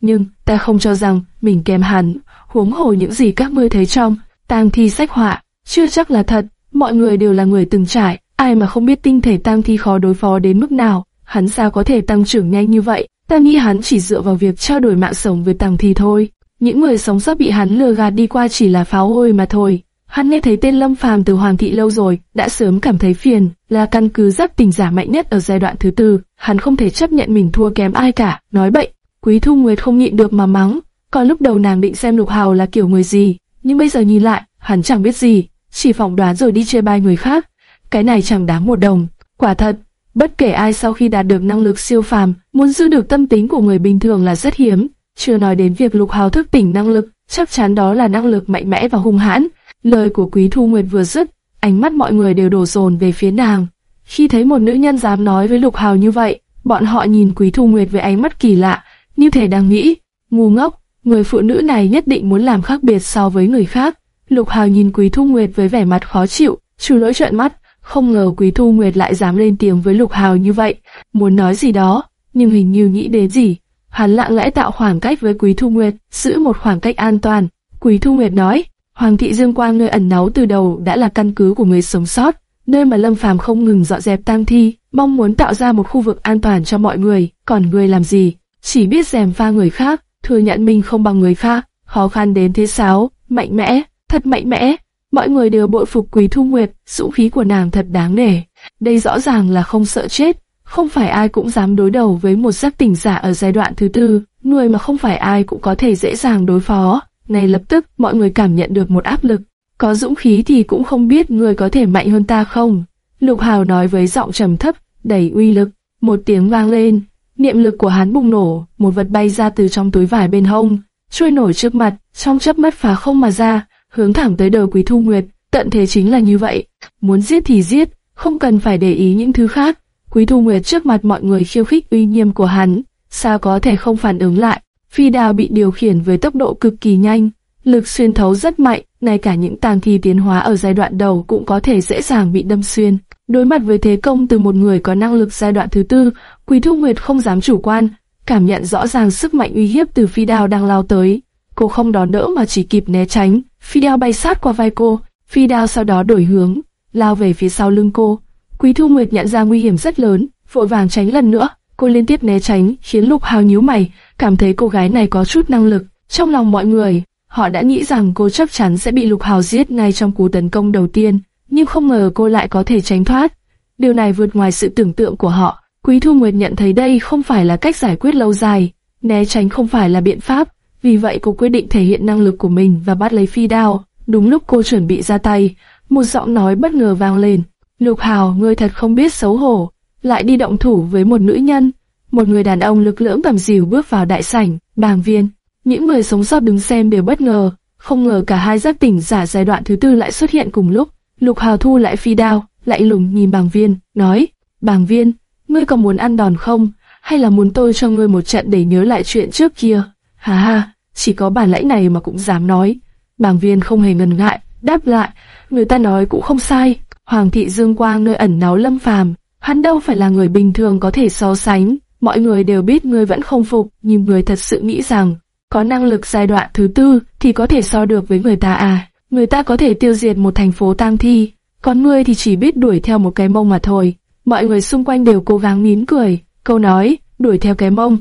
Nhưng ta không cho rằng mình kém hẳn, huống hồ những gì các ngươi thấy trong tang thi sách họa, chưa chắc là thật. Mọi người đều là người từng trải, ai mà không biết tinh thể tang thi khó đối phó đến mức nào. Hắn sao có thể tăng trưởng nhanh như vậy? Ta nghĩ hắn chỉ dựa vào việc trao đổi mạng sống với tang thi thôi. Những người sống sót bị hắn lừa gạt đi qua chỉ là pháo hôi mà thôi. Hắn nghe thấy tên Lâm Phàm từ Hoàng thị lâu rồi, đã sớm cảm thấy phiền, là căn cứ giáp tình giả mạnh nhất ở giai đoạn thứ tư, hắn không thể chấp nhận mình thua kém ai cả, nói bậy. Quý Thu Nguyệt không nhịn được mà mắng, còn lúc đầu nàng định xem Lục Hào là kiểu người gì, nhưng bây giờ nhìn lại, hắn chẳng biết gì, chỉ phỏng đoán rồi đi chê bai người khác. Cái này chẳng đáng một đồng. Quả thật, bất kể ai sau khi đạt được năng lực siêu phàm, muốn giữ được tâm tính của người bình thường là rất hiếm. Chưa nói đến việc Lục Hào thức tỉnh năng lực, chắc chắn đó là năng lực mạnh mẽ và hung hãn. Lời của Quý Thu Nguyệt vừa dứt, ánh mắt mọi người đều đổ dồn về phía nàng. Khi thấy một nữ nhân dám nói với Lục Hào như vậy, bọn họ nhìn Quý Thu Nguyệt với ánh mắt kỳ lạ, như thể đang nghĩ, ngu ngốc, người phụ nữ này nhất định muốn làm khác biệt so với người khác. Lục Hào nhìn Quý Thu Nguyệt với vẻ mặt khó chịu, chủ lỗi trợn mắt, không ngờ Quý Thu Nguyệt lại dám lên tiếng với Lục Hào như vậy, muốn nói gì đó, nhưng hình như nghĩ đến gì. Hắn lặng lẽ tạo khoảng cách với Quý Thu Nguyệt, giữ một khoảng cách an toàn. Quý Thu Nguyệt nói, Hoàng thị Dương Quang nơi ẩn náu từ đầu đã là căn cứ của người sống sót, nơi mà Lâm Phàm không ngừng dọn dẹp tang thi, mong muốn tạo ra một khu vực an toàn cho mọi người. Còn người làm gì? Chỉ biết dèm pha người khác, thừa nhận mình không bằng người khác, khó khăn đến thế sao? Mạnh mẽ, thật mạnh mẽ. Mọi người đều bội phục Quý Thu Nguyệt, dũng khí của nàng thật đáng nể. Đây rõ ràng là không sợ chết, không phải ai cũng dám đối đầu với một giác tỉnh giả ở giai đoạn thứ tư, người mà không phải ai cũng có thể dễ dàng đối phó. Ngay lập tức, mọi người cảm nhận được một áp lực. Có dũng khí thì cũng không biết người có thể mạnh hơn ta không. Lục Hào nói với giọng trầm thấp, đầy uy lực. Một tiếng vang lên, niệm lực của hắn bùng nổ, một vật bay ra từ trong túi vải bên hông, trôi nổi trước mặt, trong chớp mắt phá không mà ra, hướng thẳng tới đầu Quý Thu Nguyệt. Tận thế chính là như vậy, muốn giết thì giết, không cần phải để ý những thứ khác. Quý Thu Nguyệt trước mặt mọi người khiêu khích uy nghiêm của hắn, sao có thể không phản ứng lại? Phi đào bị điều khiển với tốc độ cực kỳ nhanh, lực xuyên thấu rất mạnh, ngay cả những tàng thi tiến hóa ở giai đoạn đầu cũng có thể dễ dàng bị đâm xuyên. Đối mặt với thế công từ một người có năng lực giai đoạn thứ tư, Quý Thu Nguyệt không dám chủ quan, cảm nhận rõ ràng sức mạnh uy hiếp từ phi đao đang lao tới. Cô không đón đỡ mà chỉ kịp né tránh, phi đao bay sát qua vai cô, phi đao sau đó đổi hướng, lao về phía sau lưng cô. Quý Thu Nguyệt nhận ra nguy hiểm rất lớn, vội vàng tránh lần nữa. Cô liên tiếp né tránh, khiến Lục Hào nhíu mày, cảm thấy cô gái này có chút năng lực. Trong lòng mọi người, họ đã nghĩ rằng cô chắc chắn sẽ bị Lục Hào giết ngay trong cú tấn công đầu tiên, nhưng không ngờ cô lại có thể tránh thoát. Điều này vượt ngoài sự tưởng tượng của họ. Quý Thu Nguyệt nhận thấy đây không phải là cách giải quyết lâu dài, né tránh không phải là biện pháp, vì vậy cô quyết định thể hiện năng lực của mình và bắt lấy phi đao. Đúng lúc cô chuẩn bị ra tay, một giọng nói bất ngờ vang lên. Lục Hào, ngươi thật không biết xấu hổ, lại đi động thủ với một nữ nhân. Một người đàn ông lực lưỡng cầm dìu bước vào đại sảnh, bàng viên. Những người sống sót đứng xem đều bất ngờ, không ngờ cả hai giác tỉnh giả giai đoạn thứ tư lại xuất hiện cùng lúc. Lục Hào thu lại phi đao, lại lùng nhìn bàng viên, nói, bàng viên, ngươi còn muốn ăn đòn không, hay là muốn tôi cho ngươi một trận để nhớ lại chuyện trước kia? Hà ha, chỉ có bản lãnh này mà cũng dám nói. Bàng viên không hề ngần ngại, đáp lại, người ta nói cũng không sai. Hoàng thị Dương Quang nơi ẩn náu lâm phàm, hắn đâu phải là người bình thường có thể so sánh. Mọi người đều biết ngươi vẫn không phục, nhưng người thật sự nghĩ rằng, có năng lực giai đoạn thứ tư thì có thể so được với người ta à. Người ta có thể tiêu diệt một thành phố tang thi, còn ngươi thì chỉ biết đuổi theo một cái mông mà thôi. Mọi người xung quanh đều cố gắng nín cười, câu nói, đuổi theo cái mông.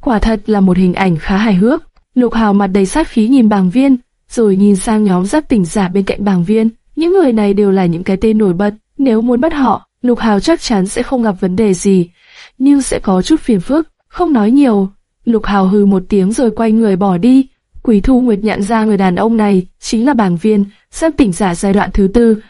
Quả thật là một hình ảnh khá hài hước. Lục Hào mặt đầy sát khí nhìn bàng viên, rồi nhìn sang nhóm giáp tỉnh giả bên cạnh bàng viên. Những người này đều là những cái tên nổi bật, nếu muốn bắt họ, Lục Hào chắc chắn sẽ không gặp vấn đề gì, nhưng sẽ có chút phiền phức, không nói nhiều. Lục Hào hừ một tiếng rồi quay người bỏ đi. Quỷ Thu Nguyệt nhận ra người đàn ông này chính là bảng viên, giáp tỉnh giả giai đoạn thứ tư,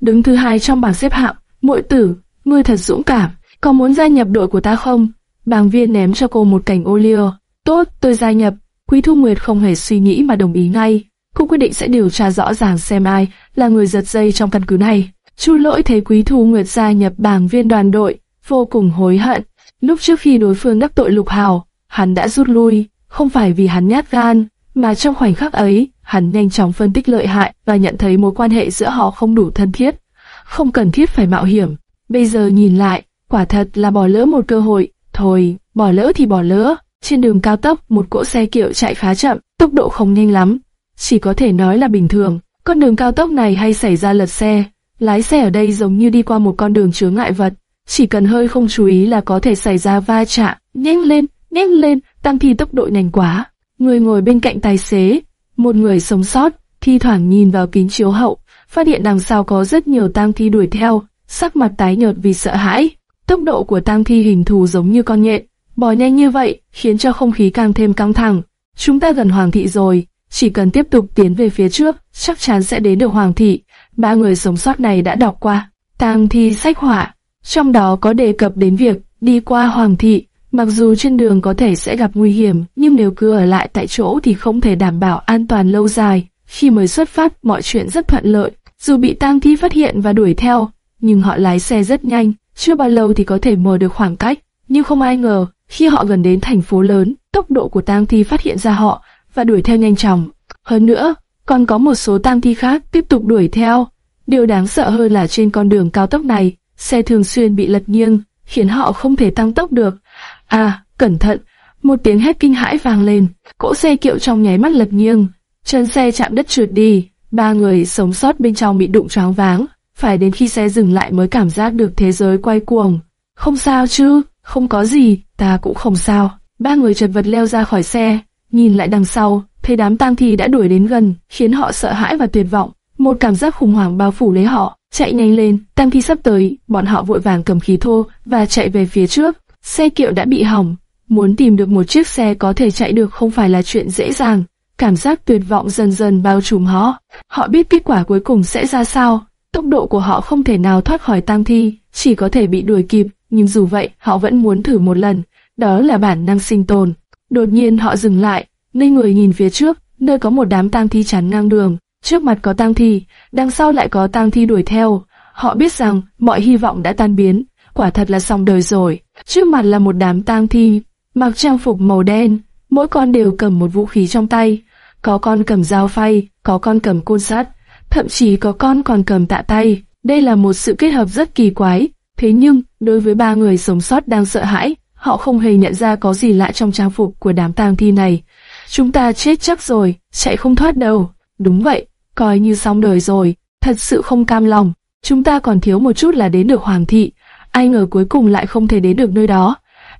đứng thứ hai trong bảng xếp hạng. Muội tử, ngươi thật dũng cảm, có muốn gia nhập đội của ta không? Bàng viên ném cho cô một cảnh ô liu. Tốt, tôi gia nhập. Quý Thu Nguyệt không hề suy nghĩ mà đồng ý ngay. Cô quyết định sẽ điều tra rõ ràng xem ai là người giật dây trong căn cứ này. Chu Lỗi thấy Quý Thu Nguyệt gia nhập bảng viên đoàn đội, vô cùng hối hận. Lúc trước khi đối phương đắc tội Lục Hào, hắn đã rút lui, không phải vì hắn nhát gan, mà trong khoảnh khắc ấy, hắn nhanh chóng phân tích lợi hại và nhận thấy mối quan hệ giữa họ không đủ thân thiết, không cần thiết phải mạo hiểm. Bây giờ nhìn lại, quả thật là bỏ lỡ một cơ hội. Thôi, bỏ lỡ thì bỏ lỡ. Trên đường cao tốc, một cỗ xe kiệu chạy khá chậm, tốc độ không nhanh lắm, chỉ có thể nói là bình thường. Con đường cao tốc này hay xảy ra lật xe, lái xe ở đây giống như đi qua một con đường chứa ngại vật, chỉ cần hơi không chú ý là có thể xảy ra va chạm. Nhanh lên, nhanh lên, tăng thi tốc độ nhanh quá. Người ngồi bên cạnh tài xế, một người sống sót, thi thoảng nhìn vào kính chiếu hậu, phát hiện đằng sau có rất nhiều tang thi đuổi theo, sắc mặt tái nhợt vì sợ hãi. Tốc độ của tang thi hình thù giống như con nhện, bò nhanh như vậy khiến cho không khí càng thêm căng thẳng. Chúng ta gần Hoàng thị rồi, chỉ cần tiếp tục tiến về phía trước, chắc chắn sẽ đến được Hoàng thị. Ba người sống sót này đã đọc qua tang thi sách họa, trong đó có đề cập đến việc đi qua Hoàng thị. Mặc dù trên đường có thể sẽ gặp nguy hiểm, nhưng nếu cứ ở lại tại chỗ thì không thể đảm bảo an toàn lâu dài. Khi mới xuất phát, mọi chuyện rất thuận lợi. Dù bị tang thi phát hiện và đuổi theo, nhưng họ lái xe rất nhanh, chưa bao lâu thì có thể mở được khoảng cách. Nhưng không ai ngờ, khi họ gần đến thành phố lớn, tốc độ của tang thi phát hiện ra họ và đuổi theo nhanh chóng. Hơn nữa, còn có một số tang thi khác tiếp tục đuổi theo. Điều đáng sợ hơn là trên con đường cao tốc này, xe thường xuyên bị lật nghiêng, khiến họ không thể tăng tốc được. À, cẩn thận! Một tiếng hét kinh hãi vang lên, cỗ xe kiệu trong nháy mắt lật nghiêng, chân xe chạm đất trượt đi, ba người sống sót bên trong bị đụng choáng váng, phải đến khi xe dừng lại mới cảm giác được thế giới quay cuồng. Không sao chứ, không có gì, ta cũng không sao. Ba người chật vật leo ra khỏi xe, nhìn lại đằng sau, thấy đám tang thi đã đuổi đến gần, khiến họ sợ hãi và tuyệt vọng. Một cảm giác khủng hoảng bao phủ lấy họ, chạy nhanh lên, tang thi sắp tới, bọn họ vội vàng cầm khí thô và chạy về phía trước. Xe kiệu đã bị hỏng, muốn tìm được một chiếc xe có thể chạy được không phải là chuyện dễ dàng. Cảm giác tuyệt vọng dần dần bao trùm họ. Họ biết kết quả cuối cùng sẽ ra sao. Tốc độ của họ không thể nào thoát khỏi tang thi, chỉ có thể bị đuổi kịp, nhưng dù vậy, họ vẫn muốn thử một lần. Đó là bản năng sinh tồn. Đột nhiên họ dừng lại, ngây người nhìn phía trước, nơi có một đám tang thi chắn ngang đường. Trước mặt có tang thi, đằng sau lại có tang thi đuổi theo. Họ biết rằng mọi hy vọng đã tan biến, quả thật là xong đời rồi. Trước mặt là một đám tang thi, mặc trang phục màu đen, mỗi con đều cầm một vũ khí trong tay. có con cầm dao phay, có con cầm côn sắt, thậm chí có con còn cầm tạ tay. Đây là một sự kết hợp rất kỳ quái. Thế nhưng, đối với ba người sống sót đang sợ hãi, họ không hề nhận ra có gì lạ trong trang phục của đám tang thi này. Chúng ta chết chắc rồi, chạy không thoát đâu. Đúng vậy, coi như xong đời rồi, thật sự không cam lòng. Chúng ta còn thiếu một chút là đến được Hoàng thị, ai ngờ cuối cùng lại không thể đến được nơi đó.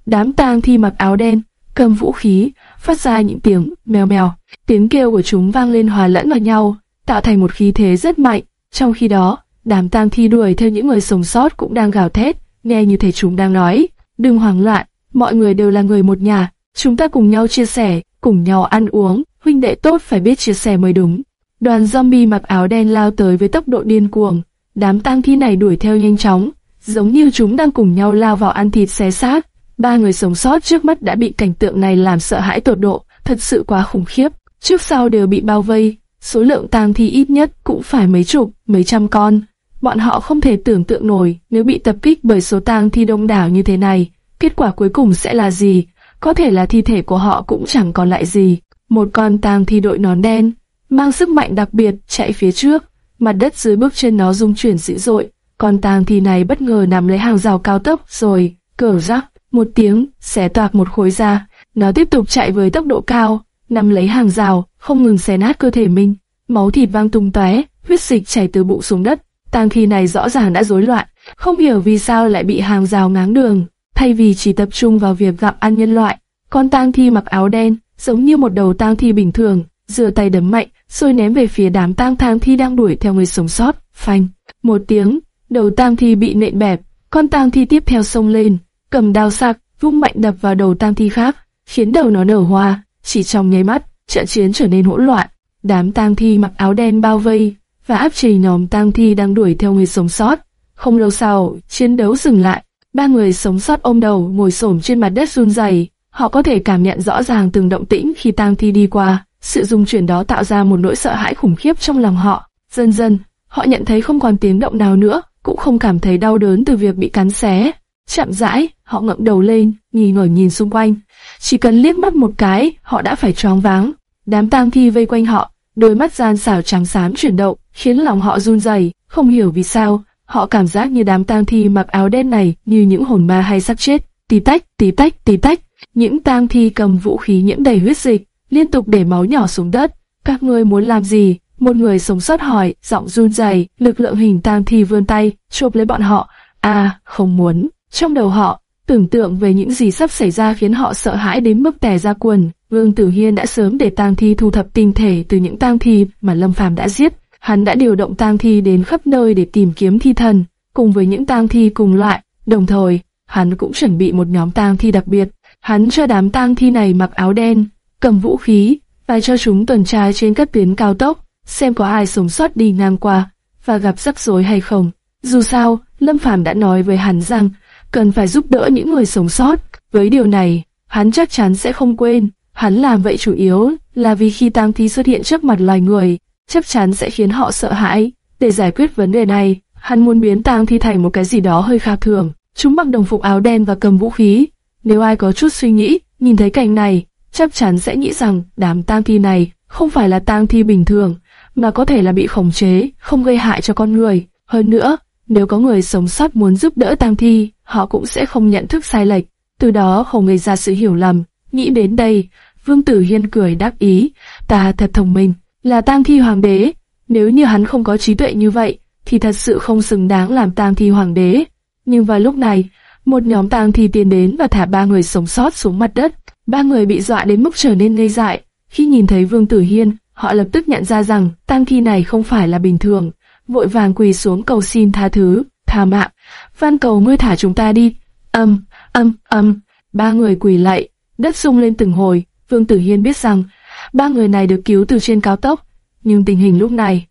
Đám tang thi mặc áo đen, cầm vũ khí, phát ra những tiếng mèo mèo. Tiếng kêu của chúng vang lên hòa lẫn vào nhau, tạo thành một khí thế rất mạnh. Trong khi đó, đám tang thi đuổi theo những người sống sót cũng đang gào thét, nghe như thể chúng đang nói, đừng hoảng loạn, mọi người đều là người một nhà, chúng ta cùng nhau chia sẻ, cùng nhau ăn uống, huynh đệ tốt phải biết chia sẻ mới đúng. Đoàn zombie mặc áo đen lao tới với tốc độ điên cuồng, đám tang thi này đuổi theo nhanh chóng, giống như chúng đang cùng nhau lao vào ăn thịt xé xác. Ba người sống sót trước mắt đã bị cảnh tượng này làm sợ hãi tột độ, thật sự quá khủng khiếp. Trước sau đều bị bao vây, số lượng tang thi ít nhất cũng phải mấy chục, mấy trăm con. Bọn họ không thể tưởng tượng nổi nếu bị tập kích bởi số tang thi đông đảo như thế này, kết quả cuối cùng sẽ là gì? Có thể là thi thể của họ cũng chẳng còn lại gì. Một con tang thi đội nón đen, mang sức mạnh đặc biệt chạy phía trước, mặt đất dưới bước chân nó rung chuyển dữ dội. Con tang thi này bất ngờ nằm lấy hàng rào cao tốc rồi, cờ rắc, một tiếng, xé toạc một khối ra. Nó tiếp tục chạy với tốc độ cao, nằm lấy hàng rào, không ngừng xé nát cơ thể mình. Máu thịt vang tung tóe, huyết dịch chảy từ bụng xuống đất. Tang thi này rõ ràng đã rối loạn, không hiểu vì sao lại bị hàng rào ngáng đường. Thay vì chỉ tập trung vào việc gặp ăn nhân loại, con tang thi mặc áo đen, giống như một đầu tang thi bình thường, giơ tay đấm mạnh, rồi ném về phía đám tang thang thi đang đuổi theo người sống sót. Phanh, một tiếng, đầu tang thi bị nện bẹp, con tang thi tiếp theo xông lên, cầm đao sạc, vung mạnh đập vào đầu tang thi khác, khiến đầu nó nở hoa. Chỉ trong nháy mắt, trận chiến trở nên hỗn loạn. Đám tang thi mặc áo đen bao vây và áp chế nhóm tang thi đang đuổi theo người sống sót. Không lâu sau, chiến đấu dừng lại. Ba người sống sót ôm đầu ngồi xổm trên mặt đất run rẩy. Họ có thể cảm nhận rõ ràng từng động tĩnh khi tang thi đi qua. Sự rung chuyển đó tạo ra một nỗi sợ hãi khủng khiếp trong lòng họ. Dần dần, họ nhận thấy không còn tiếng động nào nữa, cũng không cảm thấy đau đớn từ việc bị cắn xé. Chậm rãi, họ ngẩng đầu lên, nghi ngờ nhìn xung quanh. Chỉ cần liếc mắt một cái, họ đã phải choáng váng. Đám tang thi vây quanh họ, đôi mắt gian xảo trắng xám chuyển động, khiến lòng họ run rẩy. Không hiểu vì sao, họ cảm giác như đám tang thi mặc áo đen này như những hồn ma hay sắp chết. Tí tách, tí tách, tí tách. Những tang thi cầm vũ khí nhiễm đầy huyết dịch, liên tục để máu nhỏ xuống đất. Các ngươi muốn làm gì? Một người sống sót hỏi, giọng run rẩy. Lực lượng hình tang thi vươn tay, chộp lấy bọn họ. À, không muốn. Trong đầu họ, tưởng tượng về những gì sắp xảy ra khiến họ sợ hãi đến mức tè ra quần. Vương Tử Hiên đã sớm để tang thi thu thập tinh thể từ những tang thi mà Lâm Phàm đã giết. Hắn đã điều động tang thi đến khắp nơi để tìm kiếm thi thần, cùng với những tang thi cùng loại. Đồng thời, hắn cũng chuẩn bị một nhóm tang thi đặc biệt. Hắn cho đám tang thi này mặc áo đen, cầm vũ khí và cho chúng tuần tra trên các tuyến cao tốc, xem có ai sống sót đi ngang qua và gặp rắc rối hay không. Dù sao, Lâm Phàm đã nói với hắn rằng cần phải giúp đỡ những người sống sót. Với điều này, hắn chắc chắn sẽ không quên. Hắn làm vậy chủ yếu là vì khi tang thi xuất hiện trước mặt loài người, chắc chắn sẽ khiến họ sợ hãi. Để giải quyết vấn đề này, hắn muốn biến tang thi thành một cái gì đó hơi khác thường. Chúng mặc đồng phục áo đen và cầm vũ khí. Nếu ai có chút suy nghĩ, nhìn thấy cảnh này, chắc chắn sẽ nghĩ rằng đám tang thi này không phải là tang thi bình thường, mà có thể là bị khống chế, không gây hại cho con người. Hơn nữa, nếu có người sống sót muốn giúp đỡ tang thi, họ cũng sẽ không nhận thức sai lệch, từ đó không gây ra sự hiểu lầm. Nghĩ đến đây, Vương Tử Hiên cười đáp ý, ta thật thông minh, là tang thi hoàng đế. Nếu như hắn không có trí tuệ như vậy, thì thật sự không xứng đáng làm tang thi hoàng đế. Nhưng vào lúc này, một nhóm tang thi tiến đến và thả ba người sống sót xuống mặt đất. Ba người bị dọa đến mức trở nên ngây dại. Khi nhìn thấy Vương Tử Hiên, họ lập tức nhận ra rằng tang thi này không phải là bình thường, vội vàng quỳ xuống cầu xin tha thứ, tha mạng, van cầu ngươi thả chúng ta đi. Âm, âm, âm, ba người quỳ lạy, đất rung lên từng hồi. Vương Tử Hiên biết rằng ba người này được cứu từ trên cao tốc, nhưng tình hình lúc này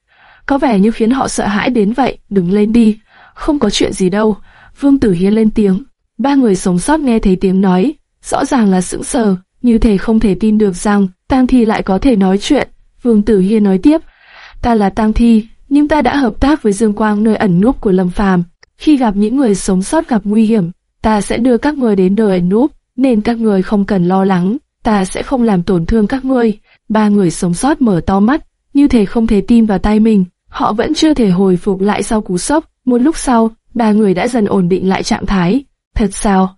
có vẻ như khiến họ sợ hãi đến vậy. Đừng lên đi, không có chuyện gì đâu. Vương Tử Hiên lên tiếng. Ba người sống sót nghe thấy tiếng nói, rõ ràng là sững sờ, như thể không thể tin được rằng Tang Thi lại có thể nói chuyện. Vương Tử Hiên nói tiếp, ta là Tang Thi, nhưng ta đã hợp tác với Dương Quang nơi ẩn núp của Lâm Phàm. Khi gặp những người sống sót gặp nguy hiểm, ta sẽ đưa các người đến nơi ẩn núp, nên các người không cần lo lắng, ta sẽ không làm tổn thương các ngươi. Ba người sống sót mở to mắt, như thể không thể tin vào tay mình. Họ vẫn chưa thể hồi phục lại sau cú sốc. Một lúc sau, ba người đã dần ổn định lại trạng thái. Thật sao?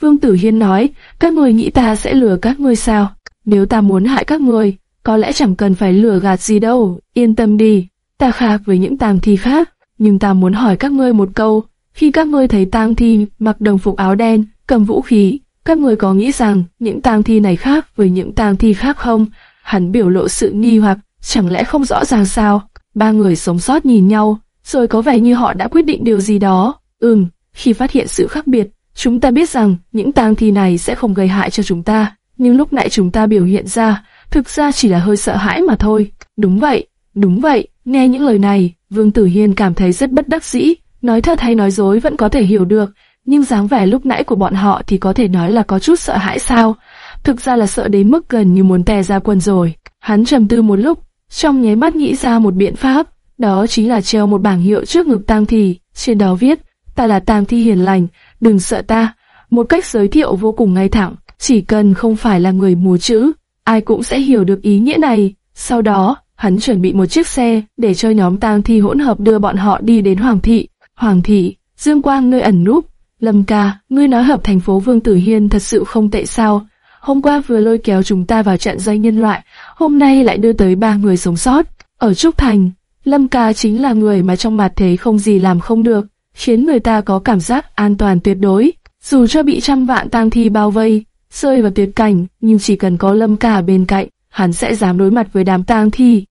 Vương Tử Hiên nói, các người nghĩ ta sẽ lừa các ngươi sao? Nếu ta muốn hại các người, có lẽ chẳng cần phải lừa gạt gì đâu, yên tâm đi. Ta khác với những tang thi khác, nhưng ta muốn hỏi các ngươi một câu. Khi các ngươi thấy tang thi mặc đồng phục áo đen, cầm vũ khí, các ngươi có nghĩ rằng những tang thi này khác với những tang thi khác không? Hắn biểu lộ sự nghi hoặc, chẳng lẽ không rõ ràng sao? Ba người sống sót nhìn nhau, rồi có vẻ như họ đã quyết định điều gì đó. Ừm, khi phát hiện sự khác biệt, chúng ta biết rằng những tang thi này sẽ không gây hại cho chúng ta, nhưng lúc nãy chúng ta biểu hiện ra, thực ra chỉ là hơi sợ hãi mà thôi. Đúng vậy, đúng vậy, nghe những lời này, Vương Tử Hiên cảm thấy rất bất đắc dĩ, nói thật hay nói dối vẫn có thể hiểu được, nhưng dáng vẻ lúc nãy của bọn họ thì có thể nói là có chút sợ hãi sao? Thực ra là sợ đến mức gần như muốn tè ra quần rồi. Hắn trầm tư một lúc, trong nháy mắt nghĩ ra một biện pháp, đó chính là treo một bảng hiệu trước ngực tang thi, trên đó viết, ta là tang thi hiền lành, đừng sợ ta. Một cách giới thiệu vô cùng ngay thẳng, chỉ cần không phải là người mù chữ, ai cũng sẽ hiểu được ý nghĩa này. Sau đó, hắn chuẩn bị một chiếc xe để cho nhóm tang thi hỗn hợp đưa bọn họ đi đến Hoàng thị. Hoàng thị, Dương Quang nơi ẩn núp. Lâm ca, ngươi nói hợp thành phố Vương Tử Hiên thật sự không tệ sao? Hôm qua vừa lôi kéo chúng ta vào trận doanh nhân loại, hôm nay lại đưa tới ba người sống sót. Ở Trúc Thành, Lâm ca chính là người mà trong mặt thế không gì làm không được, khiến người ta có cảm giác an toàn tuyệt đối. Dù cho bị trăm vạn tang thi bao vây, rơi vào tuyệt cảnh, nhưng chỉ cần có Lâm ca bên cạnh, hắn sẽ dám đối mặt với đám tang thi.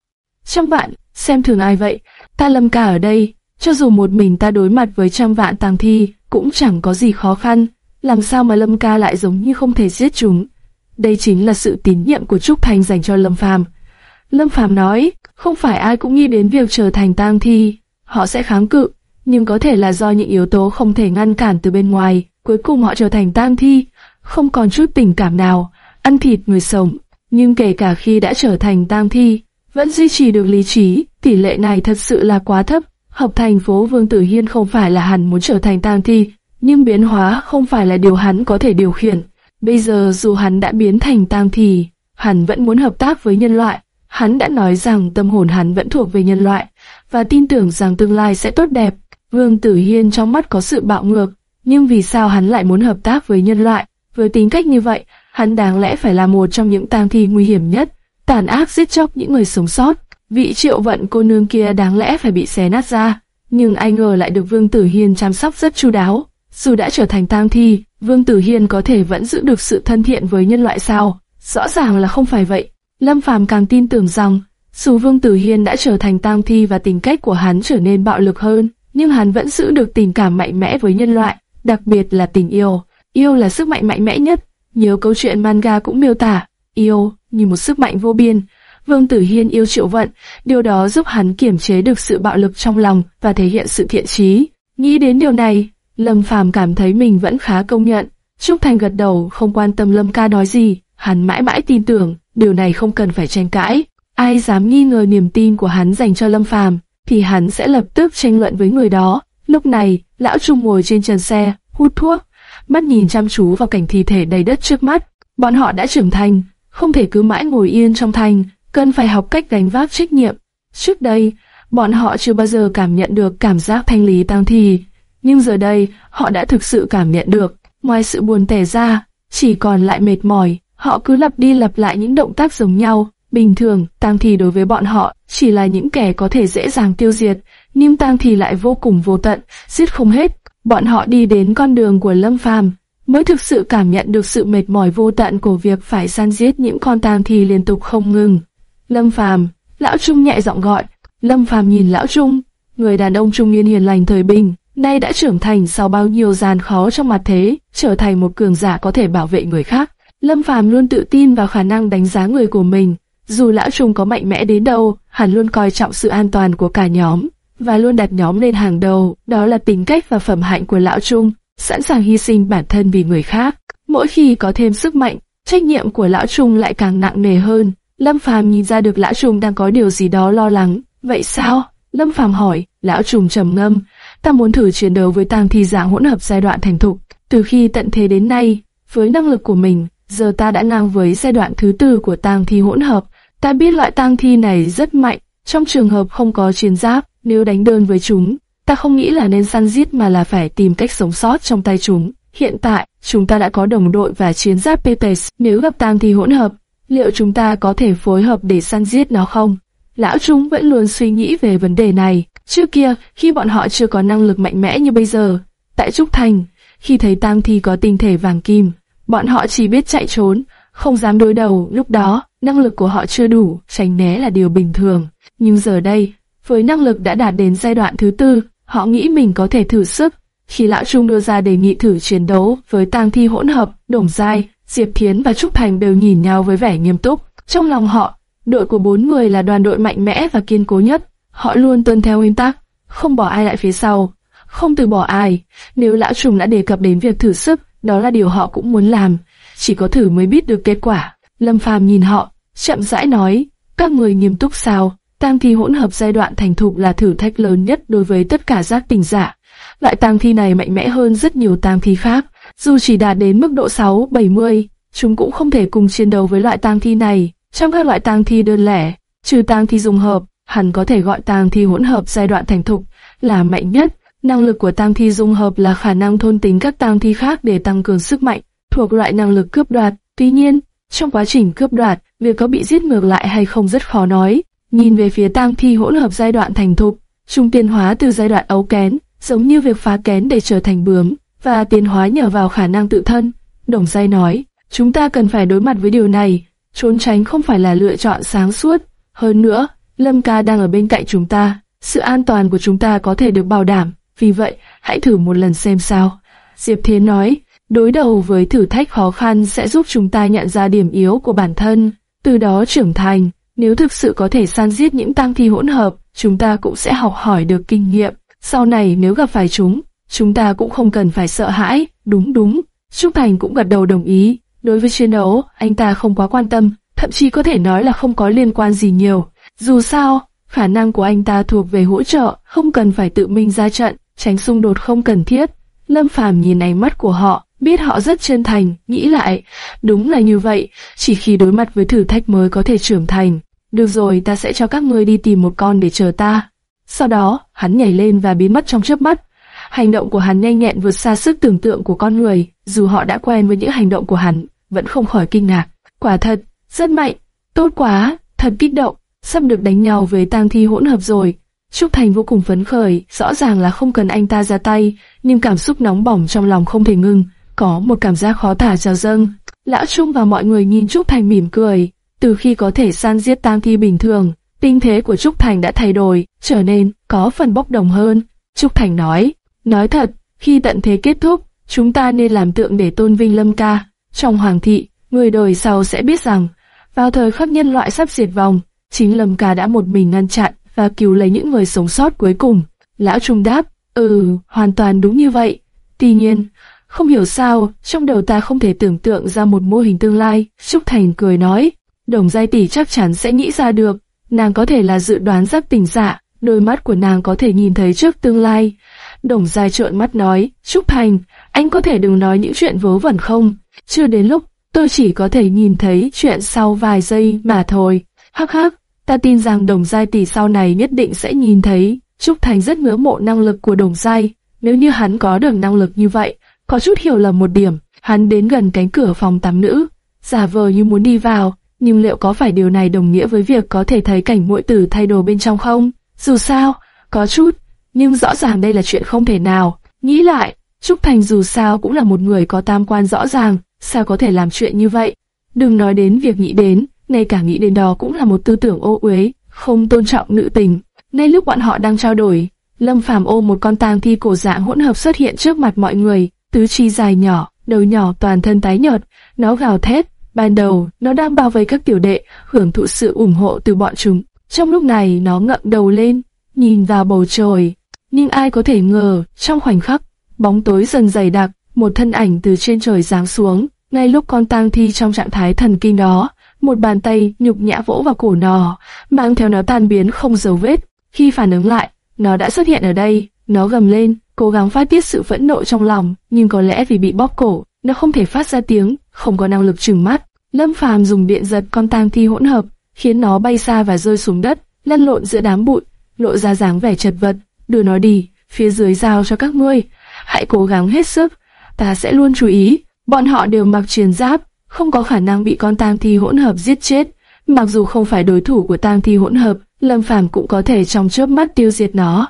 Trăm vạn, xem thường ai vậy? Ta Lâm ca ở đây, cho dù một mình ta đối mặt với trăm vạn tang thi, cũng chẳng có gì khó khăn. Làm sao mà Lâm ca lại giống như không thể giết chúng? Đây chính là sự tín nhiệm của Trúc Thành dành cho Lâm Phàm. Lâm Phàm nói, không phải ai cũng nghĩ đến việc trở thành tang thi, họ sẽ kháng cự, nhưng có thể là do những yếu tố không thể ngăn cản từ bên ngoài, cuối cùng họ trở thành tang thi, không còn chút tình cảm nào, ăn thịt người sống. Nhưng kể cả khi đã trở thành tang thi, vẫn duy trì được lý trí, tỷ lệ này thật sự là quá thấp. Hợp thành phố Vương Tử Hiên không phải là hắn muốn trở thành tang thi, nhưng biến hóa không phải là điều hắn có thể điều khiển. Bây giờ dù hắn đã biến thành tang thi, hắn vẫn muốn hợp tác với nhân loại. Hắn đã nói rằng tâm hồn hắn vẫn thuộc về nhân loại, và tin tưởng rằng tương lai sẽ tốt đẹp. Vương Tử Hiên trong mắt có sự bạo ngược, nhưng vì sao hắn lại muốn hợp tác với nhân loại? Với tính cách như vậy, hắn đáng lẽ phải là một trong những tang thi nguy hiểm nhất, tàn ác giết chóc những người sống sót. Vị triệu vận cô nương kia đáng lẽ phải bị xé nát ra, nhưng ai ngờ lại được Vương Tử Hiên chăm sóc rất chu đáo. Dù đã trở thành tang thi, Vương Tử Hiên có thể vẫn giữ được sự thân thiện với nhân loại sao? Rõ ràng là không phải vậy. Lâm Phàm càng tin tưởng rằng, dù Vương Tử Hiên đã trở thành tang thi và tính cách của hắn trở nên bạo lực hơn, nhưng hắn vẫn giữ được tình cảm mạnh mẽ với nhân loại, đặc biệt là tình yêu. Yêu là sức mạnh mạnh mẽ nhất. Nhiều câu chuyện manga cũng miêu tả yêu như một sức mạnh vô biên. Vương Tử Hiên yêu Triệu Vận, điều đó giúp hắn kiểm chế được sự bạo lực trong lòng và thể hiện sự thiện trí. Nghĩ đến điều này, Lâm Phàm cảm thấy mình vẫn khá công nhận. Trúc Thành gật đầu, không quan tâm Lâm Ca nói gì, hắn mãi mãi tin tưởng, điều này không cần phải tranh cãi. Ai dám nghi ngờ niềm tin của hắn dành cho Lâm Phàm, thì hắn sẽ lập tức tranh luận với người đó. Lúc này, lão Trung ngồi trên trần xe, hút thuốc, mắt nhìn chăm chú vào cảnh thi thể đầy đất trước mắt. Bọn họ đã trưởng thành, không thể cứ mãi ngồi yên trong thành, cần phải học cách gánh vác trách nhiệm. Trước đây, bọn họ chưa bao giờ cảm nhận được cảm giác thanh lý tang thi, nhưng giờ đây, họ đã thực sự cảm nhận được, ngoài sự buồn tẻ ra, chỉ còn lại mệt mỏi, họ cứ lặp đi lặp lại những động tác giống nhau. Bình thường, tang thi đối với bọn họ chỉ là những kẻ có thể dễ dàng tiêu diệt, nhưng tang thi lại vô cùng vô tận, giết không hết. Bọn họ đi đến con đường của Lâm Phàm, mới thực sự cảm nhận được sự mệt mỏi vô tận của việc phải săn giết những con tang thi liên tục không ngừng. Lâm Phàm, lão Trung nhẹ giọng gọi. Lâm Phàm nhìn lão Trung, người đàn ông trung niên hiền lành thời bình, nay đã trưởng thành sau bao nhiêu gian khó trong mặt thế, trở thành một cường giả có thể bảo vệ người khác. Lâm Phàm luôn tự tin vào khả năng đánh giá người của mình, dù lão Trung có mạnh mẽ đến đâu, hắn luôn coi trọng sự an toàn của cả nhóm và luôn đặt nhóm lên hàng đầu, đó là tính cách và phẩm hạnh của lão Trung sẵn sàng hy sinh bản thân vì người khác. Mỗi khi có thêm sức mạnh, trách nhiệm của lão Trung lại càng nặng nề hơn. Lâm Phàm nhìn ra được lão Trung đang có điều gì đó lo lắng. Vậy sao? Lâm Phàm hỏi. Lão Trung trầm ngâm. Ta muốn thử chiến đấu với tang thi dạng hỗn hợp giai đoạn thành thục. Từ khi tận thế đến nay, với năng lực của mình, giờ ta đã ngang với giai đoạn thứ tư của tang thi hỗn hợp. Ta Ta biết loại tang thi này rất mạnh, trong trường hợp không có chiến giáp, nếu đánh đơn với chúng, ta không nghĩ là nên săn giết mà là phải tìm cách sống sót trong tay chúng. Hiện tại, chúng ta đã có đồng đội và chiến giáp Pepes. nếu gặp tang thì hỗn hợp, liệu chúng ta có thể phối hợp để săn giết nó không? Lão Trung vẫn luôn suy nghĩ về vấn đề này. Trước kia, khi bọn họ chưa có năng lực mạnh mẽ như bây giờ, tại Trúc Thành, khi thấy tang thi có tinh thể vàng kim, bọn họ chỉ biết chạy trốn, không dám đối đầu. Lúc đó, năng lực của họ chưa đủ, tránh né là điều bình thường. Nhưng giờ đây, với năng lực đã đạt đến giai đoạn thứ tư, họ nghĩ mình có thể thử sức. Khi Lão Trung đưa ra đề nghị thử chiến đấu với tang thi hỗn hợp, Đồng Giai, Diệp Thiến và Trúc Thành đều nhìn nhau với vẻ nghiêm túc. Trong lòng họ, đội của bốn người là đoàn đội mạnh mẽ và kiên cố nhất. Họ luôn tuân theo nguyên tắc, không bỏ ai lại phía sau, không từ bỏ ai. Nếu Lão trung đã đề cập đến việc thử sức, đó là điều họ cũng muốn làm. Chỉ có thử mới biết được kết quả. Lâm Phàm nhìn họ, chậm rãi nói, các người nghiêm túc sao? Tang thi hỗn hợp giai đoạn thành thục là thử thách lớn nhất đối với tất cả giác tỉnh giả. Loại tang thi này mạnh mẽ hơn rất nhiều tang thi khác, dù chỉ đạt đến mức độ 6, 70, chúng cũng không thể cùng chiến đấu với loại tang thi này. Trong các loại tang thi đơn lẻ, trừ tang thi dung hợp, hẳn có thể gọi tang thi hỗn hợp giai đoạn thành thục là mạnh nhất. Năng lực của tang thi dung hợp là khả năng thôn tính các tang thi khác để tăng cường sức mạnh, thuộc loại năng lực cướp đoạt. Tuy nhiên, trong quá trình cướp đoạt, việc có bị giết ngược lại hay không rất khó nói. Nhìn về phía tang thi hỗn hợp giai đoạn thành thục, trung tiến hóa từ giai đoạn ấu kén, giống như việc phá kén để trở thành bướm, và tiến hóa nhờ vào khả năng tự thân. Đồng Giai nói, chúng ta cần phải đối mặt với điều này, trốn tránh không phải là lựa chọn sáng suốt. Hơn nữa, Lâm ca đang ở bên cạnh chúng ta, sự an toàn của chúng ta có thể được bảo đảm, vì vậy hãy thử một lần xem sao. Diệp Thiên nói, đối đầu với thử thách khó khăn sẽ giúp chúng ta nhận ra điểm yếu của bản thân, từ đó trưởng thành. Nếu thực sự có thể san giết những tang thi hỗn hợp, chúng ta cũng sẽ học hỏi được kinh nghiệm. Sau này nếu gặp phải chúng, chúng ta cũng không cần phải sợ hãi. Đúng đúng, Trúc Thành cũng gật đầu đồng ý. Đối với chiến đấu, anh ta không quá quan tâm, thậm chí có thể nói là không có liên quan gì nhiều. Dù sao, khả năng của anh ta thuộc về hỗ trợ, không cần phải tự mình ra trận, tránh xung đột không cần thiết. Lâm Phàm nhìn ánh mắt của họ, biết họ rất chân thành, nghĩ lại, đúng là như vậy, chỉ khi đối mặt với thử thách mới có thể trưởng thành. Được rồi, ta sẽ cho các ngươi đi tìm một con để chờ ta. Sau đó, hắn nhảy lên và biến mất trong chớp mắt. Hành động của hắn nhanh nhẹn vượt xa sức tưởng tượng của con người, dù họ đã quen với những hành động của hắn, vẫn không khỏi kinh ngạc. Quả thật, rất mạnh, tốt quá, thật kích động, sắp được đánh nhau với tang thi hỗn hợp rồi. Trúc Thành vô cùng phấn khởi, rõ ràng là không cần anh ta ra tay, nhưng cảm xúc nóng bỏng trong lòng không thể ngừng, có một cảm giác khó tả trào dâng. Lão Trung và mọi người nhìn Trúc Thành mỉm cười, từ khi có thể san giết tang thi bình thường, tinh thế của Trúc Thành đã thay đổi, trở nên có phần bốc đồng hơn. Trúc Thành nói, nói thật, khi tận thế kết thúc, chúng ta nên làm tượng để tôn vinh Lâm Ca. Trong Hoàng thị, người đời sau sẽ biết rằng, vào thời khắc nhân loại sắp diệt vong, chính Lâm Ca đã một mình ngăn chặn và cứu lấy những người sống sót cuối cùng. Lão Trung đáp, ừ, hoàn toàn đúng như vậy. Tuy nhiên, không hiểu sao, trong đầu ta không thể tưởng tượng ra một mô hình tương lai. Trúc Thành cười nói, đồng giai tỷ chắc chắn sẽ nghĩ ra được. Nàng có thể là dự đoán giáp tình dạ, đôi mắt của nàng có thể nhìn thấy trước tương lai. Đồng giai trợn mắt nói, Trúc Thành, anh có thể đừng nói những chuyện vớ vẩn không? Chưa đến lúc, tôi chỉ có thể nhìn thấy chuyện sau vài giây mà thôi. Hắc hắc, ta tin rằng đồng giai tỷ sau này nhất định sẽ nhìn thấy. Trúc Thành rất ngưỡng mộ năng lực của đồng giai. Nếu như hắn có được năng lực như vậy, có chút hiểu lầm một điểm, hắn đến gần cánh cửa phòng tắm nữ, giả vờ như muốn đi vào, nhưng liệu có phải điều này đồng nghĩa với việc có thể thấy cảnh muội tử thay đồ bên trong không? Dù sao, có chút, nhưng rõ ràng đây là chuyện không thể nào. Nghĩ lại, Trúc Thành dù sao cũng là một người có tam quan rõ ràng, sao có thể làm chuyện như vậy? Đừng nói đến việc nghĩ đến, ngay cả nghĩ đến đó cũng là một tư tưởng ô uế, không tôn trọng nữ tình. Ngay lúc bọn họ đang trao đổi, Lâm Phàm ôm một con tang thi cổ dạng hỗn hợp xuất hiện trước mặt mọi người, tứ chi dài nhỏ, đầu nhỏ toàn thân tái nhợt, nó gào thét. Ban đầu, nó đang bao vây các tiểu đệ, hưởng thụ sự ủng hộ từ bọn chúng. Trong lúc này, nó ngậm đầu lên, nhìn vào bầu trời. Nhưng ai có thể ngờ, trong khoảnh khắc, bóng tối dần dày đặc, một thân ảnh từ trên trời giáng xuống. Ngay lúc con tang thi trong trạng thái thần kinh đó, một bàn tay nhục nhã vỗ vào cổ nó, mang theo nó tan biến không dấu vết. Khi phản ứng lại, nó đã xuất hiện ở đây, nó gầm lên, cố gắng phát tiết sự phẫn nộ trong lòng, nhưng có lẽ vì bị bóp cổ, nó không thể phát ra tiếng, không có năng lực trừng mắt. Lâm Phàm dùng điện giật con tang thi hỗn hợp, khiến nó bay xa và rơi xuống đất, lăn lộn giữa đám bụi, lộ ra dáng vẻ chật vật. Đưa nó đi, phía dưới giao cho các ngươi. Hãy cố gắng hết sức, ta sẽ luôn chú ý. Bọn họ đều mặc truyền giáp, không có khả năng bị con tang thi hỗn hợp giết chết. Mặc dù không phải đối thủ của tang thi hỗn hợp, Lâm Phàm cũng có thể trong chớp mắt tiêu diệt nó.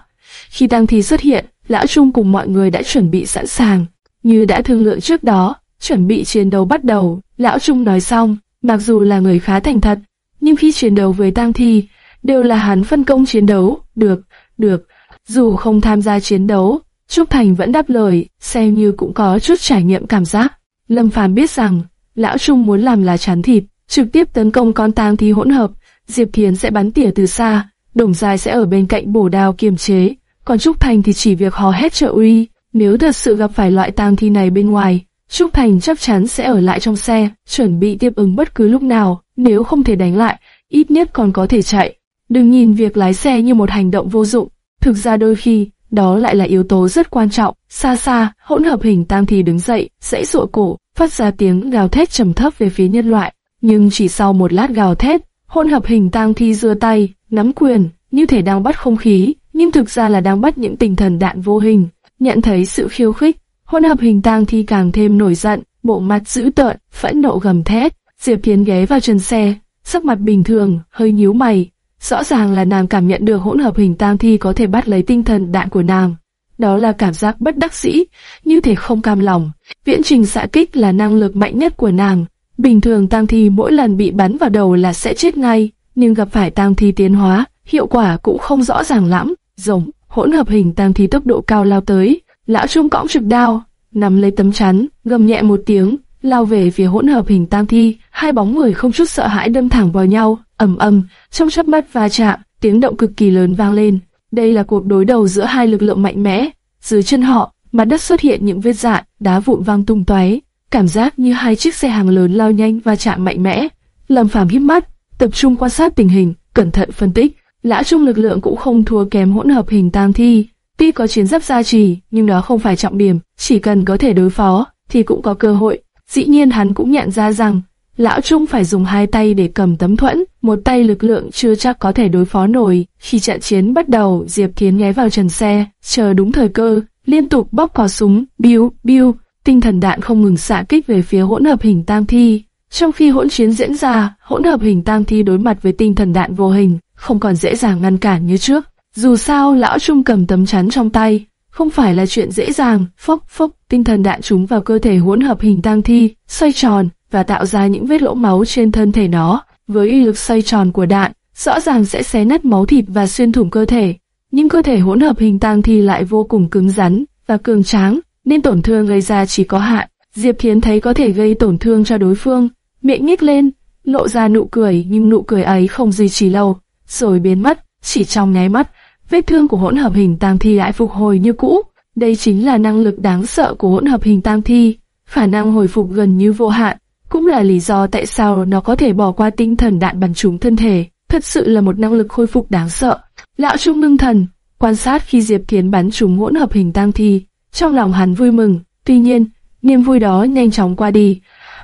Khi tang thi xuất hiện, Lão Trung cùng mọi người đã chuẩn bị sẵn sàng, như đã thương lượng trước đó, chuẩn bị chiến đấu bắt đầu. Lão Trung nói xong, mặc dù là người khá thành thật, nhưng khi chiến đấu với tang thi, đều là hắn phân công chiến đấu. Được, được, dù không tham gia chiến đấu, Trúc Thành vẫn đáp lời, xem như cũng có chút trải nghiệm cảm giác. Lâm Phàm biết rằng, Lão Trung muốn làm là chán thịt, trực tiếp tấn công con tang thi hỗn hợp, Diệp Thiến sẽ bắn tỉa từ xa, Đồng Dài sẽ ở bên cạnh bổ đao kiềm chế, còn Trúc Thành thì chỉ việc hò hét trợ uy. Nếu thật sự gặp phải loại tang thi này bên ngoài, Trúc Thành chắc chắn sẽ ở lại trong xe, chuẩn bị tiếp ứng bất cứ lúc nào, nếu không thể đánh lại, ít nhất còn có thể chạy. Đừng nhìn việc lái xe như một hành động vô dụng, thực ra đôi khi, đó lại là yếu tố rất quan trọng. Xa xa, hỗn hợp hình tang thì đứng dậy, dãy sụa cổ, phát ra tiếng gào thét trầm thấp về phía nhân loại. Nhưng chỉ sau một lát gào thét, hỗn hợp hình tang thi giơ tay, nắm quyền, như thể đang bắt không khí, nhưng thực ra là đang bắt những tinh thần đạn vô hình. Nhận thấy sự khiêu khích, hỗn hợp hình tang thi càng thêm nổi giận, bộ mặt dữ tợn, phẫn nộ gầm thét. Diệp Thiến ghé vào chân xe, sắc mặt bình thường, hơi nhíu mày. Rõ ràng là nàng cảm nhận được hỗn hợp hình tang thi có thể bắt lấy tinh thần đạn của nàng. Đó là cảm giác bất đắc dĩ, như thể không cam lòng. Viễn trình xạ kích là năng lực mạnh nhất của nàng. Bình thường tang thi mỗi lần bị bắn vào đầu là sẽ chết ngay, nhưng gặp phải tang thi tiến hóa, hiệu quả cũng không rõ ràng lắm. Rồng, hỗn hợp hình tang thi tốc độ cao lao tới, lão trung cõng trực đao, nắm lấy tấm chắn, gầm nhẹ một tiếng, lao về phía hỗn hợp hình tang thi, hai bóng người không chút sợ hãi đâm thẳng vào nhau, ầm ầm, trong chớp mắt va chạm, tiếng động cực kỳ lớn vang lên. Đây là cuộc đối đầu giữa hai lực lượng mạnh mẽ. Dưới chân họ, mặt đất xuất hiện những vết dạn, đá vụn vang tung tóe, cảm giác như hai chiếc xe hàng lớn lao nhanh va chạm mạnh mẽ. Lâm Phàm híp mắt, tập trung quan sát tình hình, cẩn thận phân tích. Lã trung lực lượng cũng không thua kém hỗn hợp hình tang thi. Tuy có chiến giáp gia trì, nhưng đó không phải trọng điểm, chỉ cần có thể đối phó, thì cũng có cơ hội. Dĩ nhiên hắn cũng nhận ra rằng, lão trung phải dùng hai tay để cầm tấm thuẫn, một tay lực lượng chưa chắc có thể đối phó nổi. Khi trận chiến bắt đầu, Diệp Kiến ghé vào trần xe, chờ đúng thời cơ, liên tục bóp cò súng, biu, biu, tinh thần đạn không ngừng xạ kích về phía hỗn hợp hình tang thi. Trong khi hỗn chiến diễn ra, hỗn hợp hình tang thi đối mặt với tinh thần đạn vô hình, không còn dễ dàng ngăn cản như trước. Dù sao, lão trung cầm tấm chắn trong tay, không phải là chuyện dễ dàng. Phốc phốc, tinh thần đạn trúng vào cơ thể hỗn hợp hình tang thi, xoay tròn và tạo ra những vết lỗ máu trên thân thể nó. Với uy lực xoay tròn của đạn, rõ ràng sẽ xé nứt máu thịt và xuyên thủng cơ thể. Nhưng cơ thể hỗn hợp hình tang thi lại vô cùng cứng rắn và cường tráng, nên tổn thương gây ra chỉ có hạn. Diệp Thiến thấy có thể gây tổn thương cho đối phương, miệng nhếch lên, lộ ra nụ cười nhưng nụ cười ấy không duy trì lâu, rồi biến mất, chỉ trong nháy mắt, vết thương của hỗn hợp hình tam thi lại phục hồi như cũ. Đây chính là năng lực đáng sợ của hỗn hợp hình tam thi, khả năng hồi phục gần như vô hạn, cũng là lý do tại sao nó có thể bỏ qua tinh thần đạn bắn trúng thân thể, thật sự là một năng lực khôi phục đáng sợ. Lão Trung ngưng thần, quan sát khi Diệp Kiến bắn trúng hỗn hợp hình tam thi, trong lòng hắn vui mừng, tuy nhiên, niềm vui đó nhanh chóng qua đi,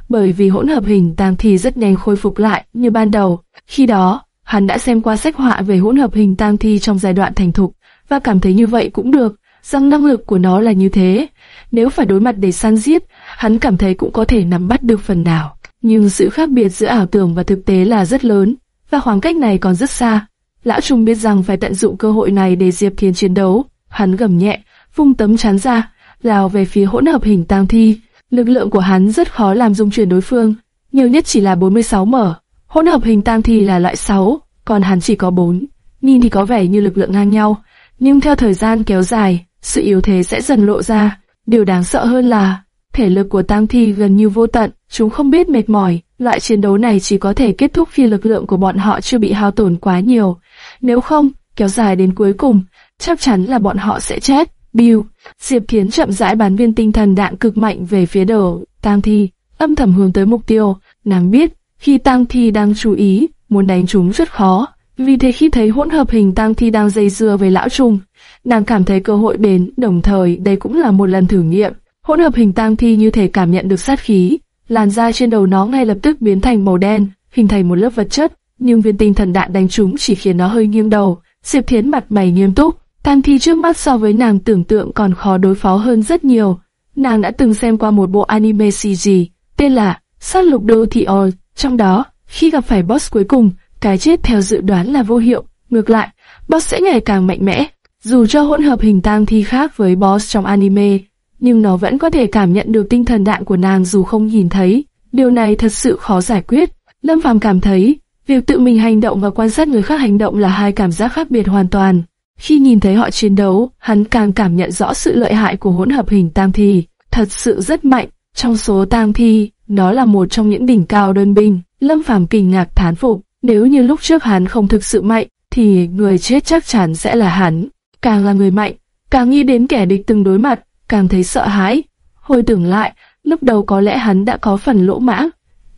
bởi vì hỗn hợp hình tam thi rất nhanh khôi phục lại như ban đầu. Khi đó, hắn đã xem qua sách họa về hỗn hợp hình tang thi trong giai đoạn thành thục và cảm thấy như vậy cũng được, rằng năng lực của nó là như thế. Nếu phải đối mặt để săn giết, hắn cảm thấy cũng có thể nắm bắt được phần nào. Nhưng sự khác biệt giữa ảo tưởng và thực tế là rất lớn, và khoảng cách này còn rất xa. Lão Trung biết rằng phải tận dụng cơ hội này để Diệp Thiên chiến đấu. Hắn gầm nhẹ, vung tấm chắn ra, lao về phía hỗn hợp hình tang thi. Lực lượng của hắn rất khó làm dung chuyển đối phương, nhiều nhất chỉ là 46 mở. Hỗn hợp hình tam thi là loại 6, còn hắn chỉ có 4. Nhìn thì có vẻ như lực lượng ngang nhau, nhưng theo thời gian kéo dài, sự yếu thế sẽ dần lộ ra. Điều đáng sợ hơn là, thể lực của tang thi gần như vô tận, chúng không biết mệt mỏi. Loại chiến đấu này chỉ có thể kết thúc khi lực lượng của bọn họ chưa bị hao tổn quá nhiều. Nếu không, kéo dài đến cuối cùng, chắc chắn là bọn họ sẽ chết. Bill, Diệp Kiến chậm rãi bán viên tinh thần đạn cực mạnh về phía đầu tang thi, âm thầm hướng tới mục tiêu. Nàng biết, khi tang thi đang chú ý, muốn đánh chúng rất khó. Vì thế khi thấy hỗn hợp hình tang thi đang dây dưa với lão trùng, nàng cảm thấy cơ hội đến, đồng thời đây cũng là một lần thử nghiệm. Hỗn hợp hình tang thi như thể cảm nhận được sát khí, làn da trên đầu nó ngay lập tức biến thành màu đen, hình thành một lớp vật chất, nhưng viên tinh thần đạn đánh trúng chỉ khiến nó hơi nghiêng đầu. Diệp Thiến mặt mày nghiêm túc, tang thi trước mắt so với nàng tưởng tượng còn khó đối phó hơn rất nhiều. Nàng đã từng xem qua một bộ anime CG, tên là Sát lục đô thị Or, trong đó, khi gặp phải boss cuối cùng, cái chết theo dự đoán là vô hiệu, ngược lại, boss sẽ ngày càng mạnh mẽ. Dù cho hỗn hợp hình tang thi khác với boss trong anime, nhưng nó vẫn có thể cảm nhận được tinh thần đạn của nàng dù không nhìn thấy. Điều này thật sự khó giải quyết. Lâm Phàm cảm thấy, việc tự mình hành động và quan sát người khác hành động là hai cảm giác khác biệt hoàn toàn. Khi nhìn thấy họ chiến đấu, hắn càng cảm nhận rõ sự lợi hại của hỗn hợp hình tang thi, thật sự rất mạnh. Trong số tang thi, nó là một trong những đỉnh cao đơn binh. Lâm Phàm kinh ngạc thán phục, nếu như lúc trước hắn không thực sự mạnh, thì người chết chắc chắn sẽ là hắn. Càng là người mạnh, càng nghĩ đến kẻ địch từng đối mặt, càng thấy sợ hãi. Hồi tưởng lại, lúc đầu có lẽ hắn đã có phần lỗ mãng.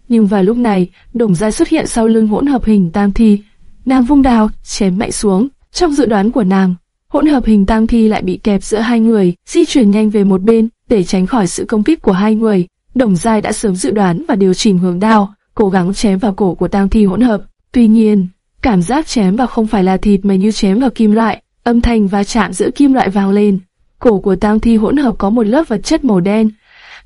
Nhưng vào lúc này, đồng gia xuất hiện sau lưng hỗn hợp hình tam thi. Nàng vung đao, chém mạnh xuống. Trong dự đoán của nàng, hỗn hợp hình tam thi lại bị kẹp giữa hai người, di chuyển nhanh về một bên để tránh khỏi sự công kích của hai người. Đồng giai đã sớm dự đoán và điều chỉnh hướng đao, cố gắng chém vào cổ của Tang thi hỗn hợp. Tuy nhiên, cảm giác chém vào không phải là thịt mà như chém vào kim loại, âm thanh va chạm giữa kim loại vang lên. Cổ của Tang thi hỗn hợp có một lớp vật chất màu đen,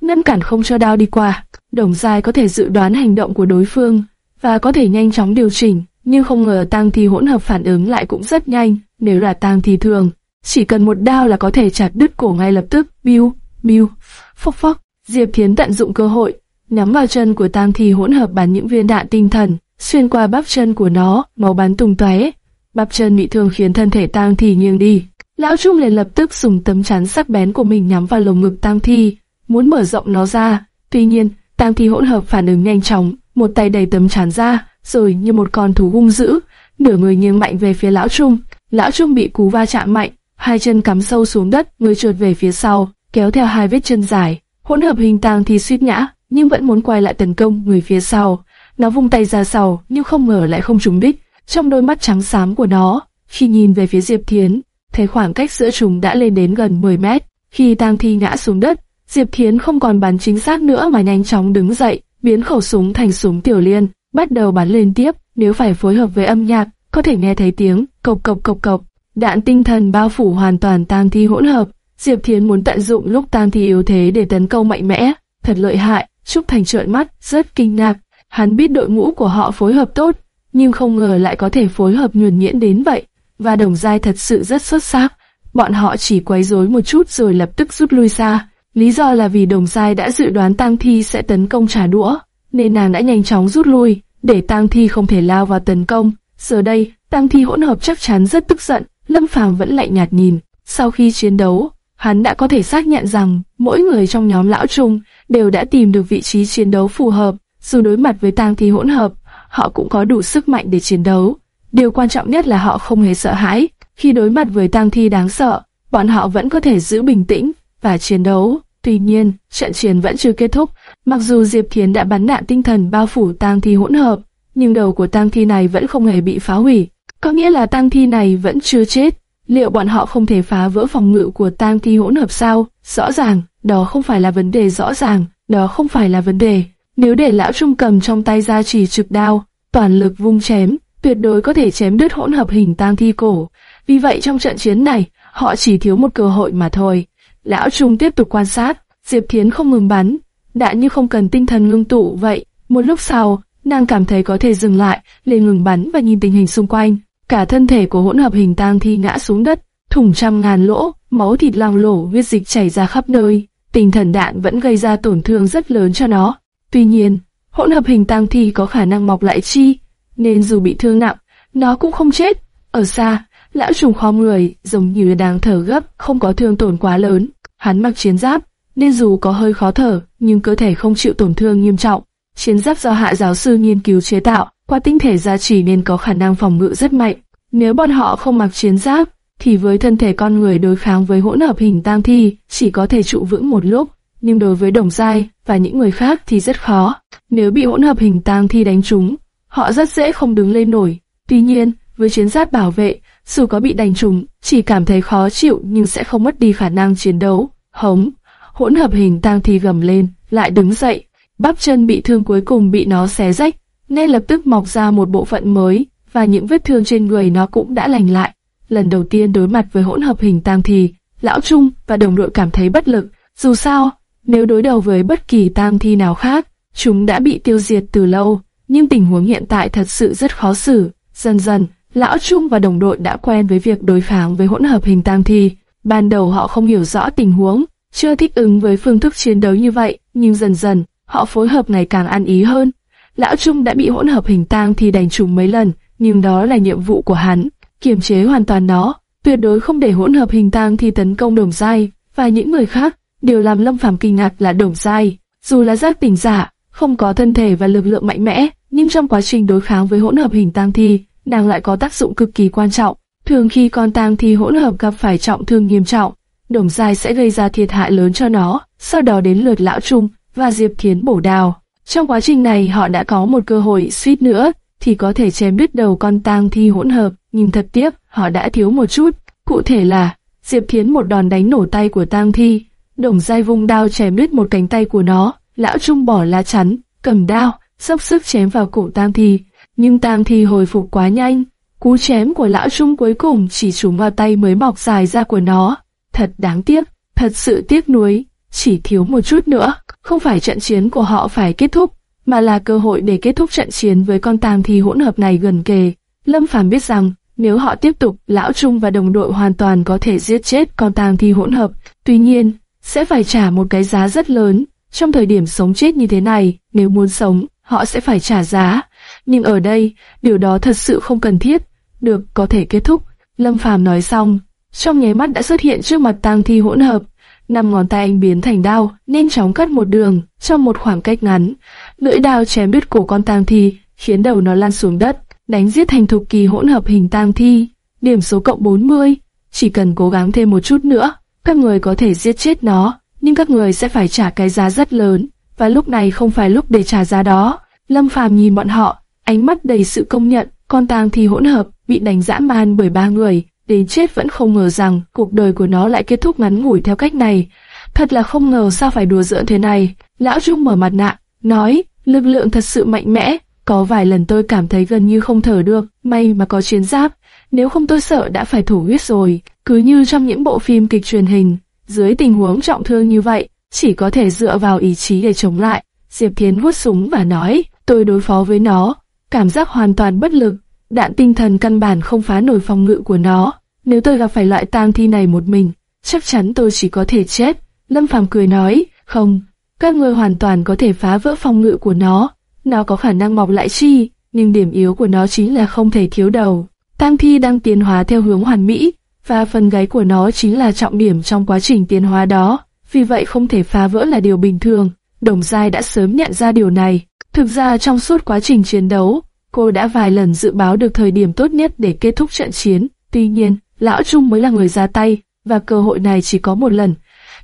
ngăn cản không cho đao đi qua. Đồng giai có thể dự đoán hành động của đối phương và có thể nhanh chóng điều chỉnh, nhưng không ngờ tang thi hỗn hợp phản ứng lại cũng rất nhanh. Nếu là tang thi thường, chỉ cần một đao là có thể chặt đứt cổ ngay lập tức. Biu, biu, phốc phốc. Diệp Thiến tận dụng cơ hội, nắm vào chân của tang thi hỗn hợp bắn những viên đạn tinh thần, xuyên qua bắp chân của nó, máu bắn tung tóe. Bắp chân bị thương khiến thân thể tang thi nghiêng đi. Lão Trung liền lập tức dùng tấm chắn sắc bén của mình nhắm vào lồng ngực tang thi, muốn mở rộng nó ra. Tuy nhiên, tang thi hỗn hợp phản ứng nhanh chóng, một tay đẩy tấm chắn ra, rồi như một con thú hung dữ, nửa người nghiêng mạnh về phía lão Trung. Lão Trung bị cú va chạm mạnh, hai chân cắm sâu xuống đất, người trượt về phía sau, kéo theo hai vết chân dài. Hỗn hợp hình tang thì suýt ngã, nhưng vẫn muốn quay lại tấn công người phía sau. Nó vung tay ra sau, nhưng không ngờ lại không trúng đích. Trong đôi mắt trắng xám của nó, khi nhìn về phía Diệp Thiến, thấy khoảng cách giữa chúng đã lên đến gần 10 mét. Khi tang thi ngã xuống đất, Diệp Thiến không còn bắn chính xác nữa mà nhanh chóng đứng dậy, biến khẩu súng thành súng tiểu liên, bắt đầu bắn lên tiếp. Nếu phải phối hợp với âm nhạc, có thể nghe thấy tiếng cộc cộc cộc cộc. Đạn tinh thần bao phủ hoàn toàn tang thi hỗn hợp. Diệp Thiến muốn tận dụng lúc tang thi yếu thế để tấn công mạnh mẽ, thật lợi hại. Trúc Thành trợn mắt, rất kinh ngạc. Hắn biết đội ngũ của họ phối hợp tốt, nhưng không ngờ lại có thể phối hợp nhuần nhuyễn đến vậy và đồng giai thật sự rất xuất sắc. Bọn họ chỉ quấy rối một chút rồi lập tức rút lui xa. Lý do là vì đồng giai đã dự đoán tang thi sẽ tấn công trả đũa, nên nàng đã nhanh chóng rút lui, để tang thi không thể lao vào tấn công. Giờ đây, tang thi hỗn hợp chắc chắn rất tức giận, Lâm Phàm vẫn lạnh nhạt nhìn. Sau khi chiến đấu, hắn đã có thể xác nhận rằng mỗi người trong nhóm lão trung đều đã tìm được vị trí chiến đấu phù hợp. Dù đối mặt với tang thi hỗn hợp, họ cũng có đủ sức mạnh để chiến đấu. Điều quan trọng nhất là họ không hề sợ hãi. Khi đối mặt với tang thi đáng sợ, bọn họ vẫn có thể giữ bình tĩnh và chiến đấu. Tuy nhiên, trận chiến vẫn chưa kết thúc. Mặc dù Diệp Thiến đã bắn đạn tinh thần bao phủ tang thi hỗn hợp, nhưng đầu của tang thi này vẫn không hề bị phá hủy. Có nghĩa là tang thi này vẫn chưa chết. Liệu bọn họ không thể phá vỡ phòng ngự của tang thi hỗn hợp sao? Rõ ràng, đó không phải là vấn đề rõ ràng, đó không phải là vấn đề. Nếu để lão trung cầm trong tay ra chỉ trực đao, toàn lực vung chém, tuyệt đối có thể chém đứt hỗn hợp hình tang thi cổ. Vì vậy trong trận chiến này, họ chỉ thiếu một cơ hội mà thôi. Lão Trung tiếp tục quan sát, Diệp Thiến không ngừng bắn, đã như không cần tinh thần ngưng tụ vậy. Một lúc sau, nàng cảm thấy có thể dừng lại, liền ngừng bắn và nhìn tình hình xung quanh. Cả thân thể của hỗn hợp hình tang thi ngã xuống đất, thủng trăm ngàn lỗ, máu thịt loang lổ, huyết dịch chảy ra khắp nơi. Tinh thần đạn vẫn gây ra tổn thương rất lớn cho nó. Tuy nhiên, hỗn hợp hình tang thi có khả năng mọc lại chi, nên dù bị thương nặng, nó cũng không chết. Ở xa, lão trùng khom người, giống như đang thở gấp, không có thương tổn quá lớn. Hắn mặc chiến giáp, nên dù có hơi khó thở, nhưng cơ thể không chịu tổn thương nghiêm trọng. Chiến giáp do hạ giáo sư nghiên cứu chế tạo, qua tinh thể gia trì nên có khả năng phòng ngự rất mạnh. Nếu bọn họ không mặc chiến giáp, thì với thân thể con người đối kháng với hỗn hợp hình tang thi, chỉ có thể trụ vững một lúc. Nhưng đối với đồng giai và những người khác thì rất khó. Nếu bị hỗn hợp hình tang thi đánh trúng, họ rất dễ không đứng lên nổi. Tuy nhiên, với chiến giáp bảo vệ, dù có bị đánh trúng, chỉ cảm thấy khó chịu nhưng sẽ không mất đi khả năng chiến đấu. Hống, hỗn hợp hình tang thi gầm lên, lại đứng dậy, bắp chân bị thương cuối cùng bị nó xé rách, nên lập tức mọc ra một bộ phận mới, và những vết thương trên người nó cũng đã lành lại. Lần đầu tiên đối mặt với hỗn hợp hình tang thì lão Trung và đồng đội cảm thấy bất lực. Dù sao, nếu đối đầu với bất kỳ tang thi nào khác, chúng đã bị tiêu diệt từ lâu. Nhưng tình huống hiện tại thật sự rất khó xử. Dần dần, lão Trung và đồng đội đã quen với việc đối kháng với hỗn hợp hình tang thi. Ban đầu họ không hiểu rõ tình huống, chưa thích ứng với phương thức chiến đấu như vậy, nhưng dần dần, họ phối hợp ngày càng ăn ý hơn. Lão Trung đã bị hỗn hợp hình tang thi đánh trúng mấy lần, nhưng đó là nhiệm vụ của hắn, kiềm chế hoàn toàn nó, tuyệt đối không để hỗn hợp hình tang thi tấn công Đồng Giai và những người khác. Điều làm Lâm Phàm kinh ngạc là Đồng Giai, dù là giác tỉnh giả, không có thân thể và lực lượng mạnh mẽ, nhưng trong quá trình đối kháng với hỗn hợp hình tang thi, nàng lại có tác dụng cực kỳ quan trọng. Thường khi con tang thi hỗn hợp gặp phải trọng thương nghiêm trọng, Đồng Giai sẽ gây ra thiệt hại lớn cho nó, sau đó đến lượt Lão Trung và Diệp Thiến bổ đào. Trong quá trình này họ đã có một cơ hội suýt nữa thì có thể chém đứt đầu con tang thi hỗn hợp, nhưng thật tiếc họ đã thiếu một chút. Cụ thể là Diệp Thiến một đòn đánh nổ tay của tang thi, Đồng Giai vung đao chém đứt một cánh tay của nó, Lão Trung bỏ lá chắn, cầm đao, dốc sức chém vào cổ tang thi, nhưng tang thi hồi phục quá nhanh. Cú chém của Lão Trung cuối cùng chỉ trúng vào tay mới mọc dài ra của nó. Thật đáng tiếc, thật sự tiếc nuối, chỉ thiếu một chút nữa, không phải trận chiến của họ phải kết thúc, mà là cơ hội để kết thúc trận chiến với con tang thi hỗn hợp này gần kề. Lâm Phàm biết rằng, nếu họ tiếp tục, Lão Trung và đồng đội hoàn toàn có thể giết chết con tang thi hỗn hợp. Tuy nhiên, sẽ phải trả một cái giá rất lớn. Trong thời điểm sống chết như thế này, nếu muốn sống, họ sẽ phải trả giá. Nhưng ở đây, điều đó thật sự không cần thiết. Được, có thể kết thúc. Lâm Phàm nói xong, trong nháy mắt đã xuất hiện trước mặt tang thi hỗn hợp. Năm ngón tay anh biến thành đao, nên chóng cắt một đường, trong một khoảng cách ngắn. Lưỡi đao chém đứt cổ con tang thi, khiến đầu nó lăn xuống đất, đánh giết thành thục kỳ hỗn hợp hình tang thi. Điểm số cộng 40, chỉ cần cố gắng thêm một chút nữa, các người có thể giết chết nó, nhưng các người sẽ phải trả cái giá rất lớn, và lúc này không phải lúc để trả giá đó. Lâm Phàm nhìn bọn họ, ánh mắt đầy sự công nhận, con tang thi hỗn hợp bị đánh dã man bởi ba người, đến chết vẫn không ngờ rằng cuộc đời của nó lại kết thúc ngắn ngủi theo cách này. Thật là không ngờ sao phải đùa giỡn thế này. Lão Trung mở mặt nạ, nói, lực lượng thật sự mạnh mẽ, có vài lần tôi cảm thấy gần như không thở được, may mà có chiến giáp, nếu không tôi sợ đã phải thổ huyết rồi. Cứ như trong những bộ phim kịch truyền hình, dưới tình huống trọng thương như vậy, chỉ có thể dựa vào ý chí để chống lại. Diệp Thiến hút súng và nói, tôi đối phó với nó, cảm giác hoàn toàn bất lực, đạn tinh thần căn bản không phá nổi phòng ngự của nó. Nếu tôi gặp phải loại tang thi này một mình, chắc chắn tôi chỉ có thể chết. Lâm Phàm cười nói, không, các ngươi hoàn toàn có thể phá vỡ phòng ngự của nó. Nó có khả năng mọc lại chi, nhưng điểm yếu của nó chính là không thể thiếu đầu. Tang thi đang tiến hóa theo hướng hoàn mỹ, và phần gáy của nó chính là trọng điểm trong quá trình tiến hóa đó. Vì vậy không thể phá vỡ là điều bình thường. Đồng Giai đã sớm nhận ra điều này. Thực ra trong suốt quá trình chiến đấu, cô đã vài lần dự báo được thời điểm tốt nhất để kết thúc trận chiến. Tuy nhiên, Lão Trung mới là người ra tay, và cơ hội này chỉ có một lần.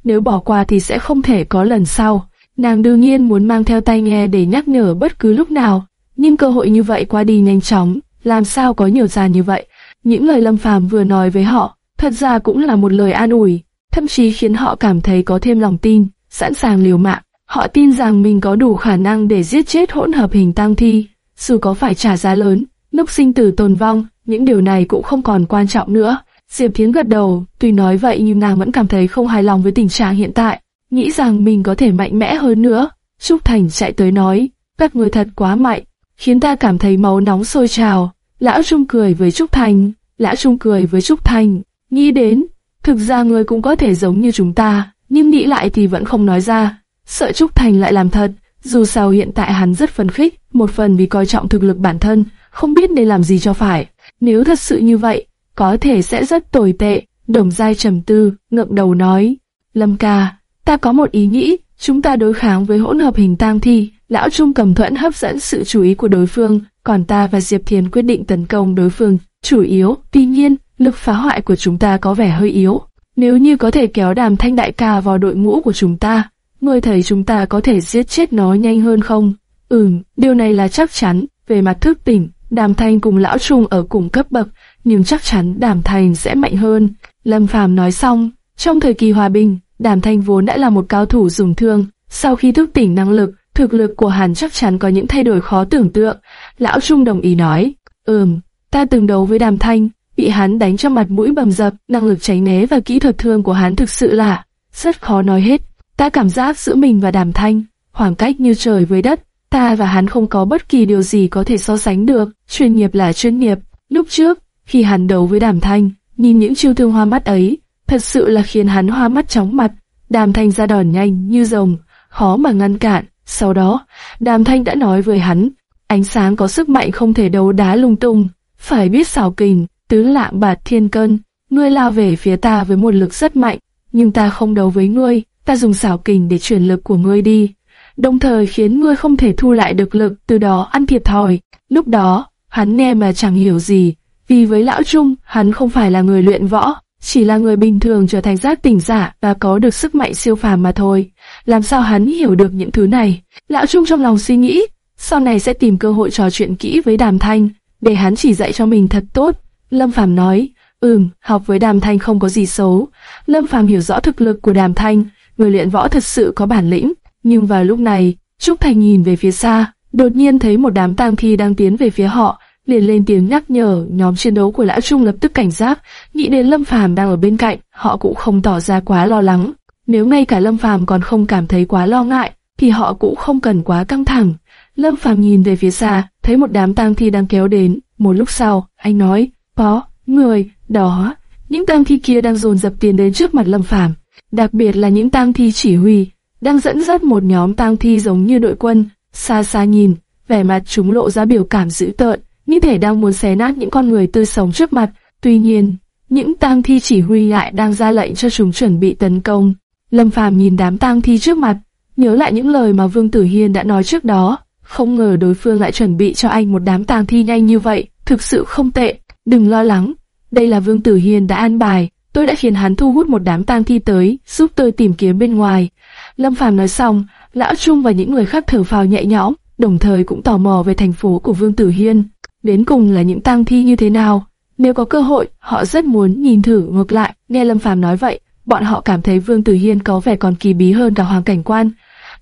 Nếu bỏ qua thì sẽ không thể có lần sau. Nàng đương nhiên muốn mang theo tai nghe để nhắc nhở bất cứ lúc nào, nhưng cơ hội như vậy qua đi nhanh chóng, làm sao có nhiều già như vậy. Những lời Lâm Phàm vừa nói với họ, thật ra cũng là một lời an ủi, thậm chí khiến họ cảm thấy có thêm lòng tin, sẵn sàng liều mạng. Họ tin rằng mình có đủ khả năng để giết chết hỗn hợp hình tang thi, dù có phải trả giá lớn, lúc sinh tử tồn vong, những điều này cũng không còn quan trọng nữa. Diệp Thiến gật đầu, tuy nói vậy nhưng nàng vẫn cảm thấy không hài lòng với tình trạng hiện tại, nghĩ rằng mình có thể mạnh mẽ hơn nữa. Trúc Thành chạy tới nói, các người thật quá mạnh, khiến ta cảm thấy máu nóng sôi trào. Lão Trung cười với Trúc Thành, Lão Trung cười với Trúc Thành, nghĩ đến, thực ra người cũng có thể giống như chúng ta, nhưng nghĩ lại thì vẫn không nói ra, sợ Trúc Thành lại làm thật. Dù sao hiện tại hắn rất phấn khích, một phần vì coi trọng thực lực bản thân, không biết nên làm gì cho phải. Nếu thật sự như vậy, có thể sẽ rất tồi tệ. Đồng Giai trầm tư, ngậm đầu nói, Lâm ca, ta có một ý nghĩ, chúng ta đối kháng với hỗn hợp hình tang thi. Lão Trung cầm thuẫn hấp dẫn sự chú ý của đối phương, còn ta và Diệp Thiền quyết định tấn công đối phương. Chủ yếu, tuy nhiên, lực phá hoại của chúng ta có vẻ hơi yếu. Nếu như có thể kéo đàm thanh đại ca vào đội ngũ của chúng ta, ngươi thấy chúng ta có thể giết chết nó nhanh hơn không? Ừm, điều này là chắc chắn. Về mặt thức tỉnh, đàm thanh cùng lão trung ở cùng cấp bậc, nhưng chắc chắn đàm thanh sẽ mạnh hơn. Lâm Phàm nói xong, trong thời kỳ hòa bình, đàm thanh vốn đã là một cao thủ dùng thương. Sau khi thức tỉnh năng lực, thực lực của hắn chắc chắn có những thay đổi khó tưởng tượng. Lão Trung đồng ý nói, ừm, ta từng đấu với đàm thanh, bị hắn đánh cho mặt mũi bầm dập, năng lực tránh né và kỹ thuật thương của hắn thực sự là rất khó nói hết. Ta cảm giác giữa mình và đàm thanh, khoảng cách như trời với đất, ta và hắn không có bất kỳ điều gì có thể so sánh được, chuyên nghiệp là chuyên nghiệp. Lúc trước, khi hắn đấu với đàm thanh, nhìn những chiêu thương hoa mắt ấy, thật sự là khiến hắn hoa mắt chóng mặt, đàm thanh ra đòn nhanh như rồng, khó mà ngăn cản. Sau đó, đàm thanh đã nói với hắn, ánh sáng có sức mạnh không thể đấu đá lung tung, phải biết xảo kình, tứ lạng bạt thiên cân, ngươi lao về phía ta với một lực rất mạnh, nhưng ta không đấu với ngươi, ta dùng xảo kình để chuyển lực của ngươi đi, đồng thời khiến ngươi không thể thu lại được lực, từ đó ăn thiệt thòi. Lúc đó, hắn nghe mà chẳng hiểu gì, vì với lão Trung, hắn không phải là người luyện võ, chỉ là người bình thường trở thành giác tỉnh giả và có được sức mạnh siêu phàm mà thôi. Làm sao hắn hiểu được những thứ này? Lão Trung trong lòng suy nghĩ, sau này sẽ tìm cơ hội trò chuyện kỹ với Đàm Thanh, để hắn chỉ dạy cho mình thật tốt. Lâm Phàm nói, ừm, học với Đàm Thanh không có gì xấu. Lâm Phàm hiểu rõ thực lực của Đàm Thanh, người luyện võ thật sự có bản lĩnh. Nhưng vào lúc này, Trúc Thành nhìn về phía xa, đột nhiên thấy một đám tang thi đang tiến về phía họ, liền lên tiếng nhắc nhở nhóm chiến đấu của lão trung lập tức cảnh giác, nghĩ đến Lâm Phàm đang ở bên cạnh, họ cũng không tỏ ra quá lo lắng. Nếu ngay cả Lâm Phàm còn không cảm thấy quá lo ngại, thì họ cũng không cần quá căng thẳng. Lâm Phàm nhìn về phía xa, thấy một đám tang thi đang kéo đến. Một lúc sau, anh nói, có người đó, những tang thi kia đang dồn dập tiến đến trước mặt Lâm Phàm, đặc biệt là những tang thi chỉ huy, đang dẫn dắt một nhóm tang thi giống như đội quân. Xa xa nhìn, vẻ mặt chúng lộ ra biểu cảm dữ tợn, như thể đang muốn xé nát những con người tươi sống trước mặt. Tuy nhiên, những tang thi chỉ huy lại đang ra lệnh cho chúng chuẩn bị tấn công. Lâm Phàm nhìn đám tang thi trước mặt, nhớ lại những lời mà Vương Tử Hiên đã nói trước đó, không ngờ đối phương lại chuẩn bị cho anh một đám tang thi nhanh như vậy, thực sự không tệ. Đừng lo lắng, đây là Vương Tử Hiên đã an bài, tôi đã khiến hắn thu hút một đám tang thi tới, giúp tôi tìm kiếm bên ngoài. Lâm Phàm nói xong, Lão Trung và những người khác thở phào nhẹ nhõm, đồng thời cũng tò mò về thành phố của Vương Tử Hiên. Đến cùng là những tang thi như thế nào? Nếu có cơ hội, họ rất muốn nhìn thử ngược lại. Nghe Lâm Phàm nói vậy, bọn họ cảm thấy Vương Tử Hiên có vẻ còn kỳ bí hơn cả Hoàng Cảnh Quan.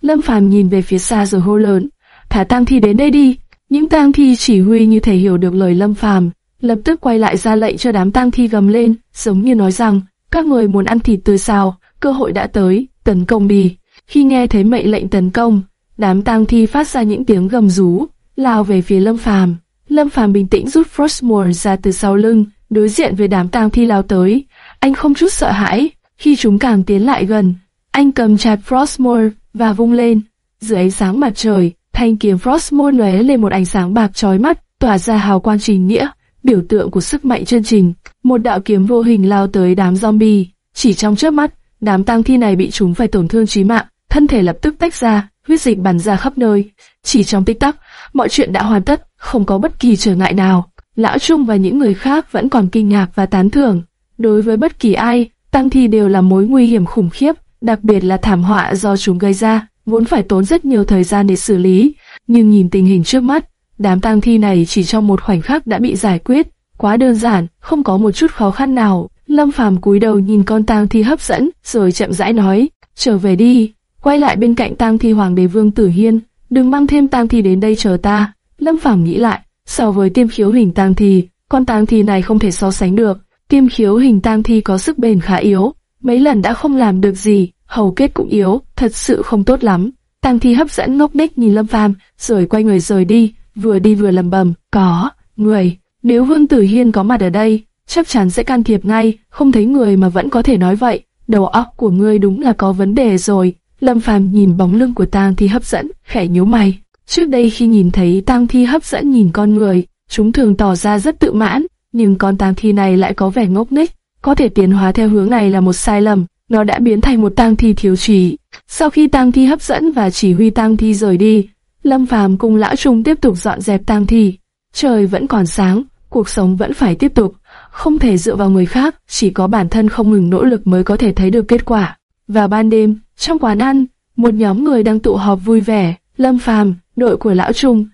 Lâm Phàm nhìn về phía xa rồi hô lớn, thả tang thi đến đây đi. Những tang thi chỉ huy như thể hiểu được lời Lâm Phàm, lập tức quay lại ra lệnh cho đám tang thi gầm lên, giống như nói rằng, các người muốn ăn thịt tươi sao, cơ hội đã tới, tấn công đi. Khi nghe thấy mệnh lệnh tấn công, đám tang thi phát ra những tiếng gầm rú, lao về phía Lâm Phàm. Lâm Phàm bình tĩnh rút Frostmore ra từ sau lưng, đối diện với đám tang thi lao tới. Anh không chút sợ hãi, khi chúng càng tiến lại gần, anh cầm chặt Frostmore và vung lên. Dưới ánh sáng mặt trời, thanh kiếm Frostmore lóe lên một ánh sáng bạc chói mắt, tỏa ra hào quang trình nghĩa, biểu tượng của sức mạnh chân trình. Một đạo kiếm vô hình lao tới đám zombie, chỉ trong chớp mắt, đám tang thi này bị chúng phải tổn thương chí mạng, thân thể lập tức tách ra, huyết dịch bắn ra khắp nơi. Chỉ trong tích tắc, mọi chuyện đã hoàn tất, không có bất kỳ trở ngại nào. Lão Trung và những người khác vẫn còn kinh ngạc và tán thưởng. Đối với bất kỳ ai, tang thi đều là mối nguy hiểm khủng khiếp, đặc biệt là thảm họa do chúng gây ra, vốn phải tốn rất nhiều thời gian để xử lý. Nhưng nhìn tình hình trước mắt, đám tang thi này chỉ trong một khoảnh khắc đã bị giải quyết, quá đơn giản, không có một chút khó khăn nào. Lâm Phàm cúi đầu nhìn con tang thi hấp dẫn, rồi chậm rãi nói, trở về đi, quay lại bên cạnh tang thi hoàng đế vương Tử Hiên, đừng mang thêm tang thi đến đây chờ ta. Lâm Phàm nghĩ lại, so với tiêm khiếu hình tang thi, con tang thi này không thể so sánh được. Tiêm khiếu hình tang thi có sức bền khá yếu, mấy lần đã không làm được gì, hầu kết cũng yếu, thật sự không tốt lắm. Tang thi hấp dẫn ngốc nghếch nhìn Lâm Phàm, rồi quay người rời đi, vừa đi vừa lầm bầm, có, người, nếu Vương Tử Hiên có mặt ở đây, chắc chắn sẽ can thiệp ngay, không thấy người mà vẫn có thể nói vậy, đầu óc của ngươi đúng là có vấn đề rồi. Lâm Phàm nhìn bóng lưng của Tang Thi hấp dẫn, khẽ nhíu mày. Trước đây khi nhìn thấy Tang Thi hấp dẫn nhìn con người, chúng thường tỏ ra rất tự mãn, nhưng con Tang Thi này lại có vẻ ngốc nghếch, có thể tiến hóa theo hướng này là một sai lầm, nó đã biến thành một Tang Thi thiếu trí. Sau khi Tang Thi hấp dẫn và chỉ huy Tang Thi rời đi, Lâm Phàm cùng Lão Trung tiếp tục dọn dẹp Tang Thi. Trời vẫn còn sáng, cuộc sống vẫn phải tiếp tục, không thể dựa vào người khác, chỉ có bản thân không ngừng nỗ lực mới có thể thấy được kết quả. Vào ban đêm, trong quán ăn, một nhóm người đang tụ họp vui vẻ, Lâm Phàm, đội của Lão Trung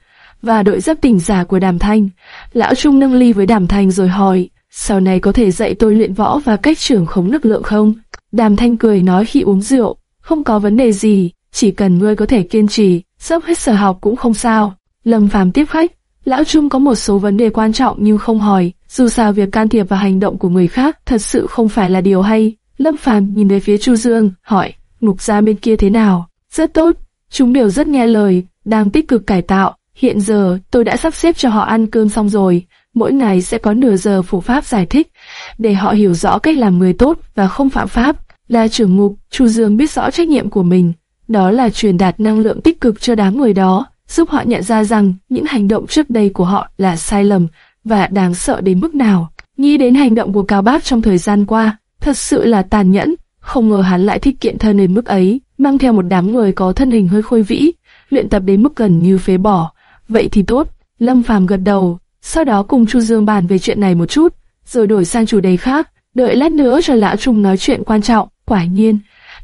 và đội giáp tỉnh giả của Đàm Thanh. Lão Trung nâng ly với Đàm Thanh rồi hỏi, sau này có thể dạy tôi luyện võ và cách trưởng khống lực lượng không? Đàm Thanh cười nói khi uống rượu, không có vấn đề gì, chỉ cần ngươi có thể kiên trì, dốc hết sở học cũng không sao. Lâm Phàm tiếp khách, lão Trung có một số vấn đề quan trọng nhưng không hỏi, dù sao việc can thiệp vào hành động của người khác thật sự không phải là điều hay. Lâm Phàm nhìn về phía Chu Dương, hỏi, ngục gia bên kia thế nào? Rất tốt, chúng đều rất nghe lời, đang tích cực cải tạo. Hiện giờ, tôi đã sắp xếp cho họ ăn cơm xong rồi, mỗi ngày sẽ có nửa giờ phụ pháp giải thích, để họ hiểu rõ cách làm người tốt và không phạm pháp. Là trưởng ngục, Chu Dương biết rõ trách nhiệm của mình, đó là truyền đạt năng lượng tích cực cho đám người đó, giúp họ nhận ra rằng những hành động trước đây của họ là sai lầm và đáng sợ đến mức nào. Nghĩ đến hành động của Cao Bác trong thời gian qua, thật sự là tàn nhẫn, không ngờ hắn lại thích kiện thân đến mức ấy, mang theo một đám người có thân hình hơi khôi vĩ, luyện tập đến mức gần như phế bỏ. Vậy thì tốt, Lâm Phàm gật đầu, sau đó cùng Chu Dương bàn về chuyện này một chút, rồi đổi sang chủ đề khác, đợi lát nữa cho Lão Trung nói chuyện quan trọng. Quả nhiên,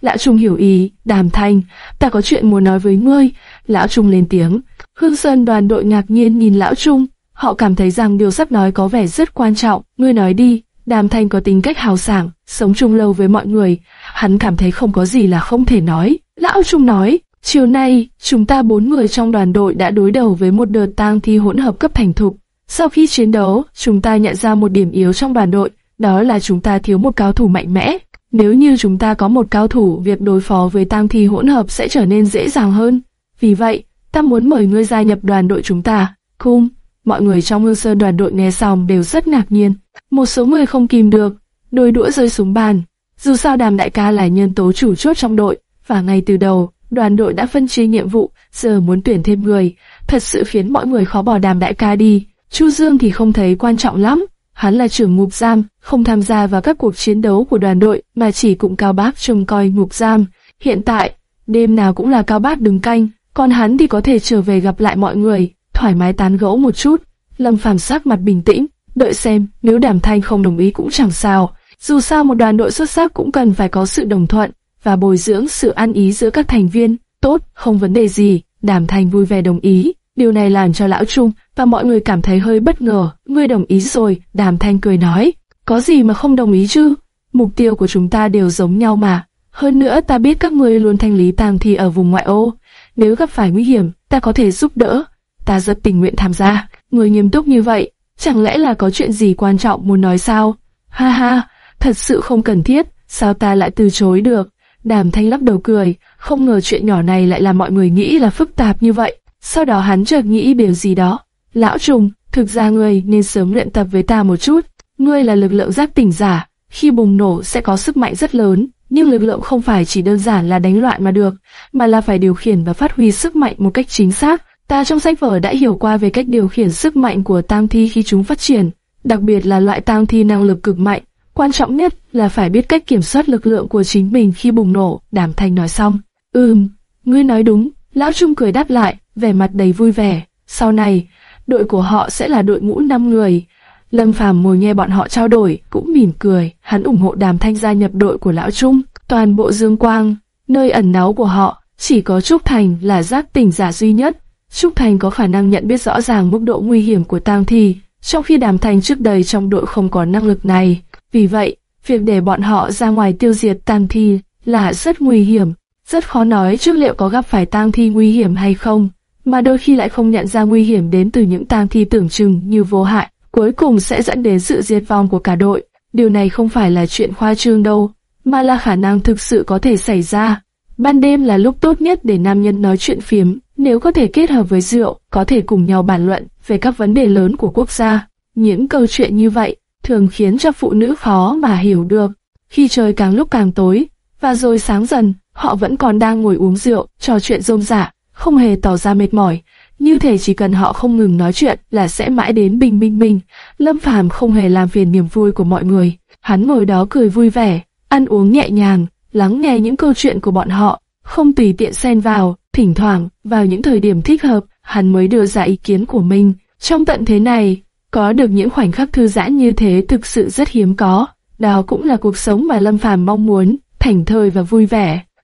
Lão Trung hiểu ý, đàm thanh, ta có chuyện muốn nói với ngươi. Lão Trung lên tiếng, Hương Sơn đoàn đội ngạc nhiên nhìn Lão Trung, họ cảm thấy rằng điều sắp nói có vẻ rất quan trọng. Ngươi nói đi, đàm thanh có tính cách hào sảng, sống chung lâu với mọi người, hắn cảm thấy không có gì là không thể nói. Lão Trung nói, chiều nay, chúng ta bốn người trong đoàn đội đã đối đầu với một đợt tang thi hỗn hợp cấp thành thục. Sau khi chiến đấu, chúng ta nhận ra một điểm yếu trong đoàn đội, đó là chúng ta thiếu một cao thủ mạnh mẽ. Nếu như chúng ta có một cao thủ, việc đối phó với tang thi hỗn hợp sẽ trở nên dễ dàng hơn. Vì vậy, ta muốn mời ngươi gia nhập đoàn đội chúng ta. Cung, mọi người trong hương sơn đoàn đội nghe xong đều rất ngạc nhiên. Một số người không kìm được, đôi đũa rơi xuống bàn. Dù sao đàm đại ca là nhân tố chủ chốt trong đội, và ngay từ đầu, đoàn đội đã phân chia nhiệm vụ, giờ muốn tuyển thêm người, thật sự khiến mọi người khó bỏ đàm đại ca đi. Chu Dương thì không thấy quan trọng lắm, hắn là trưởng ngục giam, không tham gia vào các cuộc chiến đấu của đoàn đội mà chỉ cùng Cao Bác trông coi ngục giam. Hiện tại, đêm nào cũng là Cao Bác đứng canh, còn hắn thì có thể trở về gặp lại mọi người, thoải mái tán gẫu một chút. Lâm Phàm sắc mặt bình tĩnh, đợi xem, nếu Đàm Thanh không đồng ý cũng chẳng sao. Dù sao một đoàn đội xuất sắc cũng cần phải có sự đồng thuận và bồi dưỡng sự ăn ý giữa các thành viên. Tốt, không vấn đề gì. Đàm Thanh vui vẻ đồng ý. Điều này làm cho lão Trung và mọi người cảm thấy hơi bất ngờ. Ngươi đồng ý rồi, Đàm Thanh cười nói. Có gì mà không đồng ý chứ? Mục tiêu của chúng ta đều giống nhau mà. Hơn nữa ta biết các ngươi luôn thanh lý tang thi ở vùng ngoại ô. Nếu gặp phải nguy hiểm, ta có thể giúp đỡ. Ta rất tình nguyện tham gia. Người nghiêm túc như vậy, chẳng lẽ là có chuyện gì quan trọng muốn nói sao? Ha ha, thật sự không cần thiết, sao ta lại từ chối được? Đàm Thanh lắc đầu cười, không ngờ chuyện nhỏ này lại làm mọi người nghĩ là phức tạp như vậy. Sau đó hắn chợt nghĩ điều gì đó. Lão trùng, thực ra ngươi nên sớm luyện tập với ta một chút. Ngươi là lực lượng giác tỉnh giả, khi bùng nổ sẽ có sức mạnh rất lớn, nhưng lực lượng không phải chỉ đơn giản là đánh loạn mà được, mà là phải điều khiển và phát huy sức mạnh một cách chính xác. Ta trong sách vở đã hiểu qua về cách điều khiển sức mạnh của tang thi khi chúng phát triển, đặc biệt là loại tang thi năng lực cực mạnh. Quan trọng nhất là phải biết cách kiểm soát lực lượng của chính mình khi bùng nổ, Đàm Thanh nói xong. Ừm, ngươi nói đúng, Lão Trung cười đáp lại, vẻ mặt đầy vui vẻ. Sau này, đội của họ sẽ là đội ngũ 5 người. Lâm Phàm ngồi nghe bọn họ trao đổi, cũng mỉm cười, hắn ủng hộ Đàm Thanh gia nhập đội của Lão Trung. Toàn bộ Dương Quang, nơi ẩn náu của họ, chỉ có Trúc Thành là giác tỉnh giả duy nhất. Trúc Thành có khả năng nhận biết rõ ràng mức độ nguy hiểm của tang thi, trong khi Đàm Thanh trước đây trong đội không có năng lực này. Vì vậy, việc để bọn họ ra ngoài tiêu diệt tang thi là rất nguy hiểm. Rất khó nói trước liệu có gặp phải tang thi nguy hiểm hay không, mà đôi khi lại không nhận ra nguy hiểm đến từ những tang thi tưởng chừng như vô hại, cuối cùng sẽ dẫn đến sự diệt vong của cả đội. Điều này không phải là chuyện khoa trương đâu, mà là khả năng thực sự có thể xảy ra. Ban đêm là lúc tốt nhất để nam nhân nói chuyện phiếm, nếu có thể kết hợp với rượu, có thể cùng nhau bàn luận về các vấn đề lớn của quốc gia. Những câu chuyện như vậy thường khiến cho phụ nữ khó mà hiểu được. Khi trời càng lúc càng tối, và rồi sáng dần, họ vẫn còn đang ngồi uống rượu, trò chuyện rôm rả, không hề tỏ ra mệt mỏi. Như thể chỉ cần họ không ngừng nói chuyện là sẽ mãi đến bình minh minh. Lâm Phàm không hề làm phiền niềm vui của mọi người. Hắn ngồi đó cười vui vẻ, ăn uống nhẹ nhàng, lắng nghe những câu chuyện của bọn họ, không tùy tiện xen vào, thỉnh thoảng, vào những thời điểm thích hợp, hắn mới đưa ra ý kiến của mình. Trong tận thế này, có được những khoảnh khắc thư giãn như thế thực sự rất hiếm có. Đó cũng là cuộc sống mà Lâm Phàm mong muốn, thảnh thơi và vui vẻ.